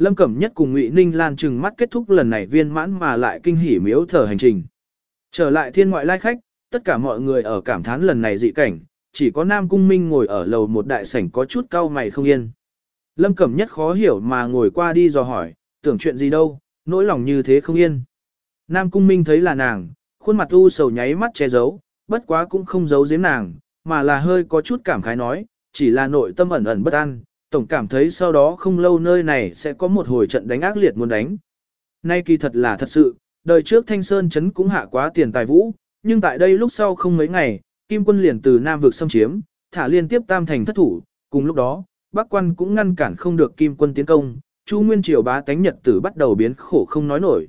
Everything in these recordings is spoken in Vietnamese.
Lâm Cẩm Nhất cùng Ngụy Ninh Lan trừng mắt kết thúc lần này viên mãn mà lại kinh hỉ miếu thở hành trình. Trở lại thiên ngoại lai khách, tất cả mọi người ở cảm thán lần này dị cảnh, chỉ có Nam Cung Minh ngồi ở lầu một đại sảnh có chút cau mày không yên. Lâm Cẩm Nhất khó hiểu mà ngồi qua đi dò hỏi, tưởng chuyện gì đâu, nỗi lòng như thế không yên. Nam Cung Minh thấy là nàng, khuôn mặt u sầu nháy mắt che giấu, bất quá cũng không giấu giếm nàng, mà là hơi có chút cảm khái nói, chỉ là nội tâm ẩn ẩn bất an, tổng cảm thấy sau đó không lâu nơi này sẽ có một hồi trận đánh ác liệt muốn đánh. Nay kỳ thật là thật sự, đời trước Thanh Sơn Trấn cũng hạ quá tiền tài vũ, nhưng tại đây lúc sau không mấy ngày, Kim quân liền từ Nam vực xâm chiếm, thả liên tiếp tam thành thất thủ, cùng lúc đó, Bắc quan cũng ngăn cản không được Kim quân tiến công, Chu Nguyên Triều bá tánh nhật tử bắt đầu biến khổ không nói nổi.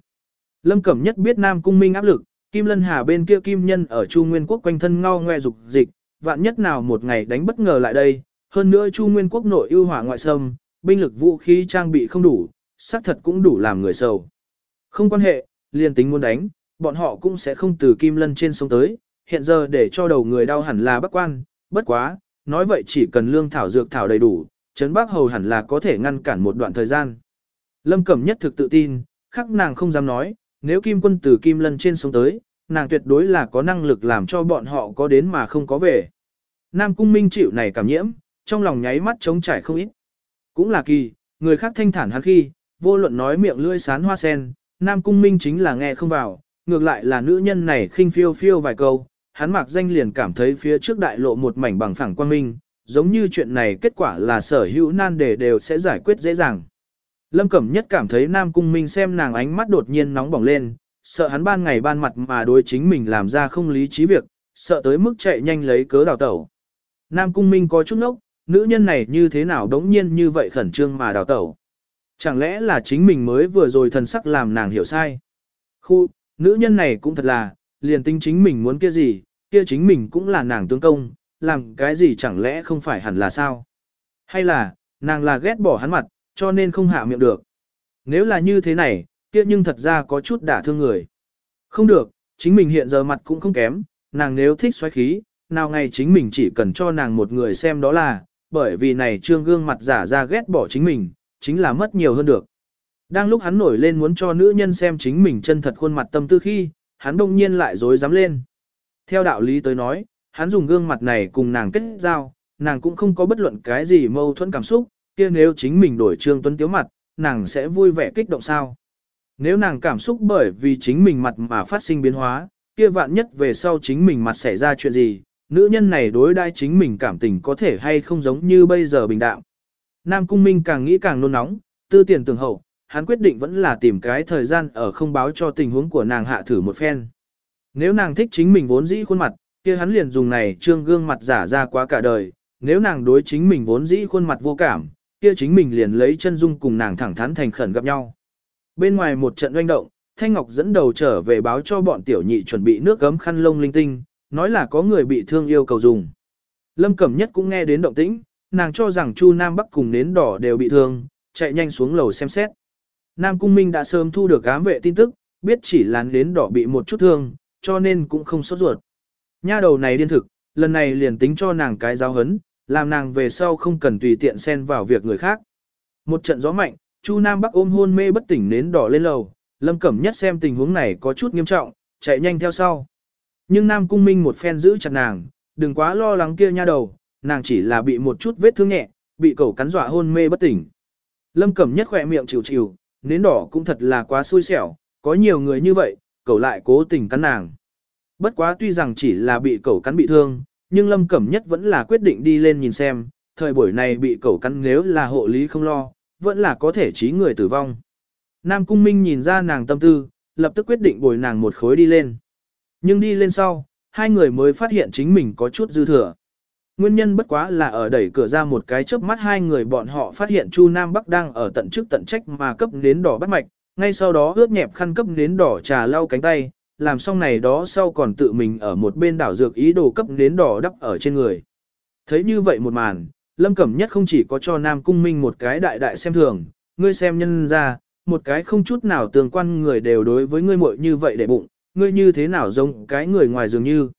Lâm Cẩm Nhất biết Nam Cung Minh áp lực, Kim Lân Hà bên kia Kim Nhân ở Chu Nguyên Quốc quanh thân ngao ngoe dục dịch, vạn nhất nào một ngày đánh bất ngờ lại đây, hơn nữa Chu Nguyên Quốc nội ưu hỏa ngoại xâm, binh lực vũ khí trang bị không đủ, xác thật cũng đủ làm người sầu. Không quan hệ, liền tính muốn đánh, bọn họ cũng sẽ không từ Kim Lân trên sông tới, hiện giờ để cho đầu người đau hẳn là Bắc Quan, bất quá, nói vậy chỉ cần lương thảo dược thảo đầy đủ, Trấn Bắc Hầu hẳn là có thể ngăn cản một đoạn thời gian. Lâm Cẩm nhất thực tự tin, khắc nàng không dám nói, nếu Kim quân từ Kim Lân trên sông tới, nàng tuyệt đối là có năng lực làm cho bọn họ có đến mà không có về. Nam Cung Minh chịu này cảm nhiễm, trong lòng nháy mắt trống trải không ít. Cũng là kỳ, người khác thanh thản hắn khi, vô luận nói miệng lưỡi sán hoa sen, Nam Cung Minh chính là nghe không vào, ngược lại là nữ nhân này khinh phiêu phiêu vài câu, hắn mặc danh liền cảm thấy phía trước đại lộ một mảnh bằng phẳng quang minh, giống như chuyện này kết quả là sở hữu nan đề đều sẽ giải quyết dễ dàng. Lâm Cẩm Nhất cảm thấy Nam Cung Minh xem nàng ánh mắt đột nhiên nóng bỏng lên, sợ hắn ban ngày ban mặt mà đối chính mình làm ra không lý trí việc, sợ tới mức chạy nhanh lấy cớ đào tẩu. Nam Cung Minh có chút nốc, nữ nhân này như thế nào đống nhiên như vậy khẩn trương mà đào tẩu. Chẳng lẽ là chính mình mới vừa rồi thần sắc làm nàng hiểu sai. Khu, nữ nhân này cũng thật là, liền tính chính mình muốn kia gì, kia chính mình cũng là nàng tướng công, làm cái gì chẳng lẽ không phải hẳn là sao? Hay là, nàng là ghét bỏ hắn mặt, cho nên không hạ miệng được. Nếu là như thế này, kia nhưng thật ra có chút đả thương người. Không được, chính mình hiện giờ mặt cũng không kém, nàng nếu thích xoáy khí, nào ngày chính mình chỉ cần cho nàng một người xem đó là, bởi vì này trương gương mặt giả ra ghét bỏ chính mình, chính là mất nhiều hơn được. Đang lúc hắn nổi lên muốn cho nữ nhân xem chính mình chân thật khuôn mặt tâm tư khi, hắn đông nhiên lại dối dám lên. Theo đạo lý tới nói, hắn dùng gương mặt này cùng nàng kết giao, nàng cũng không có bất luận cái gì mâu thuẫn cảm xúc, kia nếu chính mình đổi trương tuấn tiếu mặt, nàng sẽ vui vẻ kích động sao. Nếu nàng cảm xúc bởi vì chính mình mặt mà phát sinh biến hóa, kia vạn nhất về sau chính mình mặt xảy ra chuyện gì, nữ nhân này đối đai chính mình cảm tình có thể hay không giống như bây giờ bình đạm. Nam Cung Minh càng nghĩ càng nôn nóng, tư tiền tường hậu, hắn quyết định vẫn là tìm cái thời gian ở không báo cho tình huống của nàng hạ thử một phen. Nếu nàng thích chính mình vốn dĩ khuôn mặt, kia hắn liền dùng này trương gương mặt giả ra quá cả đời, nếu nàng đối chính mình vốn dĩ khuôn mặt vô cảm, kia chính mình liền lấy chân dung cùng nàng thẳng thắn thành khẩn gặp nhau. Bên ngoài một trận doanh động, Thanh Ngọc dẫn đầu trở về báo cho bọn tiểu nhị chuẩn bị nước gấm khăn lông linh tinh, nói là có người bị thương yêu cầu dùng. Lâm Cẩm Nhất cũng nghe đến động tĩnh, nàng cho rằng Chu Nam Bắc cùng nến đỏ đều bị thương, chạy nhanh xuống lầu xem xét. Nam Cung Minh đã sớm thu được ám vệ tin tức, biết chỉ là nến đỏ bị một chút thương, cho nên cũng không sốt ruột. Nha đầu này điên thực, lần này liền tính cho nàng cái giáo hấn, làm nàng về sau không cần tùy tiện xen vào việc người khác. Một trận gió mạnh, Chu Nam Bắc ôm hôn mê bất tỉnh nến đỏ lên lầu, Lâm Cẩm Nhất xem tình huống này có chút nghiêm trọng, chạy nhanh theo sau. Nhưng Nam Cung Minh một phen giữ chặt nàng, đừng quá lo lắng kia nha đầu, nàng chỉ là bị một chút vết thương nhẹ, bị cẩu cắn dọa hôn mê bất tỉnh. Lâm Cẩm Nhất khỏe miệng chịu chịu, nến đỏ cũng thật là quá xui xẻo, có nhiều người như vậy, cẩu lại cố tình cắn nàng. Bất quá tuy rằng chỉ là bị cẩu cắn bị thương, nhưng Lâm Cẩm Nhất vẫn là quyết định đi lên nhìn xem, thời buổi này bị cẩu cắn nếu là hộ lý không lo, vẫn là có thể trí người tử vong. Nam Cung Minh nhìn ra nàng tâm tư, lập tức quyết định bồi nàng một khối đi lên. Nhưng đi lên sau, hai người mới phát hiện chính mình có chút dư thừa. Nguyên nhân bất quá là ở đẩy cửa ra một cái chớp mắt hai người bọn họ phát hiện Chu Nam Bắc đang ở tận chức tận trách mà cấp nến đỏ bắt mạch, ngay sau đó ướt nhẹp khăn cấp nến đỏ trà lau cánh tay, làm xong này đó sau còn tự mình ở một bên đảo dược ý đồ cấp nến đỏ đắp ở trên người. Thấy như vậy một màn, Lâm Cẩm Nhất không chỉ có cho Nam Cung Minh một cái đại đại xem thường, ngươi xem nhân ra, một cái không chút nào tương quan người đều đối với ngươi muội như vậy để bụng, ngươi như thế nào giống cái người ngoài dường như.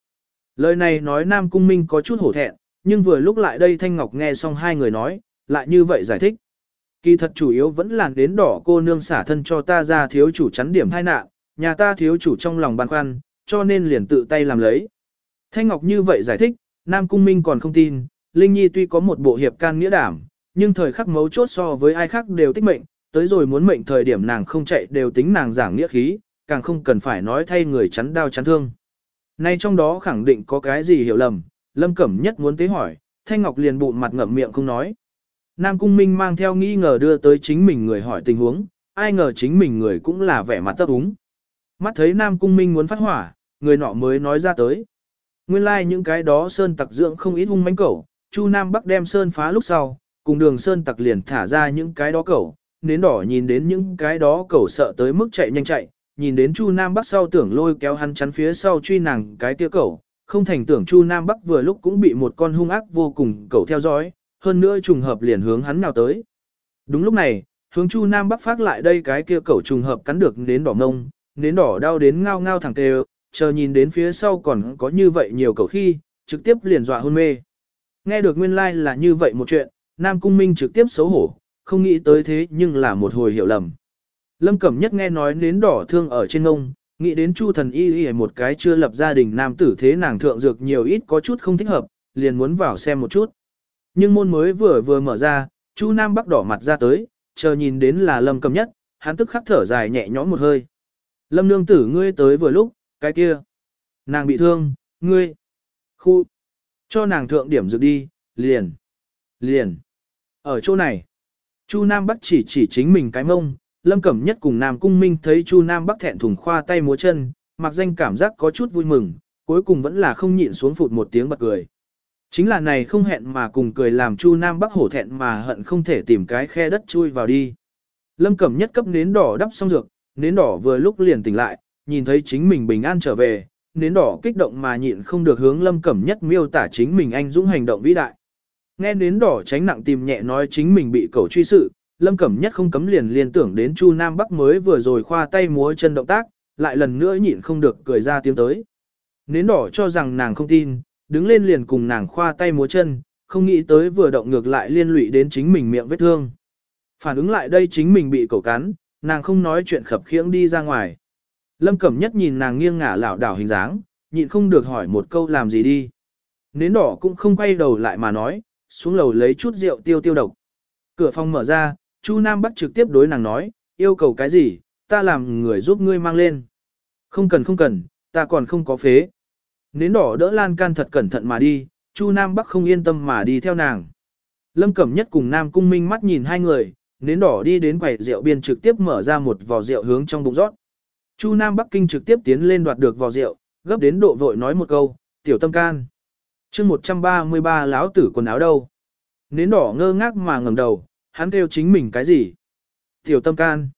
Lời này nói Nam Cung Minh có chút hổ thẹn, nhưng vừa lúc lại đây Thanh Ngọc nghe xong hai người nói, lại như vậy giải thích. Kỳ thật chủ yếu vẫn là đến đỏ cô nương xả thân cho ta ra thiếu chủ chắn điểm thai nạn, nhà ta thiếu chủ trong lòng băn khoăn, cho nên liền tự tay làm lấy. Thanh Ngọc như vậy giải thích, Nam Cung Minh còn không tin, Linh Nhi tuy có một bộ hiệp can nghĩa đảm, nhưng thời khắc mấu chốt so với ai khác đều tích mệnh, tới rồi muốn mệnh thời điểm nàng không chạy đều tính nàng giảng nghĩa khí, càng không cần phải nói thay người chắn đau chắn thương. Nay trong đó khẳng định có cái gì hiểu lầm, Lâm Cẩm nhất muốn tế hỏi, Thanh Ngọc liền bụng mặt ngậm miệng không nói. Nam Cung Minh mang theo nghi ngờ đưa tới chính mình người hỏi tình huống, ai ngờ chính mình người cũng là vẻ mặt tấp úng. Mắt thấy Nam Cung Minh muốn phát hỏa, người nọ mới nói ra tới. Nguyên lai like những cái đó sơn tặc dưỡng không ít hung mãnh cẩu, Chu Nam Bắc đem sơn phá lúc sau, cùng đường sơn tặc liền thả ra những cái đó cẩu, nến đỏ nhìn đến những cái đó cẩu sợ tới mức chạy nhanh chạy, nhìn đến Chu Nam Bắc sau tưởng lôi kéo hắn chắn phía sau truy nàng cái kia cẩu, không thành tưởng Chu Nam Bắc vừa lúc cũng bị một con hung ác vô cùng cẩu theo dõi, hơn nữa trùng hợp liền hướng hắn nào tới. Đúng lúc này, hướng Chu Nam Bắc phát lại đây cái kia cẩu trùng hợp cắn được nến đỏ ngông, nến đỏ đau đến ngao ngao thẳng tê chờ nhìn đến phía sau còn có như vậy nhiều cẩu khi, trực tiếp liền dọa hôn mê. Nghe được nguyên lai like là như vậy một chuyện, Nam Cung Minh trực tiếp xấu hổ, không nghĩ tới thế nhưng là một hồi hiểu lầm. Lâm Cẩm Nhất nghe nói nến đỏ thương ở trên ngông, nghĩ đến Chu thần y y một cái chưa lập gia đình nam tử thế nàng thượng dược nhiều ít có chút không thích hợp, liền muốn vào xem một chút. Nhưng môn mới vừa vừa mở ra, Chu Nam Bắc đỏ mặt ra tới, chờ nhìn đến là Lâm Cẩm Nhất, hắn tức khắc thở dài nhẹ nhõm một hơi. Lâm nương tử ngươi tới vừa lúc, cái kia. Nàng bị thương, ngươi. Khu. Cho nàng thượng điểm dược đi, liền. Liền. Ở chỗ này. Chu Nam Bắc chỉ chỉ chính mình cái mông, Lâm Cẩm Nhất cùng Nam Cung Minh thấy Chu Nam Bắc thẹn thùng khoa tay múa chân, mặc danh cảm giác có chút vui mừng, cuối cùng vẫn là không nhịn xuống phụt một tiếng bật cười. Chính là này không hẹn mà cùng cười làm Chu Nam Bắc hổ thẹn mà hận không thể tìm cái khe đất chui vào đi. Lâm Cẩm Nhất cấp nến đỏ đắp xong dược, nến đỏ vừa lúc liền tỉnh lại, nhìn thấy chính mình bình an trở về, nến đỏ kích động mà nhịn không được hướng Lâm Cẩm Nhất miêu tả chính mình anh dũng hành động vĩ đại. Nghe nến đỏ tránh nặng tìm nhẹ nói chính mình bị cầu truy sự, Lâm Cẩm Nhất không cấm liền liên tưởng đến Chu Nam Bắc mới vừa rồi khoa tay múa chân động tác, lại lần nữa nhịn không được cười ra tiếng tới. Nến đỏ cho rằng nàng không tin, đứng lên liền cùng nàng khoa tay múa chân, không nghĩ tới vừa động ngược lại liên lụy đến chính mình miệng vết thương. Phản ứng lại đây chính mình bị cẩu cắn, nàng không nói chuyện khập khiễng đi ra ngoài. Lâm Cẩm Nhất nhìn nàng nghiêng ngả lảo đảo hình dáng, nhịn không được hỏi một câu làm gì đi. Nến đỏ cũng không quay đầu lại mà nói, xuống lầu lấy chút rượu tiêu tiêu độc. Cửa phòng mở ra, Chu Nam Bắc trực tiếp đối nàng nói, yêu cầu cái gì, ta làm người giúp ngươi mang lên. Không cần không cần, ta còn không có phế. Nến đỏ đỡ lan can thật cẩn thận mà đi, Chu Nam Bắc không yên tâm mà đi theo nàng. Lâm Cẩm Nhất cùng Nam Cung Minh mắt nhìn hai người, nến đỏ đi đến quầy rượu biên trực tiếp mở ra một vò rượu hướng trong bụng rót. Chu Nam Bắc Kinh trực tiếp tiến lên đoạt được vò rượu, gấp đến độ vội nói một câu, tiểu tâm can. chương 133 láo tử quần áo đâu? Nến đỏ ngơ ngác mà ngẩng đầu, hắn kêu chính mình cái gì? Tiểu tâm can.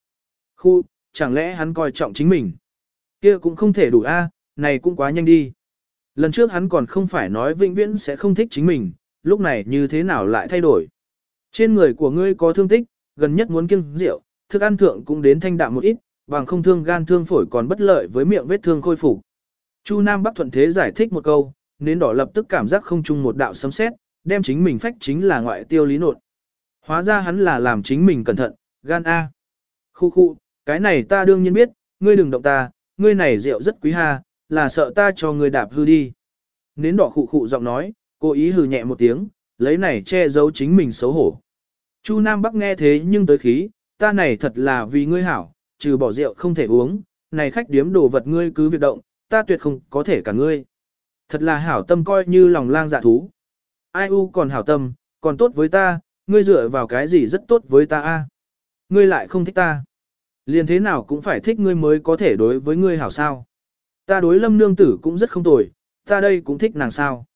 Khu, chẳng lẽ hắn coi trọng chính mình? kia cũng không thể đủ a, này cũng quá nhanh đi. Lần trước hắn còn không phải nói vĩnh viễn sẽ không thích chính mình, lúc này như thế nào lại thay đổi. Trên người của ngươi có thương tích, gần nhất muốn kiêng rượu, thức ăn thượng cũng đến thanh đạm một ít, bằng không thương gan thương phổi còn bất lợi với miệng vết thương khôi phục. Chu Nam Bắc thuận thế giải thích một câu, nên đỏ lập tức cảm giác không chung một đạo sấm sét, đem chính mình phách chính là ngoại tiêu lý nột. Hóa ra hắn là làm chính mình cẩn thận, gan A. Khu khu, cái này ta đương nhiên biết, ngươi đừng động ta, ngươi này rượu rất quý ha, là sợ ta cho ngươi đạp hư đi. Nến đỏ khụ khụ giọng nói, cố ý hừ nhẹ một tiếng, lấy này che giấu chính mình xấu hổ. Chu Nam Bắc nghe thế nhưng tới khí, ta này thật là vì ngươi hảo, trừ bỏ rượu không thể uống, này khách điếm đồ vật ngươi cứ việc động, ta tuyệt không có thể cả ngươi. Thật là hảo tâm coi như lòng lang dạ thú. Ai u còn hảo tâm, còn tốt với ta, ngươi dựa vào cái gì rất tốt với ta a? Ngươi lại không thích ta. Liền thế nào cũng phải thích ngươi mới có thể đối với ngươi hảo sao. Ta đối lâm nương tử cũng rất không tồi, ta đây cũng thích nàng sao.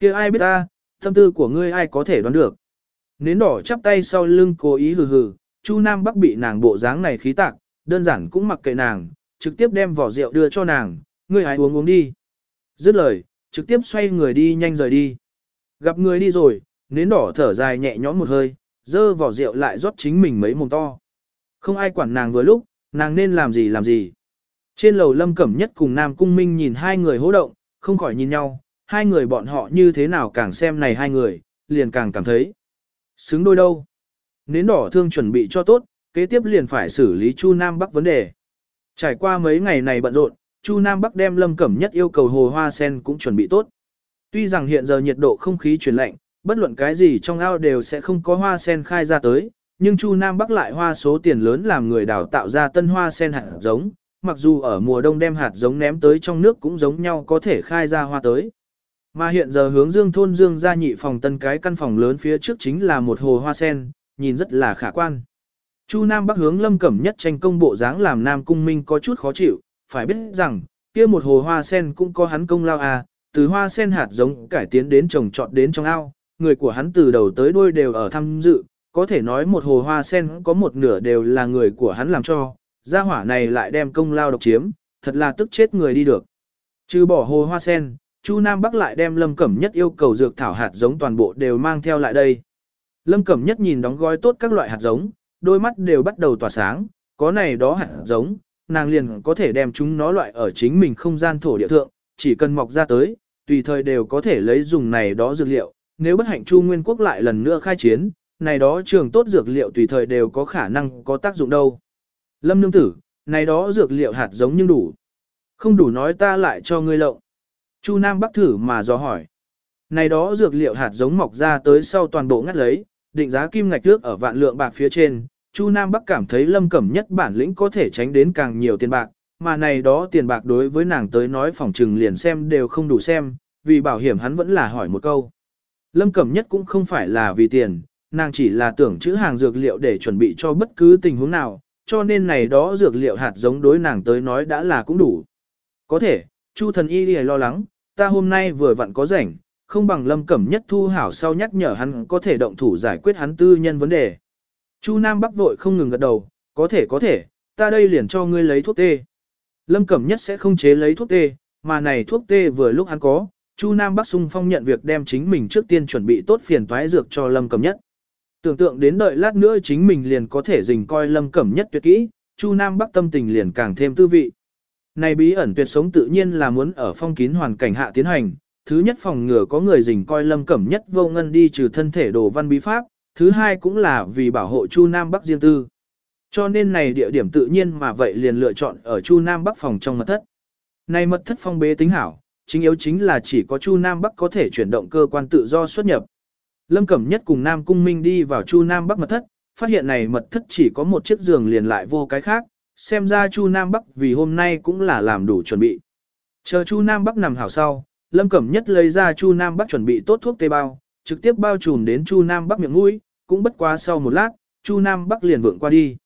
kia ai biết ta, tâm tư của ngươi ai có thể đoán được. Nến đỏ chắp tay sau lưng cố ý hừ hừ, Chu Nam Bắc bị nàng bộ dáng này khí tạc, đơn giản cũng mặc kệ nàng, trực tiếp đem vỏ rượu đưa cho nàng, ngươi hãy uống uống đi. Dứt lời, trực tiếp xoay người đi nhanh rời đi. Gặp người đi rồi, nến đỏ thở dài nhẹ nhõm một hơi, dơ vỏ rượu lại rót chính mình mấy mồm to. Không ai quản nàng vừa lúc, nàng nên làm gì làm gì. Trên lầu lâm cẩm nhất cùng Nam Cung Minh nhìn hai người hỗ động, không khỏi nhìn nhau, hai người bọn họ như thế nào càng xem này hai người, liền càng cảm thấy. Xứng đôi đâu. Nến đỏ thương chuẩn bị cho tốt, kế tiếp liền phải xử lý Chu Nam Bắc vấn đề. Trải qua mấy ngày này bận rộn, Chu Nam Bắc đem Lâm Cẩm Nhất yêu cầu hồ hoa sen cũng chuẩn bị tốt. Tuy rằng hiện giờ nhiệt độ không khí chuyển lạnh, bất luận cái gì trong ao đều sẽ không có hoa sen khai ra tới, nhưng Chu Nam Bắc lại hoa số tiền lớn làm người đào tạo ra tân hoa sen hạt giống, mặc dù ở mùa đông đem hạt giống ném tới trong nước cũng giống nhau có thể khai ra hoa tới. Mà hiện giờ hướng dương thôn dương ra nhị phòng tân cái căn phòng lớn phía trước chính là một hồ hoa sen, nhìn rất là khả quan. Chu Nam Bắc hướng Lâm Cẩm Nhất tranh công bộ dáng làm Nam Cung Minh có chút khó chịu, phải biết rằng, kia một hồ hoa sen cũng có hắn công lao à, từ hoa sen hạt giống cải tiến đến trồng trọt đến trong ao, người của hắn từ đầu tới đuôi đều ở tham dự, có thể nói một hồ hoa sen có một nửa đều là người của hắn làm cho, gia hỏa này lại đem công lao độc chiếm, thật là tức chết người đi được. Trừ bỏ hồ hoa sen, Chu Nam Bắc lại đem Lâm Cẩm Nhất yêu cầu dược thảo hạt giống toàn bộ đều mang theo lại đây. Lâm Cẩm Nhất nhìn đóng gói tốt các loại hạt giống, đôi mắt đều bắt đầu tỏa sáng, có này đó hạt giống, nàng liền có thể đem chúng nó loại ở chính mình không gian thổ địa thượng, chỉ cần mọc ra tới, tùy thời đều có thể lấy dùng này đó dược liệu, nếu bất hạnh Chu Nguyên Quốc lại lần nữa khai chiến, này đó trường tốt dược liệu tùy thời đều có khả năng có tác dụng đâu. Lâm nương tử, này đó dược liệu hạt giống nhưng đủ. Không đủ nói ta lại cho ngươi lộng. Chu Nam Bắc thử mà do hỏi. Này đó dược liệu hạt giống mọc ra tới sau toàn bộ ngắt lấy, định giá kim ngạch trước ở vạn lượng bạc phía trên. Chu Nam Bắc cảm thấy lâm cẩm nhất bản lĩnh có thể tránh đến càng nhiều tiền bạc, mà này đó tiền bạc đối với nàng tới nói phòng trừng liền xem đều không đủ xem, vì bảo hiểm hắn vẫn là hỏi một câu. Lâm Cẩm Nhất cũng không phải là vì tiền, nàng chỉ là tưởng chữ hàng dược liệu để chuẩn bị cho bất cứ tình huống nào, cho nên này đó dược liệu hạt giống đối nàng tới nói đã là cũng đủ. Có thể, Chu thần y đi lo lắng, ta hôm nay vừa vặn có rảnh, không bằng Lâm Cẩm Nhất thu hảo sau nhắc nhở hắn có thể động thủ giải quyết hắn tư nhân vấn đề. Chu Nam Bắc vội không ngừng gật đầu, có thể có thể, ta đây liền cho ngươi lấy thuốc tê. Lâm Cẩm Nhất sẽ không chế lấy thuốc tê, mà này thuốc tê vừa lúc hắn có, Chu Nam Bắc sung phong nhận việc đem chính mình trước tiên chuẩn bị tốt phiền toái dược cho Lâm Cẩm Nhất. Tưởng tượng đến đợi lát nữa chính mình liền có thể dình coi Lâm Cẩm Nhất tuyệt kỹ, Chu Nam Bắc tâm tình liền càng thêm tư vị. Này bí ẩn tuyệt sống tự nhiên là muốn ở phong kín hoàn cảnh hạ tiến hành, thứ nhất phòng ngừa có người dình coi Lâm Cẩm Nhất vô ngân đi trừ thân thể đồ văn bí pháp, thứ hai cũng là vì bảo hộ Chu Nam Bắc riêng tư. Cho nên này địa điểm tự nhiên mà vậy liền lựa chọn ở Chu Nam Bắc phòng trong mật thất. Này mật thất phong bế tính hảo, chính yếu chính là chỉ có Chu Nam Bắc có thể chuyển động cơ quan tự do xuất nhập. Lâm Cẩm Nhất cùng Nam Cung Minh đi vào Chu Nam Bắc mật thất, phát hiện này mật thất chỉ có một chiếc giường liền lại vô cái khác, xem ra Chu Nam Bắc vì hôm nay cũng là làm đủ chuẩn bị. Chờ Chu Nam Bắc nằm hảo sau, Lâm Cẩm Nhất lấy ra Chu Nam Bắc chuẩn bị tốt thuốc tê bao, trực tiếp bao trùm đến Chu Nam Bắc miệng mũi, cũng bất quá sau một lát, Chu Nam Bắc liền vượng qua đi.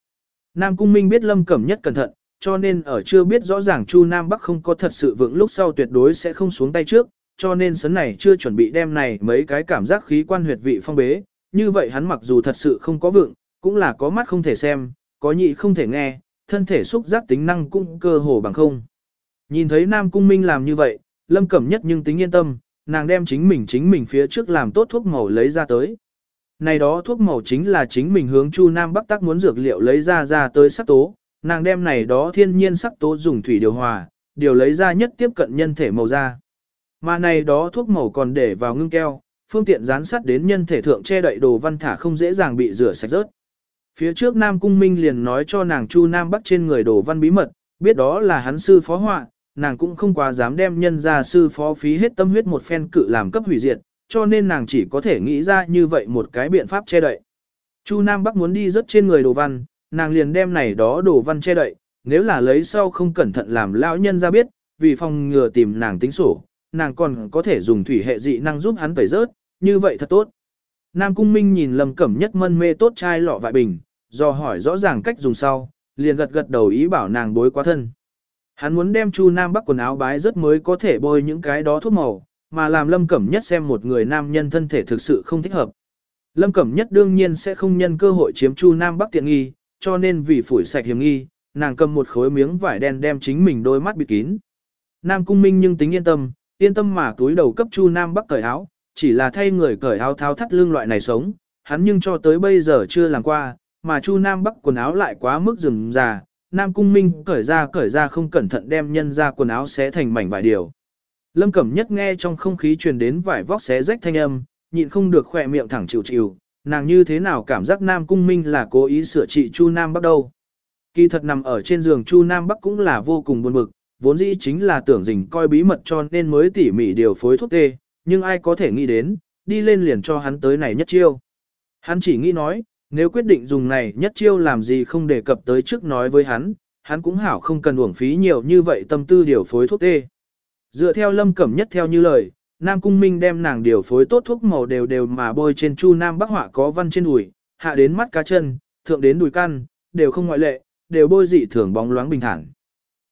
Nam Cung Minh biết Lâm Cẩm Nhất cẩn thận, cho nên ở chưa biết rõ ràng Chu Nam Bắc không có thật sự vững lúc sau tuyệt đối sẽ không xuống tay trước, cho nên sấn này chưa chuẩn bị đem này mấy cái cảm giác khí quan huyệt vị phong bế, như vậy hắn mặc dù thật sự không có vượng, cũng là có mắt không thể xem, có nhị không thể nghe, thân thể xúc giác tính năng cũng cơ hồ bằng không. Nhìn thấy Nam Cung Minh làm như vậy, Lâm Cẩm Nhất nhưng tính yên tâm, nàng đem chính mình chính mình phía trước làm tốt thuốc màu lấy ra tới. Này đó thuốc màu chính là chính mình hướng Chu Nam Bắc Tắc muốn dược liệu lấy ra ra tới sắc tố, nàng đem này đó thiên nhiên sắc tố dùng thủy điều hòa, điều lấy ra nhất tiếp cận nhân thể màu da. Mà này đó thuốc màu còn để vào ngưng keo, phương tiện dán sắt đến nhân thể thượng che đậy đồ văn thả không dễ dàng bị rửa sạch rớt. Phía trước Nam Cung Minh liền nói cho nàng Chu Nam Bắc trên người đồ văn bí mật, biết đó là hắn sư phó họa, nàng cũng không quá dám đem nhân ra sư phó phí hết tâm huyết một phen cự làm cấp hủy diệt, cho nên nàng chỉ có thể nghĩ ra như vậy một cái biện pháp che đậy. Chu Nam Bắc muốn đi rất trên người đồ văn, nàng liền đem này đó đồ văn che đậy, nếu là lấy sau không cẩn thận làm lão nhân ra biết, vì phòng ngừa tìm nàng tính sổ, nàng còn có thể dùng thủy hệ dị năng giúp hắn tẩy rớt, như vậy thật tốt. Nam Cung Minh nhìn Lâm Cẩm Nhất mân mê tốt chai lọ vại bình, do hỏi rõ ràng cách dùng sau, liền gật gật đầu ý bảo nàng bối quá thân. Hắn muốn đem Chu Nam Bắc quần áo bái rất mới có thể bôi những cái đó thuốc màu, mà làm Lâm Cẩm Nhất xem một người nam nhân thân thể thực sự không thích hợp. Lâm Cẩm Nhất đương nhiên sẽ không nhân cơ hội chiếm Chu Nam Bắc tiện nghi, cho nên vì phủi sạch hiểm nghi, nàng cầm một khối miếng vải đen đem chính mình đôi mắt bịt kín. Nam Cung Minh nhưng tính yên tâm, yên tâm mà túi đầu cấp Chu Nam Bắc cởi áo, chỉ là thay người cởi áo tháo thắt lưng loại này sống, hắn nhưng cho tới bây giờ chưa làm qua, mà Chu Nam Bắc quần áo lại quá mức rườm rà, Nam Cung Minh cởi ra cởi ra không cẩn thận đem nhân ra quần áo xé thành mảnh vải điều. Lâm Cẩm Nhất nghe trong không khí truyền đến vải vóc xé rách thanh âm, nhịn không được khỏe miệng thẳng chịu chịu, nàng như thế nào cảm giác Nam Cung Minh là cố ý sửa trị Chu Nam Bắc đâu. Kỳ thật nằm ở trên giường Chu Nam Bắc cũng là vô cùng buồn bực, vốn dĩ chính là tưởng dình coi bí mật cho nên mới tỉ mỉ điều phối thuốc tê, nhưng ai có thể nghĩ đến, đi lên liền cho hắn tới này nhất chiêu. Hắn chỉ nghĩ nói, nếu quyết định dùng này nhất chiêu làm gì không đề cập tới trước nói với hắn, hắn cũng hảo không cần uổng phí nhiều như vậy tâm tư điều phối thuốc tê. Dựa theo lâm cẩm nhất theo như lời, Nam Cung Minh đem nàng điều phối tốt thuốc màu đều đều mà bôi trên chu Nam Bắc họa có văn trên đùi, hạ đến mắt cá chân, thượng đến đùi căn, đều không ngoại lệ, đều bôi dị thường bóng loáng bình thản.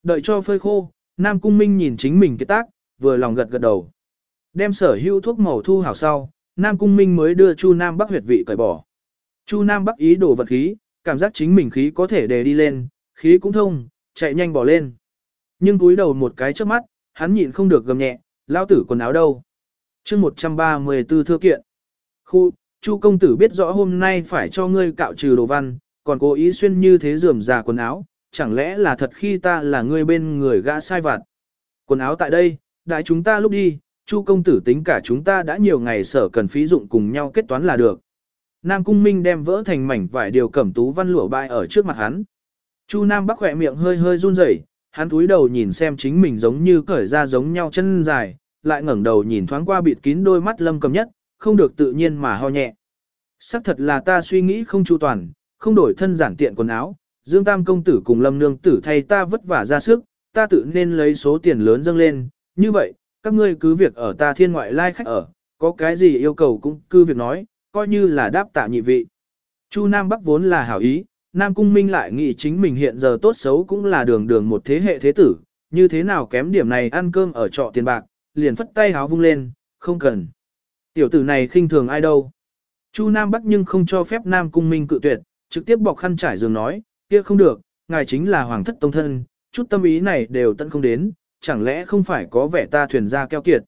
Đợi cho phơi khô, Nam Cung Minh nhìn chính mình cái tác, vừa lòng gật gật đầu. Đem sở hữu thuốc màu thu hảo sau, Nam Cung Minh mới đưa Chu Nam Bắc huyệt vị cởi bỏ. Chu Nam Bắc ý đồ vật khí, cảm giác chính mình khí có thể đề đi lên, khí cũng thông, chạy nhanh bỏ lên. Nhưng túi đầu một cái trước mắt, hắn nhịn không được gầm nhẹ, lao tử quần áo đâu. chương 134 thưa kiện. Khu, Chu công tử biết rõ hôm nay phải cho ngươi cạo trừ đồ văn, còn cố ý xuyên như thế rườm rà quần áo, chẳng lẽ là thật khi ta là ngươi bên người gã sai vặt. Quần áo tại đây, đại chúng ta lúc đi, Chu công tử tính cả chúng ta đã nhiều ngày sở cần phí dụng cùng nhau kết toán là được. Nam Cung Minh đem vỡ thành mảnh vải điều cẩm tú văn lụa bại ở trước mặt hắn. Chu Nam Bắc khỏe miệng hơi hơi run rẩy, hắn cúi đầu nhìn xem chính mình giống như cởi ra giống nhau chân dài, lại ngẩng đầu nhìn thoáng qua bịt kín đôi mắt lâm cầm nhất, không được tự nhiên mà ho nhẹ. Sắc thật là ta suy nghĩ không chu toàn, không đổi thân giản tiện quần áo, Dương Tam công tử cùng Lâm Nương tử thay ta vất vả ra sức, ta tự nên lấy số tiền lớn dâng lên, như vậy, các ngươi cứ việc ở ta thiên ngoại lai khách ở, có cái gì yêu cầu cũng cứ việc nói, coi như là đáp tạ nhị vị. Chu Nam Bắc vốn là hảo ý, Nam Cung Minh lại nghĩ chính mình hiện giờ tốt xấu cũng là đường đường một thế hệ thế tử, như thế nào kém điểm này ăn cơm ở trọ tiền bạc, liền phất tay háo vung lên, không cần. Tiểu tử này khinh thường ai đâu. Chu Nam Bắc nhưng không cho phép Nam Cung Minh cự tuyệt, trực tiếp bọc khăn trải giường nói, kia không được, ngài chính là hoàng thất tông thân, chút tâm ý này đều tận không đến, chẳng lẽ không phải có vẻ ta thuyền ra keo kiệt.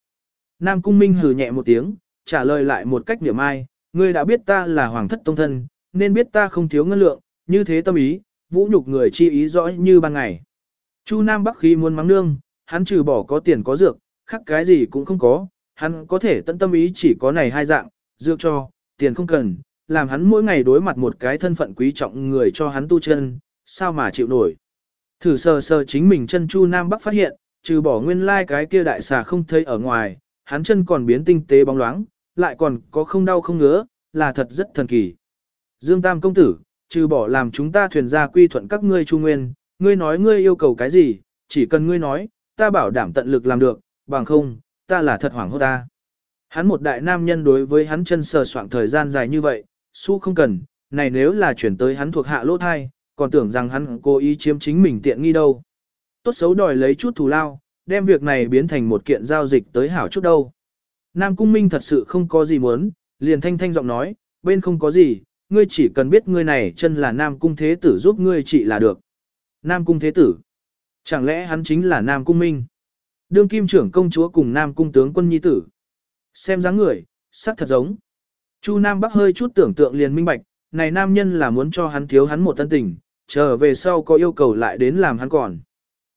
Nam Cung Minh hừ nhẹ một tiếng, trả lời lại một cách niệm ai, ngươi đã biết ta là hoàng thất tông thân, nên biết ta không thiếu ngân lượng, như thế tâm ý, vũ nhục người chi ý rõ như ban ngày. Chu Nam Bắc khi muốn mắng nương, hắn trừ bỏ có tiền có dược, khác cái gì cũng không có, hắn có thể tận tâm ý chỉ có này hai dạng, dược cho, tiền không cần, làm hắn mỗi ngày đối mặt một cái thân phận quý trọng người cho hắn tu chân, sao mà chịu nổi. Thử sờ sờ chính mình chân Chu Nam Bắc phát hiện, trừ bỏ nguyên lai like cái kia đại xà không thấy ở ngoài, hắn chân còn biến tinh tế bóng loáng, lại còn có không đau không ngứa, là thật rất thần kỳ. Dương Tam công tử, trừ bỏ làm chúng ta thuyền ra quy thuận các ngươi Chu Nguyên, ngươi nói ngươi yêu cầu cái gì, chỉ cần ngươi nói, ta bảo đảm tận lực làm được, bằng không, ta là thật hoảng hốt ta. Hắn một đại nam nhân đối với hắn chân sờ soạn thời gian dài như vậy, su không cần, này nếu là chuyển tới hắn thuộc hạ lỗ thai, còn tưởng rằng hắn cố ý chiếm chính mình tiện nghi đâu. Tốt xấu đòi lấy chút thù lao, đem việc này biến thành một kiện giao dịch tới hảo chút đâu. Nam Cung Minh thật sự không có gì muốn, liền thanh thanh giọng nói, bên không có gì, ngươi chỉ cần biết ngươi này chân là Nam Cung Thế Tử giúp ngươi trị là được. Nam Cung Thế Tử. Chẳng lẽ hắn chính là Nam Cung Minh? Đương kim trưởng công chúa cùng Nam Cung tướng quân nhi tử. Xem dáng người, sắc thật giống. Chu Nam Bắc hơi chút tưởng tượng liền minh bạch, này nam nhân là muốn cho hắn thiếu hắn một tân tình, trở về sau có yêu cầu lại đến làm hắn còn.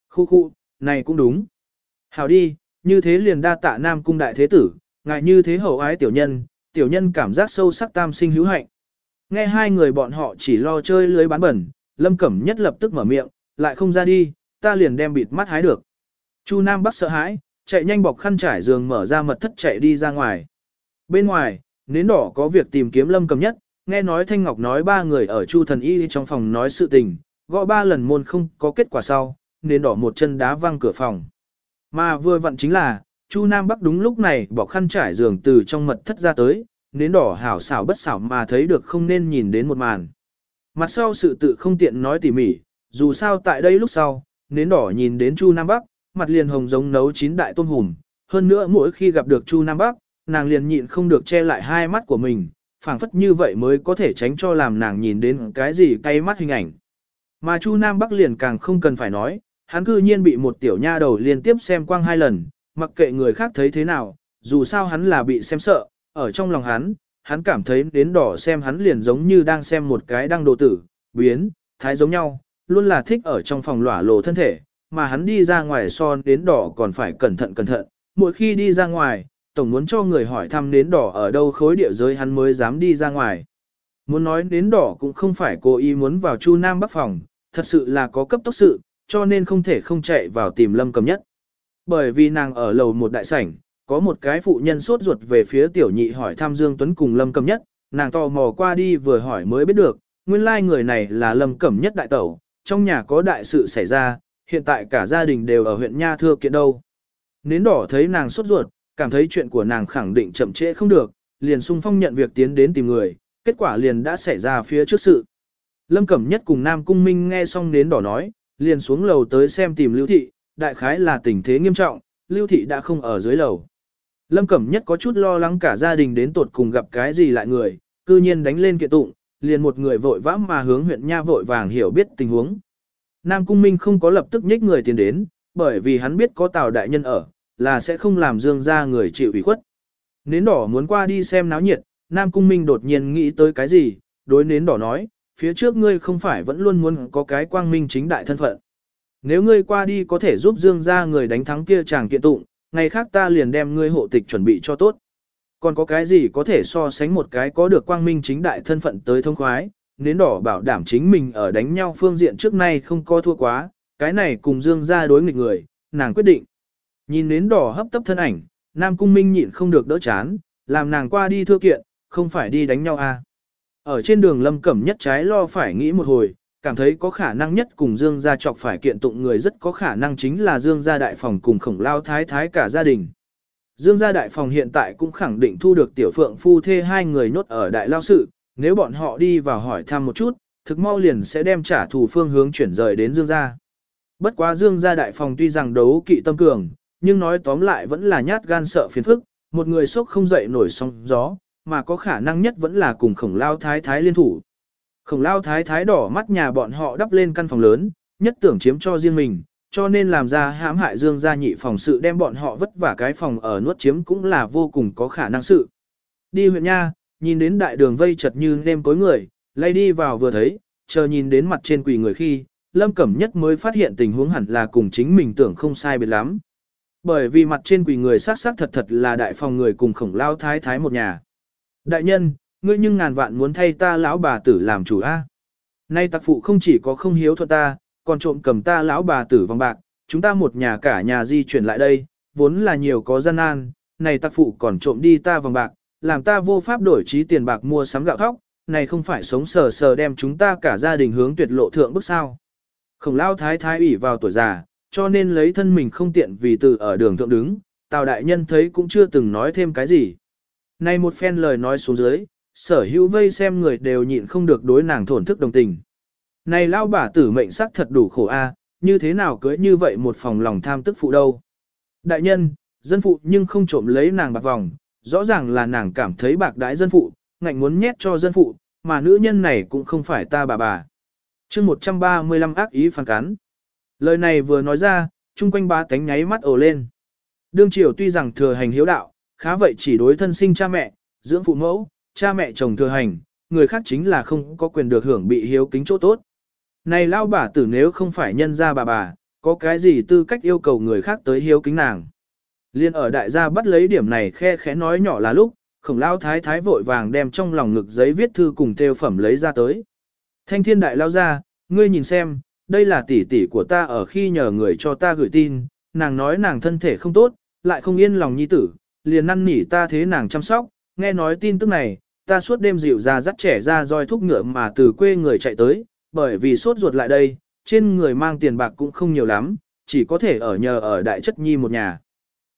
Khu khu, này cũng đúng. Hảo đi, như thế liền đa tạ Nam Cung Đại Thế Tử, ngại như thế hậu ái tiểu nhân, tiểu nhân cảm giác sâu sắc tam sinh hữu hạnh. Nghe hai người bọn họ chỉ lo chơi lưới bán bẩn, Lâm Cẩm nhất lập tức mở miệng, lại không ra đi, ta liền đem bịt mắt hái được. Chu Nam Bắc sợ hãi, chạy nhanh bọc khăn trải giường mở ra mật thất chạy đi ra ngoài. Bên ngoài, nến đỏ có việc tìm kiếm Lâm Cẩm nhất, nghe nói Thanh Ngọc nói ba người ở Chu Thần Y trong phòng nói sự tình, gõ ba lần môn không có kết quả sau, nến đỏ một chân đá văng cửa phòng. Mà vừa vặn chính là, Chu Nam Bắc đúng lúc này bọc khăn trải giường từ trong mật thất ra tới, nến đỏ hảo xảo bất xảo mà thấy được không nên nhìn đến một màn. Mặt sau sự tự không tiện nói tỉ mỉ, dù sao tại đây lúc sau, nến đỏ nhìn đến Chu Nam Bắc, mặt liền hồng giống nấu chín đại tôm hùm, hơn nữa mỗi khi gặp được Chu Nam Bắc, nàng liền nhịn không được che lại hai mắt của mình, phảng phất như vậy mới có thể tránh cho làm nàng nhìn đến cái gì cay mắt hình ảnh. Mà Chu Nam Bắc liền càng không cần phải nói, hắn cư nhiên bị một tiểu nha đầu liên tiếp xem quang hai lần, mặc kệ người khác thấy thế nào, dù sao hắn là bị xem sợ, ở trong lòng hắn, hắn cảm thấy đến đỏ xem hắn liền giống như đang xem một cái đang đồ tử, biến, thái giống nhau, luôn là thích ở trong phòng lỏa lộ thân thể, mà hắn đi ra ngoài son đến đỏ còn phải cẩn thận cẩn thận, mỗi khi đi ra ngoài, tổng muốn cho người hỏi thăm đến đỏ ở đâu khối địa giới hắn mới dám đi ra ngoài. Muốn nói đến đỏ cũng không phải cố ý muốn vào Chu Nam Bắc phòng, thật sự là có cấp tốc sự, cho nên không thể không chạy vào tìm Lâm cầm Nhất. Bởi vì nàng ở lầu một đại sảnh, có một cái phụ nhân sốt ruột về phía tiểu nhị hỏi thăm Dương Tuấn cùng Lâm Cẩm Nhất, nàng tò mò qua đi vừa hỏi mới biết được, nguyên lai like người này là Lâm Cẩm Nhất đại tẩu, trong nhà có đại sự xảy ra, hiện tại cả gia đình đều ở huyện Nha Thưa kiện đâu. Nến đỏ thấy nàng sốt ruột, cảm thấy chuyện của nàng khẳng định chậm trễ không được, liền sung phong nhận việc tiến đến tìm người, kết quả liền đã xảy ra phía trước sự. Lâm Cẩm Nhất cùng Nam Cung Minh nghe xong nến đỏ nói, liền xuống lầu tới xem tìm Lưu Thị, đại khái là tình thế nghiêm trọng, Lưu Thị đã không ở dưới lầu. Lâm Cẩm Nhất có chút lo lắng cả gia đình đến tột cùng gặp cái gì lại người, cư nhiên đánh lên kiện tụng, liền một người vội vã mà hướng huyện Nha vội vàng hiểu biết tình huống. Nam Cung Minh không có lập tức nhích người tiến đến, bởi vì hắn biết có Tào Đại Nhân ở, là sẽ không làm dương ra người chịu ủy khuất. Nến đỏ muốn qua đi xem náo nhiệt, Nam Cung Minh đột nhiên nghĩ tới cái gì, đối nến đỏ nói, phía trước ngươi không phải vẫn luôn muốn có cái quang minh chính đại thân phận. Nếu ngươi qua đi có thể giúp dương ra người đánh thắng kia chàng kiện tụng, ngày khác ta liền đem ngươi hộ tịch chuẩn bị cho tốt. Còn có cái gì có thể so sánh một cái có được quang minh chính đại thân phận tới thông khoái, nến đỏ bảo đảm chính mình ở đánh nhau phương diện trước nay không có thua quá, cái này cùng dương ra đối nghịch người, nàng quyết định. Nhìn nến đỏ hấp tấp thân ảnh, Nam Cung Minh nhịn không được đỡ chán, làm nàng qua đi thưa kiện, không phải đi đánh nhau à. Ở trên đường Lâm Cẩm nhất trái lo phải nghĩ một hồi, cảm thấy có khả năng nhất cùng Dương gia chọc phải kiện tụng người rất có khả năng chính là Dương gia đại phòng cùng khổng lao thái thái cả gia đình. Dương gia đại phòng hiện tại cũng khẳng định thu được tiểu phượng phu thê hai người nốt ở đại lao sự, nếu bọn họ đi vào hỏi thăm một chút, thực mau liền sẽ đem trả thù phương hướng chuyển rời đến Dương gia. Bất quá Dương gia đại phòng tuy rằng đấu kỵ tâm cường, nhưng nói tóm lại vẫn là nhát gan sợ phiền phức, một người sốc không dậy nổi sóng gió, mà có khả năng nhất vẫn là cùng khổng lao thái thái liên thủ. Khổng lao thái thái đỏ mắt nhà bọn họ đắp lên căn phòng lớn, nhất tưởng chiếm cho riêng mình, cho nên làm ra hãm hại dương gia nhị phòng sự đem bọn họ vất vả cái phòng ở nuốt chiếm cũng là vô cùng có khả năng sự. Đi huyện nha, nhìn đến đại đường vây chật như nêm cối người, lay đi vào vừa thấy, chờ nhìn đến mặt trên quỳ người khi, lâm cẩm nhất mới phát hiện tình huống hẳn là cùng chính mình tưởng không sai biệt lắm. Bởi vì mặt trên quỳ người sát sát thật thật là đại phòng người cùng khổng lao thái thái một nhà. Đại nhân, ngươi nhưng ngàn vạn muốn thay ta lão bà tử làm chủ a. Nay tặc phụ không chỉ có không hiếu thuận ta, còn trộm cầm ta lão bà tử vòng bạc, chúng ta một nhà cả nhà di chuyển lại đây, vốn là nhiều có gian nan, này tặc phụ còn trộm đi ta vòng bạc, làm ta vô pháp đổi trí tiền bạc mua sắm gạo thóc, này không phải sống sờ sờ đem chúng ta cả gia đình hướng tuyệt lộ thượng bức sao. Khổng lao thái thái ủy vào tuổi già, cho nên lấy thân mình không tiện vì từ ở đường thượng đứng, Tào đại nhân thấy cũng chưa từng nói thêm cái gì. Này một phen lời nói xuống dưới, sở hữu vây xem người đều nhịn không được đối nàng thổn thức đồng tình. Này lao bà tử mệnh sắc thật đủ khổ a, à, như thế nào cưới như vậy một phòng lòng tham tức phụ đâu. Đại nhân, dân phụ nhưng không trộm lấy nàng bạc vòng, rõ ràng là nàng cảm thấy bạc đãi dân phụ, ngạnh muốn nhét cho dân phụ, mà nữ nhân này cũng không phải ta bà bà. chương 135 ác ý phản cán. Lời này vừa nói ra, chung quanh ba tánh nháy mắt ồ lên. Đương triều tuy rằng thừa hành hiếu đạo, khá vậy chỉ đối thân sinh cha mẹ, dưỡng phụ mẫu, cha mẹ chồng thừa hành, người khác chính là không có quyền được hưởng bị hiếu kính chỗ tốt. Này lao bà tử nếu không phải nhân gia bà bà, có cái gì tư cách yêu cầu người khác tới hiếu kính nàng. Liên ở đại gia bắt lấy điểm này khe khẽ nói nhỏ là lúc, khổng lao thái thái vội vàng đem trong lòng ngực giấy viết thư cùng theo phẩm lấy ra tới. Thanh thiên đại lao ra, ngươi nhìn xem, đây là tỷ tỷ của ta ở khi nhờ người cho ta gửi tin, nàng nói nàng thân thể không tốt, lại không yên lòng nhi tử, liền năn nỉ ta thế nàng chăm sóc, nghe nói tin tức này, ta suốt đêm dịu ra dắt trẻ ra roi thúc ngựa mà từ quê người chạy tới, bởi vì sốt ruột lại đây, trên người mang tiền bạc cũng không nhiều lắm, chỉ có thể ở nhờ ở đại chất nhi một nhà.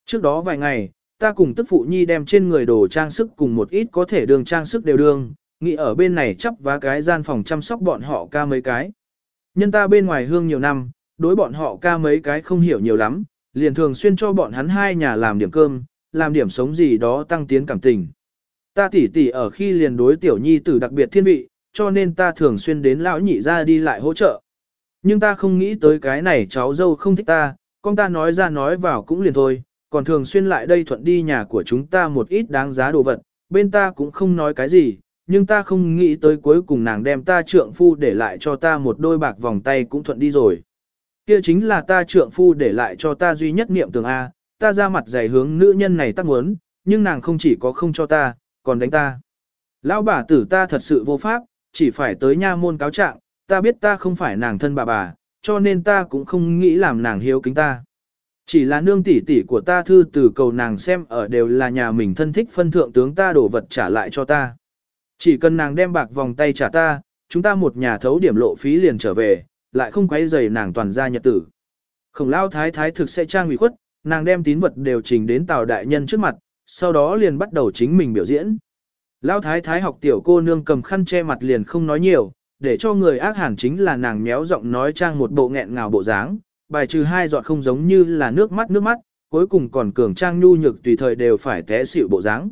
Trước đó vài ngày, ta cùng tức phụ nhi đem trên người đồ trang sức cùng một ít có thể đường trang sức đều đương, nghĩ ở bên này chấp vá cái gian phòng chăm sóc bọn họ ca mấy cái. Nhân ta bên ngoài hương nhiều năm, đối bọn họ ca mấy cái không hiểu nhiều lắm, liền thường xuyên cho bọn hắn hai nhà làm điểm cơm, làm điểm sống gì đó tăng tiến cảm tình. Ta tỉ tỉ ở khi liền đối tiểu nhi tử đặc biệt thiên vị, cho nên ta thường xuyên đến lão nhị ra đi lại hỗ trợ. Nhưng ta không nghĩ tới cái này cháu dâu không thích ta, con ta nói ra nói vào cũng liền thôi, còn thường xuyên lại đây thuận đi nhà của chúng ta một ít đáng giá đồ vật, bên ta cũng không nói cái gì, nhưng ta không nghĩ tới cuối cùng nàng đem ta trượng phu để lại cho ta một đôi bạc vòng tay cũng thuận đi rồi. Kia chính là ta trượng phu để lại cho ta duy nhất niệm tường A, ta ra mặt dày hướng nữ nhân này tắc muốn, nhưng nàng không chỉ có không cho ta, còn đánh ta. Lão bà tử ta thật sự vô pháp, chỉ phải tới nha môn cáo trạng, ta biết ta không phải nàng thân bà bà, cho nên ta cũng không nghĩ làm nàng hiếu kính ta. Chỉ là nương tỷ tỷ của ta thư từ cầu nàng xem ở đều là nhà mình thân thích phân thượng tướng ta đổ vật trả lại cho ta. Chỉ cần nàng đem bạc vòng tay trả ta, chúng ta một nhà thấu điểm lộ phí liền trở về, lại không quấy rầy nàng toàn gia nhật tử. Khổng lao thái thái thực sẽ trang ủy khuất, nàng đem tín vật đều trình đến tào đại nhân trước mặt, sau đó liền bắt đầu chính mình biểu diễn. Lão thái thái học tiểu cô nương cầm khăn che mặt liền không nói nhiều, để cho người ác hẳn chính là nàng méo giọng nói trang một bộ nghẹn ngào bộ dáng, bài trừ hai giọt không giống như là nước mắt nước mắt, cuối cùng còn cường trang nhu nhược tùy thời đều phải té xỉu bộ dáng.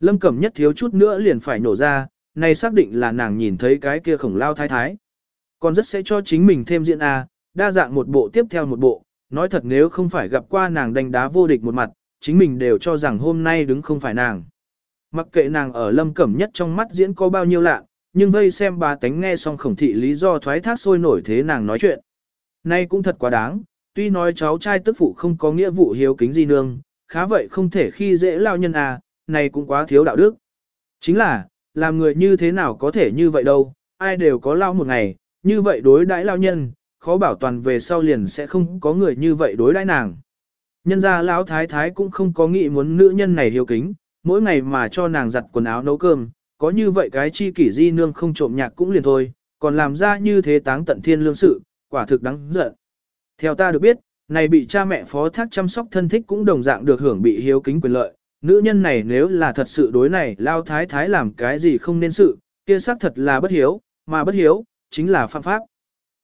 Lâm Cẩm nhất thiếu chút nữa liền phải nổ ra, này xác định là nàng nhìn thấy cái kia khổng lao thái thái. Còn rất sẽ cho chính mình thêm diễn A, đa dạng một bộ tiếp theo một bộ, nói thật nếu không phải gặp qua nàng đánh đá vô địch một mặt, chính mình đều cho rằng hôm nay đứng không phải nàng. Mặc kệ nàng ở lâm cẩm nhất trong mắt diễn có bao nhiêu lạ, nhưng vây xem bà tánh nghe xong khổng thị lý do thoái thác sôi nổi thế nàng nói chuyện. Nay cũng thật quá đáng, tuy nói cháu trai tức phụ không có nghĩa vụ hiếu kính gì nương, khá vậy không thể khi dễ lao nhân à, này cũng quá thiếu đạo đức. Chính là, làm người như thế nào có thể như vậy đâu, ai đều có lao một ngày, như vậy đối đãi lao nhân, khó bảo toàn về sau liền sẽ không có người như vậy đối đãi nàng. Nhân ra lão thái thái cũng không có nghĩ muốn nữ nhân này hiếu kính, mỗi ngày mà cho nàng giặt quần áo nấu cơm, có như vậy cái chi kỷ di nương không trộm nhạc cũng liền thôi, còn làm ra như thế táng tận thiên lương sự, quả thực đáng giận. Theo ta được biết, này bị cha mẹ phó thác chăm sóc thân thích cũng đồng dạng được hưởng bị hiếu kính quyền lợi, nữ nhân này nếu là thật sự đối này lao thái thái làm cái gì không nên sự, kia xác thật là bất hiếu, mà bất hiếu, chính là phạm pháp.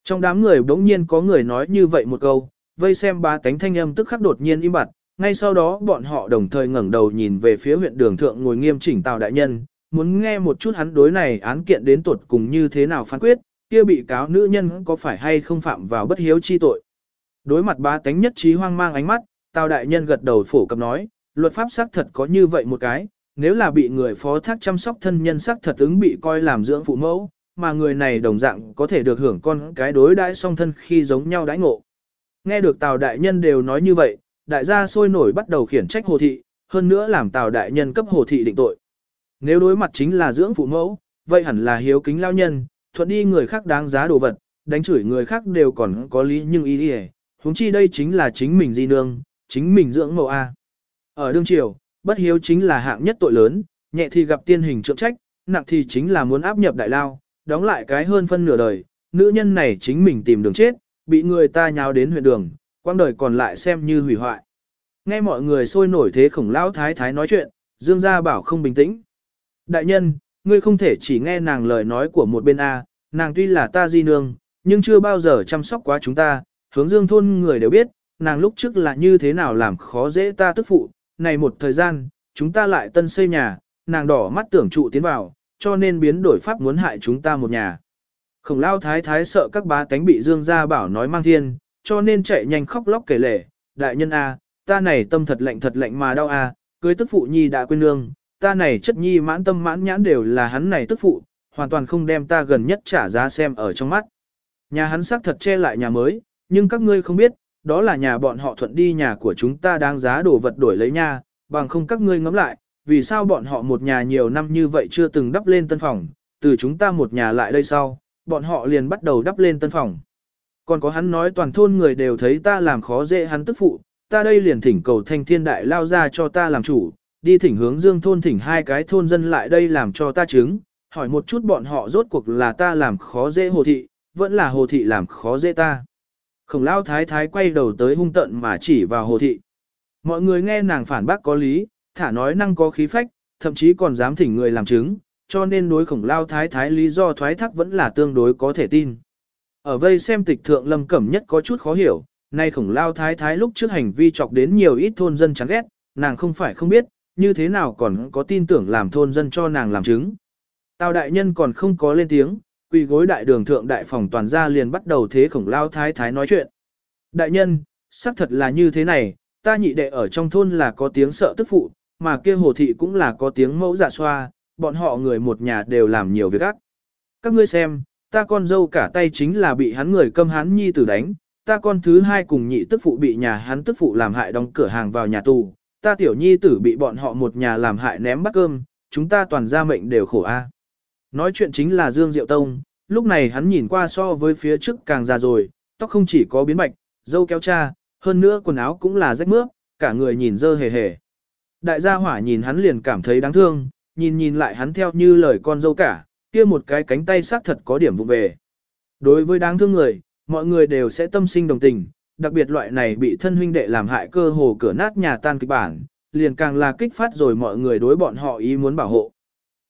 Trong đám người bỗng nhiên có người nói như vậy một câu, vây xem ba tánh thanh âm tức khắc đột nhiên im bặt, ngay sau đó bọn họ đồng thời ngẩng đầu nhìn về phía huyện đường thượng ngồi nghiêm chỉnh Tào đại nhân, muốn nghe một chút hắn đối này án kiện đến tuột cùng như thế nào phán quyết, kia bị cáo nữ nhân có phải hay không phạm vào bất hiếu chi tội. Đối mặt ba tánh nhất trí hoang mang ánh mắt, Tào đại nhân gật đầu phổ cập nói, luật pháp xác thật có như vậy một cái, nếu là bị người phó thác chăm sóc thân nhân xác thật ứng bị coi làm dưỡng phụ mẫu, mà người này đồng dạng có thể được hưởng con cái đối đãi song thân khi giống nhau đãi ngộ. Nghe được Tào đại nhân đều nói như vậy, đại gia sôi nổi bắt đầu khiển trách Hồ thị, hơn nữa làm Tào đại nhân cấp Hồ thị định tội. Nếu đối mặt chính là dưỡng phụ mẫu, vậy hẳn là hiếu kính lao nhân, thuận đi người khác đáng giá đồ vật, đánh chửi người khác đều còn có lý nhưng ý đi huống chi đây chính là chính mình di nương, chính mình dưỡng mẫu A. Ở đương triều, bất hiếu chính là hạng nhất tội lớn, nhẹ thì gặp tiên hình trượng trách, nặng thì chính là muốn áp nhập đại lao, đóng lại cái hơn phân nửa đời, nữ nhân này chính mình tìm đường chết, bị người ta nháo đến huyện đường, quang đời còn lại xem như hủy hoại. Nghe mọi người sôi nổi thế khổng lão thái thái nói chuyện, Dương Gia bảo không bình tĩnh. Đại nhân, ngươi không thể chỉ nghe nàng lời nói của một bên A, nàng tuy là ta di nương, nhưng chưa bao giờ chăm sóc quá chúng ta, hướng dương thôn người đều biết, nàng lúc trước là như thế nào làm khó dễ ta tức phụ, này một thời gian, chúng ta lại tân xây nhà, nàng đỏ mắt tưởng trụ tiến vào, cho nên biến đổi pháp muốn hại chúng ta một nhà. Khổng lao thái thái sợ các bá tánh bị Dương Gia Bảo nói mang thiên, cho nên chạy nhanh khóc lóc kể lể, đại nhân A, ta này tâm thật lạnh thật lạnh mà đau A, cưới tức phụ nhi đã quên nương, ta này chất nhi mãn tâm mãn nhãn đều là hắn này tức phụ, hoàn toàn không đem ta gần nhất trả giá xem ở trong mắt. Nhà hắn xác thật che lại nhà mới, nhưng các ngươi không biết, đó là nhà bọn họ thuận đi nhà của chúng ta đáng giá đồ vật đổi lấy nha, bằng không các ngươi ngẫm lại, vì sao bọn họ một nhà nhiều năm như vậy chưa từng đắp lên tân phòng, từ chúng ta một nhà lại đây sau, bọn họ liền bắt đầu đắp lên tân phòng. Còn có hắn nói toàn thôn người đều thấy ta làm khó dễ hắn tức phụ, ta đây liền thỉnh cầu thanh thiên đại lao ra cho ta làm chủ, đi thỉnh hướng dương thôn thỉnh hai cái thôn dân lại đây làm cho ta chứng, hỏi một chút bọn họ rốt cuộc là ta làm khó dễ hồ thị, vẫn là hồ thị làm khó dễ ta. Khổng lao thái thái quay đầu tới hung tận mà chỉ vào hồ thị. Mọi người nghe nàng phản bác có lý, thả nói năng có khí phách, thậm chí còn dám thỉnh người làm chứng, cho nên đối khổng lao thái thái lý do thoái thác vẫn là tương đối có thể tin. Ở vây xem tịch thượng lâm cẩm nhất có chút khó hiểu, nay khổng lao thái thái lúc trước hành vi chọc đến nhiều ít thôn dân chán ghét, nàng không phải không biết, như thế nào còn có tin tưởng làm thôn dân cho nàng làm chứng. Tào đại nhân còn không có lên tiếng, quỳ gối đại đường thượng đại phòng toàn gia liền bắt đầu thế khổng lao thái thái nói chuyện. Đại nhân, xác thật là như thế này, ta nhị đệ ở trong thôn là có tiếng sợ tức phụ, mà kia hồ thị cũng là có tiếng mẫu dạ xoa, bọn họ người một nhà đều làm nhiều việc ác. Các ngươi xem, ta con dâu cả tay chính là bị hắn người câm hắn nhi tử đánh, ta con thứ hai cùng nhị tức phụ bị nhà hắn tức phụ làm hại đóng cửa hàng vào nhà tù, ta tiểu nhi tử bị bọn họ một nhà làm hại ném bát cơm, chúng ta toàn gia mệnh đều khổ a. Nói chuyện chính là Dương Diệu Tông, lúc này hắn nhìn qua so với phía trước càng già rồi, tóc không chỉ có biến bạch, dâu kéo cha, hơn nữa quần áo cũng là rách mướp, cả người nhìn dơ hề hề. Đại gia hỏa nhìn hắn liền cảm thấy đáng thương, nhìn nhìn lại hắn theo như lời con dâu cả, kia một cái cánh tay xác thật có điểm vụ về. Đối với đáng thương người, mọi người đều sẽ tâm sinh đồng tình, đặc biệt loại này bị thân huynh đệ làm hại cơ hồ cửa nát nhà tan kịch bản, liền càng là kích phát rồi mọi người đối bọn họ ý muốn bảo hộ.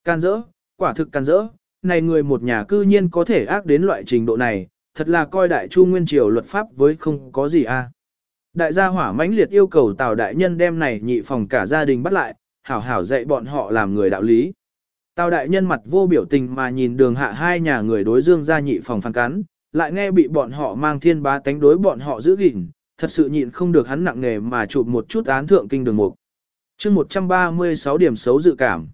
Can dỡ, quả thực can dỡ, này người một nhà cư nhiên có thể ác đến loại trình độ này, thật là coi đại chu nguyên triều luật pháp với không có gì a. Đại gia hỏa mãnh liệt yêu cầu Tào đại nhân đem này nhị phòng cả gia đình bắt lại, hảo hảo dạy bọn họ làm người đạo lý. Tào đại nhân mặt vô biểu tình mà nhìn đường hạ hai nhà người đối dương gia nhị phòng phản cắn, lại nghe bị bọn họ mang thiên bá tánh đối bọn họ giữ gìn, thật sự nhịn không được hắn nặng nề mà chụp một chút án thượng kinh đường mục. chương 136 điểm xấu dự cảm.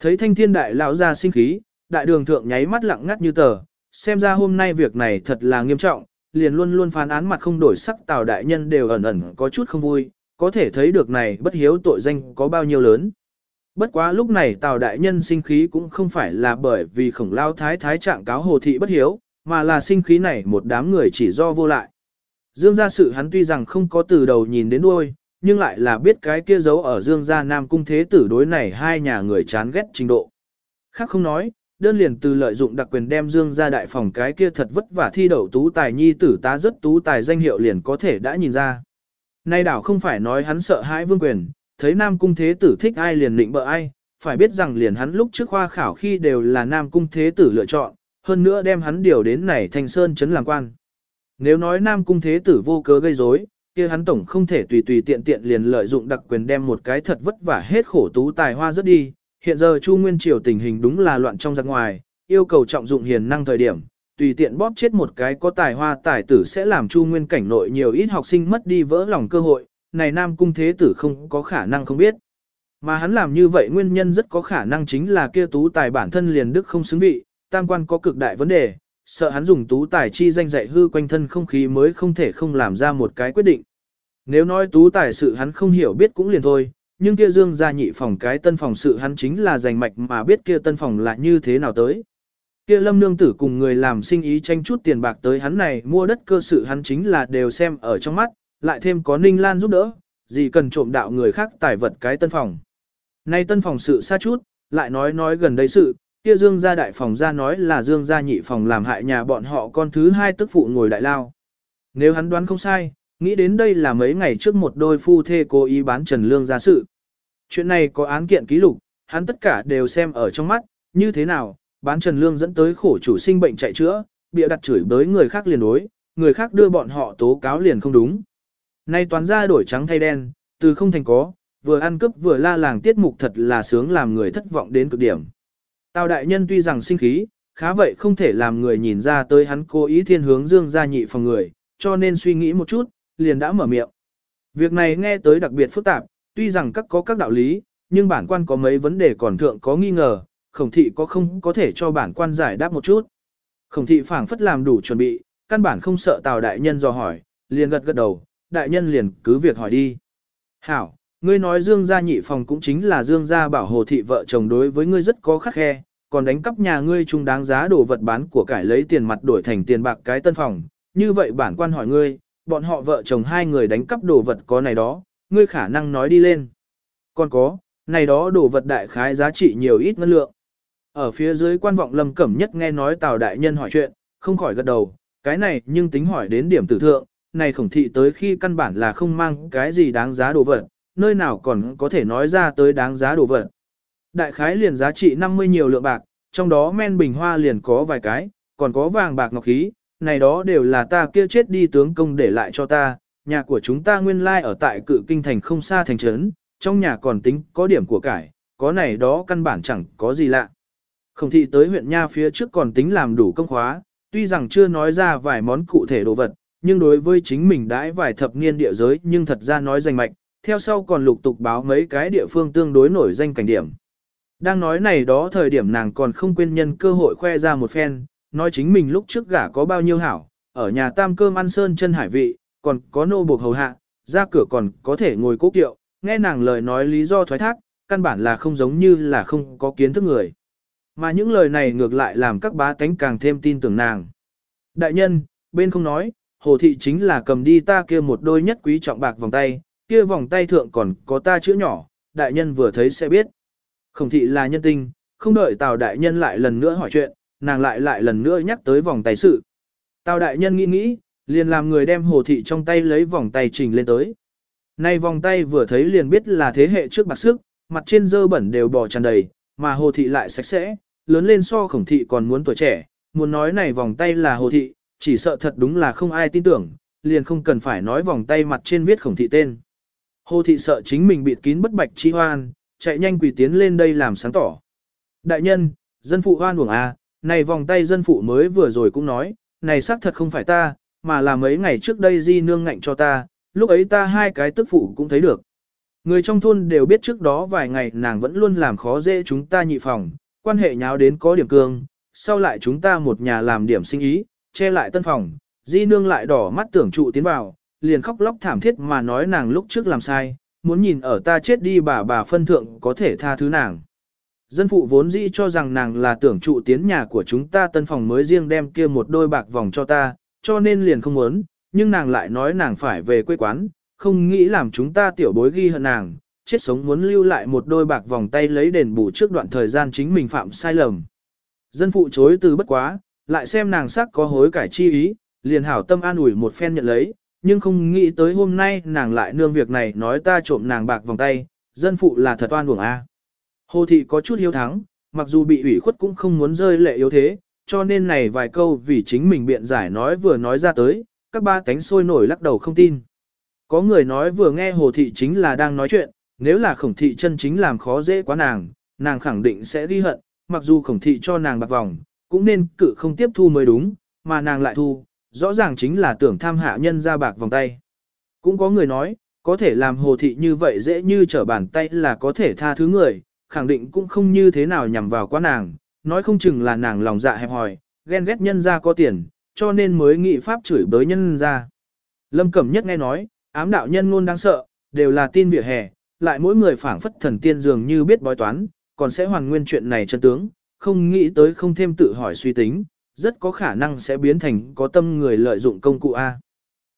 Thấy thanh thiên đại lão ra sinh khí, đại đường thượng nháy mắt lặng ngắt như tờ, xem ra hôm nay việc này thật là nghiêm trọng, liền luôn luôn phán án mặt không đổi sắc tào đại nhân đều ẩn ẩn có chút không vui, có thể thấy được này bất hiếu tội danh có bao nhiêu lớn. Bất quá lúc này tào đại nhân sinh khí cũng không phải là bởi vì khổng lao thái thái trạng cáo hồ thị bất hiếu, mà là sinh khí này một đám người chỉ do vô lại. Dương gia sự hắn tuy rằng không có từ đầu nhìn đến đuôi, nhưng lại là biết cái kia giấu ở Dương gia Nam cung thế tử đối này hai nhà người chán ghét trình độ. Khác không nói, đơn liền từ lợi dụng đặc quyền đem Dương gia đại phòng cái kia thật vất vả thi đậu tú tài nhi tử tá rất tú tài danh hiệu liền có thể đã nhìn ra. Nay đảo không phải nói hắn sợ hãi vương quyền, thấy Nam cung thế tử thích ai liền định bợ ai, phải biết rằng liền hắn lúc trước khoa khảo khi đều là Nam cung thế tử lựa chọn, hơn nữa đem hắn điều đến này thành sơn chấn làm quan. Nếu nói Nam cung thế tử vô cớ gây rối, kia hắn tổng không thể tùy tùy tiện tiện liền lợi dụng đặc quyền đem một cái thật vất vả hết khổ tú tài hoa rất đi. Hiện giờ Chu Nguyên Triều tình hình đúng là loạn trong giặc ngoài, yêu cầu trọng dụng hiền năng thời điểm, tùy tiện bóp chết một cái có tài hoa tài tử sẽ làm Chu Nguyên cảnh nội nhiều ít học sinh mất đi vỡ lòng cơ hội, này Nam cung thế tử không có khả năng không biết. Mà hắn làm như vậy nguyên nhân rất có khả năng chính là kia tú tài bản thân liền đức không xứng vị, tam quan có cực đại vấn đề, sợ hắn dùng tú tài chi danh dạy hư quanh thân không khí mới không thể không làm ra một cái quyết định. Nếu nói tú tài sự hắn không hiểu biết cũng liền thôi, nhưng kia dương gia nhị phòng cái tân phòng sự hắn chính là giành mạch mà biết kia tân phòng là như thế nào tới. Kia lâm nương tử cùng người làm sinh ý tranh chút tiền bạc tới hắn này mua đất cơ sự hắn chính là đều xem ở trong mắt, lại thêm có ninh lan giúp đỡ, gì cần trộm đạo người khác tài vật cái tân phòng. Nay tân phòng sự xa chút, lại nói nói gần đây sự, kia dương gia đại phòng ra nói là dương gia nhị phòng làm hại nhà bọn họ con thứ hai tức phụ ngồi đại lao. Nếu hắn đoán không sai, nghĩ đến đây là mấy ngày trước một đôi phu thê cố ý bán Trần Lương ra sự. Chuyện này có án kiện ký lục, hắn tất cả đều xem ở trong mắt, như thế nào, bán Trần Lương dẫn tới khổ chủ sinh bệnh chạy chữa, bịa đặt chửi bới người khác liền đối, người khác đưa bọn họ tố cáo liền không đúng. Nay toán ra đổi trắng thay đen, từ không thành có, vừa ăn cướp vừa la làng tiết mục thật là sướng làm người thất vọng đến cực điểm. Tào đại nhân tuy rằng sinh khí, khá vậy không thể làm người nhìn ra tới hắn cố ý thiên hướng dương gia nhị phòng người, cho nên suy nghĩ một chút, liền đã mở miệng. Việc này nghe tới đặc biệt phức tạp, tuy rằng các có các đạo lý, nhưng bản quan có mấy vấn đề còn thượng có nghi ngờ, khổng thị có không có thể cho bản quan giải đáp một chút. Khổng thị phảng phất làm đủ chuẩn bị, căn bản không sợ tào đại nhân dò hỏi, liền gật gật đầu, đại nhân liền cứ việc hỏi đi. Hảo, Ngươi nói Dương gia nhị phòng cũng chính là Dương gia bảo hồ thị vợ chồng đối với ngươi rất có khắc khe, còn đánh cắp nhà ngươi chung đáng giá đồ vật bán của cải lấy tiền mặt đổi thành tiền bạc cái tân phòng. Như vậy bản quan hỏi ngươi, bọn họ vợ chồng hai người đánh cắp đồ vật có này đó, ngươi khả năng nói đi lên. Còn có, này đó đồ vật đại khái giá trị nhiều ít ngân lượng. Ở phía dưới quan vọng lâm cẩm nhất nghe nói Tào Đại Nhân hỏi chuyện, không khỏi gật đầu, cái này nhưng tính hỏi đến điểm tử thượng, này khổng thị tới khi căn bản là không mang cái gì đáng giá đồ vật, nơi nào còn có thể nói ra tới đáng giá đồ vật. Đại khái liền giá trị 50 nhiều lượng bạc, trong đó men bình hoa liền có vài cái, còn có vàng bạc ngọc khí, này đó đều là ta kia chết đi tướng công để lại cho ta, nhà của chúng ta nguyên lai ở tại cự kinh thành không xa thành trấn, trong nhà còn tính có điểm của cải, có này đó căn bản chẳng có gì lạ. Không thị tới huyện nha phía trước còn tính làm đủ công khóa, tuy rằng chưa nói ra vài món cụ thể đồ vật, nhưng đối với chính mình đãi vài thập niên địa giới nhưng thật ra nói danh mạch, theo sau còn lục tục báo mấy cái địa phương tương đối nổi danh cảnh điểm. Đang nói này đó thời điểm nàng còn không quên nhân cơ hội khoe ra một phen, nói chính mình lúc trước gả có bao nhiêu hảo, ở nhà tam cơm ăn sơn chân hải vị, còn có nô buộc hầu hạ, ra cửa còn có thể ngồi cố kiệu, nghe nàng lời nói lý do thoái thác, căn bản là không giống như là không có kiến thức người. Mà những lời này ngược lại làm các bá tánh càng thêm tin tưởng nàng. Đại nhân, bên không nói, hồ thị chính là cầm đi ta kia một đôi nhất quý trọng bạc vòng tay, kia vòng tay thượng còn có ta chữ nhỏ, đại nhân vừa thấy sẽ biết. Khổng thị là nhân tinh, không đợi Tào đại nhân lại lần nữa hỏi chuyện, nàng lại lại lần nữa nhắc tới vòng tay sự. Tào đại nhân nghĩ nghĩ, liền làm người đem hồ thị trong tay lấy vòng tay trình lên tới. Nay vòng tay vừa thấy liền biết là thế hệ trước bạc sức, mặt trên dơ bẩn đều bỏ tràn đầy, mà hồ thị lại sạch sẽ, lớn lên so khổng thị còn muốn tuổi trẻ, muốn nói này vòng tay là hồ thị, chỉ sợ thật đúng là không ai tin tưởng, liền không cần phải nói vòng tay mặt trên viết khổng thị tên. Hồ thị sợ chính mình bịt kín bất bạch chi hoan, chạy nhanh quỳ tiến lên đây làm sáng tỏ. Đại nhân, dân phụ hoan uổng à, này vòng tay dân phụ mới vừa rồi cũng nói, này xác thật không phải ta, mà là mấy ngày trước đây di nương ngạnh cho ta, lúc ấy ta hai cái tức phụ cũng thấy được. Người trong thôn đều biết trước đó vài ngày nàng vẫn luôn làm khó dễ chúng ta nhị phòng, quan hệ nháo đến có điểm cương, sau lại chúng ta một nhà làm điểm sinh ý, che lại tân phòng, di nương lại đỏ mắt tưởng trụ tiến vào, liền khóc lóc thảm thiết mà nói nàng lúc trước làm sai, muốn nhìn ở ta chết đi bà bà phân thượng có thể tha thứ nàng. Dân phụ vốn dĩ cho rằng nàng là tưởng trụ tiến nhà của chúng ta tân phòng mới riêng đem kia một đôi bạc vòng cho ta, cho nên liền không muốn, nhưng nàng lại nói nàng phải về quê quán, không nghĩ làm chúng ta tiểu bối ghi hận nàng, chết sống muốn lưu lại một đôi bạc vòng tay lấy đền bù trước đoạn thời gian chính mình phạm sai lầm. Dân phụ chối từ bất quá, lại xem nàng sắc có hối cải chi ý, liền hảo tâm an ủi một phen nhận lấy, nhưng không nghĩ tới hôm nay nàng lại nương việc này nói ta trộm nàng bạc vòng tay, dân phụ là thật oan uổng a. Hồ thị có chút hiếu thắng, mặc dù bị ủy khuất cũng không muốn rơi lệ yếu thế, cho nên này vài câu vì chính mình biện giải nói vừa nói ra tới, các ba cánh sôi nổi lắc đầu không tin. Có người nói vừa nghe hồ thị chính là đang nói chuyện, nếu là khổng thị chân chính làm khó dễ quá nàng, nàng khẳng định sẽ ghi hận, mặc dù khổng thị cho nàng bạc vòng, cũng nên cự không tiếp thu mới đúng, mà nàng lại thu, rõ ràng chính là tưởng tham hạ nhân ra bạc vòng tay. Cũng có người nói, có thể làm hồ thị như vậy dễ như trở bàn tay là có thể tha thứ người, khẳng định cũng không như thế nào nhằm vào quá nàng, nói không chừng là nàng lòng dạ hẹp hòi, ghen ghét nhân ra có tiền, cho nên mới nghị pháp chửi bới nhân ra. Lâm Cẩm Nhất nghe nói, ám đạo nhân luôn đáng sợ, đều là tin vỉa hè, lại mỗi người phảng phất thần tiên dường như biết bói toán, còn sẽ hoàn nguyên chuyện này chân tướng, không nghĩ tới không thêm tự hỏi suy tính, rất có khả năng sẽ biến thành có tâm người lợi dụng công cụ A.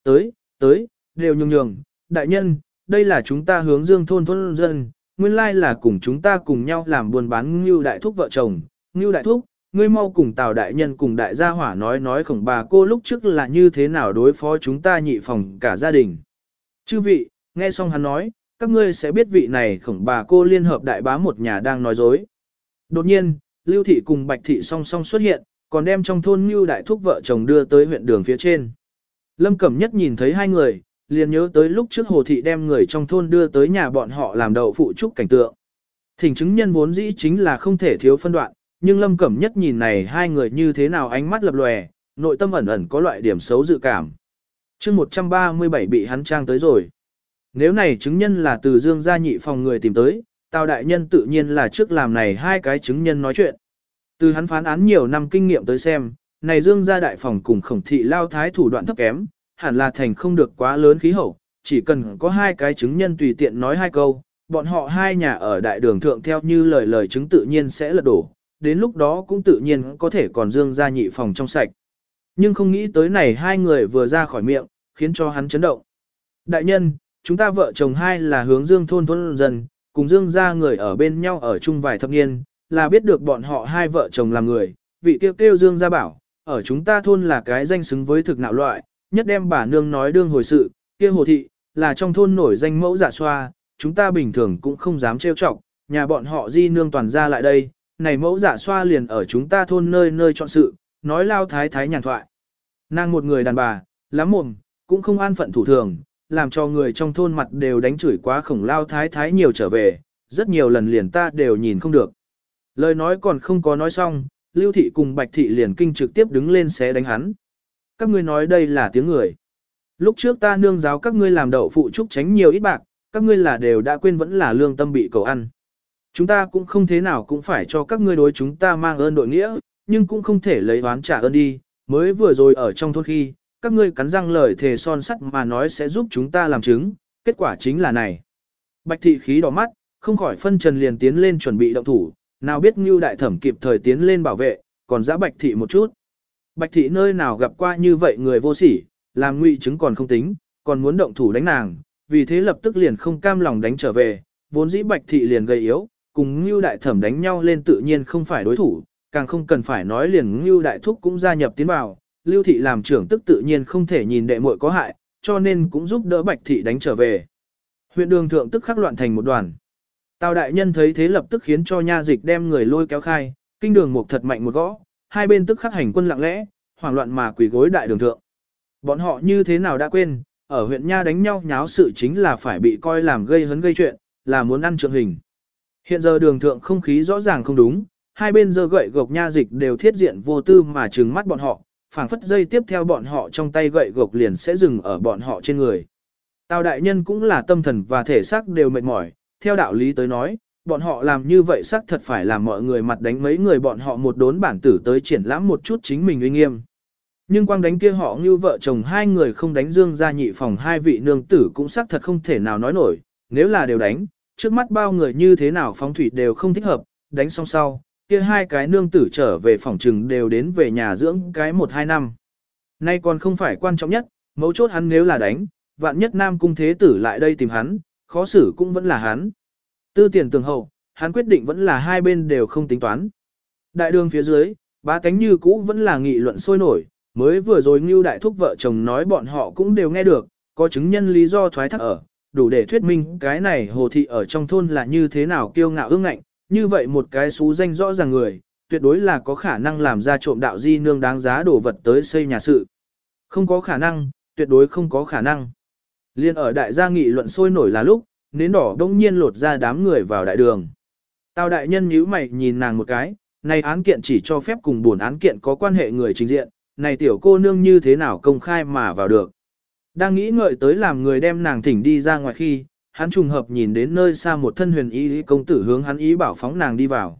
Tới, tới, đều nhường nhường, đại nhân, đây là chúng ta hướng dương thôn thôn dân, nguyên lai là cùng chúng ta cùng nhau làm buôn bán ngưu đại thúc vợ chồng, ngưu đại thúc, ngươi mau cùng tào đại nhân cùng đại gia hỏa nói nói khổng bà cô lúc trước là như thế nào đối phó chúng ta nhị phòng cả gia đình. Chư vị, nghe xong hắn nói, các ngươi sẽ biết vị này khổng bà cô liên hợp đại bá một nhà đang nói dối. Đột nhiên, Lưu Thị cùng Bạch Thị song song xuất hiện, còn đem trong thôn Ngưu Đại Thúc vợ chồng đưa tới huyện đường phía trên. Lâm Cẩm Nhất nhìn thấy hai người, liền nhớ tới lúc trước Hồ Thị đem người trong thôn đưa tới nhà bọn họ làm đậu phụ trúc cảnh tượng. Thỉnh chứng nhân vốn dĩ chính là không thể thiếu phân đoạn, nhưng Lâm Cẩm Nhất nhìn này hai người như thế nào ánh mắt lập lòe, nội tâm ẩn ẩn có loại điểm xấu dự cảm. chương 137 bị hắn trang tới rồi. Nếu này chứng nhân là từ dương gia nhị phòng người tìm tới, Tào đại nhân tự nhiên là trước làm này hai cái chứng nhân nói chuyện. Từ hắn phán án nhiều năm kinh nghiệm tới xem, này dương gia đại phòng cùng khổng thị lao thái thủ đoạn thấp kém, hẳn là thành không được quá lớn khí hậu, chỉ cần có hai cái chứng nhân tùy tiện nói hai câu, bọn họ hai nhà ở đại đường thượng theo như lời lời chứng tự nhiên sẽ lật đổ, đến lúc đó cũng tự nhiên có thể còn dương gia nhị phòng trong sạch. Nhưng không nghĩ tới này hai người vừa ra khỏi miệng, khiến cho hắn chấn động. Đại nhân, chúng ta vợ chồng hai là hướng dương thôn thôn dân, cùng dương gia người ở bên nhau ở chung vài thập niên, là biết được bọn họ hai vợ chồng làm người, vị kêu kêu dương gia bảo, ở chúng ta thôn là cái danh xứng với thực nạo loại, nhất đem bà nương nói đương hồi sự, kia hồ thị, là trong thôn nổi danh mẫu giả xoa, chúng ta bình thường cũng không dám trêu chọc, nhà bọn họ di nương toàn ra lại đây, này mẫu giả xoa liền ở chúng ta thôn nơi nơi chọn sự, nói lao thái thái nhàn thoại. Nàng một người đàn bà, lắm mồm, cũng không an phận thủ thường, làm cho người trong thôn mặt đều đánh chửi quá khổng lao thái thái nhiều trở về, rất nhiều lần liền ta đều nhìn không được. Lời nói còn không có nói xong, Lưu Thị cùng Bạch Thị liền kinh trực tiếp đứng lên xé đánh hắn. Các ngươi nói đây là tiếng người. Lúc trước ta nương giáo các ngươi làm đậu phụ trúc tránh nhiều ít bạc, các ngươi là đều đã quên vẫn là lương tâm bị cầu ăn. Chúng ta cũng không thế nào cũng phải cho các ngươi đối chúng ta mang ơn đội nghĩa, nhưng cũng không thể lấy oán trả ơn đi, mới vừa rồi ở trong thôn khi, các ngươi cắn răng lời thề son sắt mà nói sẽ giúp chúng ta làm chứng, kết quả chính là này. Bạch thị khí đỏ mắt, không khỏi phân trần liền tiến lên chuẩn bị động thủ, nào biết Ngưu đại thẩm kịp thời tiến lên bảo vệ, còn giã Bạch thị một chút. Bạch thị nơi nào gặp qua như vậy người vô sỉ, làm ngụy chứng còn không tính, còn muốn động thủ đánh nàng, vì thế lập tức liền không cam lòng đánh trở về, vốn dĩ Bạch thị liền gây yếu, cùng Ngưu đại thẩm đánh nhau lên tự nhiên không phải đối thủ, càng không cần phải nói liền Ngưu đại thúc cũng gia nhập tiến vào, Lưu thị làm trưởng tức tự nhiên không thể nhìn đệ muội có hại, cho nên cũng giúp đỡ Bạch thị đánh trở về. Huyện đường thượng tức khắc loạn thành một đoàn. Tào đại nhân thấy thế lập tức khiến cho nha dịch đem người lôi kéo khai, kinh đường một thật mạnh một gõ, hai bên tức khắc hành quân lặng lẽ, hoảng loạn mà quỳ gối đại đường thượng. Bọn họ như thế nào đã quên, ở huyện nha đánh nhau nháo sự chính là phải bị coi làm gây hấn gây chuyện, là muốn ăn trượng hình. Hiện giờ đường thượng không khí rõ ràng không đúng, hai bên giờ gậy gộc nha dịch đều thiết diện vô tư mà trừng mắt bọn họ, phảng phất dây tiếp theo bọn họ trong tay gậy gộc liền sẽ dừng ở bọn họ trên người. Tào đại nhân cũng là tâm thần và thể xác đều mệt mỏi, theo đạo lý tới nói, bọn họ làm như vậy xác thật phải làm mọi người mặt đánh mấy người bọn họ một đốn bản tử tới triển lãm một chút chính mình uy nghiêm. Nhưng quang đánh kia họ như vợ chồng hai người không đánh dương ra nhị phòng hai vị nương tử cũng xác thật không thể nào nói nổi, nếu là đều đánh, trước mắt bao người như thế nào phóng thủy đều không thích hợp, đánh xong sau, kia hai cái nương tử trở về phòng trừng đều đến về nhà dưỡng cái một hai năm. Nay còn không phải quan trọng nhất, mấu chốt hắn nếu là đánh, vạn nhất nam cung thế tử lại đây tìm hắn, khó xử cũng vẫn là hắn. Tư tiền tường hậu, hắn quyết định vẫn là hai bên đều không tính toán. Đại đường phía dưới, ba cánh như cũ vẫn là nghị luận sôi nổi, mới vừa rồi Ngưu Đại Thúc vợ chồng nói bọn họ cũng đều nghe được, có chứng nhân lý do thoái thác ở, đủ để thuyết minh cái này hồ thị ở trong thôn là như thế nào kiêu ngạo ương ngạnh, như vậy một cái xú danh rõ ràng người, tuyệt đối là có khả năng làm ra trộm đạo di nương đáng giá đổ vật tới xây nhà sự. Không có khả năng, tuyệt đối không có khả năng. Liên ở đại gia nghị luận sôi nổi là lúc, nến đỏ đông nhiên lột ra đám người vào đại đường. Tào đại nhân nhíu mày nhìn nàng một cái, này án kiện chỉ cho phép cùng buồn án kiện có quan hệ người trình diện, này tiểu cô nương như thế nào công khai mà vào được. Đang nghĩ ngợi tới làm người đem nàng thỉnh đi ra ngoài khi, hắn trùng hợp nhìn đến nơi xa một thân huyền y công tử hướng hắn ý bảo phóng nàng đi vào.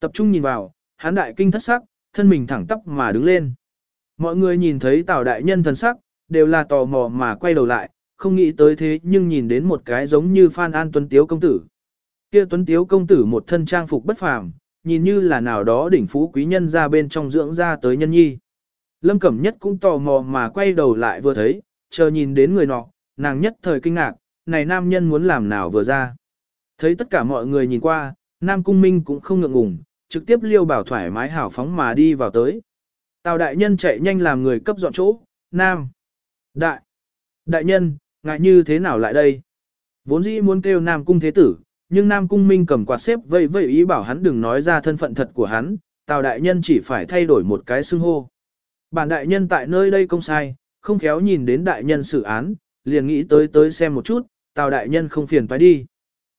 Tập trung nhìn vào, hắn đại kinh thất sắc, thân mình thẳng tắp mà đứng lên. Mọi người nhìn thấy tào đại nhân thần sắc, đều là tò mò mà quay đầu lại, không nghĩ tới thế nhưng nhìn đến một cái giống như Phan An Tuấn Tiếu công tử. Kia Tuấn Tiếu công tử một thân trang phục bất phàm, nhìn như là nào đó đỉnh phú quý nhân ra bên trong dưỡng ra tới nhân nhi. Lâm Cẩm Nhất cũng tò mò mà quay đầu lại vừa thấy, chờ nhìn đến người nọ, nàng nhất thời kinh ngạc, này nam nhân muốn làm nào vừa ra. Thấy tất cả mọi người nhìn qua, Nam Cung Minh cũng không ngượng ngùng, trực tiếp liêu bảo thoải mái hào phóng mà đi vào tới. Tào đại nhân chạy nhanh làm người cấp dọn chỗ, Nam. Đại. Đại nhân, ngại như thế nào lại đây? Vốn dĩ muốn kêu Nam Cung Thế Tử, nhưng Nam Cung Minh cầm quạt xếp vây vây ý bảo hắn đừng nói ra thân phận thật của hắn, Tào Đại Nhân chỉ phải thay đổi một cái xưng hô. Bản Đại Nhân tại nơi đây công sai, không khéo nhìn đến Đại Nhân xử án, liền nghĩ tới tới xem một chút, Tào Đại Nhân không phiền thoái đi.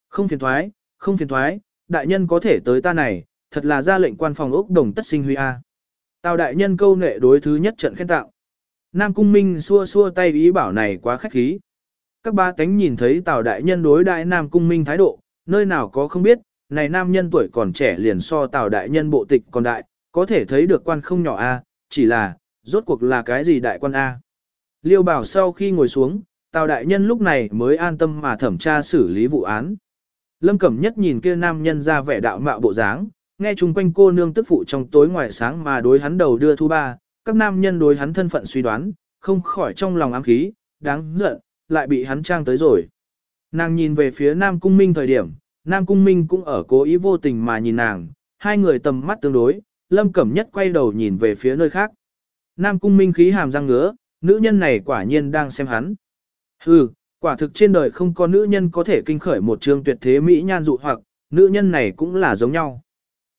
Không phiền thoái, không phiền thoái, Đại Nhân có thể tới ta này, thật là ra lệnh quan phòng ốc đồng tất sinh huy a. Tào Đại Nhân câu nệ đối thứ nhất trận khen tạo. Nam Cung Minh xua xua tay ý bảo này quá khách khí. Các ba tánh nhìn thấy Tào Đại Nhân đối đại Nam Cung Minh thái độ, nơi nào có không biết, này nam nhân tuổi còn trẻ liền so Tào Đại Nhân bộ tịch còn đại, có thể thấy được quan không nhỏ a, chỉ là, rốt cuộc là cái gì đại quan a. Liêu bảo sau khi ngồi xuống, Tào Đại Nhân lúc này mới an tâm mà thẩm tra xử lý vụ án. Lâm Cẩm Nhất nhìn kia nam nhân ra vẻ đạo mạo bộ dáng, nghe chung quanh cô nương tức phụ trong tối ngoài sáng mà đối hắn đầu đưa thu ba, các nam nhân đối hắn thân phận suy đoán, không khỏi trong lòng ám khí, đáng giận, lại bị hắn trang tới rồi. Nàng nhìn về phía Nam Cung Minh thời điểm, Nam Cung Minh cũng ở cố ý vô tình mà nhìn nàng, hai người tầm mắt tương đối, Lâm Cẩm Nhất quay đầu nhìn về phía nơi khác. Nam Cung Minh khí hàm răng ngứa, nữ nhân này quả nhiên đang xem hắn. Hừ, quả thực trên đời không có nữ nhân có thể kinh khởi một trường tuyệt thế mỹ nhan dụ hoặc, nữ nhân này cũng là giống nhau.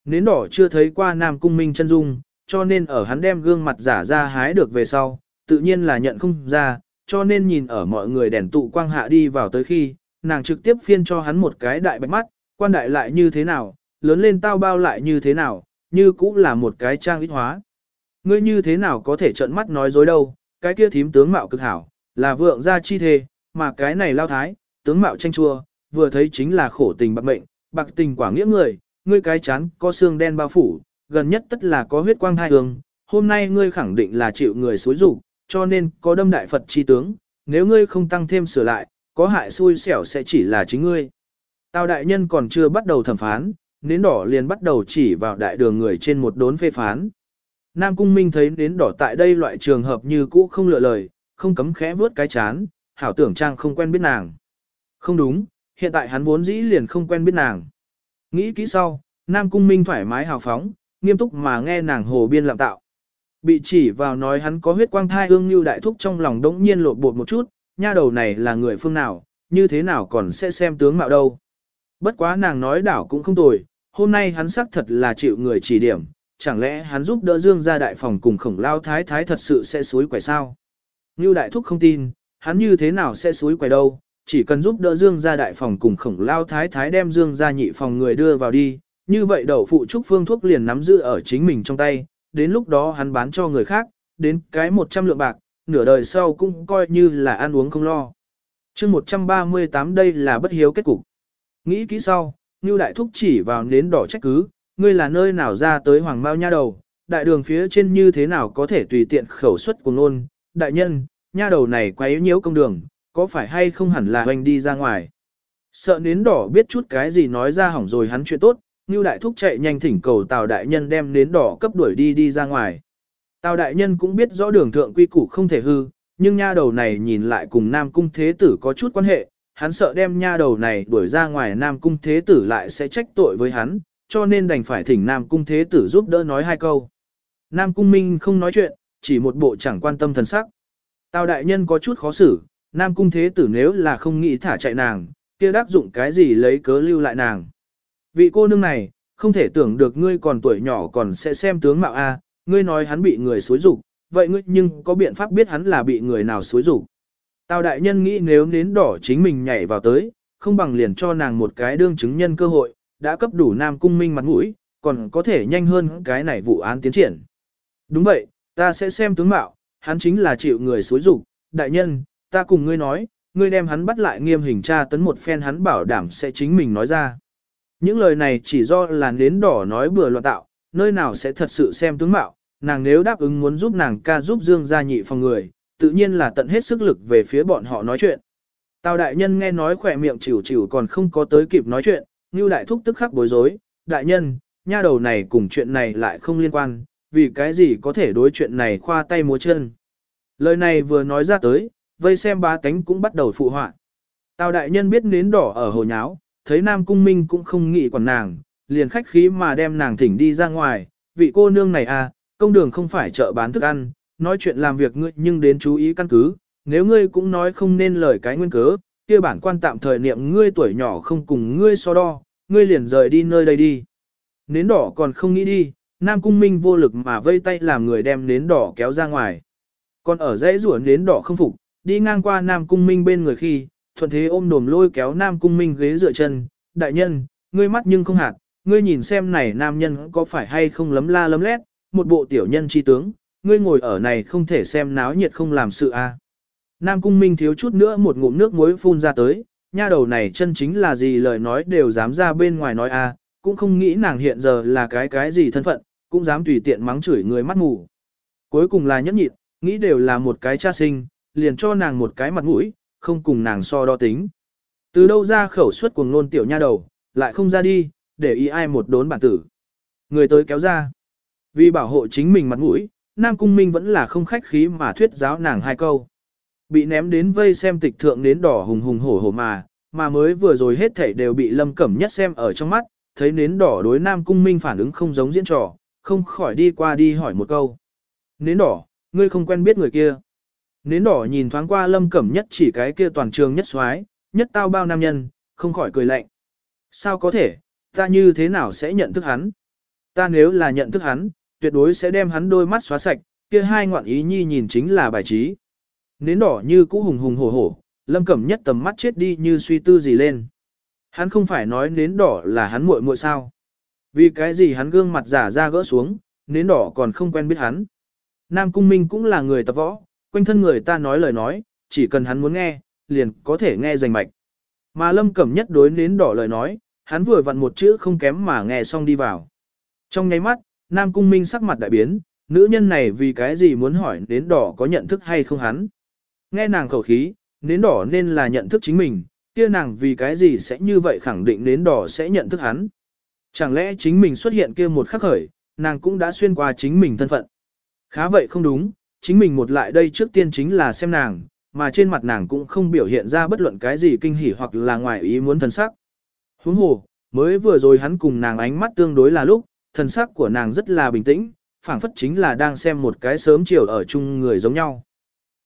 Nến đỏ chưa thấy qua Nam Cung Minh chân dung, cho nên ở hắn đem gương mặt giả ra hái được về sau, tự nhiên là nhận không ra, cho nên nhìn ở mọi người đèn tụ quang hạ đi vào tới khi, nàng trực tiếp phiên cho hắn một cái đại bạch mắt, quan đại lại như thế nào, lớn lên tao bao lại như thế nào, như cũng là một cái trang ít hóa. Ngươi như thế nào có thể trợn mắt nói dối đâu, cái kia thím tướng mạo cực hảo, là vượng gia chi thê, mà cái này lao thái, tướng mạo tranh chua, vừa thấy chính là khổ tình bạc mệnh, bạc tình quả nghĩa người, ngươi cái chán có xương đen bao phủ, gần nhất tất là có huyết quang thai hương, hôm nay ngươi khẳng định là chịu người xối rủ, cho nên có đâm đại Phật chi tướng, nếu ngươi không tăng thêm sửa lại, có hại xui xẻo sẽ chỉ là chính ngươi. Tào đại nhân còn chưa bắt đầu thẩm phán, nến đỏ liền bắt đầu chỉ vào đại đường người trên một đốn phê phán. Nam Cung Minh thấy nến đỏ tại đây loại trường hợp như cũ không lựa lời, không cấm khẽ vớt cái chán, hảo tưởng trang không quen biết nàng. Không đúng, hiện tại hắn vốn dĩ liền không quen biết nàng. Nghĩ kỹ sau, Nam Cung Minh thoải mái hào phóng, nghiêm túc mà nghe nàng hồ biên làm tạo. Bị chỉ vào nói hắn có huyết quang thai ương như đại thúc trong lòng đống nhiên lột bột một chút, nha đầu này là người phương nào, như thế nào còn sẽ xem tướng mạo đâu. Bất quá nàng nói đảo cũng không tồi, hôm nay hắn xác thật là chịu người chỉ điểm, chẳng lẽ hắn giúp đỡ Dương ra đại phòng cùng khổng lao thái thái thật sự sẽ suối quẻ sao? Ngưu đại thúc không tin, hắn như thế nào sẽ suối quẻ đâu, chỉ cần giúp đỡ Dương ra đại phòng cùng khổng lao thái thái đem Dương ra nhị phòng người đưa vào đi, như vậy đậu phụ trúc phương thuốc liền nắm giữ ở chính mình trong tay, đến lúc đó hắn bán cho người khác, đến cái 100 lượng bạc, nửa đời sau cũng coi như là ăn uống không lo. chương 138 đây là bất hiếu kết cục. Nghĩ kỹ sau, Ngưu Đại Thúc chỉ vào nến đỏ trách cứ, ngươi là nơi nào ra tới hoàng mao nha đầu, đại đường phía trên như thế nào có thể tùy tiện khẩu suất của ngôn, đại nhân, nha đầu này quá yếu nhiễu công đường, có phải hay không hẳn là hoành đi ra ngoài. Sợ nến đỏ biết chút cái gì nói ra hỏng rồi hắn chuyện tốt, Ngưu Đại Thúc chạy nhanh thỉnh cầu Tào Đại Nhân đem nến đỏ cấp đuổi đi đi ra ngoài. Tào Đại Nhân cũng biết rõ đường thượng quy củ không thể hư, nhưng nha đầu này nhìn lại cùng Nam Cung Thế Tử có chút quan hệ, hắn sợ đem nha đầu này đuổi ra ngoài Nam Cung Thế Tử lại sẽ trách tội với hắn, cho nên đành phải thỉnh Nam Cung Thế Tử giúp đỡ nói hai câu. Nam Cung Minh không nói chuyện, chỉ một bộ chẳng quan tâm thần sắc. Tào Đại Nhân có chút khó xử, Nam Cung Thế Tử nếu là không nghĩ thả chạy nàng, kia đắc dụng cái gì lấy cớ lưu lại nàng. Vị cô nương này, không thể tưởng được ngươi còn tuổi nhỏ còn sẽ xem tướng mạo A, ngươi nói hắn bị người xối rục, vậy ngươi nhưng có biện pháp biết hắn là bị người nào xối rục. Tào đại nhân nghĩ nếu nến đỏ chính mình nhảy vào tới, không bằng liền cho nàng một cái đương chứng nhân cơ hội, đã cấp đủ nam cung minh mặt mũi, còn có thể nhanh hơn cái này vụ án tiến triển. Đúng vậy, ta sẽ xem tướng mạo, hắn chính là chịu người xối dục đại nhân, ta cùng ngươi nói, ngươi đem hắn bắt lại nghiêm hình tra tấn một phen hắn bảo đảm sẽ chính mình nói ra. Những lời này chỉ do là nến đỏ nói bừa loạn tạo, nơi nào sẽ thật sự xem tướng mạo, nàng nếu đáp ứng muốn giúp nàng ca giúp Dương gia nhị phòng người, tự nhiên là tận hết sức lực về phía bọn họ nói chuyện. Tào đại nhân nghe nói khỏe miệng chịu chịu còn không có tới kịp nói chuyện, như đại thúc tức khắc bối rối, đại nhân, nha đầu này cùng chuyện này lại không liên quan, vì cái gì có thể đối chuyện này khoa tay múa chân. Lời này vừa nói ra tới, vây xem ba cánh cũng bắt đầu phụ họa. Tào đại nhân biết nến đỏ ở hồ nháo, thấy Nam Cung Minh cũng không nghĩ quản nàng, liền khách khí mà đem nàng thỉnh đi ra ngoài, vị cô nương này à, công đường không phải chợ bán thức ăn, nói chuyện làm việc ngươi nhưng đến chú ý căn cứ, nếu ngươi cũng nói không nên lời cái nguyên cớ, kia bản quan tạm thời niệm ngươi tuổi nhỏ không cùng ngươi so đo, ngươi liền rời đi nơi đây đi. Nến đỏ còn không nghĩ đi, Nam Cung Minh vô lực mà vây tay làm người đem nến đỏ kéo ra ngoài. Còn ở dãy rủa nến đỏ không phục, đi ngang qua Nam Cung Minh bên người khi, thuận thế ôm đồm lôi kéo Nam Cung Minh ghế dựa chân, đại nhân, ngươi mắt nhưng không hạt, ngươi nhìn xem này nam nhân có phải hay không lấm la lấm lét, một bộ tiểu nhân chi tướng, ngươi ngồi ở này không thể xem náo nhiệt không làm sự a. À. Nam Cung Minh thiếu chút nữa một ngụm nước muối phun ra tới, nha đầu này chân chính là gì lời nói đều dám ra bên ngoài nói a, cũng không nghĩ nàng hiện giờ là cái cái gì thân phận, cũng dám tùy tiện mắng chửi người mắt mù. Cuối cùng là nhẫn nhịn, nghĩ đều là một cái cha sinh, liền cho nàng một cái mặt mũi, không cùng nàng so đo tính. Từ đâu ra khẩu suất cuồng nôn tiểu nha đầu, lại không ra đi, để ý ai một đốn bản tử. Người tới kéo ra. Vì bảo hộ chính mình mặt mũi, Nam Cung Minh vẫn là không khách khí mà thuyết giáo nàng hai câu. Bị ném đến vây xem tịch thượng nến đỏ hùng hùng hổ hổ mà, mà mới vừa rồi hết thảy đều bị lâm cẩm nhất xem ở trong mắt, thấy nến đỏ đối Nam Cung Minh phản ứng không giống diễn trò, không khỏi đi qua đi hỏi một câu. Nến đỏ, ngươi không quen biết người kia. Nến đỏ nhìn thoáng qua lâm cẩm nhất chỉ cái kia toàn trường nhất xoái, nhất tao bao nam nhân, không khỏi cười lạnh. Sao có thể, ta như thế nào sẽ nhận thức hắn? Ta nếu là nhận thức hắn, tuyệt đối sẽ đem hắn đôi mắt xóa sạch, kia hai ngoạn ý nhi nhìn chính là bài trí. Nến đỏ như cũ hùng hùng hổ hổ, lâm cẩm nhất tầm mắt chết đi như suy tư gì lên. Hắn không phải nói nến đỏ là hắn muội muội sao? Vì cái gì hắn gương mặt giả ra gỡ xuống, nến đỏ còn không quen biết hắn. Nam Cung Minh cũng là người tập võ, quanh thân người ta nói lời nói, chỉ cần hắn muốn nghe, liền có thể nghe rành mạch. Mà lâm cẩm nhất đối nến đỏ lời nói, hắn vừa vặn một chữ không kém mà nghe xong đi vào. Trong nháy mắt, Nam Cung Minh sắc mặt đại biến, nữ nhân này vì cái gì muốn hỏi nến đỏ có nhận thức hay không hắn. Nghe nàng khẩu khí, nến đỏ nên là nhận thức chính mình, kia nàng vì cái gì sẽ như vậy khẳng định nến đỏ sẽ nhận thức hắn. Chẳng lẽ chính mình xuất hiện kia một khắc khởi, nàng cũng đã xuyên qua chính mình thân phận. Khá vậy không đúng, chính mình một lại đây trước tiên chính là xem nàng, mà trên mặt nàng cũng không biểu hiện ra bất luận cái gì kinh hỉ hoặc là ngoài ý muốn thần sắc. Huống hồ, mới vừa rồi hắn cùng nàng ánh mắt tương đối là lúc, thần sắc của nàng rất là bình tĩnh, phảng phất chính là đang xem một cái sớm chiều ở chung người giống nhau.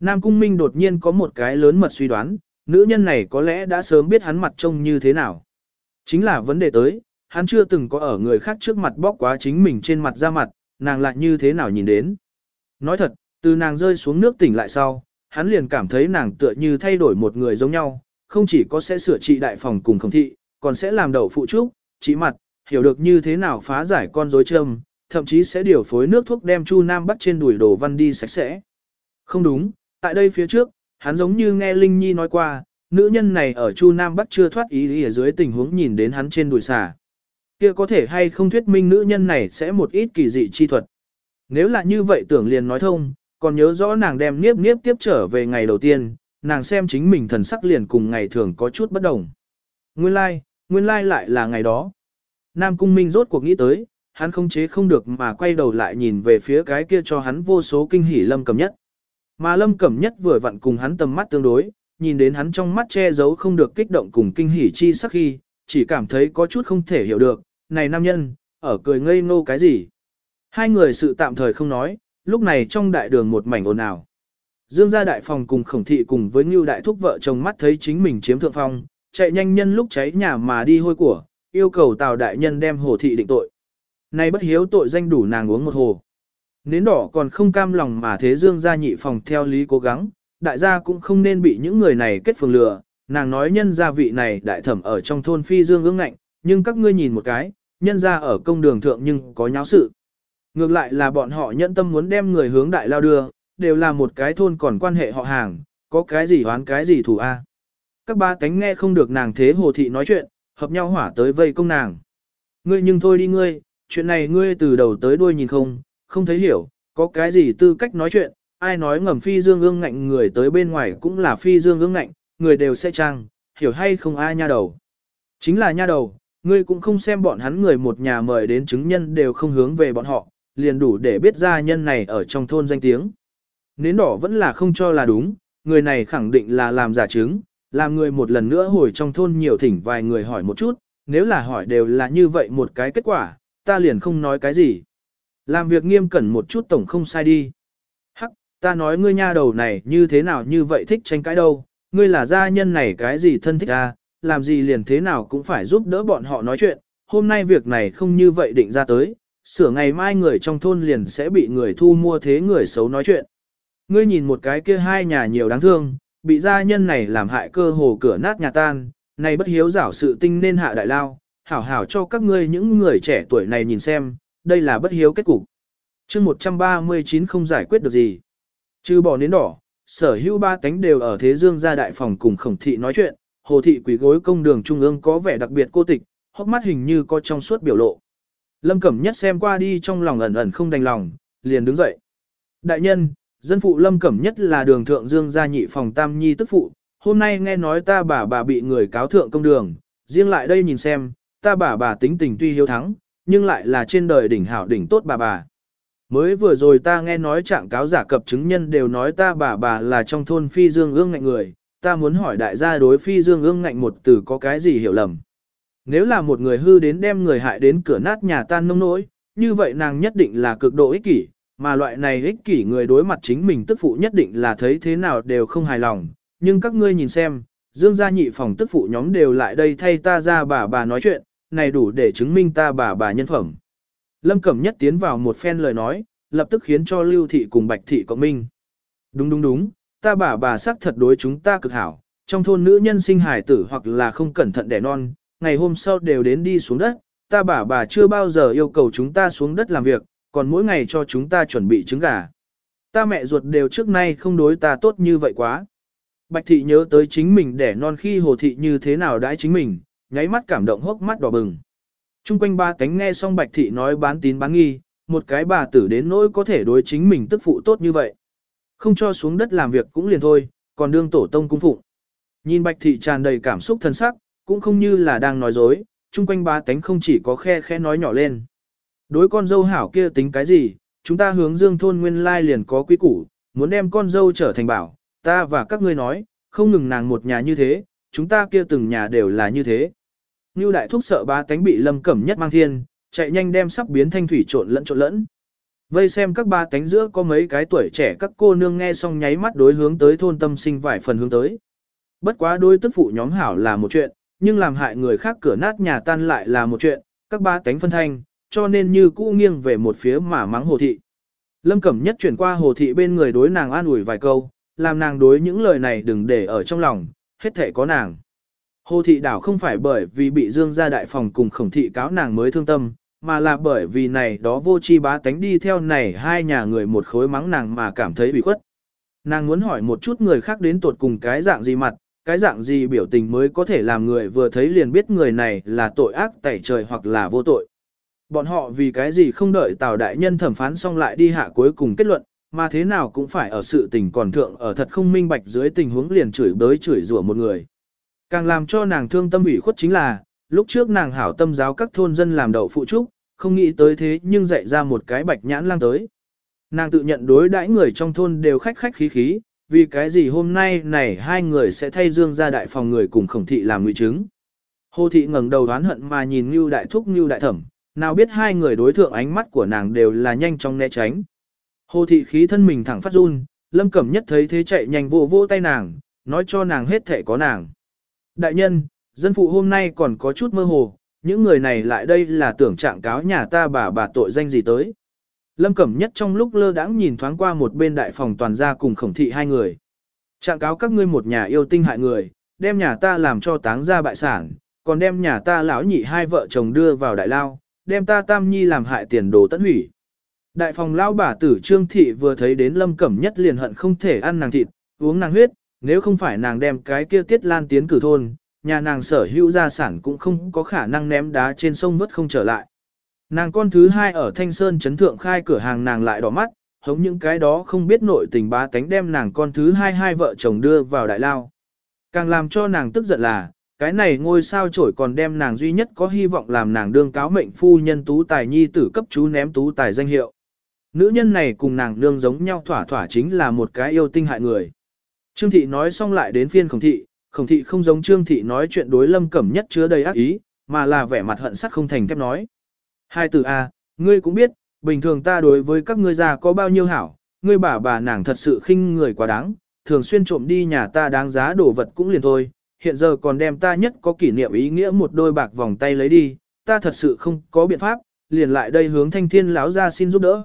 Nam Cung Minh đột nhiên có một cái lớn mật suy đoán, nữ nhân này có lẽ đã sớm biết hắn mặt trông như thế nào. Chính là vấn đề tới, hắn chưa từng có ở người khác trước mặt bóc quá chính mình trên mặt ra mặt, nàng lại như thế nào nhìn đến. Nói thật, từ nàng rơi xuống nước tỉnh lại sau, hắn liền cảm thấy nàng tựa như thay đổi một người giống nhau, không chỉ có sẽ sửa trị đại phòng cùng khổng thị, còn sẽ làm đầu phụ trúc, chỉ mặt, hiểu được như thế nào phá giải con rối châm, thậm chí sẽ điều phối nước thuốc đem Chu Nam bắt trên đùi đồ văn đi sạch sẽ. Không đúng, tại đây phía trước, hắn giống như nghe Linh Nhi nói qua, nữ nhân này ở Chu Nam Bắc chưa thoát ý ý ở dưới tình huống nhìn đến hắn trên đùi xà. Kia có thể hay không thuyết minh nữ nhân này sẽ một ít kỳ dị chi thuật. Nếu là như vậy tưởng liền nói thông, còn nhớ rõ nàng đem niếp niếp tiếp trở về ngày đầu tiên, nàng xem chính mình thần sắc liền cùng ngày thường có chút bất đồng. Nguyên lai, like, nguyên lai like lại là ngày đó. Nam Cung Minh rốt cuộc nghĩ tới, hắn không chế không được mà quay đầu lại nhìn về phía cái kia cho hắn vô số kinh hỉ lâm cầm nhất. Mà lâm cẩm nhất vừa vặn cùng hắn tầm mắt tương đối, nhìn đến hắn trong mắt che giấu không được kích động cùng kinh hỉ chi sắc khi, chỉ cảm thấy có chút không thể hiểu được, này nam nhân, ở cười ngây ngô cái gì. Hai người sự tạm thời không nói, lúc này trong đại đường một mảnh ồn ào. Dương gia đại phòng cùng khổng thị cùng với Ngưu đại thúc vợ chồng mắt thấy chính mình chiếm thượng phong, chạy nhanh nhân lúc cháy nhà mà đi hôi của, yêu cầu tào đại nhân đem hồ thị định tội. Nay bất hiếu tội danh đủ nàng uống một hồ. Nến đỏ còn không cam lòng mà thế dương gia nhị phòng theo lý cố gắng, đại gia cũng không nên bị những người này kết phường lừa, nàng nói nhân gia vị này đại thẩm ở trong thôn phi dương ương ngạnh, nhưng các ngươi nhìn một cái, nhân gia ở công đường thượng nhưng có nháo sự. Ngược lại là bọn họ nhẫn tâm muốn đem người hướng đại lao đưa, đều là một cái thôn còn quan hệ họ hàng, có cái gì hoán cái gì thủ a. Các ba cánh nghe không được nàng thế hồ thị nói chuyện, hợp nhau hỏa tới vây công nàng. Ngươi nhưng thôi đi ngươi, chuyện này ngươi từ đầu tới đuôi nhìn không, không thấy hiểu, có cái gì tư cách nói chuyện, ai nói ngầm phi dương ương ngạnh người tới bên ngoài cũng là phi dương ương ngạnh, người đều sẽ trang, hiểu hay không ai nha đầu. Chính là nha đầu, ngươi cũng không xem bọn hắn người một nhà mời đến chứng nhân đều không hướng về bọn họ, liền đủ để biết ra nhân này ở trong thôn danh tiếng. Nến đỏ vẫn là không cho là đúng, người này khẳng định là làm giả chứng, làm người một lần nữa hồi trong thôn nhiều thỉnh vài người hỏi một chút, nếu là hỏi đều là như vậy một cái kết quả, ta liền không nói cái gì. Làm việc nghiêm cẩn một chút tổng không sai đi. Hắc, ta nói ngươi nha đầu này như thế nào như vậy thích tranh cãi đâu, ngươi là gia nhân này cái gì thân thích à, làm gì liền thế nào cũng phải giúp đỡ bọn họ nói chuyện, hôm nay việc này không như vậy định ra tới, sửa ngày mai người trong thôn liền sẽ bị người thu mua thế người xấu nói chuyện. Ngươi nhìn một cái kia hai nhà nhiều đáng thương, bị gia nhân này làm hại cơ hồ cửa nát nhà tan, này bất hiếu giảo sự tinh nên hạ đại lao, hảo hảo cho các ngươi những người trẻ tuổi này nhìn xem, đây là bất hiếu kết cục. chương 139 không giải quyết được gì. Trừ bỏ nến đỏ, sở hữu ba tánh đều ở thế dương gia đại phòng cùng khổng thị nói chuyện, hồ thị quỷ gối công đường trung ương có vẻ đặc biệt cô tịch, hốc mắt hình như có trong suốt biểu lộ. Lâm Cẩm Nhất xem qua đi trong lòng ẩn ẩn không đành lòng, liền đứng dậy. Đại nhân, dân phụ Lâm Cẩm Nhất là đường thượng dương gia nhị phòng tam nhi tức phụ, hôm nay nghe nói ta bà bà bị người cáo thượng công đường, riêng lại đây nhìn xem, ta bà bà tính tình tuy hiếu thắng, nhưng lại là trên đời đỉnh hảo đỉnh tốt bà bà. Mới vừa rồi ta nghe nói trạng cáo giả cập chứng nhân đều nói ta bà bà là trong thôn phi dương ương ngạnh người, ta muốn hỏi đại gia đối phi dương ương ngạnh một từ có cái gì hiểu lầm. Nếu là một người hư đến đem người hại đến cửa nát nhà tan nông nỗi, như vậy nàng nhất định là cực độ ích kỷ, mà loại này ích kỷ người đối mặt chính mình tức phụ nhất định là thấy thế nào đều không hài lòng. Nhưng các ngươi nhìn xem, dương gia nhị phòng tức phụ nhóm đều lại đây thay ta ra bà bà nói chuyện, này đủ để chứng minh ta bà bà nhân phẩm. Lâm Cẩm Nhất tiến vào một phen lời nói, lập tức khiến cho Lưu Thị cùng Bạch Thị cộng minh. Đúng đúng đúng, ta bà bà sắc thật đối chúng ta cực hảo, trong thôn nữ nhân sinh hài tử hoặc là không cẩn thận đẻ non, ngày hôm sau đều đến đi xuống đất, ta bà bà chưa bao giờ yêu cầu chúng ta xuống đất làm việc, còn mỗi ngày cho chúng ta chuẩn bị trứng gà. Ta mẹ ruột đều trước nay không đối ta tốt như vậy quá. Bạch thị nhớ tới chính mình đẻ non khi hồ thị như thế nào đãi chính mình, nháy mắt cảm động hốc mắt đỏ bừng. Trung quanh ba cánh nghe xong bạch thị nói bán tín bán nghi, một cái bà tử đến nỗi có thể đối chính mình tức phụ tốt như vậy. Không cho xuống đất làm việc cũng liền thôi, còn đương tổ tông cung phụng. Nhìn bạch thị tràn đầy cảm xúc thân sắc, cũng không như là đang nói dối, chung quanh ba tánh không chỉ có khe khe nói nhỏ lên. Đối con dâu hảo kia tính cái gì, chúng ta hướng dương thôn nguyên lai liền có quy củ, muốn đem con dâu trở thành bảo, ta và các ngươi nói, không ngừng nàng một nhà như thế, chúng ta kia từng nhà đều là như thế. Như đại thúc sợ ba tánh bị lâm cẩm nhất mang thiên, chạy nhanh đem sắp biến thanh thủy trộn lẫn trộn lẫn. Vây xem các ba cánh giữa có mấy cái tuổi trẻ các cô nương nghe xong nháy mắt đối hướng tới thôn tâm sinh vài phần hướng tới. Bất quá đôi tức phụ nhóm hảo là một chuyện, nhưng làm hại người khác cửa nát nhà tan lại là một chuyện, các ba cánh phân thanh, cho nên như cũ nghiêng về một phía mà mắng hồ thị. Lâm Cẩm Nhất chuyển qua hồ thị bên người đối nàng an ủi vài câu, làm nàng đối những lời này đừng để ở trong lòng, hết thể có nàng. Hồ thị đảo không phải bởi vì bị dương gia đại phòng cùng khổng thị cáo nàng mới thương tâm, mà là bởi vì này đó vô chi bá tánh đi theo này hai nhà người một khối mắng nàng mà cảm thấy bị khuất. Nàng muốn hỏi một chút người khác đến tuột cùng cái dạng gì mặt, cái dạng gì biểu tình mới có thể làm người vừa thấy liền biết người này là tội ác tẩy trời hoặc là vô tội. Bọn họ vì cái gì không đợi Tào Đại Nhân thẩm phán xong lại đi hạ cuối cùng kết luận, mà thế nào cũng phải ở sự tình còn thượng ở thật không minh bạch dưới tình huống liền chửi bới chửi rủa một người. Càng làm cho nàng thương tâm ủy khuất chính là, lúc trước nàng hảo tâm giáo các thôn dân làm đậu phụ trúc, không nghĩ tới thế nhưng dạy ra một cái bạch nhãn lang tới. Nàng tự nhận đối đãi người trong thôn đều khách khách khí khí, vì cái gì hôm nay này hai người sẽ thay dương ra đại phòng người cùng khổng thị làm ngụy chứng. Hồ thị ngẩng đầu đoán hận mà nhìn Ngưu đại thúc Ngưu đại thẩm, nào biết hai người đối thượng ánh mắt của nàng đều là nhanh chóng né tránh. Hồ thị khí thân mình thẳng phát run, lâm cẩm nhất thấy thế chạy nhanh vô vô tay nàng, nói cho nàng hết thể có nàng. Đại nhân, dân phụ hôm nay còn có chút mơ hồ, những người này lại đây là tưởng trạng cáo nhà ta bà bà tội danh gì tới. Lâm Cẩm Nhất trong lúc lơ đãng nhìn thoáng qua một bên đại phòng toàn gia cùng khổng thị hai người. Trạng cáo các ngươi một nhà yêu tinh hại người, đem nhà ta làm cho táng ra bại sản, còn đem nhà ta lão nhị hai vợ chồng đưa vào đại lao, đem ta tam nhi làm hại tiền đồ tận hủy. Đại phòng lão bà tử Trương Thị vừa thấy đến Lâm Cẩm Nhất liền hận không thể ăn nàng thịt, uống nàng huyết, nếu không phải nàng đem cái kia tiết lan tiến cử thôn, nhà nàng sở hữu gia sản cũng không có khả năng ném đá trên sông vớt không trở lại. Nàng con thứ hai ở Thanh Sơn Trấn Thượng khai cửa hàng nàng lại đỏ mắt, hống những cái đó không biết nội tình bá tánh đem nàng con thứ hai hai vợ chồng đưa vào đại lao. Càng làm cho nàng tức giận là, cái này ngôi sao trổi còn đem nàng duy nhất có hy vọng làm nàng đương cáo mệnh phu nhân tú tài nhi tử cấp chú ném tú tài danh hiệu. Nữ nhân này cùng nàng đương giống nhau thỏa thỏa chính là một cái yêu tinh hại người. Trương thị nói xong lại đến phiên khổng thị, khổng thị không giống trương thị nói chuyện đối lâm cẩm nhất chứa đầy ác ý, mà là vẻ mặt hận sắt không thành thép nói. Hai từ A, ngươi cũng biết, bình thường ta đối với các ngươi già có bao nhiêu hảo, ngươi bà bà nàng thật sự khinh người quá đáng, thường xuyên trộm đi nhà ta đáng giá đồ vật cũng liền thôi, hiện giờ còn đem ta nhất có kỷ niệm ý nghĩa một đôi bạc vòng tay lấy đi, ta thật sự không có biện pháp, liền lại đây hướng thanh thiên lão ra xin giúp đỡ.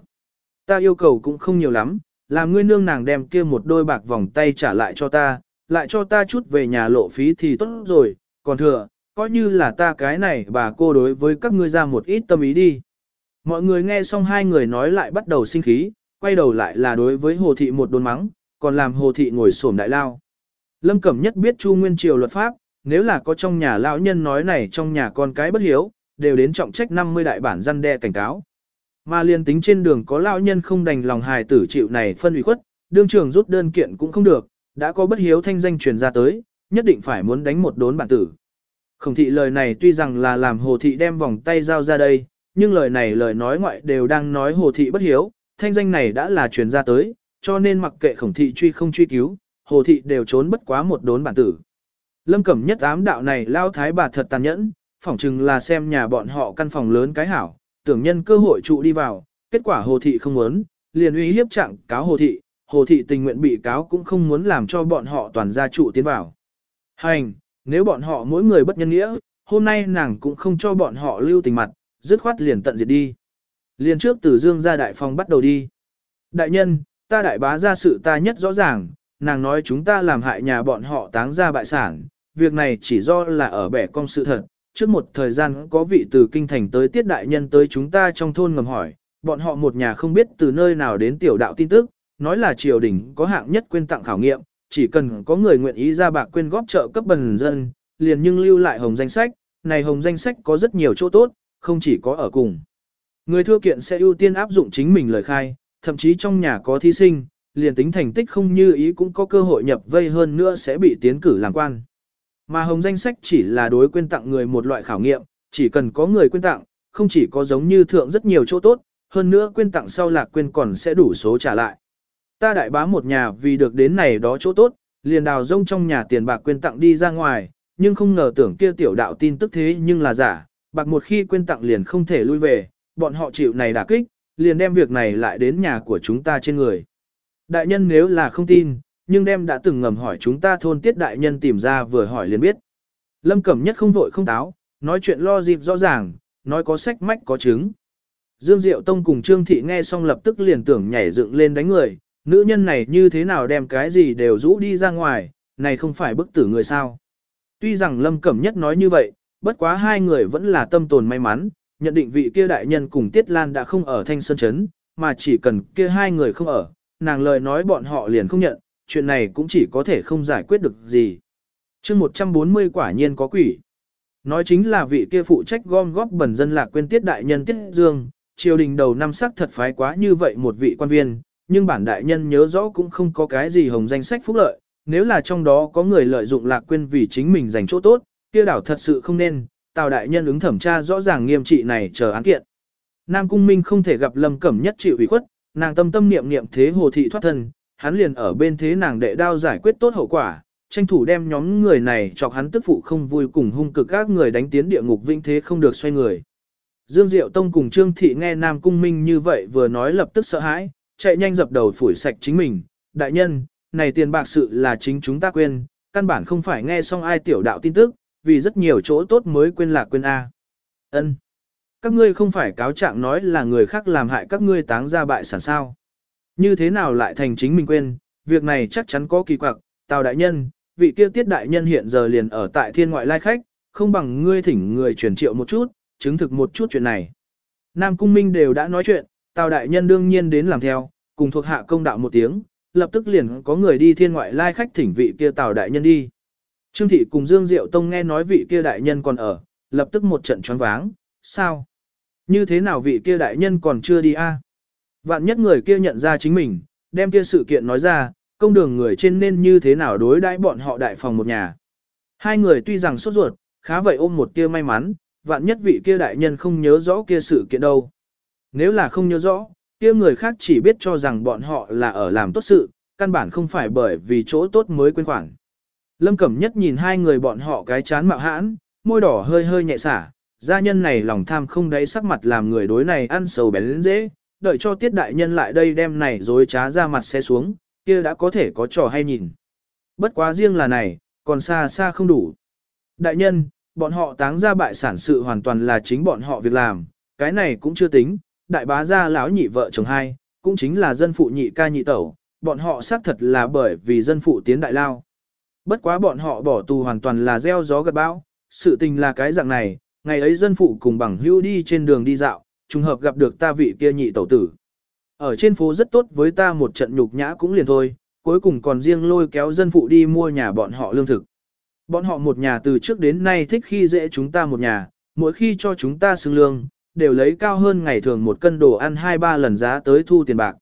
Ta yêu cầu cũng không nhiều lắm, làm ngươi nương nàng đem kia một đôi bạc vòng tay trả lại cho ta, lại cho ta chút về nhà lộ phí thì tốt rồi, còn thừa, coi như là ta cái này bà cô đối với các ngươi ra một ít tâm ý đi. Mọi người nghe xong hai người nói lại bắt đầu sinh khí, quay đầu lại là đối với hồ thị một đồn mắng, còn làm hồ thị ngồi xổm đại lao. Lâm Cẩm nhất biết Chu Nguyên Triều luật pháp, nếu là có trong nhà lão nhân nói này trong nhà con cái bất hiếu, đều đến trọng trách 50 đại bản răn đe cảnh cáo. Mà liên tính trên đường có lão nhân không đành lòng hài tử chịu này phân ủy khuất, đương trường rút đơn kiện cũng không được, đã có bất hiếu thanh danh truyền ra tới, nhất định phải muốn đánh một đốn bản tử. Khổng thị lời này tuy rằng là làm hồ thị đem vòng tay giao ra đây, nhưng lời này lời nói ngoại đều đang nói hồ thị bất hiếu, thanh danh này đã là truyền ra tới, cho nên mặc kệ khổng thị truy không truy cứu, hồ thị đều trốn bất quá một đốn bản tử. Lâm Cẩm nhất ám đạo này lao thái bà thật tàn nhẫn, phỏng chừng là xem nhà bọn họ căn phòng lớn cái hảo, tưởng nhân cơ hội trụ đi vào, kết quả hồ thị không muốn, liền uy hiếp trạng cáo hồ thị, hồ thị tình nguyện bị cáo cũng không muốn làm cho bọn họ toàn gia trụ tiến vào. Hành, nếu bọn họ mỗi người bất nhân nghĩa, hôm nay nàng cũng không cho bọn họ lưu tình mặt, dứt khoát liền tận diệt đi. Liền trước từ dương ra đại phòng bắt đầu đi. Đại nhân, ta đại bá ra sự ta nhất rõ ràng, nàng nói chúng ta làm hại nhà bọn họ táng ra bại sản, việc này chỉ do là ở bẻ cong sự thật. Trước một thời gian có vị từ kinh thành tới tiết đại nhân tới chúng ta trong thôn ngầm hỏi, bọn họ một nhà không biết từ nơi nào đến tiểu đạo tin tức, nói là triều đình có hạng nhất quyên tặng khảo nghiệm, chỉ cần có người nguyện ý ra bạc quyên góp trợ cấp bần dân, liền nhưng lưu lại hồng danh sách, này hồng danh sách có rất nhiều chỗ tốt, không chỉ có ở cùng. Người thưa kiện sẽ ưu tiên áp dụng chính mình lời khai, thậm chí trong nhà có thí sinh, liền tính thành tích không như ý cũng có cơ hội nhập vây hơn nữa sẽ bị tiến cử làm quan. Mà hồng danh sách chỉ là đối quyên tặng người một loại khảo nghiệm, chỉ cần có người quyên tặng, không chỉ có giống như thượng rất nhiều chỗ tốt, hơn nữa quyên tặng sau lạc quyên còn sẽ đủ số trả lại. Ta đại bá một nhà vì được đến này đó chỗ tốt, liền đào rông trong nhà tiền bạc quên tặng đi ra ngoài, nhưng không ngờ tưởng kia tiểu đạo tin tức thế nhưng là giả, bạc một khi quên tặng liền không thể lui về, bọn họ chịu này đả kích, liền đem việc này lại đến nhà của chúng ta trên người. Đại nhân nếu là không tin, nhưng đem đã từng ngầm hỏi chúng ta thôn tiết đại nhân tìm ra vừa hỏi liền biết. Lâm Cẩm Nhất không vội không táo, nói chuyện lo dịp rõ ràng, nói có sách mách có chứng. Dương Diệu Tông cùng Trương Thị nghe xong lập tức liền tưởng nhảy dựng lên đánh người, nữ nhân này như thế nào đem cái gì đều rũ đi ra ngoài, này không phải bức tử người sao. Tuy rằng Lâm Cẩm Nhất nói như vậy, bất quá hai người vẫn là tâm tồn may mắn, nhận định vị kia đại nhân cùng Tiết Lan đã không ở Thanh Sơn Trấn, mà chỉ cần kia hai người không ở, nàng lời nói bọn họ liền không nhận, chuyện này cũng chỉ có thể không giải quyết được gì. chương 140 quả nhiên có quỷ. Nói chính là vị kia phụ trách gom góp bẩn dân lạc quên Tiết đại nhân Tiết Dương, triều đình đầu năm sắc thật phái quá như vậy một vị quan viên, nhưng bản đại nhân nhớ rõ cũng không có cái gì hồng danh sách phúc lợi, nếu là trong đó có người lợi dụng lạc quên vì chính mình giành chỗ tốt, kia đảo thật sự không nên, tào đại nhân ứng thẩm tra rõ ràng nghiêm trị này chờ án kiện. Nam Cung Minh không thể gặp Lâm Cẩm nhất chịu ủy khuất, nàng tâm tâm niệm niệm thế hồ thị thoát thân, hắn liền ở bên thế nàng đệ đao giải quyết tốt hậu quả, tranh thủ đem nhóm người này chọc hắn tức phụ không vui cùng hung cực các người đánh tiến địa ngục vĩnh thế không được xoay người. Dương Diệu Tông cùng Trương Thị nghe Nam Cung Minh như vậy vừa nói lập tức sợ hãi, chạy nhanh dập đầu phủi sạch chính mình. Đại nhân, này tiền bạc sự là chính chúng ta quên, căn bản không phải nghe xong ai tiểu đạo tin tức, vì rất nhiều chỗ tốt mới quên là quên A. Ân, Các ngươi không phải cáo trạng nói là người khác làm hại các ngươi táng ra bại sản sao. Như thế nào lại thành chính mình quên, việc này chắc chắn có kỳ quặc, Tào đại nhân, vị tiêu tiết đại nhân hiện giờ liền ở tại thiên ngoại lai khách, không bằng ngươi thỉnh người truyền triệu một chút, chứng thực một chút chuyện này. Nam Cung Minh đều đã nói chuyện, Tào Đại Nhân đương nhiên đến làm theo, cùng thuộc hạ công đạo một tiếng, lập tức liền có người đi thiên ngoại lai khách thỉnh vị kia Tào Đại Nhân đi. Trương Thị cùng Dương Diệu Tông nghe nói vị kia Đại Nhân còn ở, lập tức một trận choáng váng, sao? Như thế nào vị kia Đại Nhân còn chưa đi a? Vạn nhất người kia nhận ra chính mình, đem kia sự kiện nói ra, công đường người trên nên như thế nào đối đãi bọn họ đại phòng một nhà. Hai người tuy rằng sốt ruột, khá vậy ôm một tia may mắn, vạn nhất vị kia đại nhân không nhớ rõ kia sự kiện đâu. Nếu là không nhớ rõ, kia người khác chỉ biết cho rằng bọn họ là ở làm tốt sự, căn bản không phải bởi vì chỗ tốt mới quên khoản. Lâm Cẩm Nhất nhìn hai người bọn họ cái chán mạo hãn, môi đỏ hơi hơi nhẹ xả, gia nhân này lòng tham không đáy sắc mặt làm người đối này ăn sầu bén lên dễ, đợi cho tiết đại nhân lại đây đem này dối trá ra mặt xe xuống, kia đã có thể có trò hay nhìn. Bất quá riêng là này, còn xa xa không đủ. Đại nhân, Bọn họ táng ra bại sản sự hoàn toàn là chính bọn họ việc làm, cái này cũng chưa tính, đại bá gia lão nhị vợ chồng hai, cũng chính là dân phụ nhị ca nhị tẩu, bọn họ xác thật là bởi vì dân phụ tiến đại lao. Bất quá bọn họ bỏ tù hoàn toàn là gieo gió gặt bão, sự tình là cái dạng này, ngày ấy dân phụ cùng bằng hưu đi trên đường đi dạo, trùng hợp gặp được ta vị kia nhị tẩu tử. Ở trên phố rất tốt với ta một trận nhục nhã cũng liền thôi, cuối cùng còn riêng lôi kéo dân phụ đi mua nhà bọn họ lương thực. Bọn họ một nhà từ trước đến nay thích khi dễ chúng ta một nhà, mỗi khi cho chúng ta xứng lương, đều lấy cao hơn ngày thường một cân đồ ăn hai ba lần giá tới thu tiền bạc.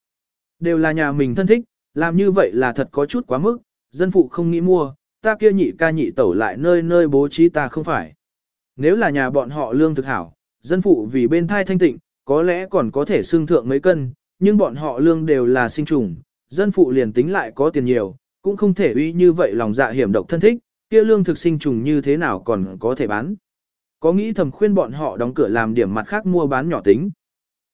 Đều là nhà mình thân thích, làm như vậy là thật có chút quá mức, dân phụ không nghĩ mua, ta kia nhị ca nhị tẩu lại nơi nơi bố trí ta không phải. Nếu là nhà bọn họ lương thực hảo, dân phụ vì bên thai thanh tịnh, có lẽ còn có thể xương thượng mấy cân, nhưng bọn họ lương đều là sinh trùng, dân phụ liền tính lại có tiền nhiều, cũng không thể uy như vậy lòng dạ hiểm độc thân thích, kia lương thực sinh trùng như thế nào còn có thể bán. Có nghĩ thầm khuyên bọn họ đóng cửa làm điểm mặt khác mua bán nhỏ tính.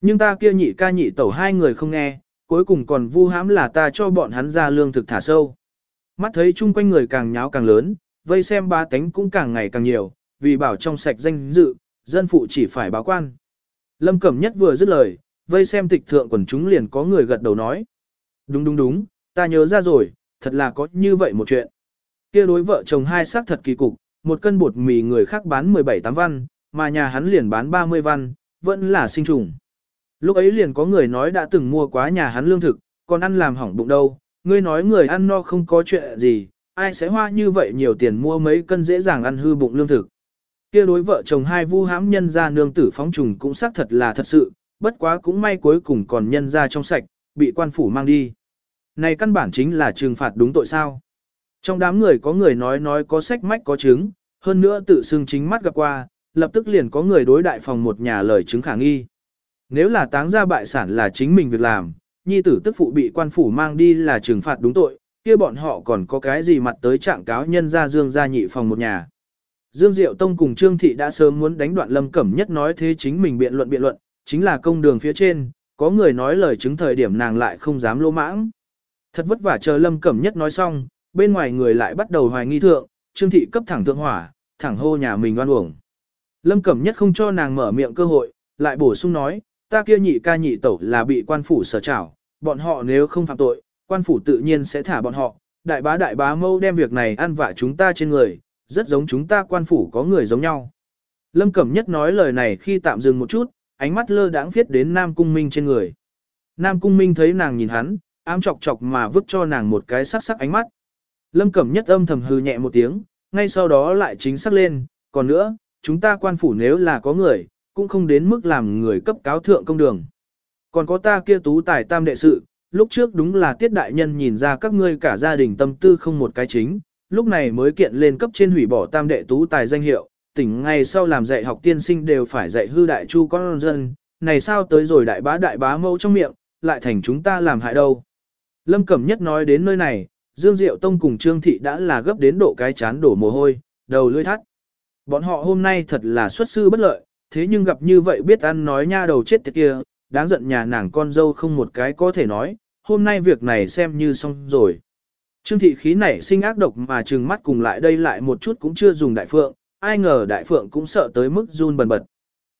Nhưng ta kia nhị ca nhị tẩu hai người không nghe, cuối cùng còn vu hãm là ta cho bọn hắn ra lương thực thả sâu. Mắt thấy chung quanh người càng nháo càng lớn, vây xem ba tánh cũng càng ngày càng nhiều, vì bảo trong sạch danh dự, dân phụ chỉ phải báo quan. Lâm Cẩm Nhất vừa dứt lời, vây xem tịch thượng quần chúng liền có người gật đầu nói. Đúng đúng đúng, ta nhớ ra rồi, thật là có như vậy một chuyện. Kia đối vợ chồng hai xác thật kỳ cục, một cân bột mì người khác bán 17-8 văn, mà nhà hắn liền bán 30 văn, vẫn là sinh trùng. Lúc ấy liền có người nói đã từng mua quá nhà hắn lương thực, còn ăn làm hỏng bụng đâu, ngươi nói người ăn no không có chuyện gì, ai sẽ hoa như vậy nhiều tiền mua mấy cân dễ dàng ăn hư bụng lương thực. Kia đối vợ chồng hai vu hãm nhân ra nương tử phóng trùng cũng xác thật là thật sự, bất quá cũng may cuối cùng còn nhân ra trong sạch, bị quan phủ mang đi. Này căn bản chính là trừng phạt đúng tội sao. Trong đám người có người nói nói có sách mách có chứng, hơn nữa tự xưng chính mắt gặp qua, lập tức liền có người đối đại phòng một nhà lời chứng khả nghi. Nếu là táng ra bại sản là chính mình việc làm, nhi tử tức phụ bị quan phủ mang đi là trừng phạt đúng tội, kia bọn họ còn có cái gì mặt tới trạng cáo nhân ra dương gia nhị phòng một nhà. Dương Diệu Tông cùng Trương Thị đã sớm muốn đánh đoạn Lâm Cẩm Nhất nói thế chính mình biện luận biện luận, chính là công đường phía trên, có người nói lời chứng thời điểm nàng lại không dám lô mãng. Thật vất vả chờ Lâm Cẩm Nhất nói xong, bên ngoài người lại bắt đầu hoài nghi thượng, Trương Thị cấp thẳng thượng hỏa, thẳng hô nhà mình oan uổng. Lâm Cẩm Nhất không cho nàng mở miệng cơ hội, lại bổ sung nói, ta kia nhị ca nhị tẩu là bị quan phủ sở trảo, bọn họ nếu không phạm tội, quan phủ tự nhiên sẽ thả bọn họ, đại bá đại bá mâu đem việc này ăn vạ chúng ta trên người, rất giống chúng ta quan phủ có người giống nhau. Lâm Cẩm Nhất nói lời này khi tạm dừng một chút, ánh mắt lơ đãng viết đến Nam Cung Minh trên người. Nam Cung Minh thấy nàng nhìn hắn, ám chọc chọc mà vứt cho nàng một cái sắc sắc ánh mắt. Lâm Cẩm Nhất âm thầm hừ nhẹ một tiếng, ngay sau đó lại chính xác lên, còn nữa, chúng ta quan phủ nếu là có người, cũng không đến mức làm người cấp cáo thượng công đường. Còn có ta kia tú tài tam đệ sự, lúc trước đúng là tiết đại nhân nhìn ra các ngươi cả gia đình tâm tư không một cái chính, lúc này mới kiện lên cấp trên hủy bỏ tam đệ tú tài danh hiệu, tỉnh ngày sau làm dạy học tiên sinh đều phải dạy hư đại chu con dân, này sao tới rồi đại bá đại bá mâu trong miệng, lại thành chúng ta làm hại đâu. Lâm Cẩm Nhất nói đến nơi này, Dương Diệu Tông cùng Trương Thị đã là gấp đến độ cái chán đổ mồ hôi, đầu lưỡi thắt. Bọn họ hôm nay thật là xuất sư bất lợi, thế nhưng gặp như vậy biết ăn nói nha đầu chết tiệt kia, đáng giận nhà nàng con dâu không một cái có thể nói, hôm nay việc này xem như xong rồi. Trương thị khí nảy sinh ác độc mà trừng mắt cùng lại đây lại một chút cũng chưa dùng đại phượng, ai ngờ đại phượng cũng sợ tới mức run bần bật.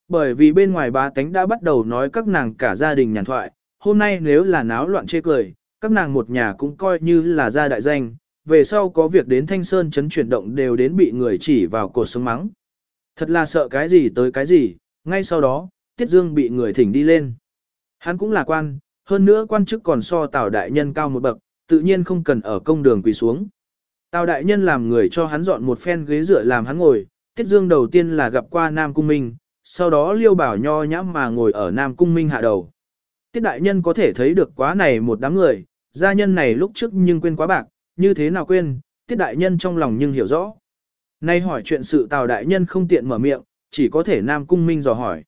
Bởi vì bên ngoài ba tánh đã bắt đầu nói các nàng cả gia đình nhàn thoại, hôm nay nếu là náo loạn chê cười, các nàng một nhà cũng coi như là gia đại danh, về sau có việc đến Thanh Sơn chấn chuyển động đều đến bị người chỉ vào cột sống mắng. Thật là sợ cái gì tới cái gì, ngay sau đó, Tiết Dương bị người thỉnh đi lên. Hắn cũng là quan, hơn nữa quan chức còn so Tào Đại Nhân cao một bậc, tự nhiên không cần ở công đường quỳ xuống. Tào Đại Nhân làm người cho hắn dọn một phen ghế dựa làm hắn ngồi, Tiết Dương đầu tiên là gặp qua Nam Cung Minh, sau đó Liêu Bảo nho nhãm mà ngồi ở Nam Cung Minh hạ đầu. Tiết Đại Nhân có thể thấy được quá này một đám người, gia nhân này lúc trước nhưng quên quá bạc, như thế nào quên, Tiết Đại Nhân trong lòng nhưng hiểu rõ. Nay hỏi chuyện sự Tào Đại Nhân không tiện mở miệng, chỉ có thể Nam Cung Minh dò hỏi.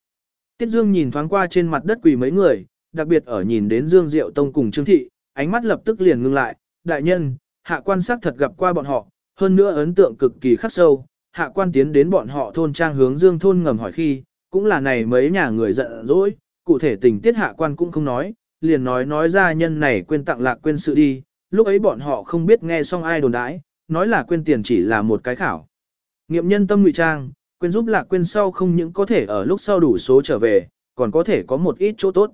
Tiết Dương nhìn thoáng qua trên mặt đất quỳ mấy người, đặc biệt ở nhìn đến Dương Diệu Tông cùng Trương Thị, ánh mắt lập tức liền ngưng lại, đại nhân, hạ quan sát thật gặp qua bọn họ, hơn nữa ấn tượng cực kỳ khắc sâu, hạ quan tiến đến bọn họ thôn trang hướng Dương thôn ngầm hỏi khi, cũng là này mấy nhà người giận dỗi, cụ thể tình tiết hạ quan cũng không nói, liền nói nói ra nhân này quên tặng lạc quên sự đi, lúc ấy bọn họ không biết nghe xong ai đồn đãi, nói là quên tiền chỉ là một cái khảo. Nghiệm nhân tâm ngụy trang, quên giúp lạc quên sau không những có thể ở lúc sau đủ số trở về, còn có thể có một ít chỗ tốt.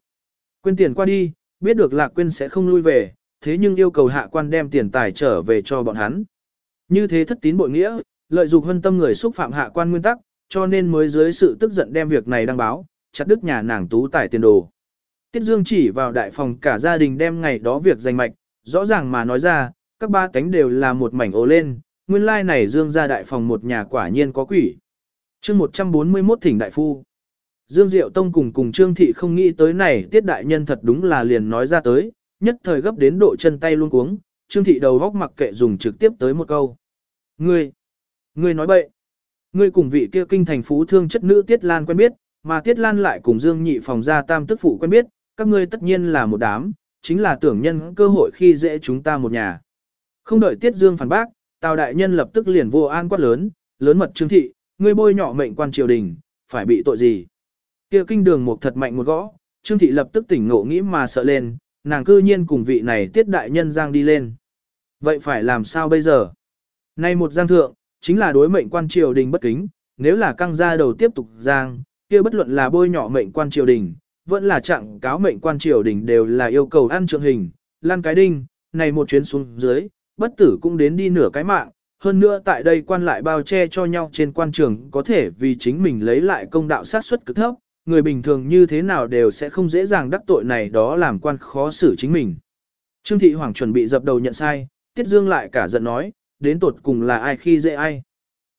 Quên tiền qua đi, biết được lạc quên sẽ không lui về, thế nhưng yêu cầu hạ quan đem tiền tài trở về cho bọn hắn. Như thế thất tín bội nghĩa, lợi dụng hân tâm người xúc phạm hạ quan nguyên tắc, cho nên mới dưới sự tức giận đem việc này đăng báo, chặt đứt nhà nàng tú tài tiền đồ. Tiết Dương chỉ vào đại phòng cả gia đình đem ngày đó việc danh mạch, rõ ràng mà nói ra, các ba cánh đều là một mảnh ố lên, nguyên lai này Dương ra đại phòng một nhà quả nhiên có quỷ. chương 141 thỉnh đại phu. Dương Diệu Tông cùng cùng Trương Thị không nghĩ tới này tiết đại nhân thật đúng là liền nói ra tới, nhất thời gấp đến độ chân tay luôn cuống, Trương Thị đầu góc mặc kệ dùng trực tiếp tới một câu. Ngươi, ngươi nói bậy, ngươi cùng vị kia kinh thành phú thương chất nữ Tiết Lan quen biết, mà Tiết Lan lại cùng Dương Nhị phòng gia tam tức phụ quen biết, các ngươi tất nhiên là một đám, chính là tưởng nhân cơ hội khi dễ chúng ta một nhà. Không đợi Tiết Dương phản bác, Tào đại nhân lập tức liền vô an quát lớn, lớn mật Trương Thị, ngươi bôi nhọ mệnh quan triều đình, phải bị tội gì? Kia kinh đường một thật mạnh một gõ, Trương Thị lập tức tỉnh ngộ nghĩ mà sợ lên, nàng cư nhiên cùng vị này tiết đại nhân giang đi lên. Vậy phải làm sao bây giờ? Nay một giang thượng, chính là đối mệnh quan triều đình bất kính, nếu là căng ra đầu tiếp tục giang, kia bất luận là bôi nhỏ mệnh quan triều đình, vẫn là trạng cáo mệnh quan triều đình đều là yêu cầu ăn trượng hình, lan cái đinh, này một chuyến xuống dưới, bất tử cũng đến đi nửa cái mạng, hơn nữa tại đây quan lại bao che cho nhau trên quan trường có thể vì chính mình lấy lại công đạo sát suất cực thấp, người bình thường như thế nào đều sẽ không dễ dàng đắc tội này đó làm quan khó xử chính mình. Trương Thị Hoàng chuẩn bị dập đầu nhận sai, Tiết Dương lại cả giận nói, đến tột cùng là ai khi dễ ai.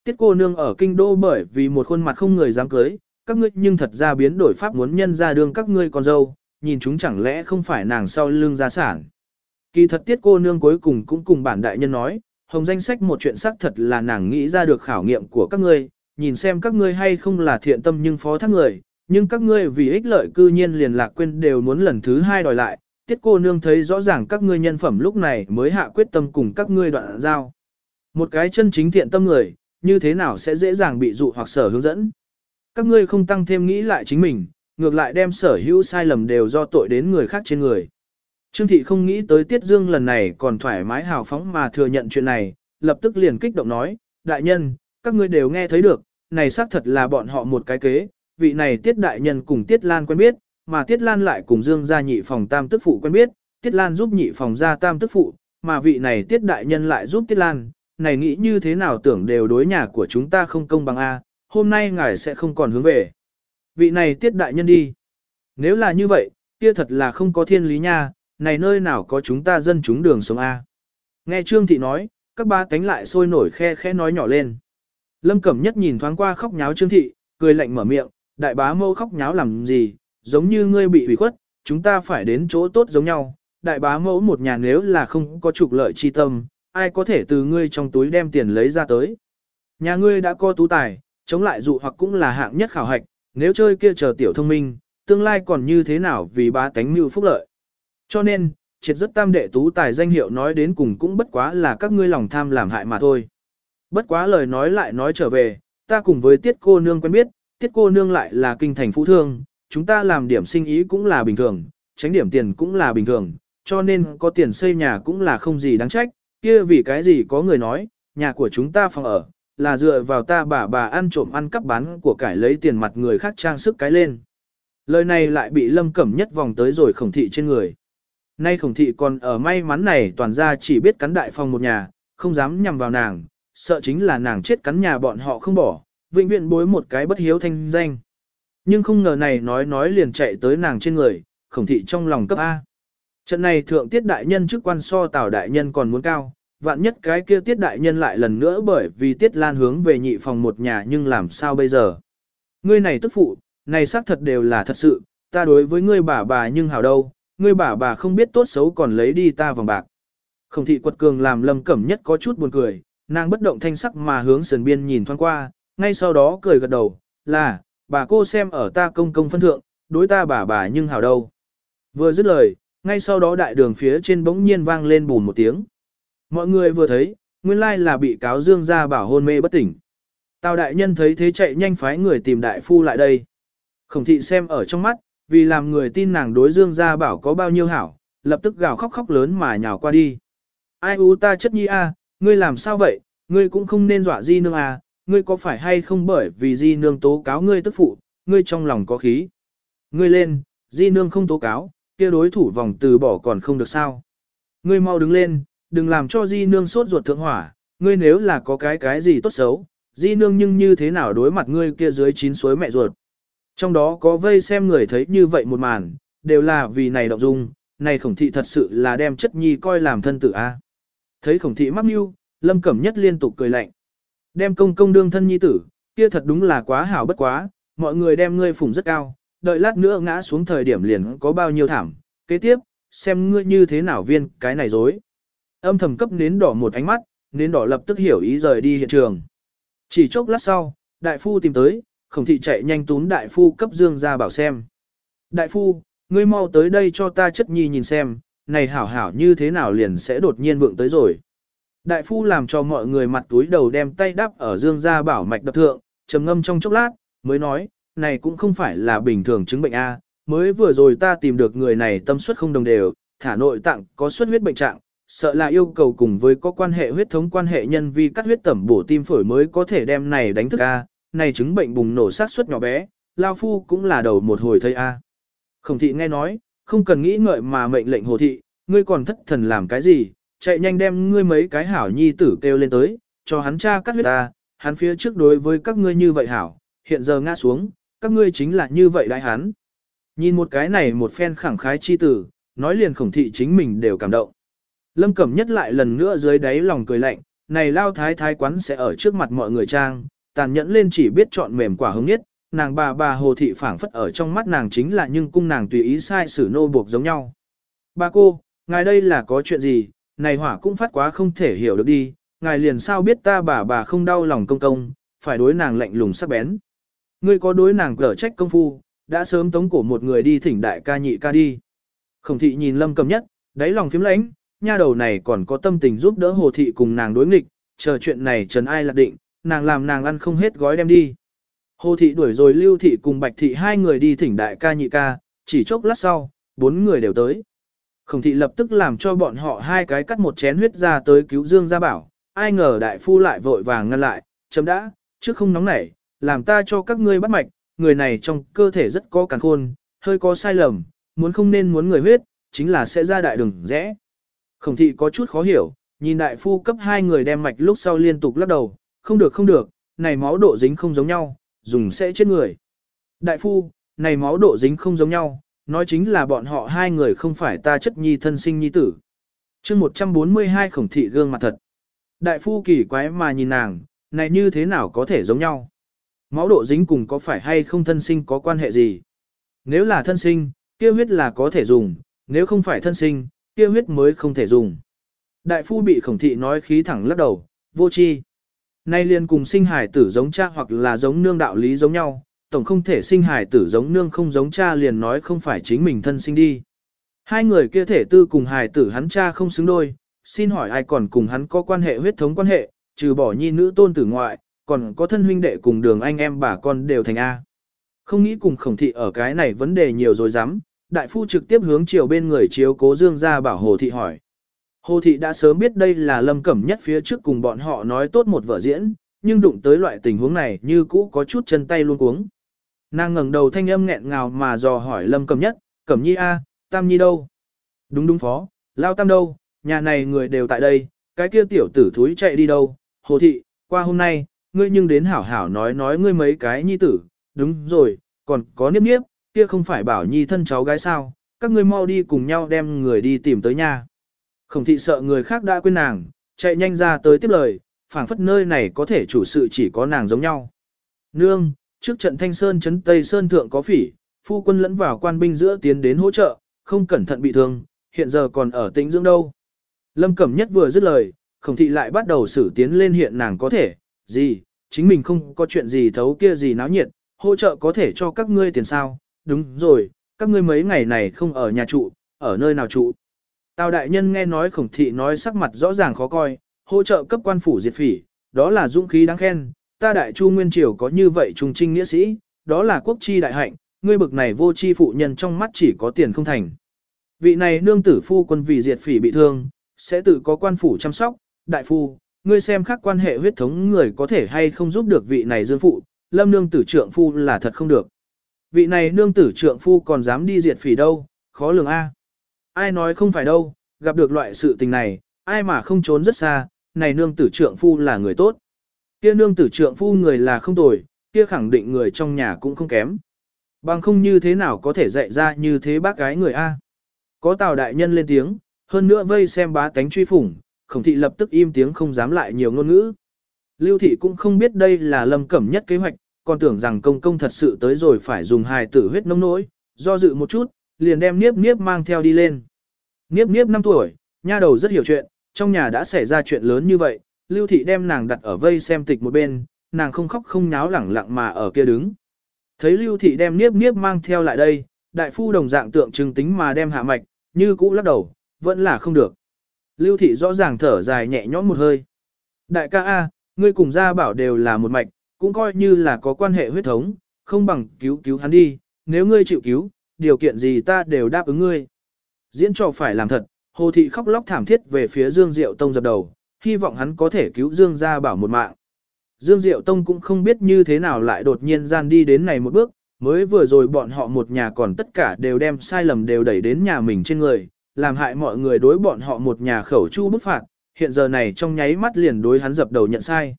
Tiết cô nương ở kinh đô bởi vì một khuôn mặt không người dám cưới, các ngươi nhưng thật ra biến đổi pháp muốn nhân ra đương các ngươi con dâu, nhìn chúng chẳng lẽ không phải nàng sau lương gia sản. Kỳ thật tiết cô nương cuối cùng cũng cùng bản đại nhân nói, hồng danh sách một chuyện xác thật là nàng nghĩ ra được khảo nghiệm của các ngươi, nhìn xem các ngươi hay không là thiện tâm nhưng phó thác người, nhưng các ngươi vì ích lợi cư nhiên liền lạc quên đều muốn lần thứ hai đòi lại, tiết cô nương thấy rõ ràng các ngươi nhân phẩm lúc này mới hạ quyết tâm cùng các ngươi đoạn giao. Một cái chân chính thiện tâm người, như thế nào sẽ dễ dàng bị dụ hoặc sở hướng dẫn. Các ngươi không tăng thêm nghĩ lại chính mình, ngược lại đem sở hữu sai lầm đều do tội đến người khác trên người. Trương thị không nghĩ tới Tiết Dương lần này còn thoải mái hào phóng mà thừa nhận chuyện này, lập tức liền kích động nói, đại nhân, các ngươi đều nghe thấy được, này xác thật là bọn họ một cái kế, vị này Tiết đại nhân cùng Tiết Lan quen biết, mà Tiết Lan lại cùng Dương gia nhị phòng tam tức phụ quen biết, Tiết Lan giúp nhị phòng gia tam tức phụ, mà vị này Tiết đại nhân lại giúp Tiết Lan, này nghĩ như thế nào tưởng đều đối nhà của chúng ta không công bằng a, hôm nay ngài sẽ không còn hướng về. Vị này Tiết đại nhân đi. Nếu là như vậy, kia thật là không có thiên lý nha, này nơi nào có chúng ta dân chúng đường sống a. Nghe Trương thị nói, các ba cánh lại sôi nổi khe khẽ nói nhỏ lên. Lâm Cẩm Nhất nhìn thoáng qua khóc nháo Trương thị, cười lạnh mở miệng, đại bá mâu khóc nháo làm gì, giống như ngươi bị ủy khuất, chúng ta phải đến chỗ tốt giống nhau. Đại bá mẫu một nhà nếu là không có trục lợi chi tâm, ai có thể từ ngươi trong túi đem tiền lấy ra tới. Nhà ngươi đã có tú tài, chống lại dụ hoặc cũng là hạng nhất khảo hạch, nếu chơi kia chờ tiểu thông minh, tương lai còn như thế nào vì ba tánh mưu phúc lợi. Cho nên, triệt rất tam đệ tú tài danh hiệu nói đến cùng cũng bất quá là các ngươi lòng tham làm hại mà thôi. Bất quá lời nói lại nói trở về, ta cùng với tiết cô nương quen biết, tiết cô nương lại là kinh thành phú thương, chúng ta làm điểm sinh ý cũng là bình thường, tránh điểm tiền cũng là bình thường, cho nên có tiền xây nhà cũng là không gì đáng trách, kia vì cái gì có người nói, nhà của chúng ta phòng ở, là dựa vào ta bà bà ăn trộm ăn cắp bán của cải lấy tiền mặt người khác trang sức cái lên. Lời này lại bị lâm cẩm nhất vòng tới rồi khổng thị trên người. Nay khổng thị còn ở may mắn này toàn ra chỉ biết cắn đại phòng một nhà, không dám nhằm vào nàng, sợ chính là nàng chết cắn nhà bọn họ không bỏ, vĩnh viễn bối một cái bất hiếu thanh danh. Nhưng không ngờ này nói nói liền chạy tới nàng trên người, khổng thị trong lòng cấp A. Trận này thượng tiết đại nhân chức quan so tào đại nhân còn muốn cao, vạn nhất cái kia tiết đại nhân lại lần nữa bởi vì tiết lan hướng về nhị phòng một nhà nhưng làm sao bây giờ. Ngươi này tức phụ, này xác thật đều là thật sự, ta đối với ngươi bà bà nhưng hảo đâu, ngươi bà bà không biết tốt xấu còn lấy đi ta vòng bạc. Khổng thị quật cường làm lâm cẩm nhất có chút buồn cười, nàng bất động thanh sắc mà hướng sườn biên nhìn thoáng qua, ngay sau đó cười gật đầu, là, bà cô xem ở ta công công phân thượng, đối ta bà bà nhưng hảo đâu. Vừa dứt lời, ngay sau đó đại đường phía trên bỗng nhiên vang lên bùn một tiếng. Mọi người vừa thấy, nguyên lai là bị cáo dương ra bảo hôn mê bất tỉnh. Tào đại nhân thấy thế chạy nhanh phái người tìm đại phu lại đây. Khổng thị xem ở trong mắt, vì làm người tin nàng đối dương ra bảo có bao nhiêu hảo, lập tức gào khóc khóc lớn mà nhào qua đi. Ai u ta chất nhi a, ngươi làm sao vậy, ngươi cũng không nên dọa di nương à, ngươi có phải hay không bởi vì di nương tố cáo ngươi tức phụ, ngươi trong lòng có khí. Ngươi lên, di nương không tố cáo, kia đối thủ vòng từ bỏ còn không được sao. Ngươi mau đứng lên, đừng làm cho di nương sốt ruột thượng hỏa, ngươi nếu là có cái cái gì tốt xấu, di nương nhưng như thế nào đối mặt ngươi kia dưới chín suối mẹ ruột. Trong đó có vây xem người thấy như vậy một màn, đều là vì này động dung, này khổng thị thật sự là đem chất nhi coi làm thân tử a. Thấy khổng thị mắc mưu, lâm cẩm nhất liên tục cười lạnh. Đem công công đương thân nhi tử, kia thật đúng là quá hảo bất quá, mọi người đem ngươi phủng rất cao, đợi lát nữa ngã xuống thời điểm liền có bao nhiêu thảm, kế tiếp, xem ngươi như thế nào viên cái này dối. Âm thầm cấp nến đỏ một ánh mắt, nến đỏ lập tức hiểu ý rời đi hiện trường. Chỉ chốc lát sau, đại phu tìm tới, khổng thị chạy nhanh tún đại phu cấp dương ra bảo xem. Đại phu, ngươi mau tới đây cho ta chất nhi nhìn xem, này hảo hảo như thế nào liền sẽ đột nhiên vượng tới rồi. Đại phu làm cho mọi người mặt túi đầu đem tay đắp ở dương ra bảo mạch đập thượng, trầm ngâm trong chốc lát, mới nói, này cũng không phải là bình thường chứng bệnh A, mới vừa rồi ta tìm được người này tâm suất không đồng đều, thả nội tạng có suất huyết bệnh trạng, sợ là yêu cầu cùng với có quan hệ huyết thống quan hệ nhân vi cắt huyết tẩm bổ tim phổi mới có thể đem này đánh thức A, này chứng bệnh bùng nổ sát suất nhỏ bé, Lao Phu cũng là đầu một hồi thấy A. Khổng thị nghe nói, không cần nghĩ ngợi mà mệnh lệnh hồ thị, ngươi còn thất thần làm cái gì, chạy nhanh đem ngươi mấy cái hảo nhi tử kêu lên tới, cho hắn cha cắt huyết ta, hắn phía trước đối với các ngươi như vậy hảo, hiện giờ ngã xuống, các ngươi chính là như vậy đại hắn. Nhìn một cái này một phen khẳng khái chi tử, nói liền khổng thị chính mình đều cảm động. Lâm Cẩm nhất lại lần nữa dưới đáy lòng cười lạnh, này lao thái thái quán sẽ ở trước mặt mọi người trang, tàn nhẫn lên chỉ biết chọn mềm quả hứng nhất, nàng bà bà hồ thị phảng phất ở trong mắt nàng chính là nhưng cung nàng tùy ý sai xử nô buộc giống nhau. Bà cô, ngài đây là có chuyện gì, này hỏa cũng phát quá không thể hiểu được đi, ngài liền sao biết ta bà bà không đau lòng công công, phải đối nàng lạnh lùng sắc bén. Ngươi có đối nàng cở trách công phu, đã sớm tống cổ một người đi thỉnh đại ca nhị ca đi. Khổng thị nhìn lâm cầm nhất, đáy lòng phím lãnh, nha đầu này còn có tâm tình giúp đỡ hồ thị cùng nàng đối nghịch, chờ chuyện này trần ai lạc định, nàng làm nàng ăn không hết gói đem đi. Hồ thị đuổi rồi lưu thị cùng bạch thị hai người đi thỉnh đại ca nhị ca, chỉ chốc lát sau, bốn người đều tới. Khổng thị lập tức làm cho bọn họ hai cái cắt một chén huyết ra tới cứu Dương Gia Bảo, ai ngờ đại phu lại vội vàng ngăn lại, chấm đã, trước không nóng nảy, làm ta cho các ngươi bắt mạch, người này trong cơ thể rất có càn khôn, hơi có sai lầm, muốn không nên muốn người huyết, chính là sẽ ra đại đường rẽ. Khổng thị có chút khó hiểu, nhìn đại phu cấp hai người đem mạch lúc sau liên tục lắc đầu, không được không được, này máu độ dính không giống nhau, dùng sẽ chết người. Đại phu, này máu độ dính không giống nhau, nói chính là bọn họ hai người không phải ta chất nhi thân sinh nhi tử. chương 142 khổng thị gương mặt thật. Đại phu kỳ quái mà nhìn nàng, này như thế nào có thể giống nhau? Máu độ dính cùng có phải hay không thân sinh có quan hệ gì? Nếu là thân sinh, kia huyết là có thể dùng, nếu không phải thân sinh, kia huyết mới không thể dùng. Đại phu bị khổng thị nói khí thẳng lắc đầu, vô chi. Nay liền cùng sinh hải tử giống cha hoặc là giống nương đạo lý giống nhau, tổng không thể sinh hải tử giống nương không giống cha liền nói không phải chính mình thân sinh đi. Hai người kia thể tư cùng hải tử hắn cha không xứng đôi, xin hỏi ai còn cùng hắn có quan hệ huyết thống quan hệ, trừ bỏ nhi nữ tôn tử ngoại, còn có thân huynh đệ cùng đường anh em bà con đều thành A. Không nghĩ cùng khổng thị ở cái này vấn đề nhiều rồi dám, đại phu trực tiếp hướng chiều bên người chiếu cố dương ra bảo hồ thị hỏi. Hồ thị đã sớm biết đây là lâm cẩm nhất phía trước cùng bọn họ nói tốt một vở diễn, nhưng đụng tới loại tình huống này như cũ có chút chân tay luôn cuống. Nàng ngẩng đầu thanh âm nghẹn ngào mà dò hỏi lâm cẩm nhất, cẩm nhi a, tam nhi đâu? Đúng đúng phó, lao tam đâu, nhà này người đều tại đây, cái kia tiểu tử thúi chạy đi đâu? Hồ thị, qua hôm nay, ngươi nhưng đến hảo hảo nói nói ngươi mấy cái nhi tử, đúng rồi, còn có niếp niếp, kia không phải bảo nhi thân cháu gái sao, các ngươi mau đi cùng nhau đem người đi tìm tới nhà. Khổng thị sợ người khác đã quên nàng, chạy nhanh ra tới tiếp lời, phảng phất nơi này có thể chủ sự chỉ có nàng giống nhau. Nương, trước trận thanh sơn chấn Tây Sơn Thượng có phỉ, phu quân lẫn vào quan binh giữa tiến đến hỗ trợ, không cẩn thận bị thương, hiện giờ còn ở tĩnh dưỡng đâu. Lâm Cẩm Nhất vừa dứt lời, khổng thị lại bắt đầu xử tiến lên hiện nàng có thể, gì, chính mình không có chuyện gì thấu kia gì náo nhiệt, hỗ trợ có thể cho các ngươi tiền sao, đúng rồi, các ngươi mấy ngày này không ở nhà trụ, ở nơi nào trụ. Tào đại nhân nghe nói khổng thị nói sắc mặt rõ ràng khó coi, hỗ trợ cấp quan phủ diệt phỉ, đó là dũng khí đáng khen, ta đại chu nguyên triều có như vậy trung trinh nghĩa sĩ, đó là quốc chi đại hạnh, ngươi bực này vô chi phụ nhân trong mắt chỉ có tiền không thành. Vị này nương tử phu quân vì diệt phỉ bị thương, sẽ tự có quan phủ chăm sóc, đại phu, ngươi xem khác quan hệ huyết thống người có thể hay không giúp được vị này dương phụ, lâm nương tử trượng phu là thật không được. Vị này nương tử trượng phu còn dám đi diệt phỉ đâu, khó lường A. Ai nói không phải đâu, gặp được loại sự tình này, ai mà không trốn rất xa, này nương tử trượng phu là người tốt. Kia nương tử trượng phu người là không tồi, kia khẳng định người trong nhà cũng không kém. Bằng không như thế nào có thể dạy ra như thế bác gái người A. Có tào đại nhân lên tiếng, hơn nữa vây xem bá tánh truy phủng, khổng thị lập tức im tiếng không dám lại nhiều ngôn ngữ. Lưu thị cũng không biết đây là lâm cẩm nhất kế hoạch, còn tưởng rằng công công thật sự tới rồi phải dùng hài tử huyết nông nỗi, do dự một chút, liền đem niếp niếp mang theo đi lên. Niếp niếp 5 tuổi, nha đầu rất hiểu chuyện, trong nhà đã xảy ra chuyện lớn như vậy, lưu thị đem nàng đặt ở vây xem tịch một bên, nàng không khóc không nháo lẳng lặng mà ở kia đứng. Thấy lưu thị đem niếp niếp mang theo lại đây, đại phu đồng dạng tượng trưng tính mà đem hạ mạch, như cũ lắc đầu, vẫn là không được. Lưu thị rõ ràng thở dài nhẹ nhõm một hơi. Đại ca A, ngươi cùng gia bảo đều là một mạch, cũng coi như là có quan hệ huyết thống, không bằng cứu cứu hắn đi, nếu ngươi chịu cứu, điều kiện gì ta đều đáp ứng ngươi. Diễn trò phải làm thật, hồ thị khóc lóc thảm thiết về phía Dương Diệu Tông dập đầu, hy vọng hắn có thể cứu Dương gia bảo một mạng. Dương Diệu Tông cũng không biết như thế nào lại đột nhiên gian đi đến này một bước, mới vừa rồi bọn họ một nhà còn tất cả đều đem sai lầm đều đẩy đến nhà mình trên người, làm hại mọi người đối bọn họ một nhà khẩu chu bức phạt, hiện giờ này trong nháy mắt liền đối hắn dập đầu nhận sai.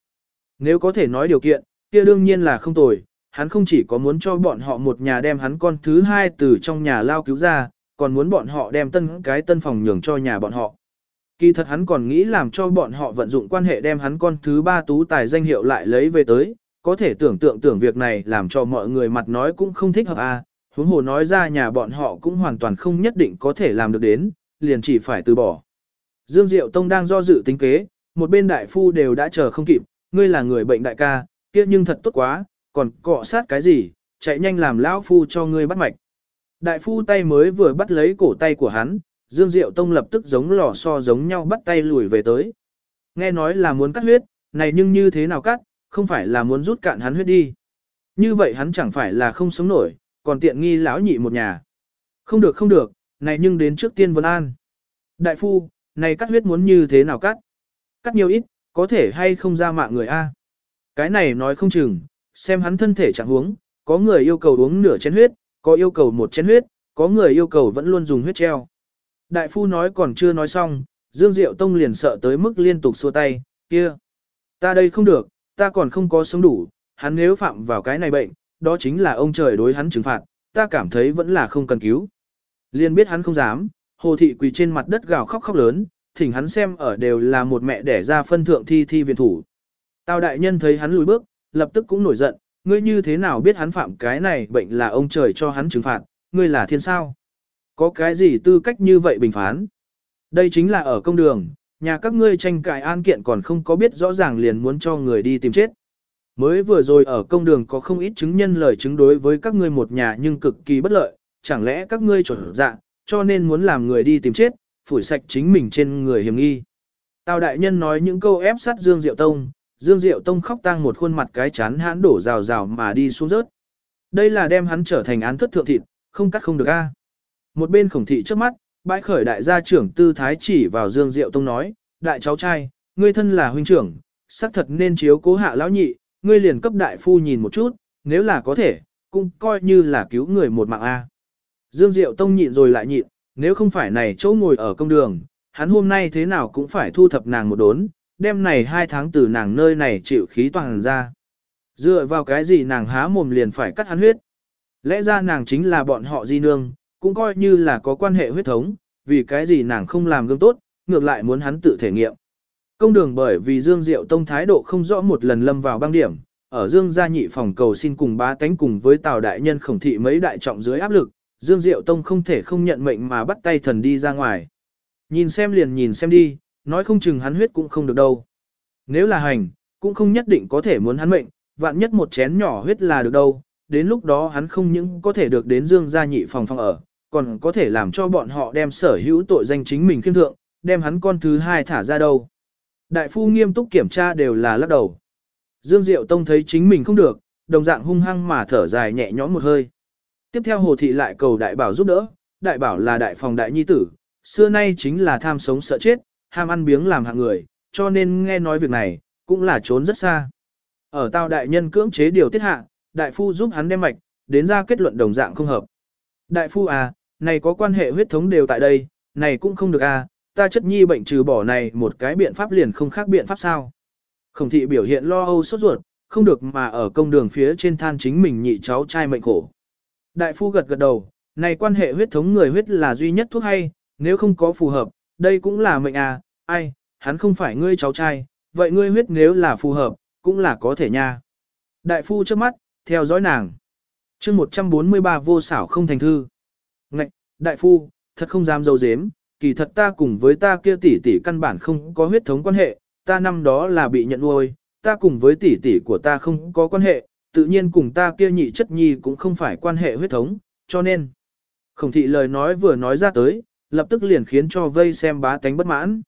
Nếu có thể nói điều kiện, kia đương nhiên là không tồi, hắn không chỉ có muốn cho bọn họ một nhà đem hắn con thứ hai từ trong nhà lao cứu ra, còn muốn bọn họ đem tân cái tân phòng nhường cho nhà bọn họ. Kỳ thật hắn còn nghĩ làm cho bọn họ vận dụng quan hệ đem hắn con thứ ba tú tài danh hiệu lại lấy về tới, có thể tưởng tượng tưởng việc này làm cho mọi người mặt nói cũng không thích hợp. À. huống hồ nói ra nhà bọn họ cũng hoàn toàn không nhất định có thể làm được đến, liền chỉ phải từ bỏ. Dương Diệu Tông đang do dự tính kế, một bên đại phu đều đã chờ không kịp, ngươi là người bệnh đại ca, kia nhưng thật tốt quá, còn cọ sát cái gì, chạy nhanh làm lão phu cho ngươi bắt mạch. Đại phu tay mới vừa bắt lấy cổ tay của hắn, Dương Diệu Tông lập tức giống lò xo giống nhau bắt tay lùi về tới. Nghe nói là muốn cắt huyết, này nhưng như thế nào cắt, không phải là muốn rút cạn hắn huyết đi. Như vậy hắn chẳng phải là không sống nổi, còn tiện nghi lão nhị một nhà. Không được không được, này nhưng đến trước tiên Vân An. Đại phu, này cắt huyết muốn như thế nào cắt? Cắt nhiều ít, có thể hay không ra mạng người A. Cái này nói không chừng, xem hắn thân thể chẳng huống, có người yêu cầu uống nửa chén huyết, có yêu cầu một chén huyết, có người yêu cầu vẫn luôn dùng huyết treo. Đại phu nói còn chưa nói xong, Dương Diệu Tông liền sợ tới mức liên tục xua tay, kia. Ta đây không được, ta còn không có sống đủ, hắn nếu phạm vào cái này bệnh, đó chính là ông trời đối hắn trừng phạt, ta cảm thấy vẫn là không cần cứu. Liên biết hắn không dám, hồ thị quỳ trên mặt đất gào khóc khóc lớn, thỉnh hắn xem ở đều là một mẹ đẻ ra phân thượng thi thi viện thủ. Tào đại nhân thấy hắn lùi bước, lập tức cũng nổi giận, ngươi như thế nào biết hắn phạm cái này bệnh là ông trời cho hắn trừng phạt, ngươi là thiên sao? Có cái gì tư cách như vậy bình phán? Đây chính là ở công đường, nhà các ngươi tranh cãi an kiện còn không có biết rõ ràng liền muốn cho người đi tìm chết. Mới vừa rồi ở công đường có không ít chứng nhân lời chứng đối với các ngươi một nhà nhưng cực kỳ bất lợi, chẳng lẽ các ngươi chuẩn dạ, cho nên muốn làm người đi tìm chết, phủi sạch chính mình trên người hiểm nghi. Tào đại nhân nói những câu ép sát Dương Diệu Tông, Dương Diệu Tông khóc tang một khuôn mặt cái chán hãn đổ rào rào mà đi xuống rớt. Đây là đem hắn trở thành án thất thượng thịt, không cắt không được a. Một bên khổng thị trước mắt, bãi khởi đại gia trưởng tư thái chỉ vào Dương Diệu Tông nói, đại cháu trai, ngươi thân là huynh trưởng, xác thật nên chiếu cố hạ lão nhị, ngươi liền cấp đại phu nhìn một chút, nếu là có thể, cũng coi như là cứu người một mạng a. Dương Diệu Tông nhịn rồi lại nhịn, nếu không phải này chỗ ngồi ở công đường, hắn hôm nay thế nào cũng phải thu thập nàng một đốn, đêm này hai tháng từ nàng nơi này chịu khí toàn ra. Dựa vào cái gì nàng há mồm liền phải cắt hắn huyết. Lẽ ra nàng chính là bọn họ di nương, cũng coi như là có quan hệ huyết thống, vì cái gì nàng không làm gương tốt, ngược lại muốn hắn tự thể nghiệm. Công đường bởi vì Dương Diệu Tông thái độ không rõ một lần lâm vào băng điểm, ở Dương gia nhị phòng cầu xin cùng bá tánh cùng với Tào đại nhân khổng thị mấy đại trọng dưới áp lực, Dương Diệu Tông không thể không nhận mệnh mà bắt tay thần đi ra ngoài. Nhìn xem liền nhìn xem đi, nói không chừng hắn huyết cũng không được đâu. Nếu là hành, cũng không nhất định có thể muốn hắn mệnh, vạn nhất một chén nhỏ huyết là được đâu, đến lúc đó hắn không những có thể được đến Dương gia nhị phòng phòng ở, còn có thể làm cho bọn họ đem sở hữu tội danh chính mình khiên thượng, đem hắn con thứ hai thả ra đâu. Đại phu nghiêm túc kiểm tra đều là lắc đầu. Dương Diệu Tông thấy chính mình không được, đồng dạng hung hăng mà thở dài nhẹ nhõm một hơi. Tiếp theo Hồ Thị lại cầu đại bảo giúp đỡ, đại bảo là đại phòng đại nhi tử, xưa nay chính là tham sống sợ chết, ham ăn biếng làm hạng người, cho nên nghe nói việc này, cũng là trốn rất xa. Ở tao đại nhân cưỡng chế điều tiết hạ, đại phu giúp hắn đem mạch, đến ra kết luận đồng dạng không hợp. Đại phu à, này có quan hệ huyết thống đều tại đây, này cũng không được à, ta chất nhi bệnh trừ bỏ này một cái biện pháp liền không khác biện pháp sao. Khổng thị biểu hiện lo âu sốt ruột, không được mà ở công đường phía trên than chính mình nhị cháu trai mệnh khổ. Đại phu gật gật đầu, này quan hệ huyết thống người huyết là duy nhất thuốc hay, nếu không có phù hợp, đây cũng là mệnh à, ai, hắn không phải ngươi cháu trai, vậy ngươi huyết nếu là phù hợp, cũng là có thể nha. Đại phu trước mắt, theo dõi nàng. chương 143 vô xảo không thành thư. Ngạch, đại phu, thật không dám dâu dếm, kỳ thật ta cùng với ta kia tỷ tỷ căn bản không có huyết thống quan hệ, ta năm đó là bị nhận nuôi, ta cùng với tỷ tỷ của ta không có quan hệ, tự nhiên cùng ta kia nhị chất nhi cũng không phải quan hệ huyết thống, cho nên. Khổng thị lời nói vừa nói ra tới, lập tức liền khiến cho vây xem bá tánh bất mãn.